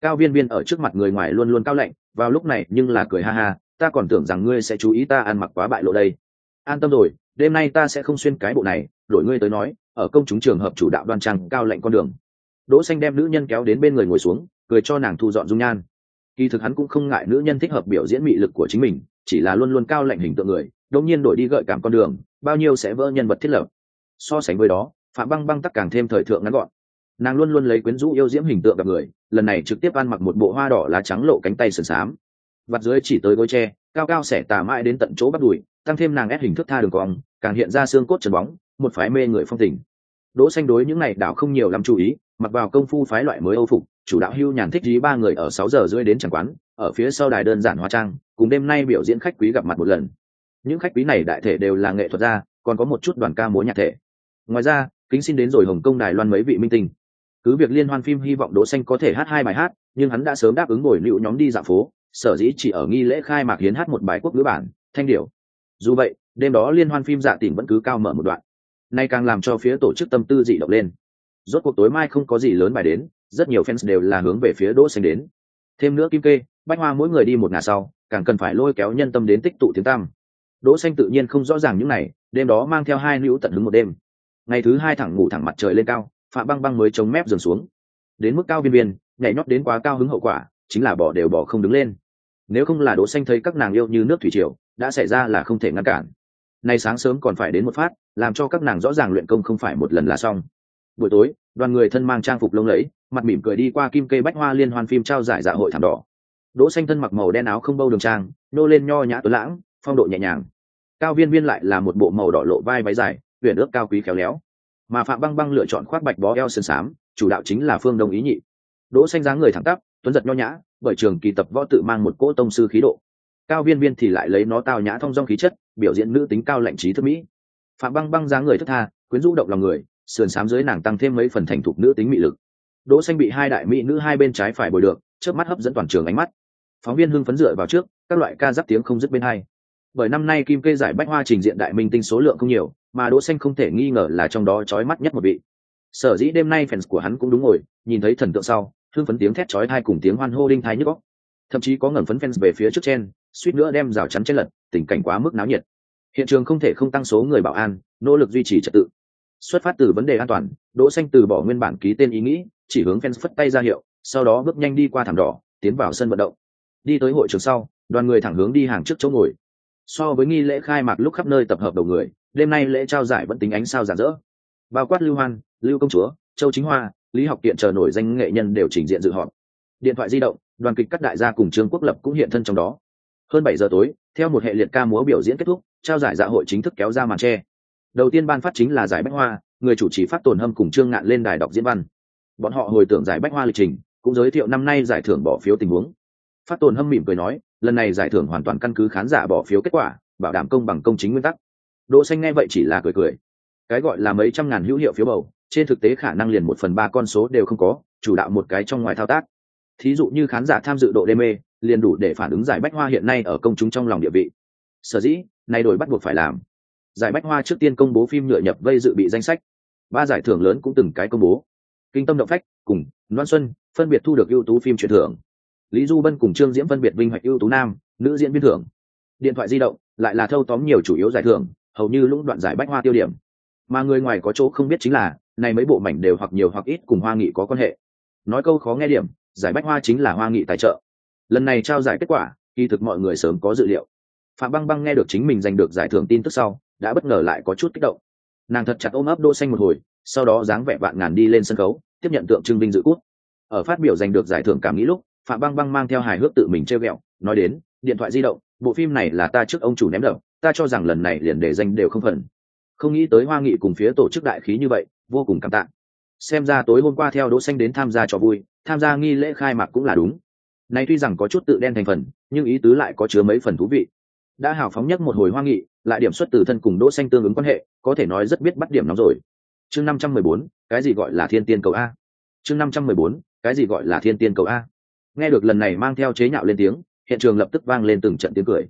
Cao viên viên ở trước mặt người ngoài luôn luôn cao lạnh, vào lúc này nhưng là cười ha ha, ta còn tưởng rằng ngươi sẽ chú ý ta ăn mặc quá bại lộ đây. An tâm rồi đêm nay ta sẽ không xuyên cái bộ này, đổi ngươi tới nói, ở công chúng trường hợp chủ đạo đoan trang cao lạnh con đường. Đỗ xanh đem nữ nhân kéo đến bên người ngồi xuống, cười cho nàng thu dọn dung nhan. Kỳ thực hắn cũng không ngại nữ nhân thích hợp biểu diễn mị lực của chính mình, chỉ là luôn luôn cao lạnh hình tượng người, đột nhiên đổi đi gợi cảm con đường, bao nhiêu sẽ vỡ nhân vật thiết lập. So sánh với đó, phạm băng băng tắc càng thêm thời thượng ngắn gọn. Nàng luôn luôn lấy quyến rũ yêu diễm hình tượng gặp người, lần này trực tiếp ăn mặc một bộ hoa đỏ lá trắng lộ cánh tay sườn xám. Vặt dưới chỉ tới gối tre cao cao sẽ tà mãi đến tận chỗ bắt đùi, tăng thêm nàng ép hình thức tha đường cong, càng hiện ra xương cốt trần bóng, một phái mê người phong tình. Đỗ xanh đối những này đảo không nhiều lắm chú ý, mặc vào công phu phái loại mới âu phục, chủ đạo hưu nhàn thích dí ba người ở sáu giờ rưỡi đến chẳng quán, ở phía sau đài đơn giản hóa trang, cùng đêm nay biểu diễn khách quý gặp mặt một lần. Những khách quý này đại thể đều là nghệ thuật gia, còn có một chút đoàn ca múa nhạc thể. Ngoài ra, kính xin đến rồi hồng kông đài loan mấy vị minh tinh. Cứ việc liên hoan phim hy vọng đỗ xanh có thể hát hai bài hát, nhưng hắn đã sớm đáp ứng ngồi liệu nhóm đi dạo phố sở dĩ chỉ ở nghi lễ khai mạc hiến hát một bài quốc ngữ bản, thanh điệu dù vậy, đêm đó liên hoan phim dạ tỉnh vẫn cứ cao mở một đoạn. Nay càng làm cho phía tổ chức tâm tư dị động lên. Rốt cuộc tối mai không có gì lớn bài đến, rất nhiều fans đều là hướng về phía đỗ xanh đến. Thêm nữa kim kê, bách hoa mỗi người đi một ngả sau, càng cần phải lôi kéo nhân tâm đến tích tụ tiếng tăm. đỗ xanh tự nhiên không rõ ràng những này, đêm đó mang theo hai nữ tận hứng một đêm. Ngày thứ hai thẳng ngủ thẳng mặt trời lên cao, phạm băng băng mới chống mép dừng xuống. Đến mức cao viên viên nhảy nhót đến quá cao hứng hậu quả, chính là bỏ đều bỏ không đứng lên nếu không là đỗ xanh thấy các nàng yêu như nước thủy triều, đã xảy ra là không thể ngăn cản. Nay sáng sớm còn phải đến một phát, làm cho các nàng rõ ràng luyện công không phải một lần là xong. Buổi tối, đoàn người thân mang trang phục lông lẫy, mặt mỉm cười đi qua kim kê bách hoa liên hoan phim trao giải dạ hội thảm đỏ. Đỗ xanh thân mặc màu đen áo không bâu đường trang, nô lên nho nhã tuấn lãng, phong độ nhẹ nhàng. Cao viên viên lại là một bộ màu đỏ lộ vai váy dài, huyền ước cao quý khéo léo. Mà phạm băng băng lựa chọn khoác bạch bó eo sơn sám, chủ đạo chính là phương đông ý nhị. Đỗ xanh dáng người thẳng tắp tuấn giật nho nhã, bởi trường kỳ tập võ tự mang một cỗ tông sư khí độ. Cao viên viên thì lại lấy nó tao nhã thông dong khí chất, biểu diễn nữ tính cao lạnh trí thức mỹ. Phạm băng băng dáng người thất tha, quyến rũ động lòng người, sườn sám dưới nàng tăng thêm mấy phần thành thục nữ tính mỹ lực. Đỗ xanh bị hai đại mỹ nữ hai bên trái phải bồi được, chớp mắt hấp dẫn toàn trường ánh mắt. Phóng viên hưng phấn dựa vào trước, các loại ca giáp tiếng không dứt bên hai. Bởi năm nay kim kê giải bách hoa trình diện đại minh tinh số lượng không nhiều, mà đỗ xanh không thể nghi ngờ là trong đó chói mắt nhất một vị. Sở dĩ đêm nay fans của hắn cũng đúng ngồi, nhìn thấy thần tượng sau hưng phấn tiếng thét chói tai cùng tiếng hoan hô đinh thái nhức óc. Thậm chí có ngẩng phấn fans về phía trước trên, suýt nữa đem rào chắn trên lật, tình cảnh quá mức náo nhiệt. Hiện trường không thể không tăng số người bảo an, nỗ lực duy trì trật tự. Xuất phát từ vấn đề an toàn, đỗ xanh từ bỏ nguyên bản ký tên ý nghĩ, chỉ hướng fans phất tay ra hiệu, sau đó bước nhanh đi qua thảm đỏ, tiến vào sân vận động. Đi tới hội trường sau, đoàn người thẳng hướng đi hàng trước chỗ ngồi. So với nghi lễ khai mạc lúc khắp nơi tập hợp đầu người, đêm nay lễ trao giải vẫn tính ánh sao rạng rỡ. Bao quát lưu hoan, lưu công chúa, châu chính hoa lý học kiện chờ nổi danh nghệ nhân đều trình diện dự họp. Điện thoại di động, đoàn kịch các đại gia cùng trương quốc lập cũng hiện thân trong đó. Hơn bảy giờ tối, theo một hệ liệt ca múa biểu diễn kết thúc, trao giải dạ hội chính thức kéo ra màn tre. Đầu tiên ban phát chính là giải bách hoa, người chủ trì phát tồn hâm cùng trương ngạn lên đài đọc diễn văn. Bọn họ hồi tưởng giải bách hoa lịch trình, cũng giới thiệu năm nay giải thưởng bỏ phiếu tình huống. Phát tồn hâm mỉm cười nói, lần này giải thưởng hoàn toàn căn cứ khán giả bỏ phiếu kết quả, bảo đảm công bằng công chính nguyên tắc. Đỗ xanh nghe vậy chỉ là cười cười. Cái gọi là mấy trăm ngàn hữu hiệu phiếu bầu trên thực tế khả năng liền một phần ba con số đều không có, chủ đạo một cái trong ngoài thao tác. Thí dụ như khán giả tham dự độ đê mê, liền đủ để phản ứng giải bách hoa hiện nay ở công chúng trong lòng địa vị. Sở dĩ nay đổi bắt buộc phải làm. Giải bách hoa trước tiên công bố phim nhựa nhập vây dự bị danh sách. Ba giải thưởng lớn cũng từng cái công bố. Kinh tâm động phách, cùng loan xuân, phân biệt thu được ưu tú phim truyền thưởng. Lý du bân cùng trương diễm phân biệt vinh hoạch ưu tú nam, nữ diễn viên thưởng. Điện thoại di động, lại là thâu tóm nhiều chủ yếu giải thưởng, hầu như lũng đoạn giải bách hoa tiêu điểm. Mà người ngoài có chỗ không biết chính là này mấy bộ mảnh đều hoặc nhiều hoặc ít cùng hoa nghị có quan hệ. Nói câu khó nghe điểm giải bách hoa chính là hoa nghị tài trợ. Lần này trao giải kết quả kỳ thực mọi người sớm có dự liệu. Phạm băng băng nghe được chính mình giành được giải thưởng tin tức sau đã bất ngờ lại có chút kích động. Nàng thật chặt ôm ấp đỗ xanh một hồi sau đó dáng vẻ vạn ngàn đi lên sân khấu tiếp nhận tượng trưng vinh dự cút ở phát biểu giành được giải thưởng cảm nghĩ lúc phạm băng băng mang theo hài hước tự mình treo ghẹo nói đến điện thoại di động bộ phim này là ta trước ông chủ ném đầu, ta cho rằng lần này liền để danh đều không phần. Không nghĩ tới hoa nghị cùng phía tổ chức đại khí như vậy vô cùng cảm tạ. Xem ra tối hôm qua theo đỗ xanh đến tham gia trò vui tham gia nghi lễ khai mạc cũng là đúng. Này tuy rằng có chút tự đen thành phần nhưng ý tứ lại có chứa mấy phần thú vị. Đã hào phóng nhất một hồi hoa nghị lại điểm xuất từ thân cùng đỗ xanh tương ứng quan hệ có thể nói rất biết bắt điểm nóng rồi. Chương 514, cái gì gọi là thiên tiên cầu a? Chương 514, cái gì gọi là thiên tiên cầu a? Nghe được lần này mang theo chế nhạo lên tiếng hiện trường lập tức vang lên từng trận tiếng cười.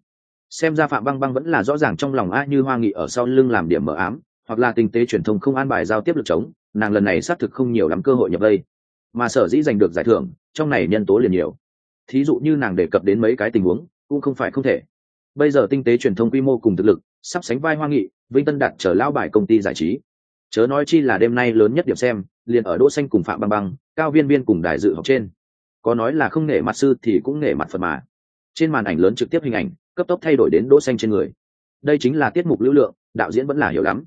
Xem ra phạm băng băng vẫn là rõ ràng trong lòng a như hoa nghị ở sau lưng làm điểm mở ám hoặc là tình tế truyền thông không an bài giao tiếp lực chống, nàng lần này xác thực không nhiều lắm cơ hội nhập đây. Mà sở dĩ giành được giải thưởng, trong này nhân tố liền nhiều. Thí dụ như nàng đề cập đến mấy cái tình huống, cũng không phải không thể. Bây giờ tinh tế truyền thông quy mô cùng thực lực, sắp sánh vai hoa nghị, vinh tân đạt trở lao bài công ty giải trí. Chớ nói chi là đêm nay lớn nhất điểm xem, liền ở đỗ xanh cùng phạm băng băng, cao viên viên cùng đại dự học trên. Có nói là không nể mặt sư thì cũng nể mặt phật mà. Trên màn ảnh lớn trực tiếp hình ảnh, cấp tốc thay đổi đến đỗ xanh trên người. Đây chính là tiết mục lưu lượng, đạo diễn vẫn là hiểu lắm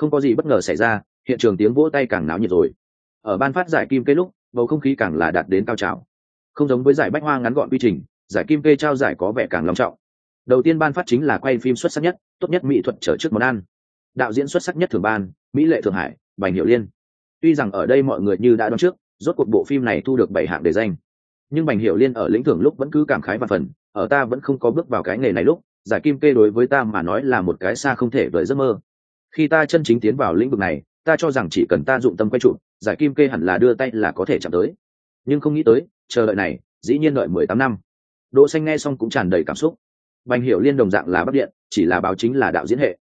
không có gì bất ngờ xảy ra, hiện trường tiếng vỗ tay càng náo nhiệt rồi. Ở ban phát giải kim kê lúc, bầu không khí càng là đạt đến cao trào. Không giống với giải bách hoa ngắn gọn quy trình, giải kim kê trao giải có vẻ càng long trọng. Đầu tiên ban phát chính là quay phim xuất sắc nhất, tốt nhất mỹ thuật trở trước món ăn. Đạo diễn xuất sắc nhất thường ban, mỹ lệ thượng hải, bành hiệu liên. Tuy rằng ở đây mọi người như đã đoán trước, rốt cuộc bộ phim này thu được bảy hạng đề danh. Nhưng bành hiệu liên ở lĩnh thưởng lúc vẫn cứ cảm khái và phần ở ta vẫn không có bước vào cái nghề này lúc, giải kim kê đối với ta mà nói là một cái xa không thể vời giấc mơ khi ta chân chính tiến vào lĩnh vực này, ta cho rằng chỉ cần ta dụng tâm quay trụ, giải kim kê hẳn là đưa tay là có thể chạm tới. Nhưng không nghĩ tới, chờ đợi này, dĩ nhiên đợi mười tám năm. Đỗ xanh nghe xong cũng tràn đầy cảm xúc. Bành hiểu liên đồng dạng là bắc điện, chỉ là báo chính là đạo diễn hệ.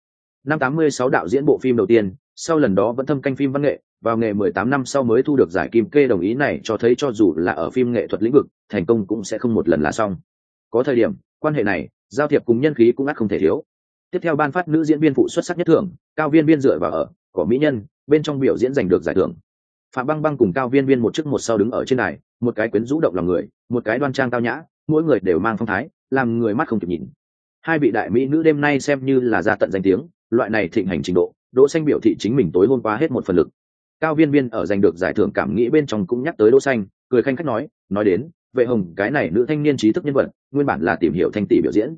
Năm tám mươi sáu đạo diễn bộ phim đầu tiên, sau lần đó vẫn thâm canh phim văn nghệ, vào nghề mười tám năm sau mới thu được giải kim kê đồng ý này cho thấy cho dù là ở phim nghệ thuật lĩnh vực, thành công cũng sẽ không một lần là xong. Có thời điểm, quan hệ này, giao thiệp cùng nhân khí cũng ắt không thể thiếu tiếp theo ban phát nữ diễn viên phụ xuất sắc nhất thưởng, cao viên viên dựa vào ở có mỹ nhân, bên trong biểu diễn giành được giải thưởng. Phạm băng băng cùng cao viên viên một trước một sau đứng ở trên này một cái quyến rũ động lòng người, một cái đoan trang tao nhã, mỗi người đều mang phong thái, làm người mắt không kịp nhìn. Hai vị đại mỹ nữ đêm nay xem như là ra tận danh tiếng, loại này thịnh hành trình độ, đỗ xanh biểu thị chính mình tối hôm qua hết một phần lực. Cao viên viên ở giành được giải thưởng cảm nghĩ bên trong cũng nhắc tới đỗ xanh, cười khanh khách nói nói đến, vệ hồng, cái này nữ thanh niên trí thức nhân vật, nguyên bản là tìm hiểu thanh tỷ biểu diễn.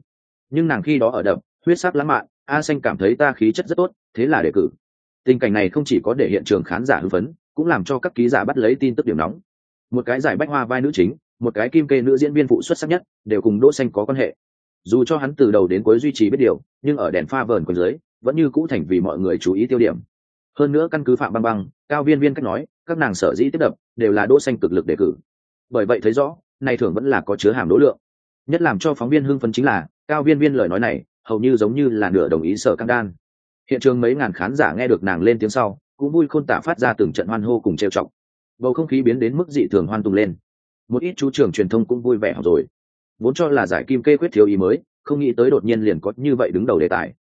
Nhưng nàng khi đó ở đập huyết sắc lãng mạn, a xanh cảm thấy ta khí chất rất tốt, thế là đề cử. Tình cảnh này không chỉ có để hiện trường khán giả hưng phấn, cũng làm cho các ký giả bắt lấy tin tức điểm nóng. Một cái giải bách hoa vai nữ chính, một cái kim kê nữ diễn viên phụ xuất sắc nhất, đều cùng đỗ xanh có quan hệ. Dù cho hắn từ đầu đến cuối duy trì biết điều, nhưng ở đèn pha vờn quanh dưới, vẫn như cũ thành vì mọi người chú ý tiêu điểm. Hơn nữa căn cứ phạm băng băng, cao viên viên cách nói, các nàng sở dĩ tiếp đập, đều là đỗ xanh cực lực đề cử. Bởi vậy thấy rõ này thường vẫn là có chứa hàm đối lượng. Nhất làm cho phóng viên hưng phấn chính là, cao viên viên lời nói này hầu như giống như là nửa đồng ý sở căng đan. Hiện trường mấy ngàn khán giả nghe được nàng lên tiếng sau, cũng vui khôn tả phát ra từng trận hoan hô cùng trêu chọc. Bầu không khí biến đến mức dị thường hoan tùng lên. Một ít chú trường truyền thông cũng vui vẻ học rồi. Vốn cho là giải kim kê quyết thiếu ý mới, không nghĩ tới đột nhiên liền có như vậy đứng đầu đề tài.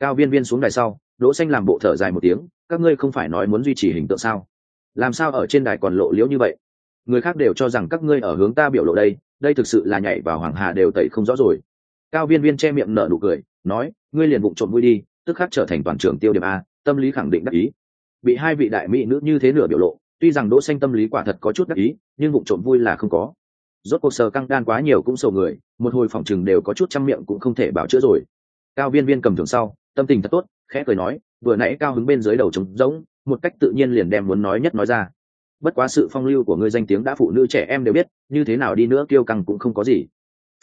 Cao viên viên xuống đài sau, đỗ xanh làm bộ thở dài một tiếng, các ngươi không phải nói muốn duy trì hình tượng sao? Làm sao ở trên đài còn lộ liễu như vậy? Người khác đều cho rằng các ngươi ở hướng ta biểu lộ đây đây thực sự là nhảy vào hoàng hà đều tẩy không rõ rồi cao viên viên che miệng nở nụ cười, nói, ngươi liền bụng trộm vui đi, tức khắc trở thành toàn trường tiêu điểm a, tâm lý khẳng định đắc ý. Bị hai vị đại mỹ nữ như thế nửa biểu lộ, tuy rằng đỗ xanh tâm lý quả thật có chút đắc ý, nhưng bụng trộm vui là không có. Rốt cuộc sờ căng đan quá nhiều cũng sầu người, một hồi phòng trường đều có chút trăm miệng cũng không thể bảo chữa rồi. Cao viên viên cầm thường sau, tâm tình thật tốt, khẽ cười nói, vừa nãy cao hứng bên dưới đầu trống rỗng, một cách tự nhiên liền đem muốn nói nhất nói ra. Bất quá sự phong lưu của ngươi danh tiếng đã phụ nữ trẻ em đều biết, như thế nào đi nữa kiêu căng cũng không có gì.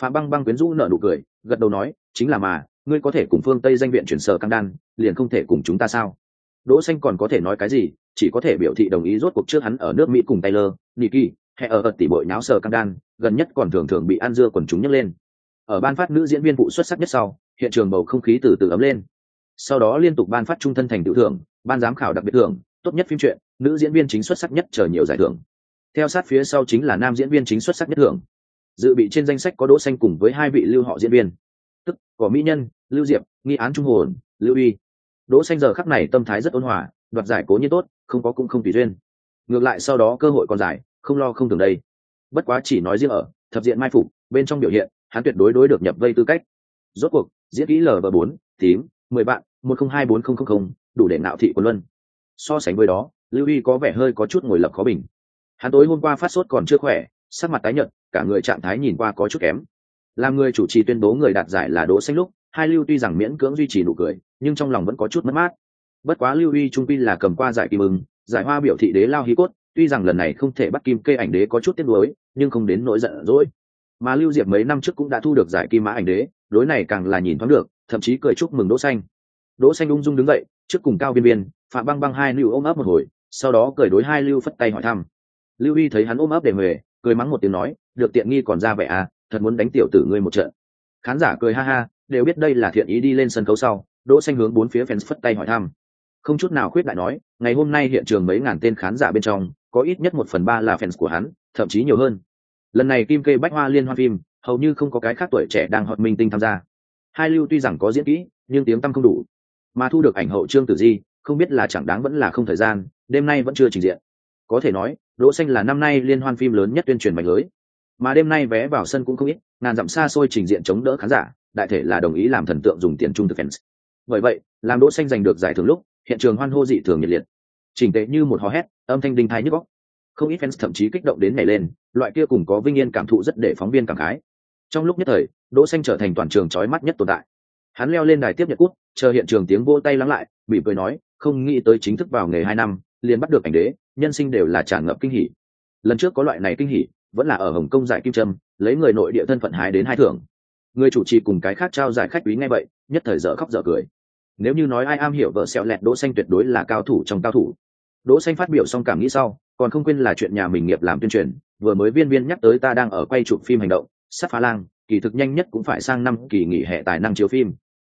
Phạm băng băng quyến rũ nở nụ cười gật đầu nói chính là mà ngươi có thể cùng phương tây danh viện chuyển sở căng đan liền không thể cùng chúng ta sao? Đỗ xanh còn có thể nói cái gì chỉ có thể biểu thị đồng ý rốt cuộc trước hắn ở nước mỹ cùng taylor Nikki, hay ở ợt tỷ bội náo sở căng đan gần nhất còn thường thường bị ăn dưa quần chúng nhấc lên. Ở ban phát nữ diễn viên vụ xuất sắc nhất sau hiện trường bầu không khí từ từ ấm lên. Sau đó liên tục ban phát trung thân thành tiểu thưởng ban giám khảo đặc biệt thưởng tốt nhất phim truyện nữ diễn viên chính xuất sắc nhất chờ nhiều giải thưởng. Theo sát phía sau chính là nam diễn viên chính xuất sắc nhất thưởng dự bị trên danh sách có đỗ xanh cùng với hai vị lưu họ diễn viên. Tức có mỹ nhân, lưu diệp, nghi án trung hồn, lưu uy. Đỗ xanh giờ khắc này tâm thái rất ôn hòa, đoạt giải cố nhiên tốt, không có cũng không tùy duyên. Ngược lại sau đó cơ hội còn dài, không lo không tưởng đây. Bất quá chỉ nói riêng ở, thập diện mai phục, bên trong biểu hiện, hắn tuyệt đối đối được nhập vây tư cách. Rốt cuộc, diễn kỹ lv bốn, tím, mười bạn, một không hai bốn không không không, đủ để nạo thị quân luân. So sánh với đó, lưu y có vẻ hơi có chút ngồi lập khó bình. Hắn tối hôm qua phát sốt còn chưa khỏe sắc mặt tái nhợt, cả người trạng thái nhìn qua có chút kém. Làm người chủ trì tuyên bố người đạt giải là đỗ xanh lúc, hai lưu tuy rằng miễn cưỡng duy trì nụ cười, nhưng trong lòng vẫn có chút mất mát. Bất quá lưu Huy trung pi là cầm qua giải kim ưng giải hoa biểu thị đế lao hí cốt, tuy rằng lần này không thể bắt kim kê ảnh đế có chút tiếc nuối, nhưng không đến nỗi giận dỗi. Mà lưu diệp mấy năm trước cũng đã thu được giải kim mã ảnh đế, đối này càng là nhìn thoáng được, thậm chí cười chúc mừng đỗ xanh. Đỗ xanh ung dung đứng dậy, trước cùng cao biên biên phạm băng băng hai lưu ôm ấp một hồi, sau đó cười đối hai lưu phất tay hỏi thăm. Lưu Huy thấy hắn ôm ấp để huề cười mắng một tiếng nói, được tiện nghi còn ra vẻ à thật muốn đánh tiểu tử ngươi một trận. Khán giả cười ha ha, đều biết đây là thiện ý đi lên sân khấu sau, đỗ xanh hướng bốn phía fans phất tay hỏi thăm. Không chút nào khuyết đại nói, ngày hôm nay hiện trường mấy ngàn tên khán giả bên trong, có ít nhất một phần ba là fans của hắn, thậm chí nhiều hơn. Lần này kim kê, bách hoa liên hoan phim, hầu như không có cái khác tuổi trẻ đang hot minh tinh tham gia. Hai lưu tuy rằng có diễn kỹ, nhưng tiếng tăm không đủ. Mà thu được ảnh hậu trương tử di, không biết là chẳng đáng vẫn là không thời gian, đêm nay vẫn chưa trình diện. Có thể nói đỗ xanh là năm nay liên hoan phim lớn nhất tuyên truyền mạnh lưới. Mà đêm nay vé vào sân cũng không ít, ngàn dặm xa xôi trình diện chống đỡ khán giả, đại thể là đồng ý làm thần tượng dùng tiền chung thực fans. Bởi vậy, làm đỗ xanh giành được giải thưởng lúc, hiện trường hoan hô dị thường nhiệt liệt. Trình tệ như một hò hét, âm thanh đinh thái nhức óc. Không ít fans thậm chí kích động đến nhảy lên, loại kia cùng có vinh yên cảm thụ rất để phóng viên cảm khái. Trong lúc nhất thời, đỗ xanh trở thành toàn trường chói mắt nhất tồn tại. Hắn leo lên đài tiếp nhận cút chờ hiện trường tiếng vỗ tay lắng lại bị cười nói, không nghĩ tới chính thức vào nghề hai năm, liền bắt được ảnh đế nhân sinh đều là tràn ngập kinh hỉ. Lần trước có loại này kinh hỉ, vẫn là ở hồng kông giải kim trâm, lấy người nội địa thân phận hái đến hai thưởng. Người chủ trì cùng cái khác trao giải khách quý ngay vậy, nhất thời dở khóc dở cười. Nếu như nói ai am hiểu vợ sẹo lẹt đỗ xanh tuyệt đối là cao thủ trong cao thủ. Đỗ xanh phát biểu xong cảm nghĩ sau, còn không quên là chuyện nhà mình nghiệp làm tuyên truyền, vừa mới viên viên nhắc tới ta đang ở quay chụp phim hành động, sắp phá lang, kỳ thực nhanh nhất cũng phải sang năm kỳ nghỉ hè tài năng chiếu phim.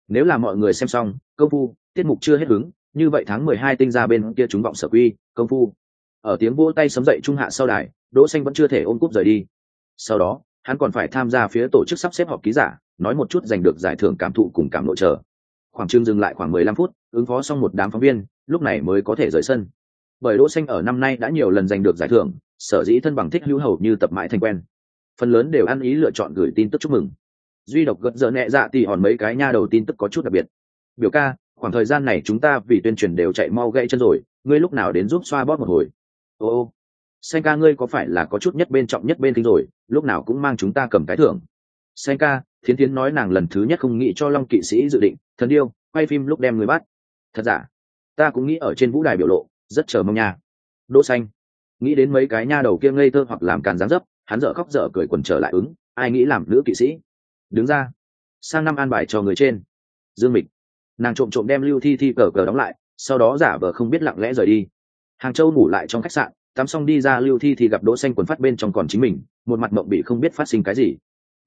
Nếu là mọi người xem xong, công phu, tiết mục chưa hết hứng, như vậy tháng mười hai tinh ra bên kia chúng vọng sở quy, công phu ở tiếng vỗ tay sấm dậy trung hạ sau đài, đỗ xanh vẫn chưa thể ôm cúp rời đi. Sau đó, hắn còn phải tham gia phía tổ chức sắp xếp họp ký giả, nói một chút giành được giải thưởng cảm thụ cùng cảm nội trợ. Khoảng trương dừng lại khoảng mười lăm phút, ứng phó xong một đám phóng viên, lúc này mới có thể rời sân. Bởi đỗ xanh ở năm nay đã nhiều lần giành được giải thưởng, sở dĩ thân bằng thích hữu hầu như tập mãi thành quen. Phần lớn đều ăn ý lựa chọn gửi tin tức chúc mừng. Duy độc gật giờ nhẹ dạ thì hòn mấy cái nha đầu tin tức có chút đặc biệt. Biểu ca, khoảng thời gian này chúng ta vì tuyên truyền đều chạy mau gãy chân rồi, ngươi lúc nào đến giúp xoa bóp một hồi? Ô ô. Xanh ca ngươi có phải là có chút nhất bên trọng nhất bên kinh rồi, lúc nào cũng mang chúng ta cầm cái thưởng. Xanh ca thiến thiến nói nàng lần thứ nhất không nghĩ cho long kỵ sĩ dự định, thần điêu, quay phim lúc đem người bắt. Thật giả? Ta cũng nghĩ ở trên vũ đài biểu lộ, rất chờ mong nha. Đỗ xanh. Nghĩ đến mấy cái nha đầu kia ngây thơ hoặc làm càn dáng dấp, hắn dở khóc dở cười quần trở lại ứng, ai nghĩ làm nữ kỵ sĩ? Đứng ra, sang năm an bài cho người trên. Dương mịch. Nàng trộm trộm đem lưu thi thi cờ cờ đóng lại, sau đó giả vờ không biết lặng lẽ rời đi hàng châu ngủ lại trong khách sạn, tắm xong đi ra lưu thi thì gặp đỗ xanh quần phát bên trong còn chính mình, một mặt mộng bị không biết phát sinh cái gì.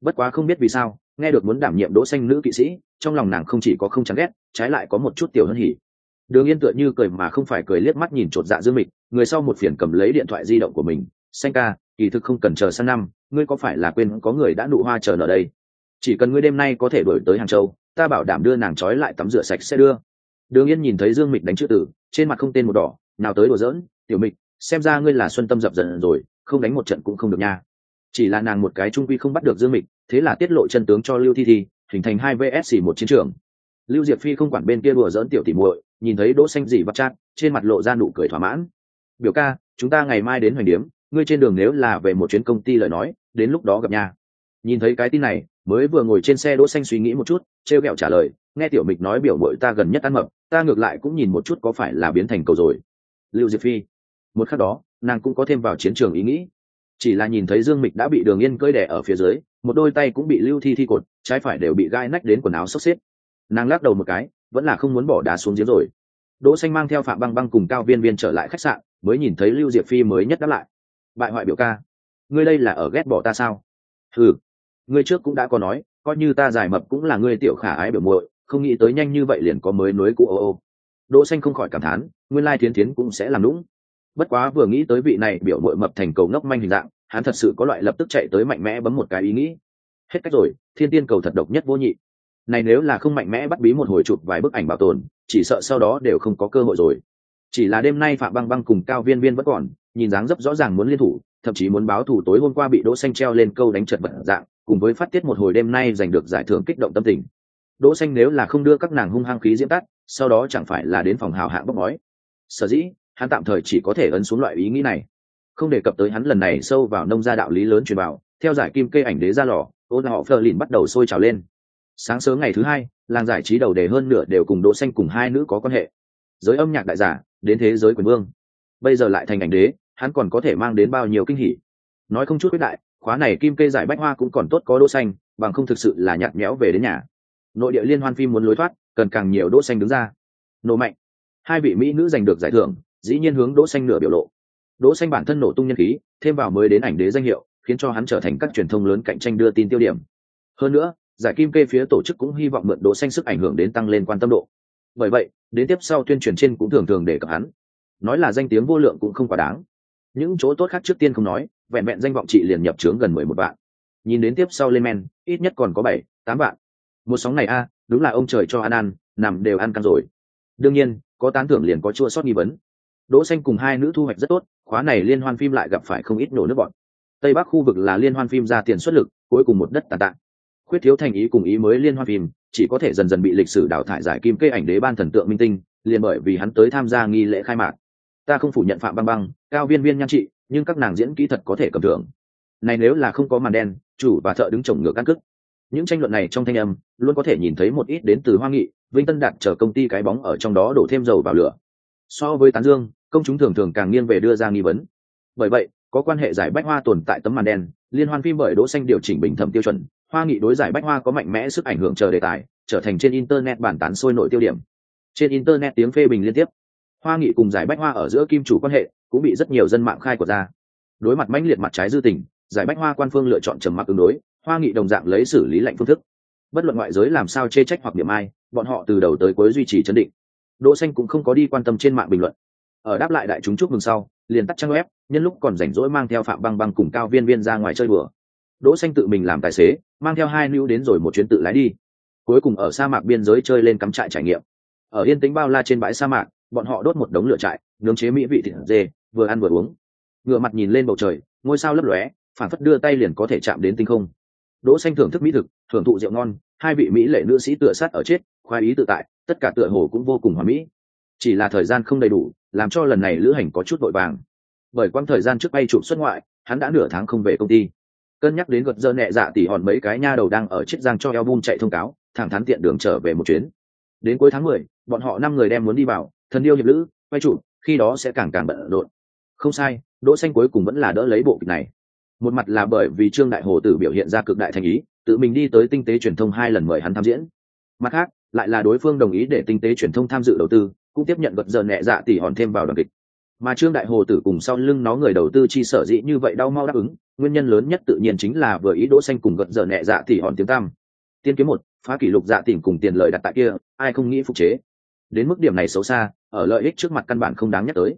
Bất quá không biết vì sao, nghe được muốn đảm nhiệm đỗ xanh nữ kỵ sĩ, trong lòng nàng không chỉ có không chán ghét, trái lại có một chút tiểu hân hỉ. Đường yên tựa như cười mà không phải cười liếc mắt nhìn trột dạ dương mịch, người sau một phiền cầm lấy điện thoại di động của mình. Xanh ca, kỳ thực không cần chờ sang năm, ngươi có phải là quên có người đã nụ hoa chờ ở đây? Chỉ cần ngươi đêm nay có thể đổi tới hàng châu, ta bảo đảm đưa nàng trói lại tắm rửa sạch sẽ đưa. Đường yên nhìn thấy dương mịch đánh chữ tử, trên mặt không tên một đỏ nào tới đùa giỡn, tiểu mịch, xem ra ngươi là xuân tâm dập dần rồi, không đánh một trận cũng không được nha. Chỉ là nàng một cái trung quy không bắt được dương mịch, thế là tiết lộ chân tướng cho lưu thi thi, hình thành hai vsc một chiến trường. Lưu diệp phi không quản bên kia đùa dỡn tiểu tỉ muội, nhìn thấy đỗ xanh dì bắt chát, trên mặt lộ ra nụ cười thỏa mãn. Biểu ca, chúng ta ngày mai đến hoành điếm, ngươi trên đường nếu là về một chuyến công ty lời nói, đến lúc đó gặp nhà nhìn thấy cái tin này, mới vừa ngồi trên xe đỗ xanh suy nghĩ một chút treo kẹo trả lời, nghe tiểu mịch nói biểu muội ta gần nhất ăn mập, ta ngược lại cũng nhìn một chút có phải là biến thành cầu rồi lưu diệp phi. Một khắc đó, nàng cũng có thêm vào chiến trường ý nghĩ. Chỉ là nhìn thấy dương mịch đã bị đường yên cơi đẻ ở phía dưới, một đôi tay cũng bị lưu thi thi cột, trái phải đều bị gai nách đến quần áo xốc xếp. Nàng lắc đầu một cái, vẫn là không muốn bỏ đá xuống giếng rồi. Đỗ xanh mang theo phạm băng băng cùng cao viên viên trở lại khách sạn, mới nhìn thấy lưu diệp phi mới nhất đáp lại. Bại hoại biểu ca. Ngươi đây là ở ghét bỏ ta sao? Ừ ngươi trước cũng đã có nói, coi như ta giải mập cũng là ngươi tiểu khả ái biểu muội, không nghĩ tới nhanh như vậy liền có mới nối cũ ô ô. Đỗ xanh không khỏi cảm thán nguyên lai thiến thiến cũng sẽ làm đúng bất quá vừa nghĩ tới vị này biểu muội mập thành cầu ngốc manh hình dạng, hắn thật sự có loại lập tức chạy tới mạnh mẽ bấm một cái ý nghĩ. Hết cách rồi, thiên tiên cầu thật độc nhất vô nhị. Này nếu là không mạnh mẽ bắt bí một hồi chụp vài bức ảnh bảo tồn, chỉ sợ sau đó đều không có cơ hội rồi. Chỉ là đêm nay phạm băng băng cùng cao viên viên vẫn còn, nhìn dáng dấp rõ ràng muốn liên thủ, thậm chí muốn báo thủ tối hôm qua bị đỗ xanh treo lên câu đánh trật vật dạng, cùng với phát tiết một hồi đêm nay giành được giải thưởng kích động tâm tình. Đỗ xanh nếu là không đưa các nàng hung hăng khí diễm tắt, sau đó chẳng phải là đến phòng hào hạng bốc nói sở dĩ, hắn tạm thời chỉ có thể ấn xuống loại ý nghĩ này. Không đề cập tới hắn lần này sâu vào nông gia đạo lý lớn truyền vào theo giải kim kê ảnh đế ra lò ôn họ phờ lìn bắt đầu sôi trào lên. Sáng sớm ngày thứ hai, làng giải trí đầu đề hơn nửa đều cùng đỗ xanh cùng hai nữ có quan hệ. Giới âm nhạc đại giả, đến thế giới quyền vương. Bây giờ lại thành ảnh đế, hắn còn có thể mang đến bao nhiêu kinh hỉ? Nói không chút quyết đại, khóa này kim kê giải bách hoa cũng còn tốt có đỗ xanh, bằng không thực sự là nhạt nhẽo về đến nhà. Nội địa liên hoan phim muốn lối thoát, cần càng nhiều đỗ xanh đứng ra. Nổ mạnh hai vị mỹ nữ giành được giải thưởng, dĩ nhiên hướng đỗ xanh nửa biểu lộ. Đỗ xanh bản thân nổ tung nhân khí, thêm vào mới đến ảnh đế danh hiệu, khiến cho hắn trở thành các truyền thông lớn cạnh tranh đưa tin tiêu điểm. Hơn nữa, giải kim kê phía tổ chức cũng hy vọng mượn đỗ xanh sức ảnh hưởng đến tăng lên quan tâm độ. Bởi vậy, đến tiếp sau tuyên truyền trên cũng thường thường để cập hắn. Nói là danh tiếng vô lượng cũng không quá đáng. Những chỗ tốt khác trước tiên không nói, vẹn vẹn danh vọng chị liền nhập trướng gần mười một vạn. Nhìn đến tiếp sau lên men, ít nhất còn có bảy, tám vạn. Một sóng này a, đúng là ông trời cho ăn ăn, nằm đều ăn căng rồi. Đương nhiên có tán thưởng liền có chua sót nghi vấn. Đỗ xanh cùng hai nữ thu hoạch rất tốt, khóa này liên hoan phim lại gặp phải không ít nổ nước bọn tây bắc khu vực là liên hoan phim ra tiền xuất lực, cuối cùng một đất tàn tạ. Khuyết thiếu thành ý cùng ý mới liên hoan phim, chỉ có thể dần dần bị lịch sử đào thải giải kim kê ảnh đế ban thần tượng minh tinh, liền bởi vì hắn tới tham gia nghi lễ khai mạc. Ta không phủ nhận phạm băng băng, cao viên viên nhan trị, nhưng các nàng diễn kỹ thật có thể cầm thưởng. Này nếu là không có màn đen, chủ và thợ đứng chồng ngược căn cức những tranh luận này trong thanh âm, luôn có thể nhìn thấy một ít đến từ hoa nghị vinh tân đạt chờ công ty cái bóng ở trong đó đổ thêm dầu vào lửa. So với tán dương, công chúng thường thường càng nghiêng về đưa ra nghi vấn. Bởi vậy, có quan hệ giải bách hoa tồn tại tấm màn đen, liên hoan phim bởi đỗ xanh điều chỉnh bình thẩm tiêu chuẩn, hoa nghị đối giải bách hoa có mạnh mẽ sức ảnh hưởng chờ đề tài, trở thành trên internet bản tán sôi nổi tiêu điểm. Trên internet tiếng phê bình liên tiếp. Hoa nghị cùng giải bách hoa ở giữa kim chủ quan hệ cũng bị rất nhiều dân mạng khai của ra. Đối mặt mãnh liệt mặt trái dư tình, giải bách hoa quan phương lựa chọn trầm mặc ứng đối, hoa nghị đồng dạng lấy xử lý lệnh phương thức. Bất luận ngoại giới làm sao chê trách hoặc điểm ai bọn họ từ đầu tới cuối duy trì chấn định. Đỗ xanh cũng không có đi quan tâm trên mạng bình luận. Ở đáp lại đại chúng chúc mừng sau, liền tắt trang web, nhân lúc còn rảnh rỗi mang theo phạm băng băng cùng cao viên viên ra ngoài chơi bừa đỗ xanh tự mình làm tài xế, mang theo hai nữ đến rồi một chuyến tự lái đi. Cuối cùng ở sa mạc biên giới chơi lên cắm trại trải nghiệm. Ở yên tĩnh bao la trên bãi sa mạc, bọn họ đốt một đống lửa trại, nướng chế mỹ vị thịt dê, vừa ăn vừa uống. Ngựa mặt nhìn lên bầu trời, ngôi sao lấp lóe, phản phất đưa tay liền có thể chạm đến tinh không. Đỗ xanh thưởng thức mỹ thực, thưởng thụ rượu ngon, hai vị mỹ lệ nữ sĩ tựa sát ở chết khoái ý tự tại tất cả tựa hồ cũng vô cùng hòa mỹ. Chỉ là thời gian không đầy đủ làm cho lần này lữ hành có chút vội vàng. Bởi quãng thời gian trước bay chụp xuất ngoại hắn đã nửa tháng không về công ty. Cân nhắc đến gật dơ nhẹ dạ tỉ hòn mấy cái nha đầu đang ở chiết giang cho album chạy thông cáo thẳng thắn tiện đường trở về một chuyến. Đến cuối tháng mười, bọn họ năm người đem muốn đi vào thần yêu hiệp lữ quay chụp khi đó sẽ càng càng bận rộn. Không sai đỗ xanh cuối cùng vẫn là đỡ lấy bộ kịch này. Một mặt là bởi vì trương đại hồ tử biểu hiện ra cực đại thành ý tự mình đi tới tinh tế truyền thông hai lần mời hắn tham diễn. Mặt khác lại là đối phương đồng ý để tinh tế truyền thông tham dự đầu tư, cũng tiếp nhận gật giờ nhẹ dạ tỉ hòn thêm vào đoàn kịch. Mà trương đại hồ tử cùng sau lưng nó người đầu tư chi sở dĩ như vậy đau mau đáp ứng, nguyên nhân lớn nhất tự nhiên chính là vừa ý đỗ xanh cùng gật giờ nhẹ dạ tỉ hòn tiếng tam tiên kiếm một, phá kỷ lục dạ tỉnh cùng tiền lợi đặt tại kia, ai không nghĩ phục chế. Đến mức điểm này xấu xa, ở lợi ích trước mặt căn bản không đáng nhắc tới.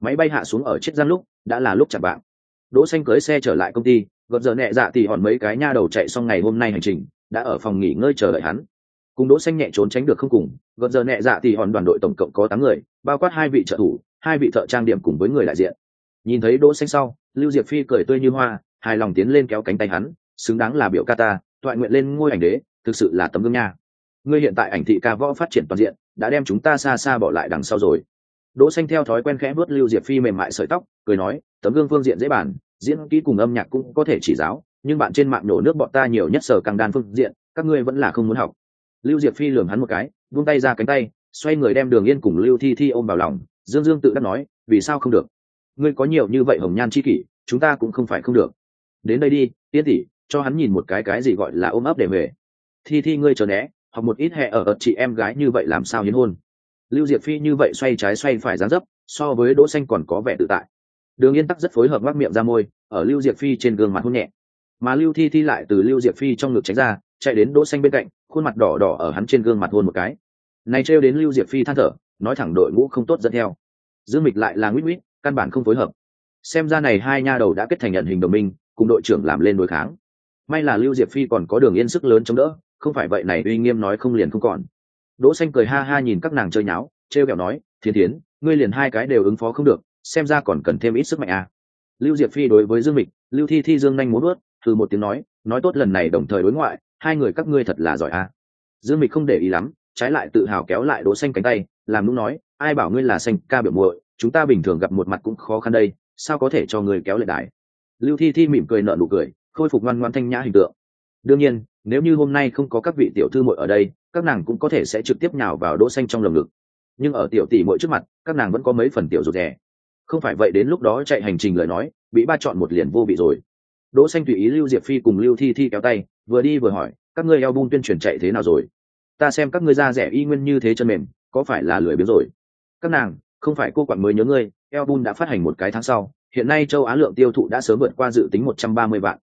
Máy bay hạ xuống ở chiếc gian lúc, đã là lúc chặt bạn đỗ xanh cưới xe trở lại công ty, gật giờ nhẹ dạ tỷ hòn mấy cái nha đầu chạy xong ngày hôm nay hành trình, đã ở phòng nghỉ ngơi chờ đợi hắn cùng đỗ xanh nhẹ trốn tránh được không cùng gần giờ nhẹ dạ thì hòn đoàn đội tổng cộng có tám người, bao quát hai vị trợ thủ, hai vị thợ trang điểm cùng với người đại diện. Nhìn thấy đỗ xanh sau, lưu diệp phi cười tươi như hoa, hài lòng tiến lên kéo cánh tay hắn, xứng đáng là biểu ca ta thoại nguyện lên ngôi ảnh đế, thực sự là tấm gương nha. Ngươi hiện tại ảnh thị ca võ phát triển toàn diện, đã đem chúng ta xa xa bỏ lại đằng sau rồi. Đỗ xanh theo thói quen khẽ vuốt lưu diệp phi mềm mại sợi tóc, cười nói, tấm gương phương diện dễ bàn, diễn kỹ cùng âm nhạc cũng có thể chỉ giáo, nhưng bạn trên mạng nổ nước bọn ta nhiều nhất sở càng đan phương diện, các ngươi vẫn là không muốn học lưu diệp phi lườm hắn một cái vung tay ra cánh tay, xoay người đem đường yên cùng lưu thi thi ôm vào lòng, dương dương tự đắc nói, vì sao không được? Ngươi có nhiều như vậy hồng nhan chi kỷ, chúng ta cũng không phải không được. Đến đây đi tiên tỷ, cho hắn nhìn một cái cái gì gọi là ôm ấp để về. Thi thi ngươi chờ né hoặc một ít hệ ở ợt chị em gái như vậy làm sao hiến hôn? Lưu diệp phi như vậy xoay trái xoay phải dán dấp, so với đỗ xanh còn có vẻ tự tại. Đường yên tắc rất phối hợp mắc miệng ra môi, ở lưu diệp phi trên gương mặt hôn nhẹ. Mà lưu thi thi lại từ lưu diệp phi trong ngực tránh ra chạy đến đỗ xanh bên cạnh khuôn mặt đỏ đỏ ở hắn trên gương mặt hôn một cái. Này trêu đến lưu diệp phi than thở nói thẳng đội ngũ không tốt dẫn theo. Dương mịch lại là nguyễn nguyễn căn bản không phối hợp. Xem ra này hai nha đầu đã kết thành nhận hình đồng minh cùng đội trưởng làm lên đối kháng. May là lưu diệp phi còn có đường yên sức lớn chống đỡ không phải vậy này uy nghiêm nói không liền không còn. Đỗ xanh cười ha ha nhìn các nàng chơi nháo treo kẹo nói thiên thiến ngươi liền hai cái đều ứng phó không được xem ra còn cần thêm ít sức mạnh à. lưu diệp phi đối với dương mịch lưu thi thi dương nhanh muốn nuốt, từ một tiếng nói nói tốt lần này đồng thời đối ngoại hai người các ngươi thật là giỏi à. dương mịch không để ý lắm, trái lại tự hào kéo lại đỗ xanh cánh tay, làm nũng nói, ai bảo ngươi là xanh ca biểu muội, chúng ta bình thường gặp một mặt cũng khó khăn đây, sao có thể cho ngươi kéo lại đài? Lưu thi thi mỉm cười nở nụ cười, khôi phục ngoan ngoan thanh nhã hình tượng. Đương nhiên, nếu như hôm nay không có các vị tiểu thư muội ở đây, các nàng cũng có thể sẽ trực tiếp nhào vào đỗ xanh trong lồng ngực. Nhưng ở tiểu tỷ muội trước mặt, các nàng vẫn có mấy phần tiểu rụt rè. Không phải vậy đến lúc đó chạy hành trình lời nói, bị ba chọn một liền vô vị rồi đỗ xanh tùy ý lưu diệp phi cùng lưu thi thi kéo tay vừa đi vừa hỏi các ngươi eo tuyên truyền chạy thế nào rồi? Ta xem các ngươi da rẻ y nguyên như thế chân mềm có phải là lười biếng rồi? Các nàng không phải cô quản mới nhớ ngươi eo đã phát hành một cái tháng sau hiện nay châu á lượng tiêu thụ đã sớm vượt qua dự tính 130 vạn.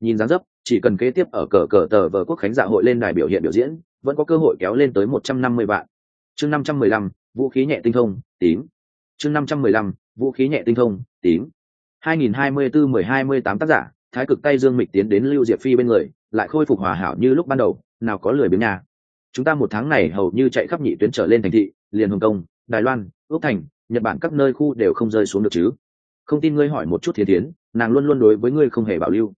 Nhìn dáng dấp chỉ cần kế tiếp ở cờ cờ tờ vờ quốc khánh dạ hội lên đài biểu hiện biểu diễn vẫn có cơ hội kéo lên tới 150 vạn. Chương 515, vũ khí nhẹ tinh thông tím. Chương 515, vũ khí nhẹ tinh thông tím. 2024-1028 tác giả thái cực tay dương mịch tiến đến lưu diệp phi bên người, lại khôi phục hòa hảo như lúc ban đầu, nào có lười biếng nhà. Chúng ta một tháng này hầu như chạy khắp nhị tuyến trở lên thành thị, liền hồng kông, đài loan ước thành, nhật bản các nơi khu đều không rơi xuống được chứ. Không tin ngươi hỏi một chút thiên tiến nàng luôn luôn đối với ngươi không hề bảo lưu.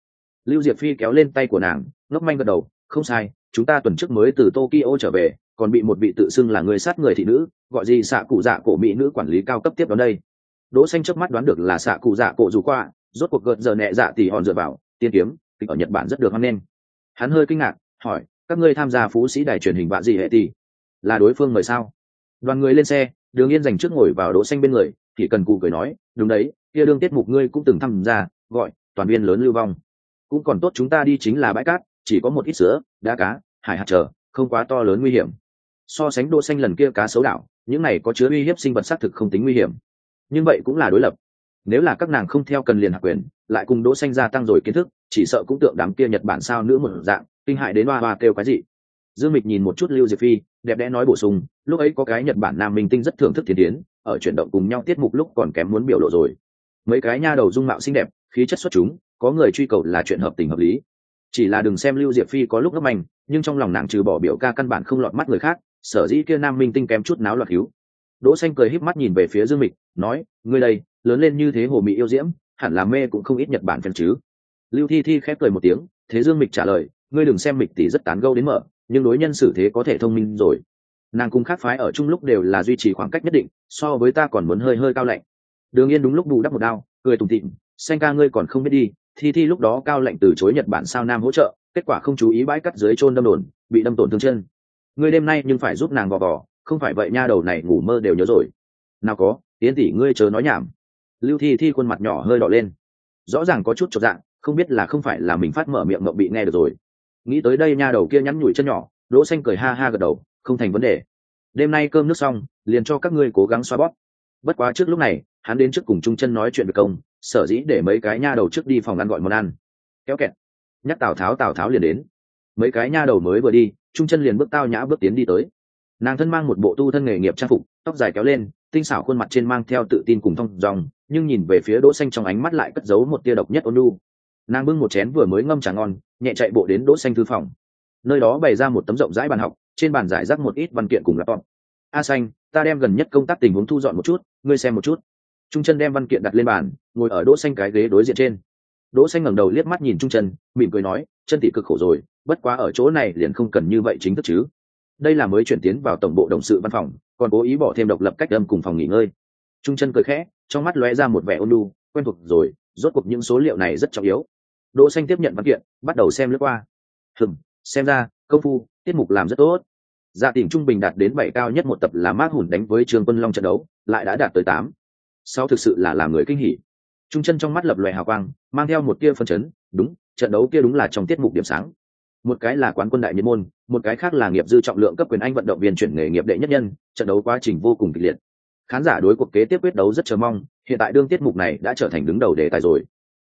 Lưu diệp phi kéo lên tay của nàng, ngốc manh gật đầu, không sai, chúng ta tuần trước mới từ tokyo trở về, còn bị một vị tự xưng là người sát người thị nữ, gọi gì xạ cụ dạ cổ mỹ nữ quản lý cao cấp tiếp đón đây. Đỗ xanh chớp mắt đoán được là xạ cụ dạ cổ dù qua rốt cuộc gợn giờ nhẹ dạ thì hòn dựa vào, tiên kiếm, kịch ở nhật bản rất được hoan nghênh. Hắn hơi kinh ngạc, hỏi, các ngươi tham gia phú sĩ đài truyền hình vạ gì hệ tỷ là đối phương mời sao? Đoàn người lên xe, đường yên dành trước ngồi vào đỗ xanh bên người, thì cần cụ cười nói, đúng đấy, kia đương tiết mục ngươi cũng từng tham gia, gọi, toàn viên lớn lưu vong. Cũng còn tốt chúng ta đi chính là bãi cát, chỉ có một ít sữa, đá cá, hải hạt chờ, không quá to lớn nguy hiểm. So sánh đỗ xanh lần kia cá xấu đảo, những này có chứa uy hiếp sinh vật xác thực không tính nguy hiểm. Nhưng vậy cũng là đối lập nếu là các nàng không theo cần liền hạ quyền, lại cùng đỗ xanh gia tăng rồi kiến thức, chỉ sợ cũng tượng đám kia nhật bản sao nữa một dạng, kinh hại đến hoa hoa kêu cái gì dương mịch nhìn một chút lưu diệp phi, đẹp đẽ nói bổ sung, lúc ấy có cái nhật bản nam minh tinh rất thưởng thức thiên tiến ở chuyển động cùng nhau tiết mục lúc còn kém muốn biểu lộ rồi. Mấy cái nha đầu dung mạo xinh đẹp, khí chất xuất chúng, có người truy cầu là chuyện hợp tình hợp lý. Chỉ là đừng xem lưu diệp phi có lúc ngấp mạnh nhưng trong lòng nàng trừ bỏ biểu ca căn bản không lọt mắt người khác, sở dĩ kia nam minh tinh kém chút náo loạt hiếu đỗ xanh cười híp mắt nhìn về phía dương mịch, nói, ngươi đây lớn lên như thế hồ mỹ yêu diễm, hẳn là mê cũng không ít nhật bản phèn chứ. Lưu thi thi khép cười một tiếng, thế dương mịch trả lời, ngươi đừng xem mịch tỷ rất tán gẫu đến mở, nhưng đối nhân xử thế có thể thông minh rồi. Nàng cùng khác phái ở chung lúc đều là duy trì khoảng cách nhất định, so với ta còn muốn hơi hơi cao lạnh. Đường yên đúng lúc bù đắp một đao, cười tủm tịm xanh ca ngươi còn không biết đi. Thi thi lúc đó cao lạnh từ chối nhật bản sao nam hỗ trợ, kết quả không chú ý bãi cắt dưới chôn đâm đồn, bị đâm tổn thương chân. Ngươi đêm nay nhưng phải giúp nàng gò gò, không phải vậy nha, đầu này ngủ mơ đều nhớ rồi. Nào có tiến tỷ ngươi chớ nói nhảm lưu thi thi khuôn mặt nhỏ hơi đỏ lên. Rõ ràng có chút chột dạng, không biết là không phải là mình phát mở miệng mộng bị nghe được rồi. Nghĩ tới đây nha đầu kia nhắn nhủi chân nhỏ, đỗ xanh cười ha ha gật đầu, không thành vấn đề. Đêm nay cơm nước xong, liền cho các ngươi cố gắng xoa bóp. Bất quá trước lúc này, hắn đến trước cùng trung chân nói chuyện về công, sở dĩ để mấy cái nha đầu trước đi phòng ăn gọi món ăn. Kéo kẹt. Nhắc tào tháo tào tháo liền đến. Mấy cái nha đầu mới vừa đi, trung chân liền bước tao nhã bước tiến đi tới. Nàng thân mang một bộ tu thân nghề nghiệp trang phục, tóc dài kéo lên, tinh xảo khuôn mặt trên mang theo tự tin cùng thong dòng nhưng nhìn về phía đỗ xanh trong ánh mắt lại cất giấu một tia độc nhất ôn nhu. Nàng bưng một chén vừa mới ngâm trà ngon, nhẹ chạy bộ đến đỗ xanh thư phòng. Nơi đó bày ra một tấm rộng rãi bàn học, trên bàn giải rác một ít văn kiện cùng laptop. A xanh, ta đem gần nhất công tác tình huống thu dọn một chút, ngươi xem một chút. Trung chân đem văn kiện đặt lên bàn, ngồi ở đỗ xanh cái ghế đối diện trên. Đỗ xanh ngẩng đầu liếc mắt nhìn trung chân mỉm cười nói, chân tỷ cực khổ rồi, bất quá ở chỗ này liền không cần như vậy chính thức chứ. Đây là mới chuyển tiến vào tổng bộ đồng sự văn phòng, còn cố ý bỏ thêm độc lập cách âm cùng phòng nghỉ ngơi trung chân cười khẽ, trong mắt lóe ra một vẻ ôn nhu, quen thuộc rồi, rốt cuộc những số liệu này rất trọng yếu. Đỗ xanh tiếp nhận văn kiện, bắt đầu xem lướt qua. Hừm, xem ra, công phu, tiết mục làm rất tốt. Dạ tỉnh trung bình đạt đến bảy cao nhất một tập là mát hùn đánh với trường quân long trận đấu, lại đã đạt tới tám. Sau thực sự là làm người kinh hỉ. Trung chân trong mắt lập lòe hào quang, mang theo một tia phân chấn, đúng, trận đấu kia đúng là trong tiết mục điểm sáng. Một cái là quán quân đại nhân môn, một cái khác là nghiệp dư trọng lượng cấp quyền anh vận động viên chuyển nghề nghiệp đệ nhất nhân, trận đấu quá trình vô cùng kịch liệt khán giả đối cuộc kế tiếp quyết đấu rất chờ mong, hiện tại đương tiết mục này đã trở thành đứng đầu đề tài rồi.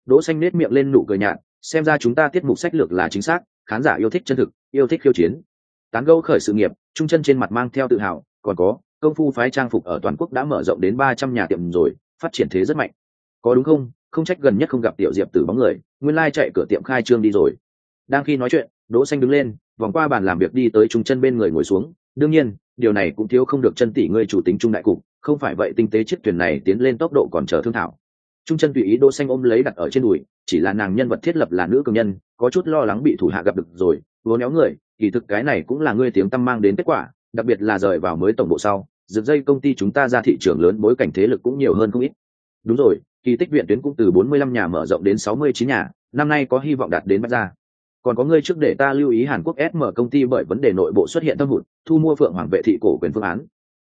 Đỗ xanh nết miệng lên nụ cười nhạt, xem ra chúng ta tiết mục sách lược là chính xác, khán giả yêu thích chân thực, yêu thích khiêu chiến. Tán gẫu khởi sự nghiệp, trung chân trên mặt mang theo tự hào, còn có, công phu phái trang phục ở toàn quốc đã mở rộng đến ba trăm nhà tiệm rồi, phát triển thế rất mạnh. Có đúng không? Không trách gần nhất không gặp tiểu diệp tử bóng người, nguyên lai chạy cửa tiệm khai trương đi rồi. Đang khi nói chuyện, đỗ xanh đứng lên, vòng qua bàn làm việc đi tới trung chân bên người ngồi xuống. Đương nhiên điều này cũng thiếu không được chân tỷ ngươi chủ tính trung đại cục, không phải vậy tinh tế chiếc thuyền này tiến lên tốc độ còn chờ thương thảo. Trung chân tùy ý đỗ xanh ôm lấy đặt ở trên đùi, chỉ là nàng nhân vật thiết lập là nữ cường nhân, có chút lo lắng bị thủ hạ gặp được rồi vốn néo người, kỳ thực cái này cũng là ngươi tiếng tâm mang đến kết quả, đặc biệt là rời vào mới tổng bộ sau, dựng dây công ty chúng ta ra thị trường lớn bối cảnh thế lực cũng nhiều hơn không ít. Đúng rồi, kỳ tích viện tuyến cũng từ 45 nhà mở rộng đến 69 nhà, năm nay có hy vọng đạt đến bách gia còn có ngươi trước để ta lưu ý hàn quốc sm công ty bởi vấn đề nội bộ xuất hiện thâm hụt, thu mua phượng hoàng vệ thị cổ quyền phương án.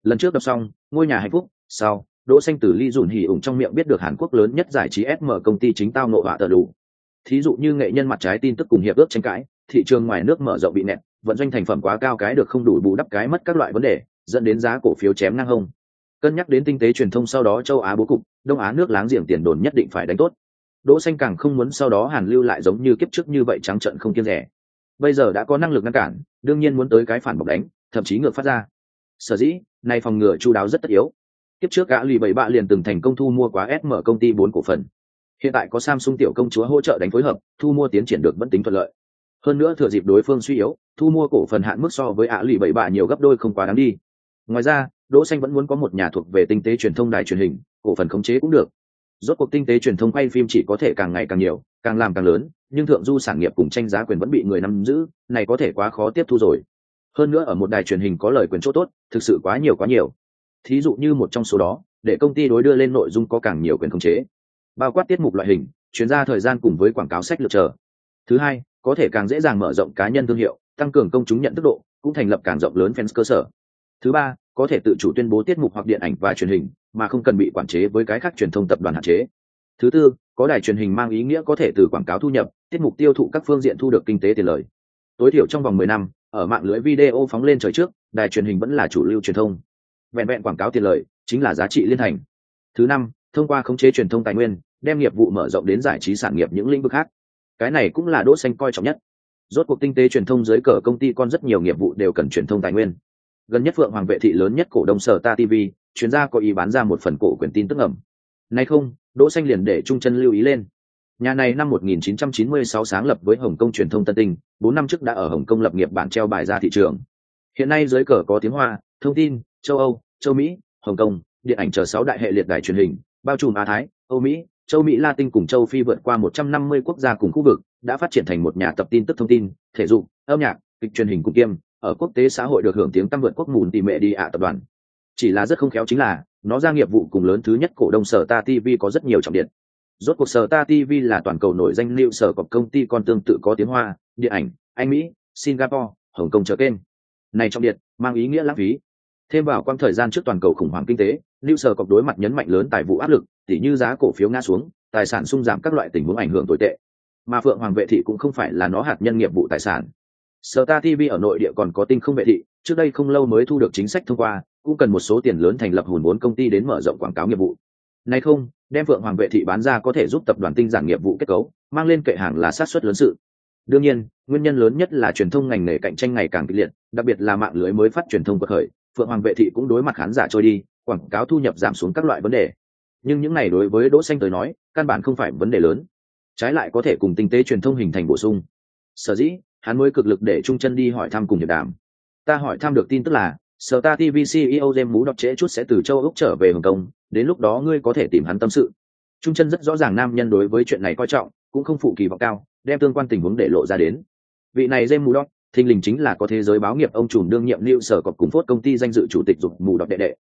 Lần trước đọc xong, ngôi nhà hạnh phúc sau đỗ xanh tử ly dùn hỉ ủng trong miệng biết được hàn quốc lớn nhất giải trí sm công ty chính tao nộ họa tờ đủ. Thí dụ như nghệ nhân mặt trái tin tức cùng hiệp ước tranh cãi, thị trường ngoài nước mở rộng bị nẹt, vận doanh thành phẩm quá cao cái được không đủ bù đắp cái mất các loại vấn đề, dẫn đến giá cổ phiếu chém ngang hông. Cân nhắc đến tinh tế truyền thông sau đó châu á bố cục, đông á nước láng giềng tiền đồn nhất định phải đánh tốt đỗ xanh càng không muốn sau đó hàn lưu lại giống như kiếp trước như vậy trắng trợn không kiêng rẻ. Bây giờ đã có năng lực ngăn cản, đương nhiên muốn tới cái phản bộc đánh, thậm chí ngược phát ra. Sở dĩ, nay phòng ngừa chu đáo rất tất yếu. Kiếp trước gã lì bảy bạ liền từng thành công thu mua quá sm công ty bốn cổ phần. Hiện tại có samsung tiểu công chúa hỗ trợ đánh phối hợp, thu mua tiến triển được vẫn tính thuận lợi. Hơn nữa thừa dịp đối phương suy yếu, thu mua cổ phần hạn mức so với ạ lì bảy bạ nhiều gấp đôi không quá đáng đi. Ngoài ra, đỗ xanh vẫn muốn có một nhà thuộc về tinh tế truyền thông đài truyền hình, cổ phần khống chế cũng được rốt cuộc tinh tế truyền thông quay phim chỉ có thể càng ngày càng nhiều, càng làm càng lớn, nhưng thượng du sản nghiệp cùng tranh giá quyền vẫn bị người nắm giữ, này có thể quá khó tiếp thu rồi. Hơn nữa ở một đài truyền hình có lời quyền chỗ tốt, thực sự quá nhiều quá nhiều. Thí dụ như một trong số đó, để công ty đối đưa lên nội dung có càng nhiều quyền khống chế. Bao quát tiết mục loại hình, chuyên gia thời gian cùng với quảng cáo sách lược chờ. Thứ hai, có thể càng dễ dàng mở rộng cá nhân thương hiệu, tăng cường công chúng nhận thức độ, cũng thành lập càng rộng lớn fans cơ sở. Thứ ba, có thể tự chủ tuyên bố tiết mục hoặc điện ảnh và truyền hình mà không cần bị quản chế với cái khác truyền thông tập đoàn hạn chế. Thứ tư, có đài truyền hình mang ý nghĩa có thể từ quảng cáo thu nhập, tiết mục tiêu thụ các phương diện thu được kinh tế tiền lời. Tối thiểu trong vòng mười năm, ở mạng lưới video phóng lên trời trước, đài truyền hình vẫn là chủ lưu truyền thông. Vẹn vẹn quảng cáo tiền lợi chính là giá trị liên hành. thứ năm, thông qua khống chế truyền thông tài nguyên, đem nghiệp vụ mở rộng đến giải trí sản nghiệp những lĩnh vực khác. Cái này cũng là đỗ xanh coi trọng nhất. Rốt cuộc tinh tế truyền thông dưới cờ công ty con rất nhiều nghiệp vụ đều cần truyền thông tài nguyên gần nhất phượng hoàng vệ thị lớn nhất cổ đông sở ta tv chuyên gia có ý bán ra một phần cổ quyền tin tức ẩm. Nay không, đỗ xanh liền để trung chân lưu ý lên. Nhà này năm 1996 sáng lập với hồng kông truyền thông tân tinh, bốn năm trước đã ở hồng kông lập nghiệp bản treo bài ra thị trường. Hiện nay dưới cờ có tiếng hoa, thông tin, châu âu, châu mỹ, hồng kông, điện ảnh chờ sáu đại hệ liệt đài truyền hình, bao trùm á thái, âu mỹ, châu mỹ, latin cùng châu phi vượt qua 150 quốc gia cùng khu vực, đã phát triển thành một nhà tập tin tức thông tin, thể dục, âm nhạc, kịch truyền hình cùng kiêm ở quốc tế xã hội được hưởng tiếng tăm vượt quốc mùn tỷ mẹ đi ạ tập đoàn. Chỉ là rất không khéo chính là, nó ra nghiệp vụ cùng lớn thứ nhất cổ đông sở ta tv có rất nhiều trọng điện. Rốt cuộc sở ta tv là toàn cầu nổi danh liệu sở cọc công ty còn tương tự có tiếng hoa, điện ảnh, anh mỹ, singapore, hồng kông trở kênh này trọng điện, mang ý nghĩa lãng phí. Thêm vào quãng thời gian trước toàn cầu khủng hoảng kinh tế lưu sở cọc đối mặt nhấn mạnh lớn tài vụ áp lực, tỉ như giá cổ phiếu ngã xuống, tài sản sung giảm các loại tình huống ảnh hưởng tồi tệ. Mà phượng hoàng vệ thị cũng không phải là nó hạt nhân nghiệp vụ tài sản sở ta tv ở nội địa còn có tinh không vệ thị, trước đây không lâu mới thu được chính sách thông qua, cũng cần một số tiền lớn thành lập hùn vốn công ty đến mở rộng quảng cáo nghiệp vụ. Nay không, đem phượng hoàng vệ thị bán ra có thể giúp tập đoàn tinh giản nghiệp vụ kết cấu, mang lên kệ hàng là sát xuất lớn sự. Đương nhiên, nguyên nhân lớn nhất là truyền thông ngành nghề cạnh tranh ngày càng kịch liệt, đặc biệt là mạng lưới mới phát truyền thông bậc khởi, phượng hoàng vệ thị cũng đối mặt khán giả trôi đi, quảng cáo thu nhập giảm xuống các loại vấn đề. Nhưng những này đối với đỗ xanh tới nói, căn bản không phải vấn đề lớn. Trái lại có thể cùng tinh tế truyền thông hình thành bổ sung. Sở dĩ hắn mới cực lực để trung chân đi hỏi thăm cùng hiệp đàm. Ta hỏi thăm được tin tức là, sở ta tv ceo jem mú đọc trễ chút sẽ từ châu úc trở về hồng kông, đến lúc đó ngươi có thể tìm hắn tâm sự. Trung chân rất rõ ràng nam nhân đối với chuyện này coi trọng, cũng không phụ kỳ vọng cao, đem tương quan tình huống để lộ ra đến. Vị này jem mú đọc, thình lình chính là có thế giới báo nghiệp ông chủ đương nhiệm lưu sở cọc cùng phốt công ty danh dự chủ tịch dục mù đọc đệ đệ.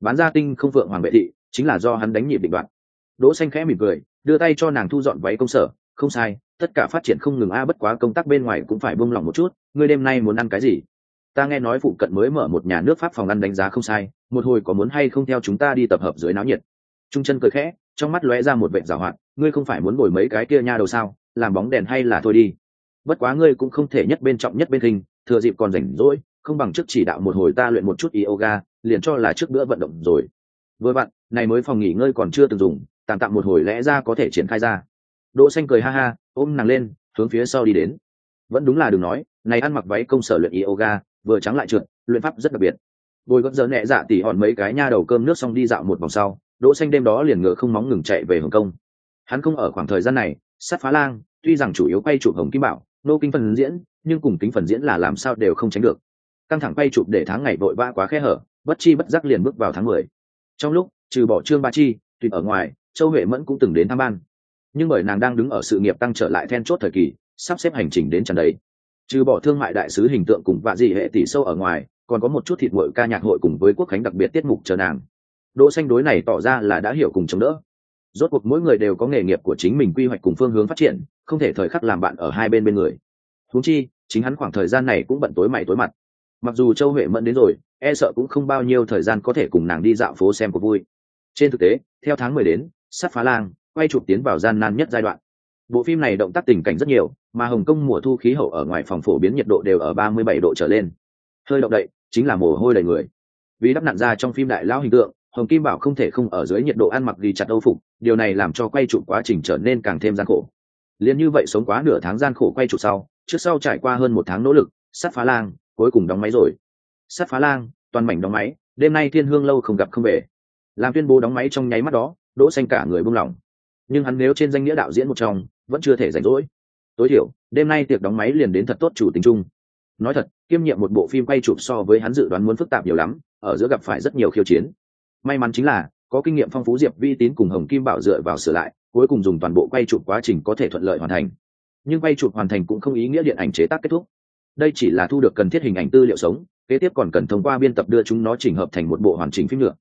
Bán gia tinh không phượng hoàng vệ thị, chính là do hắn đánh nhịp định đoạn đỗ xanh khẽ mỉm cười, đưa tay cho nàng thu dọn váy công sở, không sai tất cả phát triển không ngừng, a, bất quá công tác bên ngoài cũng phải buông lỏng một chút, ngươi đêm nay muốn ăn cái gì? Ta nghe nói phụ cận mới mở một nhà nước pháp phòng ăn đánh giá không sai, một hồi có muốn hay không theo chúng ta đi tập hợp dưới náo nhiệt. Trung chân cười khẽ, trong mắt lóe ra một vệ giảo hoạt, ngươi không phải muốn bồi mấy cái kia nha đầu sao, làm bóng đèn hay là thôi đi. Bất quá ngươi cũng không thể nhất bên trọng nhất bên hình thừa dịp còn rảnh rỗi, không bằng trước chỉ đạo một hồi ta luyện một chút yoga, liền cho là trước bữa vận động rồi. Vừa bạn này mới phòng nghỉ ngơi còn chưa từng dùng, tạm tạm một hồi lẽ ra có thể triển khai ra đỗ xanh cười ha ha, ôm nàng lên, hướng phía sau đi đến. Vẫn đúng là đừng nói, này ăn mặc váy công sở luyện yoga, vừa trắng lại trượt, luyện pháp rất đặc biệt. Bồi gót giờ nhẹ dạ tỉ hòn mấy cái nha đầu cơm nước xong đi dạo một vòng sau, đỗ xanh đêm đó liền ngựa không móng ngừng chạy về hồng kông. Hắn không ở khoảng thời gian này sát phá lang, tuy rằng chủ yếu quay chụp hồng kim bảo, nô kinh phần diễn, nhưng cùng kính phần diễn là làm sao đều không tránh được. Căng thẳng quay chụp để tháng ngày vội vã quá khe hở, bất chi bất giác liền bước vào tháng mười. Trong lúc, trừ bỏ trương ba chi, tùy ở ngoài, châu huệ mẫn cũng từng đến thăm ban nhưng bởi nàng đang đứng ở sự nghiệp tăng trở lại then chốt thời kỳ, sắp xếp hành trình đến trần đấy. Trừ bỏ thương mại đại sứ hình tượng cùng vạ dị hệ tỷ sâu ở ngoài, còn có một chút thịt mội ca nhạc hội cùng với quốc khánh đặc biệt tiết mục chờ nàng. Đỗ xanh đối này tỏ ra là đã hiểu cùng chống đỡ. Rốt cuộc mỗi người đều có nghề nghiệp của chính mình quy hoạch cùng phương hướng phát triển, không thể thời khắc làm bạn ở hai bên bên người. Huống chi, chính hắn khoảng thời gian này cũng bận tối mày tối mặt. Mặc dù châu huệ mẫn đến rồi e sợ cũng không bao nhiêu thời gian có thể cùng nàng đi dạo phố xem cuộc vui. Trên thực tế, theo tháng mười đến sắt phá lang quay chụp tiến vào gian nan nhất giai đoạn. Bộ phim này động tác tình cảnh rất nhiều, mà hồng kông mùa thu khí hậu ở ngoài phòng phổ biến nhiệt độ đều ở ba mươi bảy độ trở lên. Hơi động đậy, chính là mồ hôi đầy người. Vì đắp nặn ra trong phim đại lão hình tượng, hồng kim bảo không thể không ở dưới nhiệt độ ăn mặc ghi chặt âu phục, điều này làm cho quay chụp quá trình trở nên càng thêm gian khổ. Liền như vậy sống quá nửa tháng gian khổ quay chụp sau, trước sau trải qua hơn một tháng nỗ lực sắt phá lang, cuối cùng đóng máy rồi. Sắt phá lang, toàn mảnh đóng máy, đêm nay thiên hương lâu không gặp không về. Làm tuyên bố đóng máy trong nháy mắt đó, đỗ xanh cả người buông lỏng nhưng hắn nếu trên danh nghĩa đạo diễn một trong, vẫn chưa thể rảnh rỗi. Tối thiểu, đêm nay tiệc đóng máy liền đến thật tốt chủ tính chung. Nói thật, kiêm nhiệm một bộ phim quay chụp so với hắn dự đoán muốn phức tạp nhiều lắm, ở giữa gặp phải rất nhiều khiêu chiến. May mắn chính là, có kinh nghiệm phong phú diệp vi tín cùng hồng kim bảo dựa vào sửa lại, cuối cùng dùng toàn bộ quay chụp quá trình có thể thuận lợi hoàn thành. Nhưng quay chụp hoàn thành cũng không ý nghĩa điện ảnh chế tác kết thúc. Đây chỉ là thu được cần thiết hình ảnh tư liệu sống, kế tiếp còn cần thông qua biên tập đưa chúng nó chỉnh hợp thành một bộ hoàn chỉnh phim nữa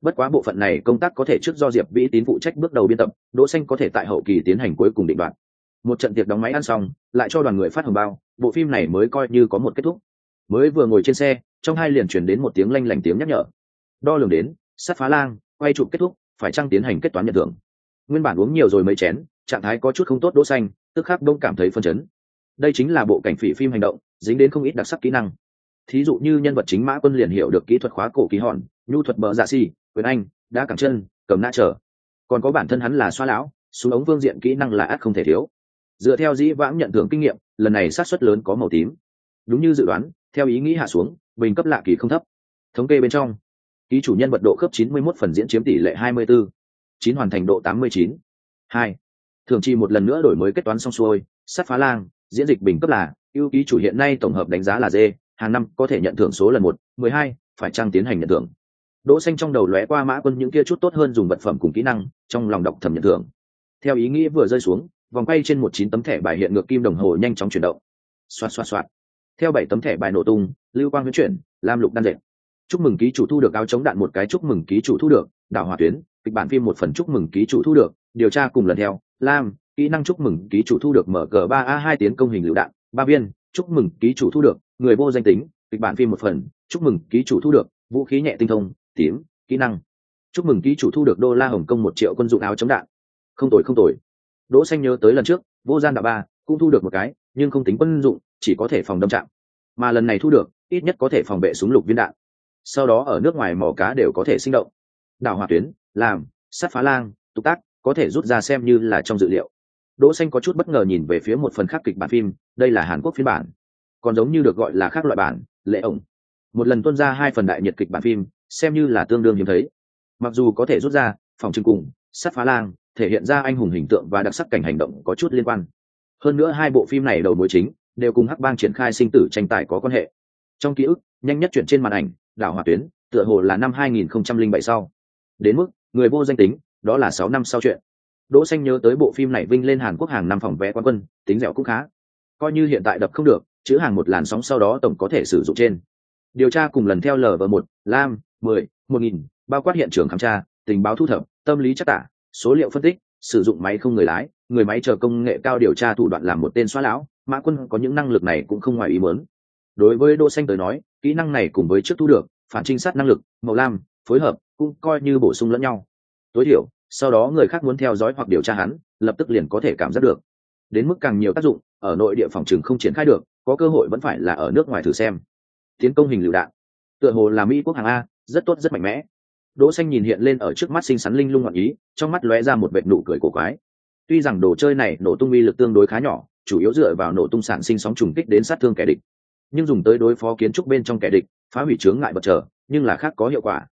bất quá bộ phận này công tác có thể trước do diệp vĩ tín phụ trách bước đầu biên tập, đỗ xanh có thể tại hậu kỳ tiến hành cuối cùng định đoạn một trận tiệc đóng máy ăn xong, lại cho đoàn người phát hồng bao, bộ phim này mới coi như có một kết thúc. Mới vừa ngồi trên xe, trong hai liền truyền đến một tiếng lanh lảnh tiếng nhắc nhở. Đo lường đến, sắt phá lang, quay chụp kết thúc, phải trang tiến hành kết toán nhận thưởng? Nguyên bản uống nhiều rồi mấy chén, trạng thái có chút không tốt đỗ xanh, tức khắc đông cảm thấy phân chấn. Đây chính là bộ cảnh phỉ phim hành động, dính đến không ít đặc sắc kỹ năng. Thí dụ như nhân vật chính mã quân liền hiểu được kỹ thuật khóa cổ ký hòn, nhu thuật bờ dạ si quyền anh, đã cẳng chân, cầm nã trở còn có bản thân hắn là xoa lão xuống ống phương diện kỹ năng là ắt không thể thiếu dựa theo dĩ vãng nhận thưởng kinh nghiệm, lần này sát xuất lớn có màu tím đúng như dự đoán, theo ý nghĩ hạ xuống, bình cấp lạ kỳ không thấp thống kê bên trong, ký chủ nhân vật độ khớp 91 phần diễn chiếm tỷ lệ 24. 9 hoàn thành độ 89. 2. thường chi một lần nữa đổi mới kết toán xong xuôi sát phá lang, diễn dịch bình cấp là ưu ký chủ hiện nay tổng hợp đánh giá là d, hàng năm có thể nhận thưởng số lần một, mười hai, phải trang tiến hành nhận thưởng đỗ xanh trong đầu lóe qua mã quân những kia chút tốt hơn dùng vật phẩm cùng kỹ năng, trong lòng đọc thầm nhận thưởng. Theo ý nghĩ vừa rơi xuống, vòng quay trên một chín tấm thẻ bài hiện ngược kim đồng hồ nhanh chóng chuyển động. Xoát xoát xoát theo bảy tấm thẻ bài nổ tung, lưu quang huyễn chuyển, lam lục đan dệt. Chúc mừng ký chủ thu được áo chống đạn một cái chúc mừng ký chủ thu được, đảo hỏa tuyến, kịch bản phim một phần chúc mừng ký chủ thu được, điều tra cùng lần theo, lam, kỹ năng chúc mừng ký chủ thu được mở cờ ba a hai tiến công hình lựu đạn, ba viên, chúc mừng ký chủ thu được, người vô danh tính, kịch bản phim một phần, chúc mừng ký chủ thu được, vũ khí nhẹ tinh thông tím, kỹ năng. Chúc mừng ký chủ thu được đô la hồng kông một triệu quân dụng áo chống đạn. Không tồi không tồi. Đỗ xanh nhớ tới lần trước, vô gian đạo ba, cũng thu được một cái, nhưng không tính quân dụng, chỉ có thể phòng đâm chạm. Mà lần này thu được, ít nhất có thể phòng vệ súng lục viên đạn. Sau đó ở nước ngoài mỏ cá đều có thể sinh động. Đảo hỏa tuyến, làm sát phá lang tục tác, có thể rút ra xem như là trong dự liệu. Đỗ xanh có chút bất ngờ nhìn về phía một phần khác kịch bản phim, đây là hàn quốc phiên bản. Còn giống như được gọi là khác loại bản, lệ ổng. Một lần tuân ra hai phần đại nhật kịch bản phim xem như là tương đương hiếm thấy. Mặc dù có thể rút ra, phòng trưng cùng sát phá lang, thể hiện ra anh hùng hình tượng và đặc sắc cảnh hành động có chút liên quan. Hơn nữa hai bộ phim này đầu mối chính, đều cùng hắc bang triển khai sinh tử tranh tài có quan hệ. Trong ký ức, nhanh nhất chuyển trên màn ảnh, đảo hỏa tuyến, tựa hồ là năm 2007 sau. Đến mức, người vô danh tính, đó là sáu năm sau chuyện. Đỗ xanh nhớ tới bộ phim này vinh lên hàn quốc hàng năm phòng vé quán quân, tính dẻo cũng khá. Coi như hiện tại đập không được, chữ hàng một làn sóng sau đó tổng có thể sử dụng trên. Điều tra cùng lần theo lv một, lam mười, một nghìn, bao quát hiện trường khám tra, tình báo thu thập, tâm lý chắc tả, số liệu phân tích, sử dụng máy không người lái, người máy chờ công nghệ cao điều tra thủ đoạn làm một tên xóa lão, mã quân có những năng lực này cũng không ngoài ý muốn. Đối với đỗ xanh tới nói, kỹ năng này cùng với trước thu được, phản trinh sát năng lực, màu lam, phối hợp, cũng coi như bổ sung lẫn nhau. Tối thiểu, sau đó người khác muốn theo dõi hoặc điều tra hắn, lập tức liền có thể cảm giác được. Đến mức càng nhiều tác dụng, ở nội địa phòng trường không triển khai được, có cơ hội vẫn phải là ở nước ngoài thử xem. Tiến công hình lựu đạn. Tựa hồ là mỹ quốc hàng a rất tốt, rất mạnh mẽ. Đỗ xanh nhìn hiện lên ở trước mắt xinh xắn linh lung ngọn ý, trong mắt lóe ra một vệt nụ cười cổ quái. Tuy rằng đồ chơi này nổ tung uy lực tương đối khá nhỏ, chủ yếu dựa vào nổ tung sản sinh sóng trùng kích đến sát thương kẻ địch. Nhưng dùng tới đối phó kiến trúc bên trong kẻ địch, phá hủy chướng ngại vật trở, nhưng là khác có hiệu quả.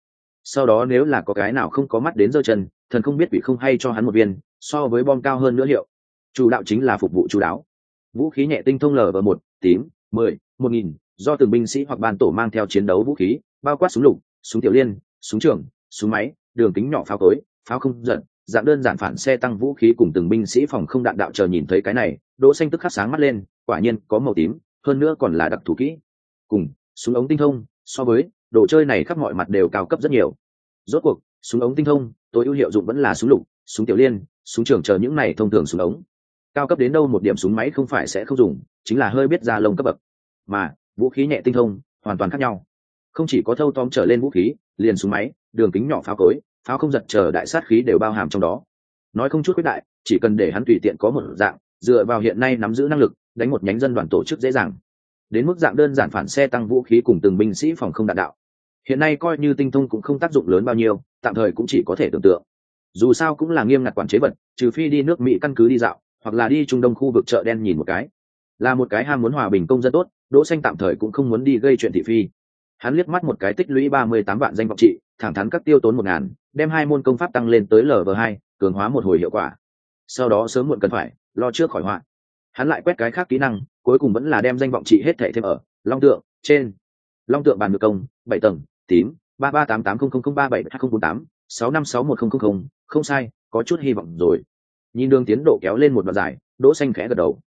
Sau đó nếu là có cái nào không có mắt đến giơ chân, thần không biết bị không hay cho hắn một viên, so với bom cao hơn nữa hiệu. Chủ đạo chính là phục vụ chú đáo. Vũ khí nhẹ tinh thông lờ và một, tím, mười, một nghìn, do từng binh sĩ hoặc ban tổ mang theo chiến đấu vũ khí, bao quát súng lục súng tiểu liên, súng trường, súng máy, đường kính nhỏ pháo cối, pháo không giận dạng đơn giản phản xe tăng vũ khí cùng từng binh sĩ phòng không đạn đạo chờ nhìn thấy cái này, đỗ xanh tức khắc sáng mắt lên, quả nhiên có màu tím, hơn nữa còn là đặc thù kỹ. Cùng, súng ống tinh thông, so với, đồ chơi này khắp mọi mặt đều cao cấp rất nhiều. Rốt cuộc, súng ống tinh thông, tối ưu hiệu dụng vẫn là súng lục, súng tiểu liên, súng trường chờ những này thông thường súng ống. Cao cấp đến đâu một điểm súng máy không phải sẽ không dùng, chính là hơi biết ra lông cấp bậc. Mà, vũ khí nhẹ tinh thông, hoàn toàn khác nhau không chỉ có thâu tóm trở lên vũ khí, liền súng máy, đường kính nhỏ pháo cối, pháo không giật chờ đại sát khí đều bao hàm trong đó. Nói không chút quyết đại, chỉ cần để hắn tùy tiện có một dạng, dựa vào hiện nay nắm giữ năng lực, đánh một nhánh dân đoàn tổ chức dễ dàng. Đến mức dạng đơn giản phản xe tăng vũ khí cùng từng binh sĩ phòng không đạn đạo. Hiện nay coi như tinh thông cũng không tác dụng lớn bao nhiêu, tạm thời cũng chỉ có thể tưởng tượng. Dù sao cũng là nghiêm ngặt quản chế vật, trừ phi đi nước mỹ căn cứ đi dạo, hoặc là đi trung đông khu vực chợ đen nhìn một cái. Là một cái ham muốn hòa bình công dân tốt, đỗ xanh tạm thời cũng không muốn đi gây chuyện thị phi hắn liếc mắt một cái tích lũy ba mươi tám vạn danh vọng trị, thẳng thắn các tiêu tốn một ngàn, đem hai môn công pháp tăng lên tới lv hai, cường hóa một hồi hiệu quả. Sau đó sớm muộn cần phải, lo trước khỏi họa. Hắn lại quét cái khác kỹ năng, cuối cùng vẫn là đem danh vọng trị hết thể thêm ở long tượng, trên. Long tượng bàn ngược công, bảy tầng, tím, ba ba tám tám không không không ba bảy hai không bốn tám, sáu năm sáu một không không không không sai, có chút hy vọng rồi. Nhìn đường tiến độ kéo lên một đoạn dài, đỗ xanh khẽ gật đầu.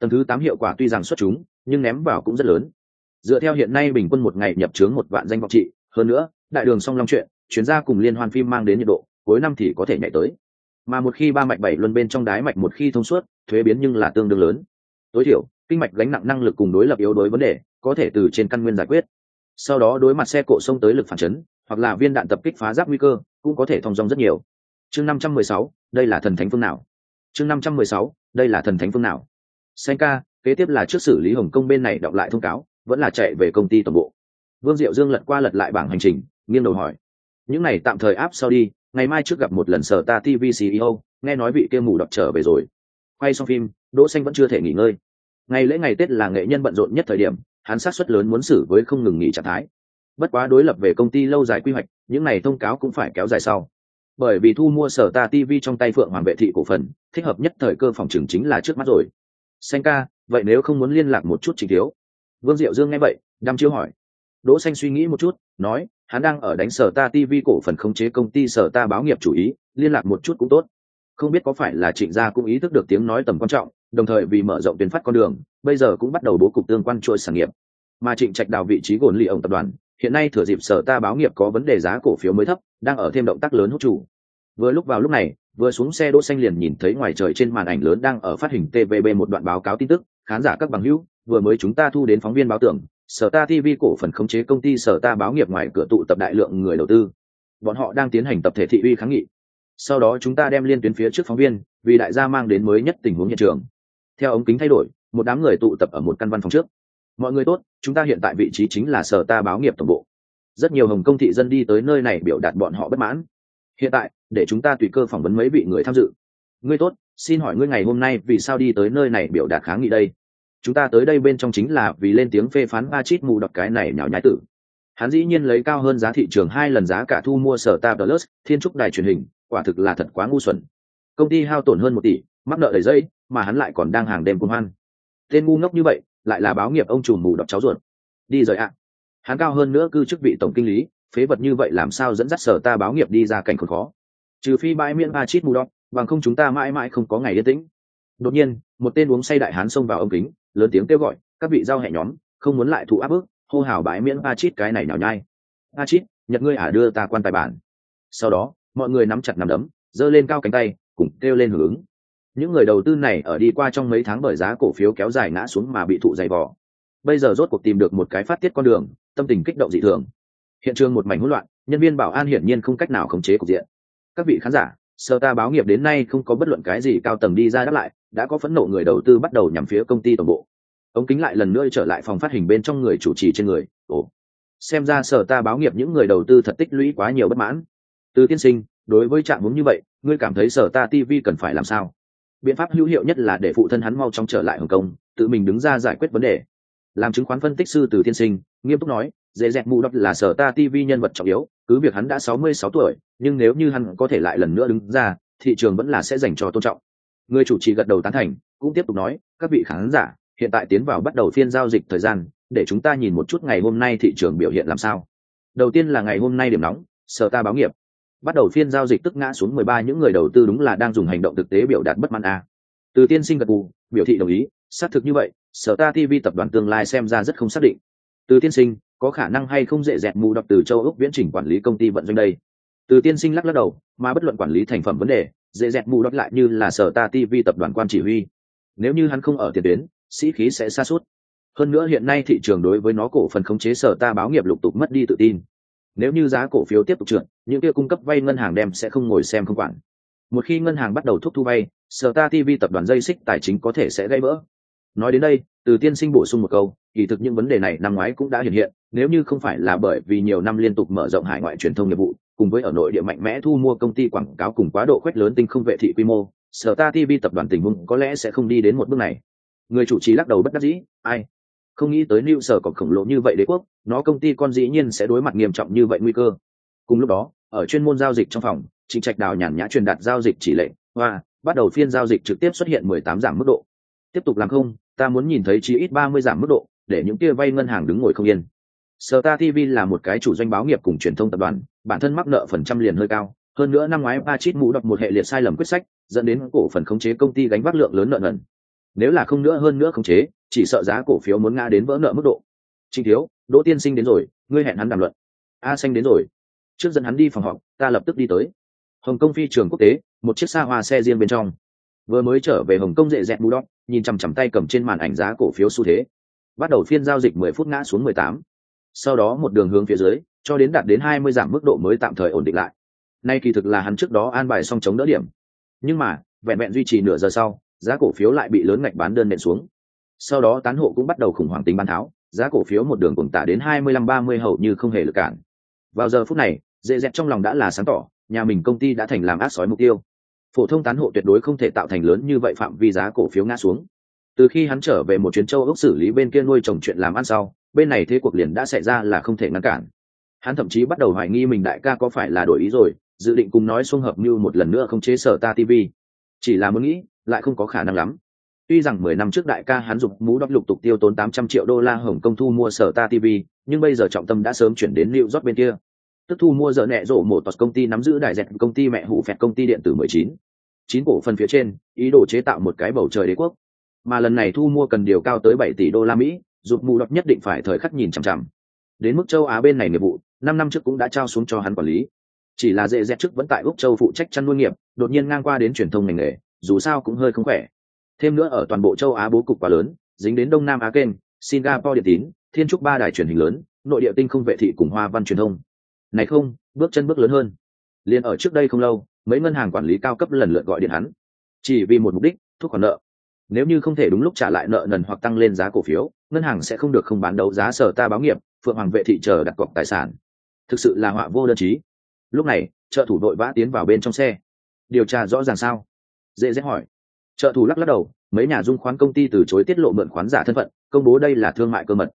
Tầng thứ tám hiệu quả tuy rằng xuất chúng, nhưng ném vào cũng rất lớn dựa theo hiện nay bình quân một ngày nhập trướng một vạn danh vọng trị, hơn nữa, đại đường song long chuyện, chuyến ra cùng liên hoan phim mang đến nhiệt độ, cuối năm thì có thể nhảy tới. Mà một khi ba mạch bảy luân bên trong đái mạch một khi thông suốt, thuế biến nhưng là tương đương lớn. Tối thiểu, kinh mạch gánh nặng năng lực cùng đối lập yếu đối vấn đề, có thể từ trên căn nguyên giải quyết. Sau đó đối mặt xe cộ sông tới lực phản chấn, hoặc là viên đạn tập kích phá giáp nguy cơ, cũng có thể thông dong rất nhiều. Chương năm trăm mười sáu, đây là thần thánh phương nào? Chương năm trăm mười sáu, đây là thần thánh phương nào? Xanh ca, kế tiếp là trước xử lý hồng công bên này đọc lại thông cáo vẫn là chạy về công ty tổng bộ. Vương diệu dương lật qua lật lại bảng hành trình, nghiêng đầu hỏi. Những này tạm thời áp sau đi, ngày mai trước gặp một lần sở ta tv ceo nghe nói vị kia mù đọc trở về rồi. Quay xong phim, đỗ xanh vẫn chưa thể nghỉ ngơi. Ngày lễ ngày tết là nghệ nhân bận rộn nhất thời điểm, hắn sát suất lớn muốn xử với không ngừng nghỉ trạng thái. Bất quá đối lập về công ty lâu dài quy hoạch, những này thông cáo cũng phải kéo dài sau. Bởi vì thu mua sở ta tv trong tay phượng hoàng vệ thị cổ phần, thích hợp nhất thời cơ phòng trường chính là trước mắt rồi. Xanh ca, vậy nếu không muốn liên lạc một chút trình thiếu vương diệu dương nghe vậy, đăm chiêu hỏi. Đỗ xanh suy nghĩ một chút, nói, hắn đang ở đánh sở ta tv cổ phần khống chế công ty sở ta báo nghiệp chủ ý, liên lạc một chút cũng tốt. Không biết có phải là trịnh gia cũng ý thức được tiếng nói tầm quan trọng, đồng thời vì mở rộng tuyến phát con đường, bây giờ cũng bắt đầu bố cục tương quan chuỗi sản nghiệp. Mà trịnh trạch đào vị trí gồn lì ổng tập đoàn, hiện nay thừa dịp sở ta báo nghiệp có vấn đề giá cổ phiếu mới thấp, đang ở thêm động tác lớn hút chủ. Vừa lúc vào lúc này, vừa xuống xe đỗ xanh liền nhìn thấy ngoài trời trên màn ảnh lớn đang ở phát hình tvb một đoạn báo cáo tin tức, khán giả các bằng hữu vừa mới chúng ta thu đến phóng viên báo tưởng, sở ta tv cổ phần khống chế công ty sở ta báo nghiệp ngoài cửa tụ tập đại lượng người đầu tư. Bọn họ đang tiến hành tập thể thị uy kháng nghị. Sau đó chúng ta đem liên tuyến phía trước phóng viên, vì đại gia mang đến mới nhất tình huống hiện trường. Theo ống kính thay đổi, một đám người tụ tập ở một căn văn phòng trước. Mọi người tốt, chúng ta hiện tại vị trí chính là sở ta báo nghiệp tổng bộ. Rất nhiều hồng công thị dân đi tới nơi này biểu đạt bọn họ bất mãn. Hiện tại, để chúng ta tùy cơ phỏng vấn mấy vị người tham dự. Ngươi tốt, xin hỏi ngươi ngày hôm nay vì sao đi tới nơi này biểu đạt kháng nghị đây? Chúng ta tới đây bên trong chính là vì lên tiếng phê phán ba chít mù đọc cái này nhào nhái tử. Hắn dĩ nhiên lấy cao hơn giá thị trường hai lần giá cả thu mua sở ta plus thiên trúc đài truyền hình, quả thực là thật quá ngu xuẩn. Công ty hao tổn hơn một tỷ, mắc nợ đầy dây, mà hắn lại còn đang hàng đêm cùng hoan. Tên ngu ngốc như vậy, lại là báo nghiệp ông trùm mù đọc cháu ruột. Đi rồi ạ. Hắn cao hơn nữa cư chức vị tổng kinh lý, phế vật như vậy làm sao dẫn dắt sở ta báo nghiệp đi ra cảnh khốn khó? Trừ phi bãi miễn ba chít mù đọc bằng không chúng ta mãi mãi không có ngày yên tĩnh. Đột nhiên, một tên uống say đại hán xông vào ông kính lớn tiếng kêu gọi, các vị giao hẹ nhóm, không muốn lại thụ áp bức, hô hào bãi miễn ba chít cái này nào nhai. A chít, nhật ngươi ả đưa ta quan tài bản. Sau đó, mọi người nắm chặt nắm đấm, giơ lên cao cánh tay, cùng kêu lên hưởng ứng. Những người đầu tư này ở đi qua trong mấy tháng bởi giá cổ phiếu kéo dài ngã xuống mà bị thụ dày vỏ bây giờ rốt cuộc tìm được một cái phát tiết con đường, tâm tình kích động dị thường. Hiện trường một mảnh hỗn loạn, nhân viên bảo an hiển nhiên không cách nào khống chế cục diện. Các vị khán giả sơ ta báo nghiệp đến nay không có bất luận cái gì cao tầng đi ra đáp lại, đã có phẫn nộ người đầu tư bắt đầu nhằm phía công ty tổng bộ. Ống kính lại lần nữa trở lại phòng phát hình bên trong người chủ trì trên người, ồ. Xem ra sở ta báo nghiệp những người đầu tư thật tích lũy quá nhiều bất mãn. Từ tiên sinh, đối với trạng muốn như vậy, ngươi cảm thấy sở ta tv cần phải làm sao? Biện pháp hữu hiệu nhất là để phụ thân hắn mau chóng trở lại hồng kông, tự mình đứng ra giải quyết vấn đề. Làm chứng khoán phân tích sư từ tiên sinh, nghiêm túc nói dễ dẹt mù đọc là sở ta tv nhân vật trọng yếu, cứ việc hắn đã sáu mươi sáu tuổi, nhưng nếu như hắn có thể lại lần nữa đứng ra, thị trường vẫn là sẽ dành cho tôn trọng. Người chủ trì gật đầu tán thành, cũng tiếp tục nói, các vị khán giả, hiện tại tiến vào bắt đầu phiên giao dịch thời gian, để chúng ta nhìn một chút ngày hôm nay thị trường biểu hiện làm sao. Đầu tiên là ngày hôm nay điểm nóng, sở ta báo nghiệp. Bắt đầu phiên giao dịch tức ngã xuống mười ba, những người đầu tư đúng là đang dùng hành động thực tế biểu đạt bất mãn a. Từ tiên sinh gật gù, biểu thị đồng ý, xác thực như vậy, sở ta tv tập đoàn tương lai xem ra rất không xác định. Từ tiên sinh có khả năng hay không dễ dẹt mù đọc từ châu úc viễn trình quản lý công ty vận doanh đây. Từ tiên sinh lắc lắc đầu, mà bất luận quản lý thành phẩm vấn đề, dễ dẹt mù đọc lại như là sở ta tv tập đoàn quan chỉ huy. Nếu như hắn không ở tiền tuyến, sĩ khí sẽ xa suốt hơn nữa hiện nay thị trường đối với nó cổ phần khống chế sở ta báo nghiệp lục tục mất đi tự tin. Nếu như giá cổ phiếu tiếp tục trượt, những kia cung cấp vay ngân hàng đem sẽ không ngồi xem không quản. Một khi ngân hàng bắt đầu thúc thu vay, sở ta tv tập đoàn dây xích tài chính có thể sẽ gây vỡ. Nói đến đây từ tiên sinh bổ sung một câu, kỳ thực những vấn đề này năm ngoái cũng đã hiện hiện, nếu như không phải là bởi vì nhiều năm liên tục mở rộng hải ngoại truyền thông nghiệp vụ, cùng với ở nội địa mạnh mẽ thu mua công ty quảng cáo cùng quá độ khoét lớn tinh không vệ thị quy mô sở ta tv tập đoàn tình huống có lẽ sẽ không đi đến một bước này. Người chủ trì lắc đầu bất đắc dĩ, ai? Không nghĩ tới lưu sở còn khổng lồ như vậy đế quốc, nó công ty con dĩ nhiên sẽ đối mặt nghiêm trọng như vậy nguy cơ. Cùng lúc đó, ở chuyên môn giao dịch trong phòng, trịnh trạch đào nhàn nhã truyền đạt giao dịch chỉ lệnh và bắt đầu phiên giao dịch trực tiếp xuất hiện mười tám giảm mức độ. Tiếp tục làm không ta muốn nhìn thấy chí ít ba mươi giảm mức độ, để những kia vay ngân hàng đứng ngồi không yên. Sở ta tv là một cái chủ doanh báo nghiệp cùng truyền thông tập đoàn, bản thân mắc nợ phần trăm liền hơi cao. Hơn nữa năm ngoái ba chít mũ đọc một hệ liệt sai lầm quyết sách, dẫn đến cổ phần khống chế công ty gánh vác lượng lớn nợ nần. Nếu là không nữa hơn nữa khống chế, chỉ sợ giá cổ phiếu muốn ngã đến vỡ nợ mức độ. Trinh thiếu, đỗ tiên sinh đến rồi, ngươi hẹn hắn đàm luận. A xanh đến rồi. Trước dẫn hắn đi phòng họp, ta lập tức đi tới. Hồng kông phi trường quốc tế, một chiếc xa hoa xe riêng bên trong vừa mới trở về hồng kông dễ dẹt bù đắp, nhìn chằm chằm tay cầm trên màn ảnh giá cổ phiếu xu thế. Bắt đầu phiên giao dịch 10 phút ngã xuống 18. sau đó một đường hướng phía dưới, cho đến đạt đến 20 giảm mức độ mới tạm thời ổn định lại. Nay kỳ thực là hắn trước đó an bài xong chống đỡ điểm. Nhưng mà, vẹn vẹn duy trì nửa giờ sau, giá cổ phiếu lại bị lớn ngạch bán đơn nện xuống. Sau đó tán hộ cũng bắt đầu khủng hoảng tính bán tháo, giá cổ phiếu một đường cùng tả đến 25-30 hầu như không hề lực cản. Vào giờ phút này, dễ dẹt trong lòng đã là sáng tỏ, nhà mình công ty đã thành làm ác sói mục tiêu phổ thông tán hộ tuyệt đối không thể tạo thành lớn như vậy phạm vi giá cổ phiếu ngã xuống. Từ khi hắn trở về một chuyến châu ốc xử lý bên kia nuôi trồng chuyện làm ăn sau, bên này thế cuộc liền đã xảy ra là không thể ngăn cản. Hắn thậm chí bắt đầu hoài nghi mình đại ca có phải là đổi ý rồi, dự định cùng nói xung hợp như một lần nữa không chế sở ta tv chỉ là muốn nghĩ, lại không có khả năng lắm. Tuy rằng mười năm trước đại ca hắn dùng mũ đắp lục tục tiêu tốn tám trăm triệu đô la hồng công thu mua sở ta tv nhưng bây giờ trọng tâm đã sớm chuyển đến liệu rót bên kia. Tức thu mua dở nẹ rổ một tọt công ty nắm giữ đại dẹt công ty mẹ hụ phẹt công ty điện tử mười chín chín cổ phần phía trên, ý đồ chế tạo một cái bầu trời đế quốc. Mà lần này thu mua cần điều cao tới bảy tỷ đô la mỹ giúp mù đọc nhất định phải thời khắc nhìn chằm chằm. Đến mức châu á bên này nghiệp vụ, năm năm trước cũng đã trao xuống cho hắn quản lý. Chỉ là dễ dẹt trước vẫn tại úc châu phụ trách chăn nuôi nghiệp, đột nhiên ngang qua đến truyền thông ngành nghề, dù sao cũng hơi không khỏe. Thêm nữa ở toàn bộ châu á bố cục quá lớn, dính đến đông nam á kênh, singapore điện tín, thiên trúc ba đài truyền hình lớn, nội địa tinh không vệ thị cùng hoa văn truyền thông. Này không, bước chân bước lớn hơn. Liền ở trước đây không lâu mấy ngân hàng quản lý cao cấp lần lượt gọi điện hắn. Chỉ vì một mục đích, thuốc khoản nợ. Nếu như không thể đúng lúc trả lại nợ nần hoặc tăng lên giá cổ phiếu, ngân hàng sẽ không được không bán đấu giá sở ta báo nghiệp, phượng hoàng vệ thị chờ đặt cọc tài sản. Thực sự là họa vô đơn chí. Lúc này, trợ thủ đội vã tiến vào bên trong xe. Điều tra rõ ràng sao? Dễ dễ hỏi. Trợ thủ lắc lắc đầu, mấy nhà dung khoán công ty từ chối tiết lộ mượn khoán giả thân phận, công bố đây là thương mại cơ mật.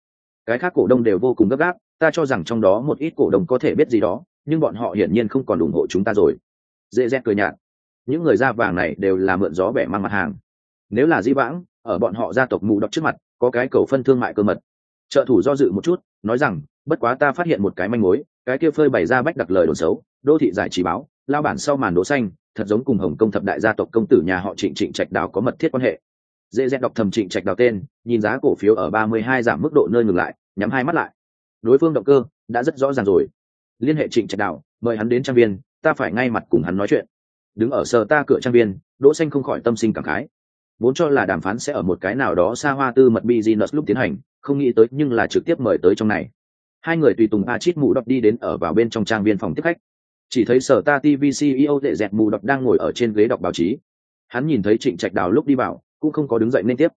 Cái khác cổ đông đều vô cùng gấp gáp, ta cho rằng trong đó một ít cổ đông có thể biết gì đó, nhưng bọn họ hiển nhiên không còn ủng hộ chúng ta rồi dễ dẹt cười nhạt. Những người da vàng này đều là mượn gió bẻ mang mặt hàng. Nếu là di vãng, ở bọn họ gia tộc mù đọc trước mặt, có cái cầu phân thương mại cơ mật. Trợ thủ do dự một chút, nói rằng, bất quá ta phát hiện một cái manh mối, cái kia phơi bày ra bách đặc lời đồn xấu, đô thị giải trí báo, lao bản sau màn đỗ xanh, thật giống cùng hồng công thập đại gia tộc công tử nhà họ trịnh trịnh trạch đào có mật thiết quan hệ. Dễ dẹt đọc thầm trịnh trạch đào tên, nhìn giá cổ phiếu ở ba mươi hai giảm mức độ nơi ngừng lại, nhắm hai mắt lại. Đối phương động cơ, đã rất rõ ràng rồi. Liên hệ trịnh trạch đào, mời hắn đến trang viên ta phải ngay mặt cùng hắn nói chuyện. Đứng ở sờ ta cửa trang viên, đỗ xanh không khỏi tâm sinh cảm khái. Vốn cho là đàm phán sẽ ở một cái nào đó xa hoa tư mật business lúc tiến hành, không nghĩ tới nhưng là trực tiếp mời tới trong này. Hai người tùy tùng a chít mù đọc đi đến ở vào bên trong trang viên phòng tiếp khách. Chỉ thấy sở ta tv ceo tệ dẹt mù đọc đang ngồi ở trên ghế đọc báo chí. Hắn nhìn thấy trịnh trạch đào lúc đi vào, cũng không có đứng dậy nên tiếp,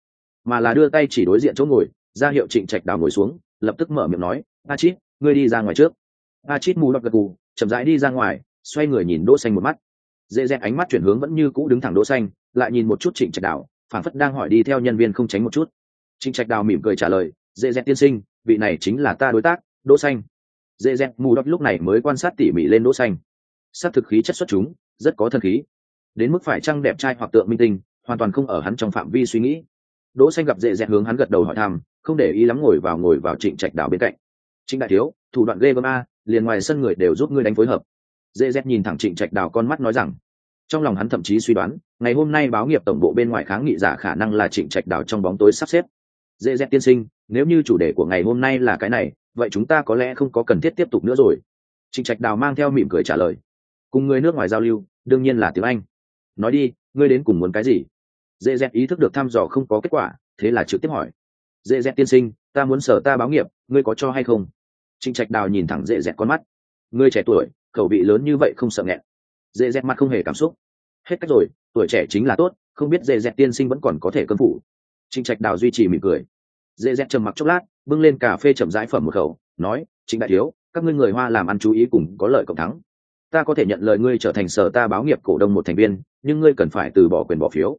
mà là đưa tay chỉ đối diện chỗ ngồi, ra hiệu trịnh trạch đào ngồi xuống, lập tức mở miệng nói a chít ngươi đi ra ngoài trước. A chít mù đọc gật gù, chậm rãi đi ra ngoài xoay người nhìn đỗ xanh một mắt. Dễ dẹt ánh mắt chuyển hướng vẫn như cũ đứng thẳng đỗ xanh, lại nhìn một chút trịnh trạch đào, phảng phất đang hỏi đi theo nhân viên không tránh một chút. Trịnh trạch đào mỉm cười trả lời, dễ dẹt tiên sinh, vị này chính là ta đối tác, đỗ xanh. Dễ dẹt mù đọc lúc này mới quan sát tỉ mỉ lên đỗ xanh. Sát thực khí chất xuất chúng, rất có thần khí. Đến mức phải trăng đẹp trai hoặc tượng minh tinh, hoàn toàn không ở hắn trong phạm vi suy nghĩ. Đỗ xanh gặp dễ dẹt hướng hắn gật đầu hỏi thăm, không để ý lắm ngồi vào ngồi vào trịnh trạch Đào bên cạnh. Trịnh đại thiếu, thủ đoạn ghê gớm a, liền ngoài sân người đều giúp ngươi đánh phối hợp dễ dẹt nhìn thẳng trịnh trạch Đào con mắt nói rằng, trong lòng hắn thậm chí suy đoán, ngày hôm nay báo nghiệp tổng bộ bên ngoài kháng nghị giả khả năng là trịnh trạch Đào trong bóng tối sắp xếp. Dễ dẹt tiên sinh, nếu như chủ đề của ngày hôm nay là cái này, vậy chúng ta có lẽ không có cần thiết tiếp tục nữa rồi. Trịnh trạch đào mang theo mỉm cười trả lời. Cùng người nước ngoài giao lưu, đương nhiên là tiếng anh. Nói đi, ngươi đến cùng muốn cái gì? Dễ dẹt ý thức được thăm dò không có kết quả, thế là trực tiếp hỏi. Dễ dẹt tiên sinh, ta muốn sở ta báo nghiệp, ngươi có cho hay không? Trịnh trạch đào nhìn thẳng dễ dẹt con mắt ngươi trẻ tuổi, khẩu vị lớn như vậy không sợ nghẹn. Dễ dẹt mặt không hề cảm xúc. Hết cách rồi, tuổi trẻ chính là tốt, không biết dễ dẹt tiên sinh vẫn còn có thể cân phủ. Trịnh trạch đào duy trì mỉm cười. Dễ dẹt trầm mặc chốc lát, bưng lên cà phê chậm rãi phẩm một khẩu, nói, trịnh đại thiếu, các ngươi người hoa làm ăn chú ý cùng có lợi cộng thắng. Ta có thể nhận lời ngươi trở thành sở ta báo nghiệp cổ đông một thành viên, nhưng ngươi cần phải từ bỏ quyền bỏ phiếu.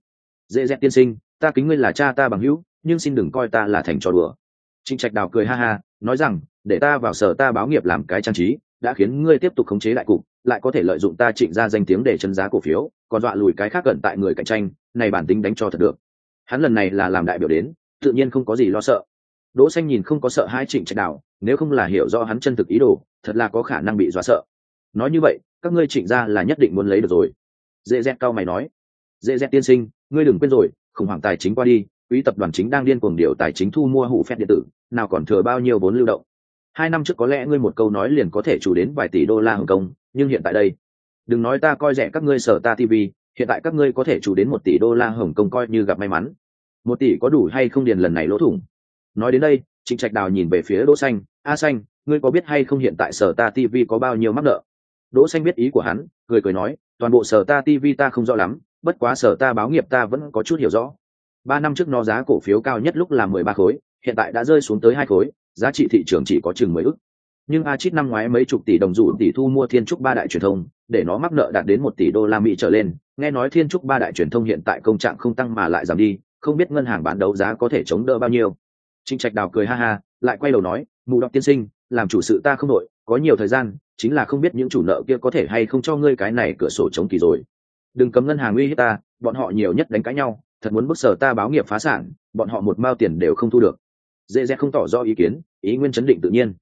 Dễ dẹt tiên sinh, ta kính ngươi là cha ta bằng hữu, nhưng xin đừng coi ta là thành trò đùa. Trịnh trạch đào cười ha ha, nói rằng, để ta vào sở ta báo nghiệp làm cái trang trí đã khiến ngươi tiếp tục khống chế đại cục, lại có thể lợi dụng ta trịnh ra danh tiếng để chân giá cổ phiếu, còn dọa lùi cái khác gần tại người cạnh tranh, này bản tính đánh cho thật được. Hắn lần này là làm đại biểu đến, tự nhiên không có gì lo sợ. Đỗ xanh nhìn không có sợ hai trịnh trạch đảo, nếu không là hiểu rõ hắn chân thực ý đồ, thật là có khả năng bị dọa sợ. Nói như vậy, các ngươi trịnh ra là nhất định muốn lấy được rồi. Dễ dẹt cao mày nói. Dễ dẹt tiên sinh, ngươi đừng quên rồi, khủng hoảng tài chính qua đi, quý tập đoàn chính đang điên cuồng điều tài chính thu mua hủ phép điện tử, nào còn thừa bao nhiêu vốn lưu động hai năm trước có lẽ ngươi một câu nói liền có thể chủ đến vài tỷ đô la hồng kông, nhưng hiện tại đây, đừng nói ta coi rẻ các ngươi sở ta tv hiện tại các ngươi có thể chủ đến một tỷ đô la hồng kông coi như gặp may mắn. Một tỷ có đủ hay không điền lần này lỗ thủng? Nói đến đây, trịnh trạch đào nhìn về phía đỗ xanh, a xanh, ngươi có biết hay không hiện tại sở ta tv có bao nhiêu mắc nợ? Đỗ xanh biết ý của hắn, cười cười nói, toàn bộ sở ta tv ta không rõ lắm, bất quá sở ta báo nghiệp ta vẫn có chút hiểu rõ. Ba năm trước nó giá cổ phiếu cao nhất lúc là mười ba khối, hiện tại đã rơi xuống tới hai khối giá trị thị trường chỉ có chừng mười ức. Nhưng a chít năm ngoái mấy chục tỷ đồng dụ tỷ thu mua thiên trúc ba đại truyền thông, để nó mắc nợ đạt đến một tỷ đô la mỹ trở lên. Nghe nói thiên trúc ba đại truyền thông hiện tại công trạng không tăng mà lại giảm đi, không biết ngân hàng bán đấu giá có thể chống đỡ bao nhiêu. Trình trạch đào cười ha ha, lại quay đầu nói mù đọc tiên sinh, làm chủ sự ta không đội có nhiều thời gian, chính là không biết những chủ nợ kia có thể hay không cho ngươi cái này cửa sổ chống kỳ rồi. Đừng cấm ngân hàng uy hiếp ta, bọn họ nhiều nhất đánh cãi nhau, thật muốn bức sở ta báo nghiệp phá sản, bọn họ một mao tiền đều không thu được dễ dẹ không tỏ rõ ý kiến, ý nguyên chấn định tự nhiên.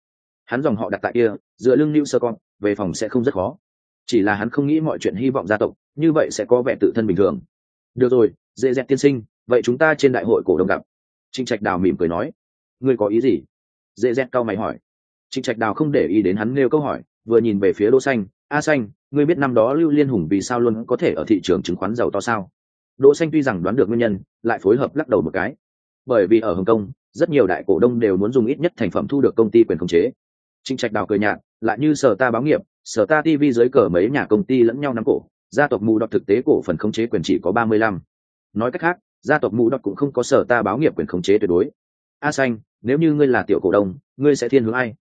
Hắn dòng họ đặt tại kia, dựa lưng lưu sơ con, về phòng sẽ không rất khó. Chỉ là hắn không nghĩ mọi chuyện hy vọng gia tộc, như vậy sẽ có vẻ tự thân bình thường. Được rồi dễ dẹ tiên sinh, vậy chúng ta trên đại hội cổ đông gặp. Trịnh trạch đào mỉm cười nói. Ngươi có ý gì? Dễ dẹ cao mày hỏi. Trịnh trạch đào không để ý đến hắn nêu câu hỏi, vừa nhìn về phía đỗ xanh. A xanh, ngươi biết năm đó lưu liên hùng vì sao luôn có thể ở thị trường chứng khoán giàu to sao? Đỗ xanh tuy rằng đoán được nguyên nhân, lại phối hợp lắc đầu một cái. Bởi vì ở hồng kông rất nhiều đại cổ đông đều muốn dùng ít nhất thành phẩm thu được công ty quyền khống chế. Trịnh trạch đào cười nhạt, lại như sở ta báo nghiệp, sở ta tv dưới cờ mấy nhà công ty lẫn nhau nắm cổ, gia tộc mù đọc thực tế cổ phần khống chế quyền chỉ có ba mươi lăm. Nói cách khác, gia tộc mù đọc cũng không có sở ta báo nghiệp quyền khống chế tuyệt đối. A xanh, nếu như ngươi là tiểu cổ đông, ngươi sẽ thiên hướng ai?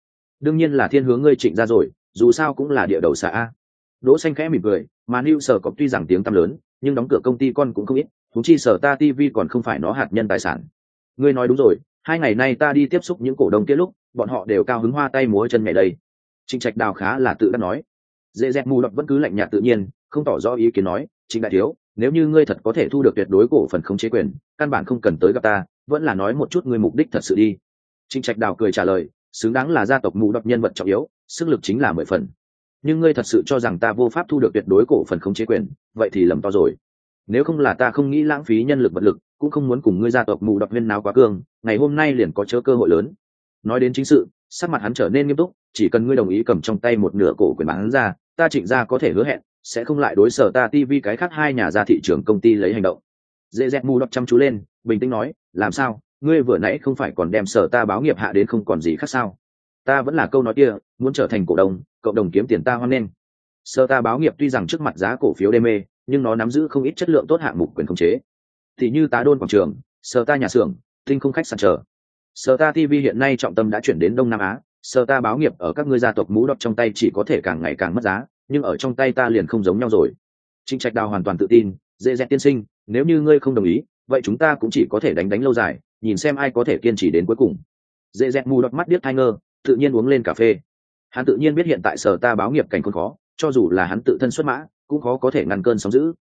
Đương nhiên là thiên hướng ngươi trịnh ra rồi, dù sao cũng là địa đầu xã a. Đỗ xanh khẽ mỉm cười, mà new sở có tuy rằng tiếng tăm lớn, nhưng đóng cửa công ty con cũng không ít thúng chi sở ta tv còn không phải nó hạt nhân tài sản. Ngươi nói đúng rồi hai ngày nay ta đi tiếp xúc những cổ đông kia lúc, bọn họ đều cao hứng hoa tay múa chân ngày đây trịnh trạch đào khá là tự đắc nói. Dễ dẹt mù đọc vẫn cứ lạnh nhạt tự nhiên, không tỏ rõ ý kiến nói, trịnh đại thiếu, nếu như ngươi thật có thể thu được tuyệt đối cổ phần không chế quyền, căn bản không cần tới gặp ta, vẫn là nói một chút ngươi mục đích thật sự đi. Trịnh trạch đào cười trả lời, xứng đáng là gia tộc mù đọc nhân vật trọng yếu, sức lực chính là mười phần. Nhưng ngươi thật sự cho rằng ta vô pháp thu được tuyệt đối cổ phần không chế quyền, vậy thì lầm to rồi nếu không là ta không nghĩ lãng phí nhân lực vật lực, cũng không muốn cùng ngươi gia tộc mù đọc viên nào quá cương, ngày hôm nay liền có chớ cơ hội lớn. Nói đến chính sự, sắc mặt hắn trở nên nghiêm túc, chỉ cần ngươi đồng ý cầm trong tay một nửa cổ quyền bán ra, ta trịnh ra có thể hứa hẹn, sẽ không lại đối sở ta tv cái khác hai nhà ra thị trường công ty lấy hành động. Dễ dẹt mù đọc chăm chú lên, bình tĩnh nói, làm sao? Ngươi vừa nãy không phải còn đem sở ta báo nghiệp hạ đến không còn gì khác sao? Ta vẫn là câu nói kia, muốn trở thành cổ đông cộng đồng kiếm tiền ta hoan nghênh. Sở ta báo nghiệp tuy rằng trước mặt giá cổ phiếu đê mê nhưng nó nắm giữ không ít chất lượng tốt hạng mục quyền khống chế. Thì như tá đôn quảng trường, sở ta nhà xưởng, tinh không khách sạn chờ. Sở ta tv hiện nay trọng tâm đã chuyển đến đông nam á, sở ta báo nghiệp ở các ngươi gia tộc mũ đọc trong tay chỉ có thể càng ngày càng mất giá, nhưng ở trong tay ta liền không giống nhau rồi. Trinh trạch đào hoàn toàn tự tin, dễ dẹt tiên sinh, nếu như ngươi không đồng ý, vậy chúng ta cũng chỉ có thể đánh đánh lâu dài, nhìn xem ai có thể kiên trì đến cuối cùng. Dễ dẹt mù đọc mắt điếc thai ngơ, tự nhiên uống lên cà phê. Hắn tự nhiên biết hiện tại sở ta báo nghiệp cảnh khốn khó cho dù là hắn tự thân xuất mã, cũng khó có thể ngăn cơn sóng giữ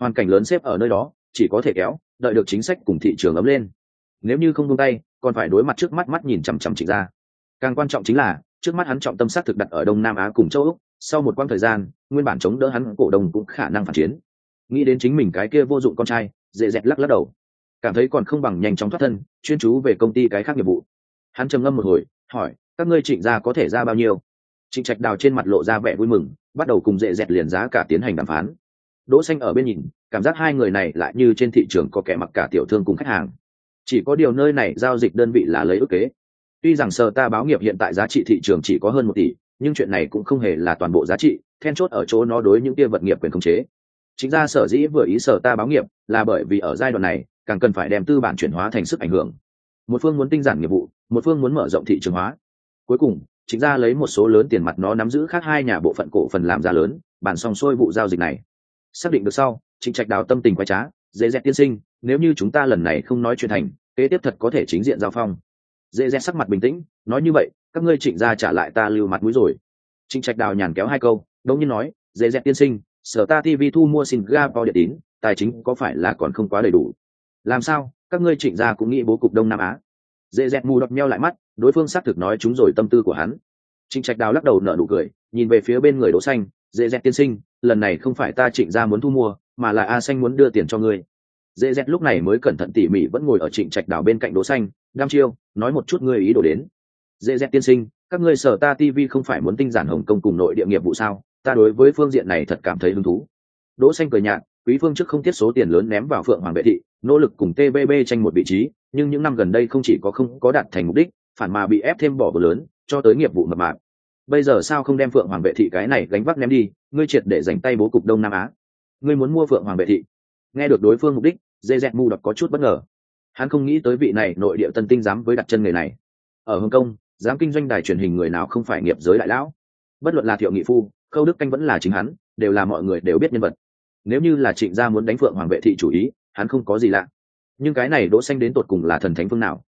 hoàn cảnh lớn xếp ở nơi đó, chỉ có thể kéo, đợi được chính sách cùng thị trường ấm lên. Nếu như không buông tay, còn phải đối mặt trước mắt mắt nhìn chằm chằm trịnh ra. Càng quan trọng chính là, trước mắt hắn trọng tâm sát thực đặt ở đông nam á cùng châu úc, sau một quãng thời gian, nguyên bản chống đỡ hắn cổ đông cũng khả năng phản chiến. Nghĩ đến chính mình cái kia vô dụng con trai, dễ dẹt lắc lắc đầu. Cảm thấy còn không bằng nhanh chóng thoát thân, chuyên chú về công ty cái khác nghiệp vụ. Hắn trầm ngâm một hồi, hỏi, các ngươi trịnh ra có thể ra bao nhiêu? Trịnh trạch đào trên mặt lộ ra vẻ vui mừng, bắt đầu cùng dễ dẹt liền giá cả tiến hành đàm phán. Đỗ xanh ở bên nhìn, cảm giác hai người này lại như trên thị trường có kẻ mặc cả tiểu thương cùng khách hàng. Chỉ có điều nơi này giao dịch đơn vị là lấy ước kế. Tuy rằng sở ta báo nghiệp hiện tại giá trị thị trường chỉ có hơn một tỷ, nhưng chuyện này cũng không hề là toàn bộ giá trị, then chốt ở chỗ nó đối những kia vật nghiệp quyền khống chế. Chính ra sở dĩ vừa ý sở ta báo nghiệp, là bởi vì ở giai đoạn này, càng cần phải đem tư bản chuyển hóa thành sức ảnh hưởng. Một phương muốn tinh giản nghiệp vụ, một phương muốn mở rộng thị trường hóa. Cuối cùng chính ra lấy một số lớn tiền mặt nó nắm giữ khác hai nhà bộ phận cổ phần làm ra lớn, bàn xong xuôi vụ giao dịch này. Xác định được sau, trịnh trạch đào tâm tình quay trá, dễ dẹt tiên sinh, nếu như chúng ta lần này không nói chuyện thành, kế tiếp thật có thể chính diện giao phong. Dễ dẹt sắc mặt bình tĩnh, nói như vậy, các ngươi trịnh ra trả lại ta lưu mặt mũi rồi. Trịnh trạch đào nhàn kéo hai câu, đống nhiên nói, dễ dẹt tiên sinh, sở ta tv thu mua singapore điện tín, tài chính có phải là còn không quá đầy đủ? Làm sao, các ngươi trịnh gia cũng nghĩ bố cục đông nam á? Dễ dẹt mù đọc meo lại mắt đối phương xác thực nói chúng rồi tâm tư của hắn. Trịnh trạch đào lắc đầu nở nụ cười, nhìn về phía bên người đỗ xanh, dễ dẹt tiên sinh, lần này không phải ta trịnh gia muốn thu mua, mà là a xanh muốn đưa tiền cho ngươi. Dễ dẹt lúc này mới cẩn thận tỉ mỉ vẫn ngồi ở trịnh trạch đào bên cạnh đỗ xanh, đam chiêu, nói một chút ngươi ý đồ đến. Dễ dẹt tiên sinh, các ngươi sở ta tv không phải muốn tinh giản hồng công cùng nội địa nghiệp vụ sao? Ta đối với phương diện này thật cảm thấy hứng thú. Đỗ xanh cười nhạt, quý phương trước không tiết số tiền lớn ném vào phượng hoàng vệ thị, nỗ lực cùng tbb tranh một vị trí, nhưng những năm gần đây không chỉ có không có đạt thành mục đích phản mà bị ép thêm bỏ vừa lớn, cho tới nghiệp vụ mập mạp. Bây giờ sao không đem phượng hoàng vệ thị cái này gánh vác ném đi, ngươi triệt để dành tay bố cục đông nam á. Ngươi muốn mua phượng hoàng vệ thị. Nghe được đối phương mục đích, dê dẹt mù đọc có chút bất ngờ. Hắn không nghĩ tới vị này nội địa tân tinh dám với đặt chân người này. Ở hồng kông, dám kinh doanh đài truyền hình người nào không phải nghiệp giới đại lão. Bất luận là thiệu nghị phu, khâu đức canh vẫn là chính hắn, đều là mọi người đều biết nhân vật. Nếu như là trịnh gia muốn đánh phượng hoàng vệ thị chủ ý, hắn không có gì lạ. Nhưng cái này đỗ xanh đến tột cùng là thần thánh phương nào?